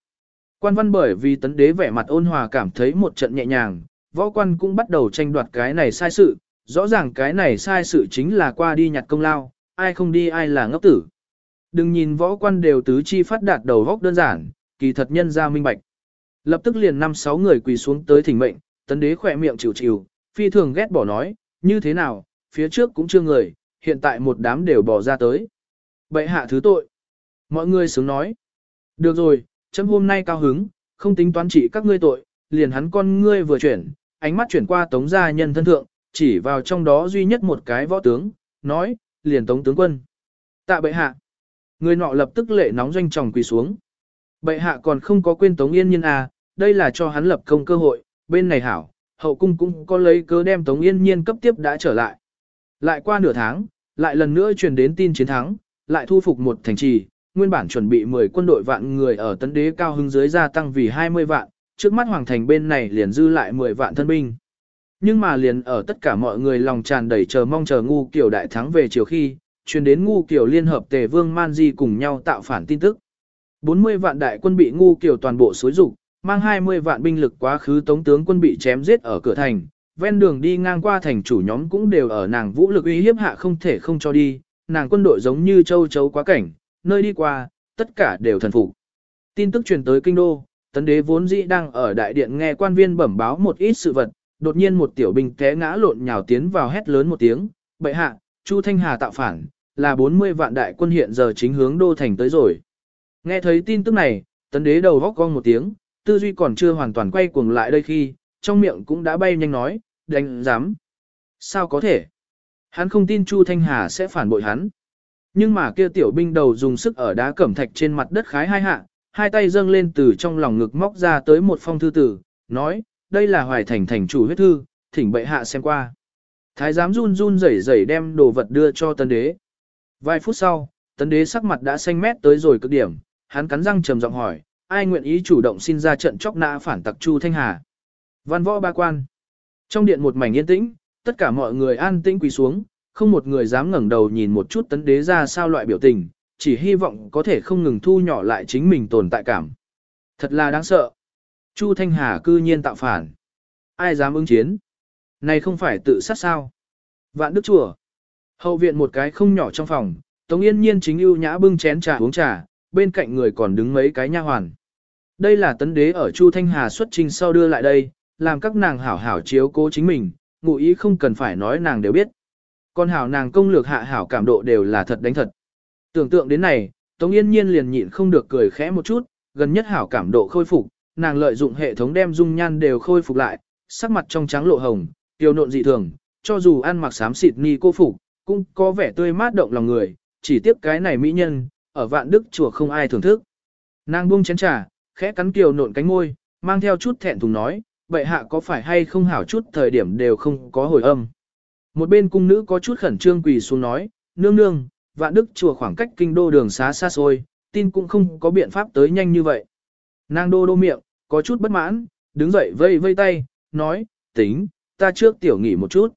Quan văn bởi vì tấn đế vẻ mặt ôn hòa cảm thấy một trận nhẹ nhàng, võ quan cũng bắt đầu tranh đoạt cái này sai sự, rõ ràng cái này sai sự chính là qua đi nhặt công lao, ai không đi ai là ngốc tử. Đừng nhìn võ quan đều tứ chi phát đạt đầu góc đơn giản, kỳ thật nhân ra minh bạch. Lập tức liền năm sáu người quỳ xuống tới thỉnh mệnh, tấn đế khỏe miệng chịu chịu, phi thường ghét bỏ nói, như thế nào, phía trước cũng chưa người, hiện tại một đám đều bỏ ra tới. Bệ hạ thứ tội. Mọi người sướng nói. Được rồi, chấm hôm nay cao hứng, không tính toán trị các ngươi tội, liền hắn con ngươi vừa chuyển, ánh mắt chuyển qua tống gia nhân thân thượng, chỉ vào trong đó duy nhất một cái võ tướng, nói, liền tống tướng quân. Tạ bệ hạ. Người nọ lập tức lệ nóng doanh tròng quỳ xuống. Bệ hạ còn không có quên Tống Yên nhân à, đây là cho hắn lập công cơ hội, bên này hảo, hậu cung cũng có lấy cớ đem Tống Yên Nhiên cấp tiếp đã trở lại. Lại qua nửa tháng, lại lần nữa truyền đến tin chiến thắng, lại thu phục một thành trì, nguyên bản chuẩn bị 10 quân đội vạn người ở tấn đế cao hưng dưới gia tăng vì 20 vạn, trước mắt hoàng thành bên này liền dư lại 10 vạn thân binh. Nhưng mà liền ở tất cả mọi người lòng tràn đầy chờ mong chờ ngu kiểu đại thắng về chiều khi, truyền đến ngu kiểu liên hợp tề vương man di cùng nhau tạo phản tin tức. 40 vạn đại quân bị ngu kiểu toàn bộ xối rục, mang 20 vạn binh lực quá khứ tống tướng quân bị chém giết ở cửa thành, ven đường đi ngang qua thành chủ nhóm cũng đều ở nàng vũ lực uy hiếp hạ không thể không cho đi, nàng quân đội giống như châu chấu quá cảnh, nơi đi qua, tất cả đều thần phục. Tin tức truyền tới kinh đô, tấn đế vốn dĩ đang ở đại điện nghe quan viên bẩm báo một ít sự vật, đột nhiên một tiểu binh té ngã lộn nhào tiến vào hét lớn một tiếng, bệ hạ, Chu Thanh Hà tạo phản, là 40 vạn đại quân hiện giờ chính hướng đô thành tới rồi. Nghe thấy tin tức này, tấn đế đầu góc cong một tiếng, tư duy còn chưa hoàn toàn quay cuồng lại đây khi, trong miệng cũng đã bay nhanh nói, đánh dám. Sao có thể? Hắn không tin Chu Thanh Hà sẽ phản bội hắn. Nhưng mà kia tiểu binh đầu dùng sức ở đá cẩm thạch trên mặt đất khái hai hạ, hai tay dâng lên từ trong lòng ngực móc ra tới một phong thư tử, nói, đây là hoài thành thành chủ huyết thư, thỉnh bệ hạ xem qua. Thái giám run run rẩy rẩy đem đồ vật đưa cho tân đế. Vài phút sau, tân đế sắc mặt đã xanh mét tới rồi cực điểm, hắn cắn răng trầm giọng hỏi, ai nguyện ý chủ động xin ra trận chóc nã phản tặc Chu Thanh Hà. Văn võ ba quan. Trong điện một mảnh yên tĩnh, tất cả mọi người an tĩnh quỳ xuống, không một người dám ngẩng đầu nhìn một chút tấn đế ra sao loại biểu tình, chỉ hy vọng có thể không ngừng thu nhỏ lại chính mình tồn tại cảm. Thật là đáng sợ. Chu Thanh Hà cư nhiên tạo phản. Ai dám ứng chiến? Này không phải tự sát sao? Vạn Đức Chùa. Hậu viện một cái không nhỏ trong phòng, Tống Yên Nhiên chính ưu nhã bưng chén trà uống trà, bên cạnh người còn đứng mấy cái nha hoàn. Đây là tấn đế ở Chu Thanh Hà xuất trình sau đưa lại đây, làm các nàng hảo hảo chiếu cố chính mình, ngụ ý không cần phải nói nàng đều biết. Còn hảo nàng công lược hạ hảo cảm độ đều là thật đánh thật. Tưởng tượng đến này, Tống Yên Nhiên liền nhịn không được cười khẽ một chút, gần nhất hảo cảm độ khôi phục, nàng lợi dụng hệ thống đem dung nhan đều khôi phục lại, sắc mặt trong trắng lộ hồng, tiêu nộn dị thường, cho dù ăn mặc xám xịt ni cô phục, cũng có vẻ tươi mát động lòng người, chỉ tiếp cái này mỹ nhân, ở vạn đức chùa không ai thưởng thức. Nàng buông chén trà, khẽ cắn kiều nộn cánh môi, mang theo chút thẹn thùng nói, bệ hạ có phải hay không hảo chút thời điểm đều không có hồi âm. Một bên cung nữ có chút khẩn trương quỳ xuống nói, nương nương, vạn đức chùa khoảng cách kinh đô đường xá xa xôi, tin cũng không có biện pháp tới nhanh như vậy. Nàng đô đô miệng, có chút bất mãn, đứng dậy vây vây tay, nói, tính, ta trước tiểu nghỉ một chút.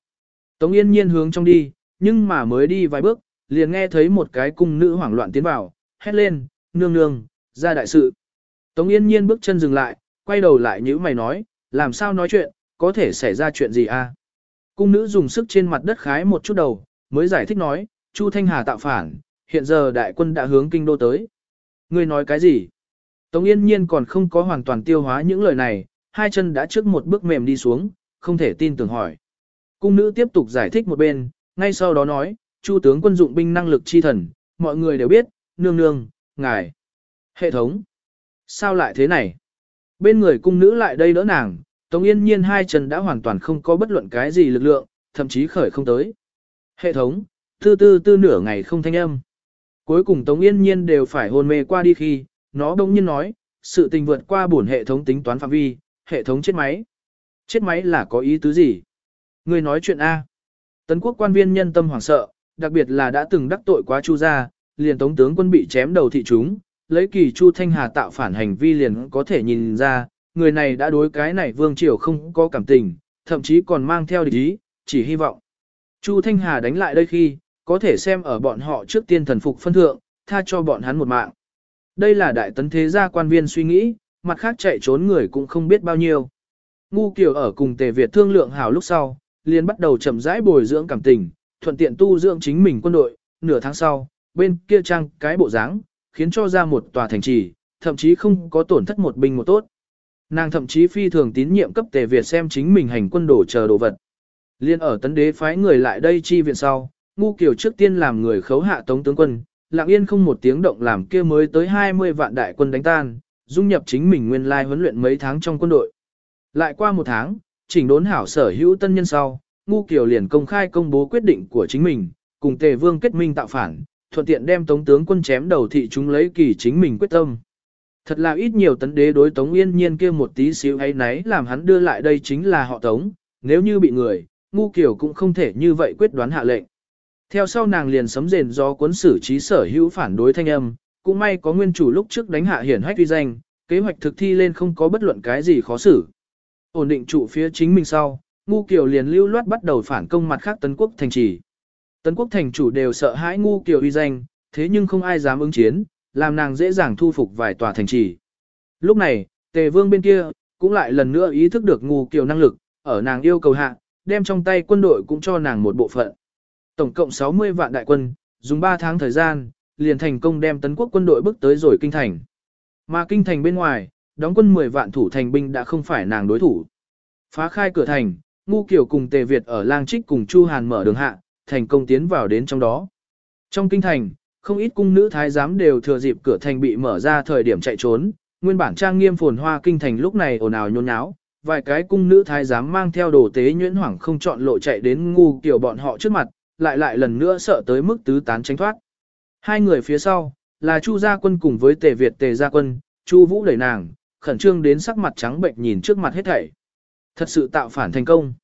Tống yên nhiên hướng trong đi, nhưng mà mới đi vài bước, liền nghe thấy một cái cung nữ hoảng loạn tiến vào, hét lên, nương nương, ra đại sự. Tống yên nhiên bước chân dừng lại, quay đầu lại như mày nói, làm sao nói chuyện, có thể xảy ra chuyện gì à? Cung nữ dùng sức trên mặt đất khái một chút đầu, mới giải thích nói, Chu Thanh Hà tạo phản, hiện giờ đại quân đã hướng kinh đô tới. Ngươi nói cái gì? Tống yên nhiên còn không có hoàn toàn tiêu hóa những lời này, hai chân đã trước một bước mềm đi xuống, không thể tin tưởng hỏi. Cung nữ tiếp tục giải thích một bên, ngay sau đó nói, Chu tướng quân dụng binh năng lực chi thần, mọi người đều biết, nương nương, ngài. Hệ thống. Sao lại thế này? Bên người cung nữ lại đây đỡ nàng, Tống Yên Nhiên hai chân đã hoàn toàn không có bất luận cái gì lực lượng, thậm chí khởi không tới. Hệ thống, tư tư tư nửa ngày không thanh âm. Cuối cùng Tống Yên Nhiên đều phải hôn mê qua đi khi, nó đông nhiên nói, sự tình vượt qua bổn hệ thống tính toán phạm vi, hệ thống chết máy. Chết máy là có ý tứ gì? Người nói chuyện A. Tấn quốc quan viên nhân tâm hoảng sợ, đặc biệt là đã từng đắc tội quá chu gia, liền tống tướng quân bị chém đầu thị chúng, lấy kỳ chu thanh hà tạo phản hành vi liền có thể nhìn ra, người này đã đối cái này vương triều không có cảm tình, thậm chí còn mang theo địch ý, chỉ hy vọng. Chu Thanh Hà đánh lại đây khi, có thể xem ở bọn họ trước tiên thần phục phân thượng, tha cho bọn hắn một mạng. Đây là đại tấn thế gia quan viên suy nghĩ, mặt khác chạy trốn người cũng không biết bao nhiêu. Ngu Kiều ở cùng Tề Việt thương lượng hảo lúc sau, liền bắt đầu chậm rãi bồi dưỡng cảm tình, thuận tiện tu dưỡng chính mình quân đội, nửa tháng sau, bên kia trang cái bộ dáng, khiến cho ra một tòa thành trì, thậm chí không có tổn thất một binh một tốt. Nàng thậm chí phi thường tín nhiệm cấp Tề Việt xem chính mình hành quân đổ chờ đồ vật. Liên ở tấn đế phái người lại đây chi viện sau, ngu kiều trước tiên làm người khấu hạ tống tướng quân, lặng yên không một tiếng động làm kia mới tới 20 vạn đại quân đánh tan, dung nhập chính mình nguyên lai huấn luyện mấy tháng trong quân đội. Lại qua một tháng, chỉnh đốn hảo sở hữu tân nhân sau, ngu kiều liền công khai công bố quyết định của chính mình, cùng tề vương kết minh tạo phản, thuận tiện đem tống tướng quân chém đầu thị chúng lấy kỳ chính mình quyết tâm. Thật là ít nhiều tấn đế đối tống yên nhiên kia một tí xíu ấy náy làm hắn đưa lại đây chính là họ tống, nếu như bị người, ngu kiểu cũng không thể như vậy quyết đoán hạ lệnh. Theo sau nàng liền sấm rền do cuốn xử trí sở hữu phản đối thanh âm, cũng may có nguyên chủ lúc trước đánh hạ hiển hách uy danh, kế hoạch thực thi lên không có bất luận cái gì khó xử. Ổn định trụ phía chính mình sau, ngu kiều liền lưu loát bắt đầu phản công mặt khác tấn quốc thành trì. Tấn quốc thành chủ đều sợ hãi ngu kiều uy danh, thế nhưng không ai dám ứng chiến, làm nàng dễ dàng thu phục vài tòa thành trì. Lúc này, tề vương bên kia, cũng lại lần nữa ý thức được ngu kiều năng lực, ở nàng yêu cầu hạ, đem trong tay quân đội cũng cho nàng một bộ phận. Tổng cộng 60 vạn đại quân, dùng 3 tháng thời gian, liền thành công đem tấn quốc quân đội bước tới rồi kinh thành. Mà kinh thành bên ngoài, đóng quân 10 vạn thủ thành binh đã không phải nàng đối thủ. Phá khai cửa thành, Ngu Kiều cùng Tề Việt ở Lang Trích cùng Chu Hàn mở đường hạ, thành công tiến vào đến trong đó. Trong kinh thành, không ít cung nữ thái giám đều thừa dịp cửa thành bị mở ra thời điểm chạy trốn, nguyên bản trang nghiêm phồn hoa kinh thành lúc này ồn ào nhốn nháo, vài cái cung nữ thái giám mang theo đồ tế nhuyễn hoảng không chọn lộ chạy đến ngu kiểu bọn họ trước mặt, lại lại lần nữa sợ tới mức tứ tán tránh thoát. Hai người phía sau, là Chu gia quân cùng với Tề Việt Tề gia quân, Chu Vũ đẩy nàng, khẩn trương đến sắc mặt trắng bệnh nhìn trước mặt hết thảy. Thật sự tạo phản thành công.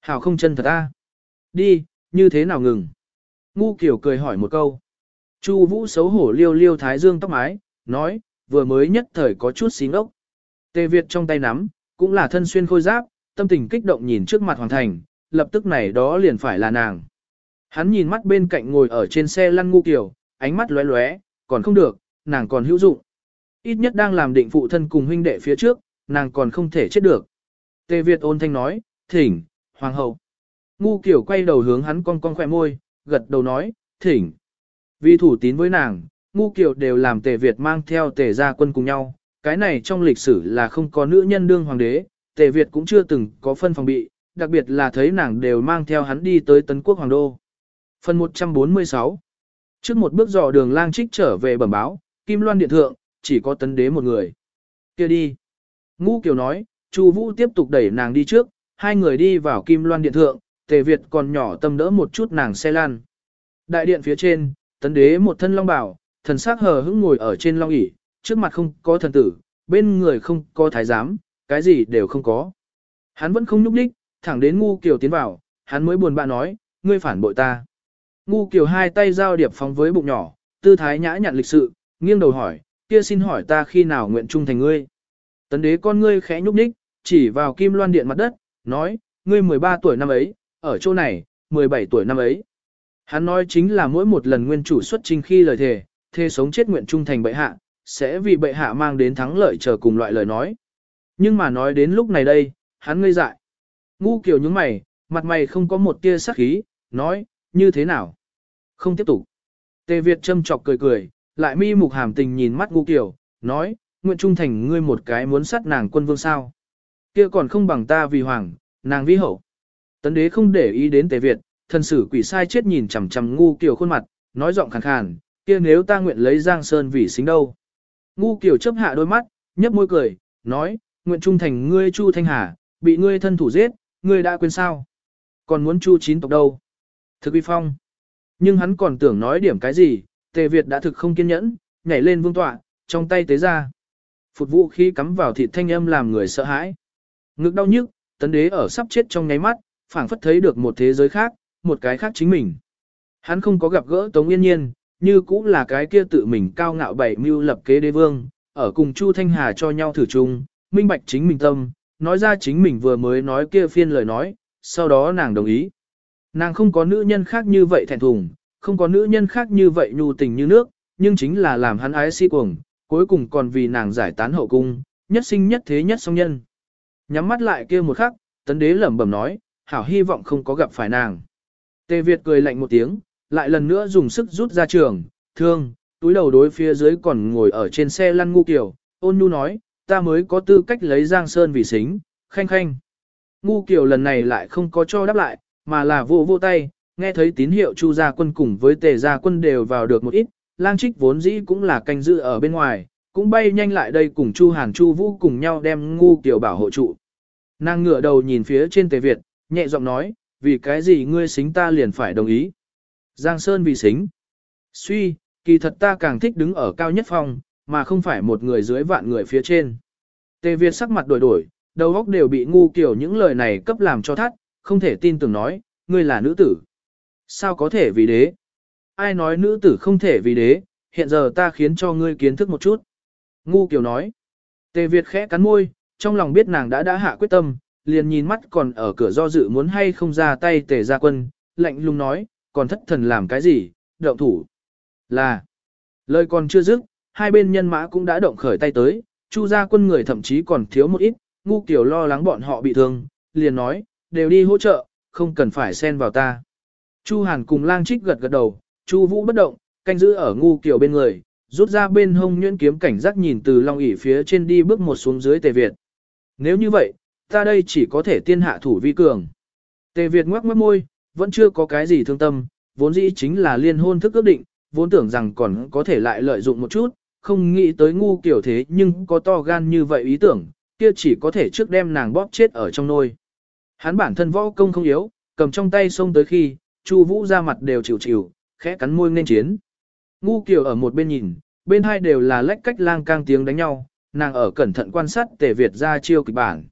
Hảo không chân thật a. Đi, như thế nào ngừng? Ngu kiểu cười hỏi một câu. Chu Vũ xấu hổ liêu liêu thái dương tóc mái, nói, vừa mới nhất thời có chút xí ngốc. Tề Việt trong tay nắm, cũng là thân xuyên khôi giáp, tâm tình kích động nhìn trước mặt Hoàng Thành, lập tức này đó liền phải là nàng. Hắn nhìn mắt bên cạnh ngồi ở trên xe lăn ngu kiểu, ánh mắt lóe lóe, còn không được, nàng còn hữu dụng. Ít nhất đang làm định phụ thân cùng huynh đệ phía trước, nàng còn không thể chết được. Tề Việt ôn thanh nói, thỉnh, hoàng hậu. Ngu kiểu quay đầu hướng hắn cong cong khỏe môi, gật đầu nói, thỉnh. Vì thủ tín với nàng, ngu kiểu đều làm tề Việt mang theo tề gia quân cùng nhau. Cái này trong lịch sử là không có nữ nhân đương hoàng đế, tề Việt cũng chưa từng có phân phòng bị, đặc biệt là thấy nàng đều mang theo hắn đi tới tấn quốc hoàng đô. Phần 146 Trước một bước dò đường lang trích trở về bẩm báo, Kim Loan Điện Thượng, chỉ có tấn đế một người. kia đi. Ngũ Kiều nói, Chu Vũ tiếp tục đẩy nàng đi trước, hai người đi vào Kim Loan Điện Thượng, Tề Việt còn nhỏ tâm đỡ một chút nàng xe lan. Đại điện phía trên, tấn đế một thân long bảo, thần sắc hờ hững ngồi ở trên long ỷ, trước mặt không có thần tử, bên người không có thái giám, cái gì đều không có. Hắn vẫn không nhúc đích, thẳng đến ngu kiều tiến vào, hắn mới buồn bã nói, ngươi phản bội ta. Ngu kiều hai tay giao điệp phóng với bụng nhỏ, tư thái nhã nhặn lịch sự, nghiêng đầu hỏi, kia xin hỏi ta khi nào nguyện trung thành ngươi. Tấn đế con ngươi khẽ nhúc nhích, chỉ vào kim loan điện mặt đất, nói, ngươi 13 tuổi năm ấy, ở chỗ này, 17 tuổi năm ấy. Hắn nói chính là mỗi một lần nguyên chủ xuất trình khi lời thề, thề sống chết nguyện trung thành bệ hạ, sẽ vì bệ hạ mang đến thắng lợi chờ cùng loại lời nói. Nhưng mà nói đến lúc này đây, hắn ngây dại. Ngu kiểu những mày, mặt mày không có một tia sắc khí, nói, như thế nào? Không tiếp tục. Tề Việt châm chọc cười cười, lại mi mục hàm tình nhìn mắt ngu kiểu, nói, nguyện trung thành ngươi một cái muốn sát nàng quân vương sao. Kia còn không bằng ta vì hoàng, nàng vi hậu. Tấn đế không để ý đến Tề Việt, thần sử quỷ sai chết nhìn chằm chằm ngu kiểu khuôn mặt, nói giọng khàn khàn, kia nếu ta nguyện lấy Giang Sơn vì xính đâu. Ngu kiểu chấp hạ đôi mắt, nhấp môi cười, nói, nguyện trung thành ngươi Chu Thanh Hà, bị ngươi thân thủ giết, ngươi đã quên sao? Còn muốn chu chín tộc đâu? Thực uy phong. Nhưng hắn còn tưởng nói điểm cái gì, tề Việt đã thực không kiên nhẫn, nhảy lên vương tọa, trong tay tế ra. Phục vũ khí cắm vào thịt thanh âm làm người sợ hãi. Ngực đau nhức, tấn đế ở sắp chết trong nháy mắt, phảng phất thấy được một thế giới khác, một cái khác chính mình. Hắn không có gặp gỡ Tống Yên Nhiên, như cũng là cái kia tự mình cao ngạo bảy mưu lập kế đế vương, ở cùng Chu Thanh Hà cho nhau thử chung, minh bạch chính mình tâm, nói ra chính mình vừa mới nói kia phiên lời nói, sau đó nàng đồng ý. Nàng không có nữ nhân khác như vậy thẹn thùng, không có nữ nhân khác như vậy nhu tình như nước, nhưng chính là làm hắn ái si cuồng, cuối cùng còn vì nàng giải tán hậu cung, nhất sinh nhất thế nhất song nhân. Nhắm mắt lại kia một khắc, tấn đế lẩm bẩm nói, hảo hy vọng không có gặp phải nàng. Tề Việt cười lạnh một tiếng, lại lần nữa dùng sức rút ra trường, thương, túi đầu đối phía dưới còn ngồi ở trên xe lăn ngu kiểu, ôn nhu nói, ta mới có tư cách lấy Giang Sơn vì xính, khanh khanh. Ngu kiểu lần này lại không có cho đáp lại, mà là vô vô tay, nghe thấy tín hiệu Chu gia quân cùng với tề gia quân đều vào được một ít, lang trích vốn dĩ cũng là canh giữ ở bên ngoài, cũng bay nhanh lại đây cùng Chu Hàn Chu Vũ cùng nhau đem ngu kiểu bảo hộ trụ. Nàng ngửa đầu nhìn phía trên tề Việt, nhẹ giọng nói, vì cái gì ngươi xính ta liền phải đồng ý. Giang Sơn vì xính. Suy, kỳ thật ta càng thích đứng ở cao nhất phòng, mà không phải một người dưới vạn người phía trên. Tề Việt sắc mặt đổi đổi, đầu óc đều bị ngu kiểu những lời này cấp làm cho thắt, không thể tin tưởng nói, ngươi là nữ tử. Sao có thể vì đế? Ai nói nữ tử không thể vì đế, hiện giờ ta khiến cho ngươi kiến thức một chút. Ngu kiểu nói. Tề Việt khẽ cắn môi, trong lòng biết nàng đã đã hạ quyết tâm, liền nhìn mắt còn ở cửa do dự muốn hay không ra tay tề ra quân, lạnh lùng nói, còn thất thần làm cái gì, động thủ. Là, lời còn chưa dứt, hai bên nhân mã cũng đã động khởi tay tới, chu gia quân người thậm chí còn thiếu một ít, ngu kiểu lo lắng bọn họ bị thương, liền nói, đều đi hỗ trợ, không cần phải xen vào ta. Chu Hàn cùng lang trích gật gật đầu, Chu Vũ bất động, canh giữ ở ngu kiểu bên người, rút ra bên hông nhuyễn kiếm cảnh giác nhìn từ long ỉ phía trên đi bước một xuống dưới Tề Việt. Nếu như vậy, ta đây chỉ có thể tiên hạ thủ vi cường. Tề Việt ngoắc mất môi, vẫn chưa có cái gì thương tâm, vốn dĩ chính là liên hôn thức ước định, vốn tưởng rằng còn có thể lại lợi dụng một chút, không nghĩ tới ngu kiểu thế nhưng có to gan như vậy ý tưởng, kia chỉ có thể trước đem nàng bóp chết ở trong nôi. Hắn bản thân võ công không yếu, cầm trong tay xông tới khi, Chu Vũ ra mặt đều chịu chịu, khẽ cắn môi nên chiến. Ngu kiểu ở một bên nhìn, bên hai đều là lách cách lang cang tiếng đánh nhau, nàng ở cẩn thận quan sát Tề Việt ra chiêu kịch bản.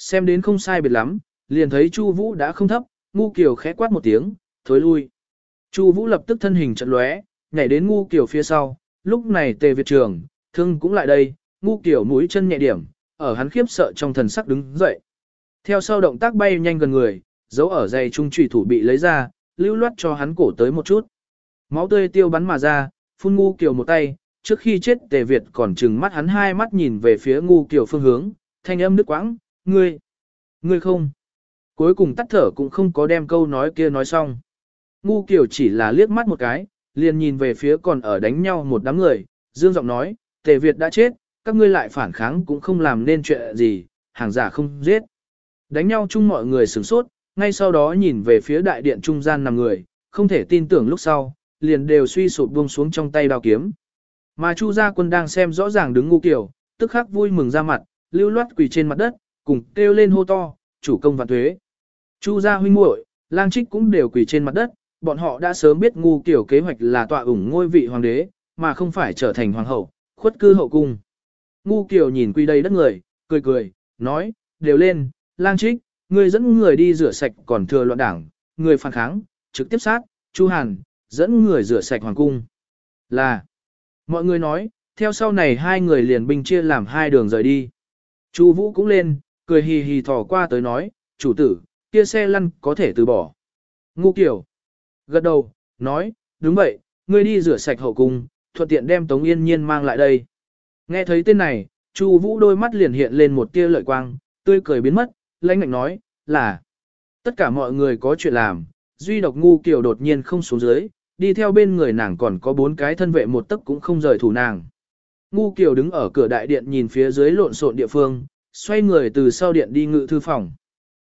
Xem đến không sai biệt lắm, liền thấy Chu Vũ đã không thấp, ngu kiều khẽ quát một tiếng, thối lui. Chu Vũ lập tức thân hình chợt lóe, nhảy đến ngu kiều phía sau, lúc này Tề Việt Trường, Thương cũng lại đây, ngu kiều mũi chân nhẹ điểm, ở hắn khiếp sợ trong thần sắc đứng dậy. Theo sau động tác bay nhanh gần người, dấu ở dây trung chủy thủ bị lấy ra, lưu loát cho hắn cổ tới một chút. Máu tươi tiêu bắn mà ra, phun ngu kiều một tay, trước khi chết tề Việt còn trừng mắt hắn hai mắt nhìn về phía ngu kiều phương hướng, thanh âm đứt quãng, ngươi, ngươi không. Cuối cùng tắt thở cũng không có đem câu nói kia nói xong. Ngu kiểu chỉ là liếc mắt một cái, liền nhìn về phía còn ở đánh nhau một đám người, dương giọng nói, tề Việt đã chết, các ngươi lại phản kháng cũng không làm nên chuyện gì, hàng giả không giết. Đánh nhau chung mọi người sửng sốt, ngay sau đó nhìn về phía đại điện trung gian nằm người, không thể tin tưởng lúc sau, liền đều suy sụp buông xuống trong tay đao kiếm. Mà Chu gia quân đang xem rõ ràng đứng ngu kiểu, tức khắc vui mừng ra mặt, lưu loát quỳ trên mặt đất, cùng kêu lên hô to, chủ công vạn thuế. Chu gia huynh muội, lang trích cũng đều quỳ trên mặt đất, bọn họ đã sớm biết ngu kiểu kế hoạch là tọa ủng ngôi vị hoàng đế, mà không phải trở thành hoàng hậu, khuất cư hậu cung. Ngu kiểu nhìn quỳ đầy đất người, cười cười, nói, đều lên, lang trích, người dẫn người đi rửa sạch còn thừa loạn đảng, người phản kháng, trực tiếp sát, Chu Hàn, dẫn người rửa sạch hoàng cung. Là, mọi người nói, theo sau này hai người liền binh chia làm hai đường rời đi. Chu Vũ cũng lên, cười hì hì thò qua tới nói, chủ tử, kia xe lăn có thể từ bỏ. Ngu kiểu, gật đầu, nói, đúng vậy, ngươi đi rửa sạch hậu cung, thuận tiện đem Tống Yên Nhiên mang lại đây. Nghe thấy tên này, Chu Vũ đôi mắt liền hiện lên một tia lợi quang, tươi cười biến mất, lãnh ngạnh nói, là tất cả mọi người có chuyện làm, duy độc ngu kiểu đột nhiên không xuống dưới, đi theo bên người nàng còn có bốn cái thân vệ một tấc cũng không rời thủ nàng. Ngu Kiều đứng ở cửa đại điện nhìn phía dưới lộn xộn địa phương, xoay người từ sau điện đi ngự thư phòng.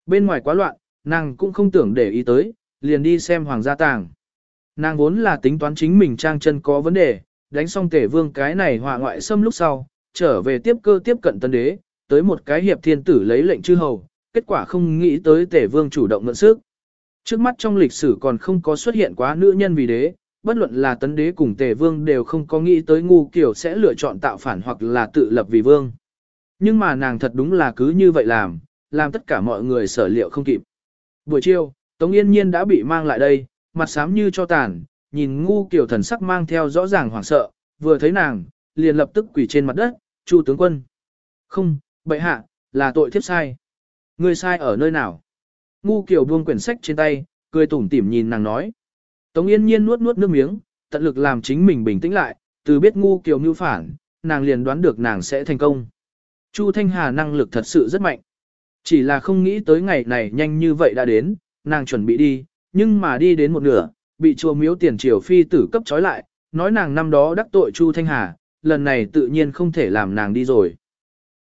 Bên ngoài quá loạn, nàng cũng không tưởng để ý tới, liền đi xem hoàng gia tàng. Nàng vốn là tính toán chính mình trang chân có vấn đề, đánh xong tể vương cái này họa ngoại xâm lúc sau, trở về tiếp cơ tiếp cận tân đế, tới một cái hiệp thiên tử lấy lệnh chư hầu, kết quả không nghĩ tới tể vương chủ động mượn sức. Trước mắt trong lịch sử còn không có xuất hiện quá nữ nhân vì đế, bất luận là tấn đế cùng tề vương đều không có nghĩ tới ngu kiểu sẽ lựa chọn tạo phản hoặc là tự lập vì vương. Nhưng mà nàng thật đúng là cứ như vậy làm, làm tất cả mọi người sở liệu không kịp. Buổi chiều, Tống Yên Nhiên đã bị mang lại đây, mặt xám như cho tàn, nhìn ngu kiểu thần sắc mang theo rõ ràng hoảng sợ, vừa thấy nàng, liền lập tức quỳ trên mặt đất, chu tướng quân. Không, bệ hạ, là tội thiếp sai. Người sai ở nơi nào? Ngu kiểu buông quyển sách trên tay, cười tủm tỉm nhìn nàng nói. Tống yên nhiên nuốt nuốt nước miếng, tận lực làm chính mình bình tĩnh lại, từ biết ngu kiểu mưu phản, nàng liền đoán được nàng sẽ thành công. Chu Thanh Hà năng lực thật sự rất mạnh. Chỉ là không nghĩ tới ngày này nhanh như vậy đã đến, nàng chuẩn bị đi, nhưng mà đi đến một nửa, bị chùa miếu tiền triều phi tử cấp trói lại, nói nàng năm đó đắc tội Chu Thanh Hà, lần này tự nhiên không thể làm nàng đi rồi.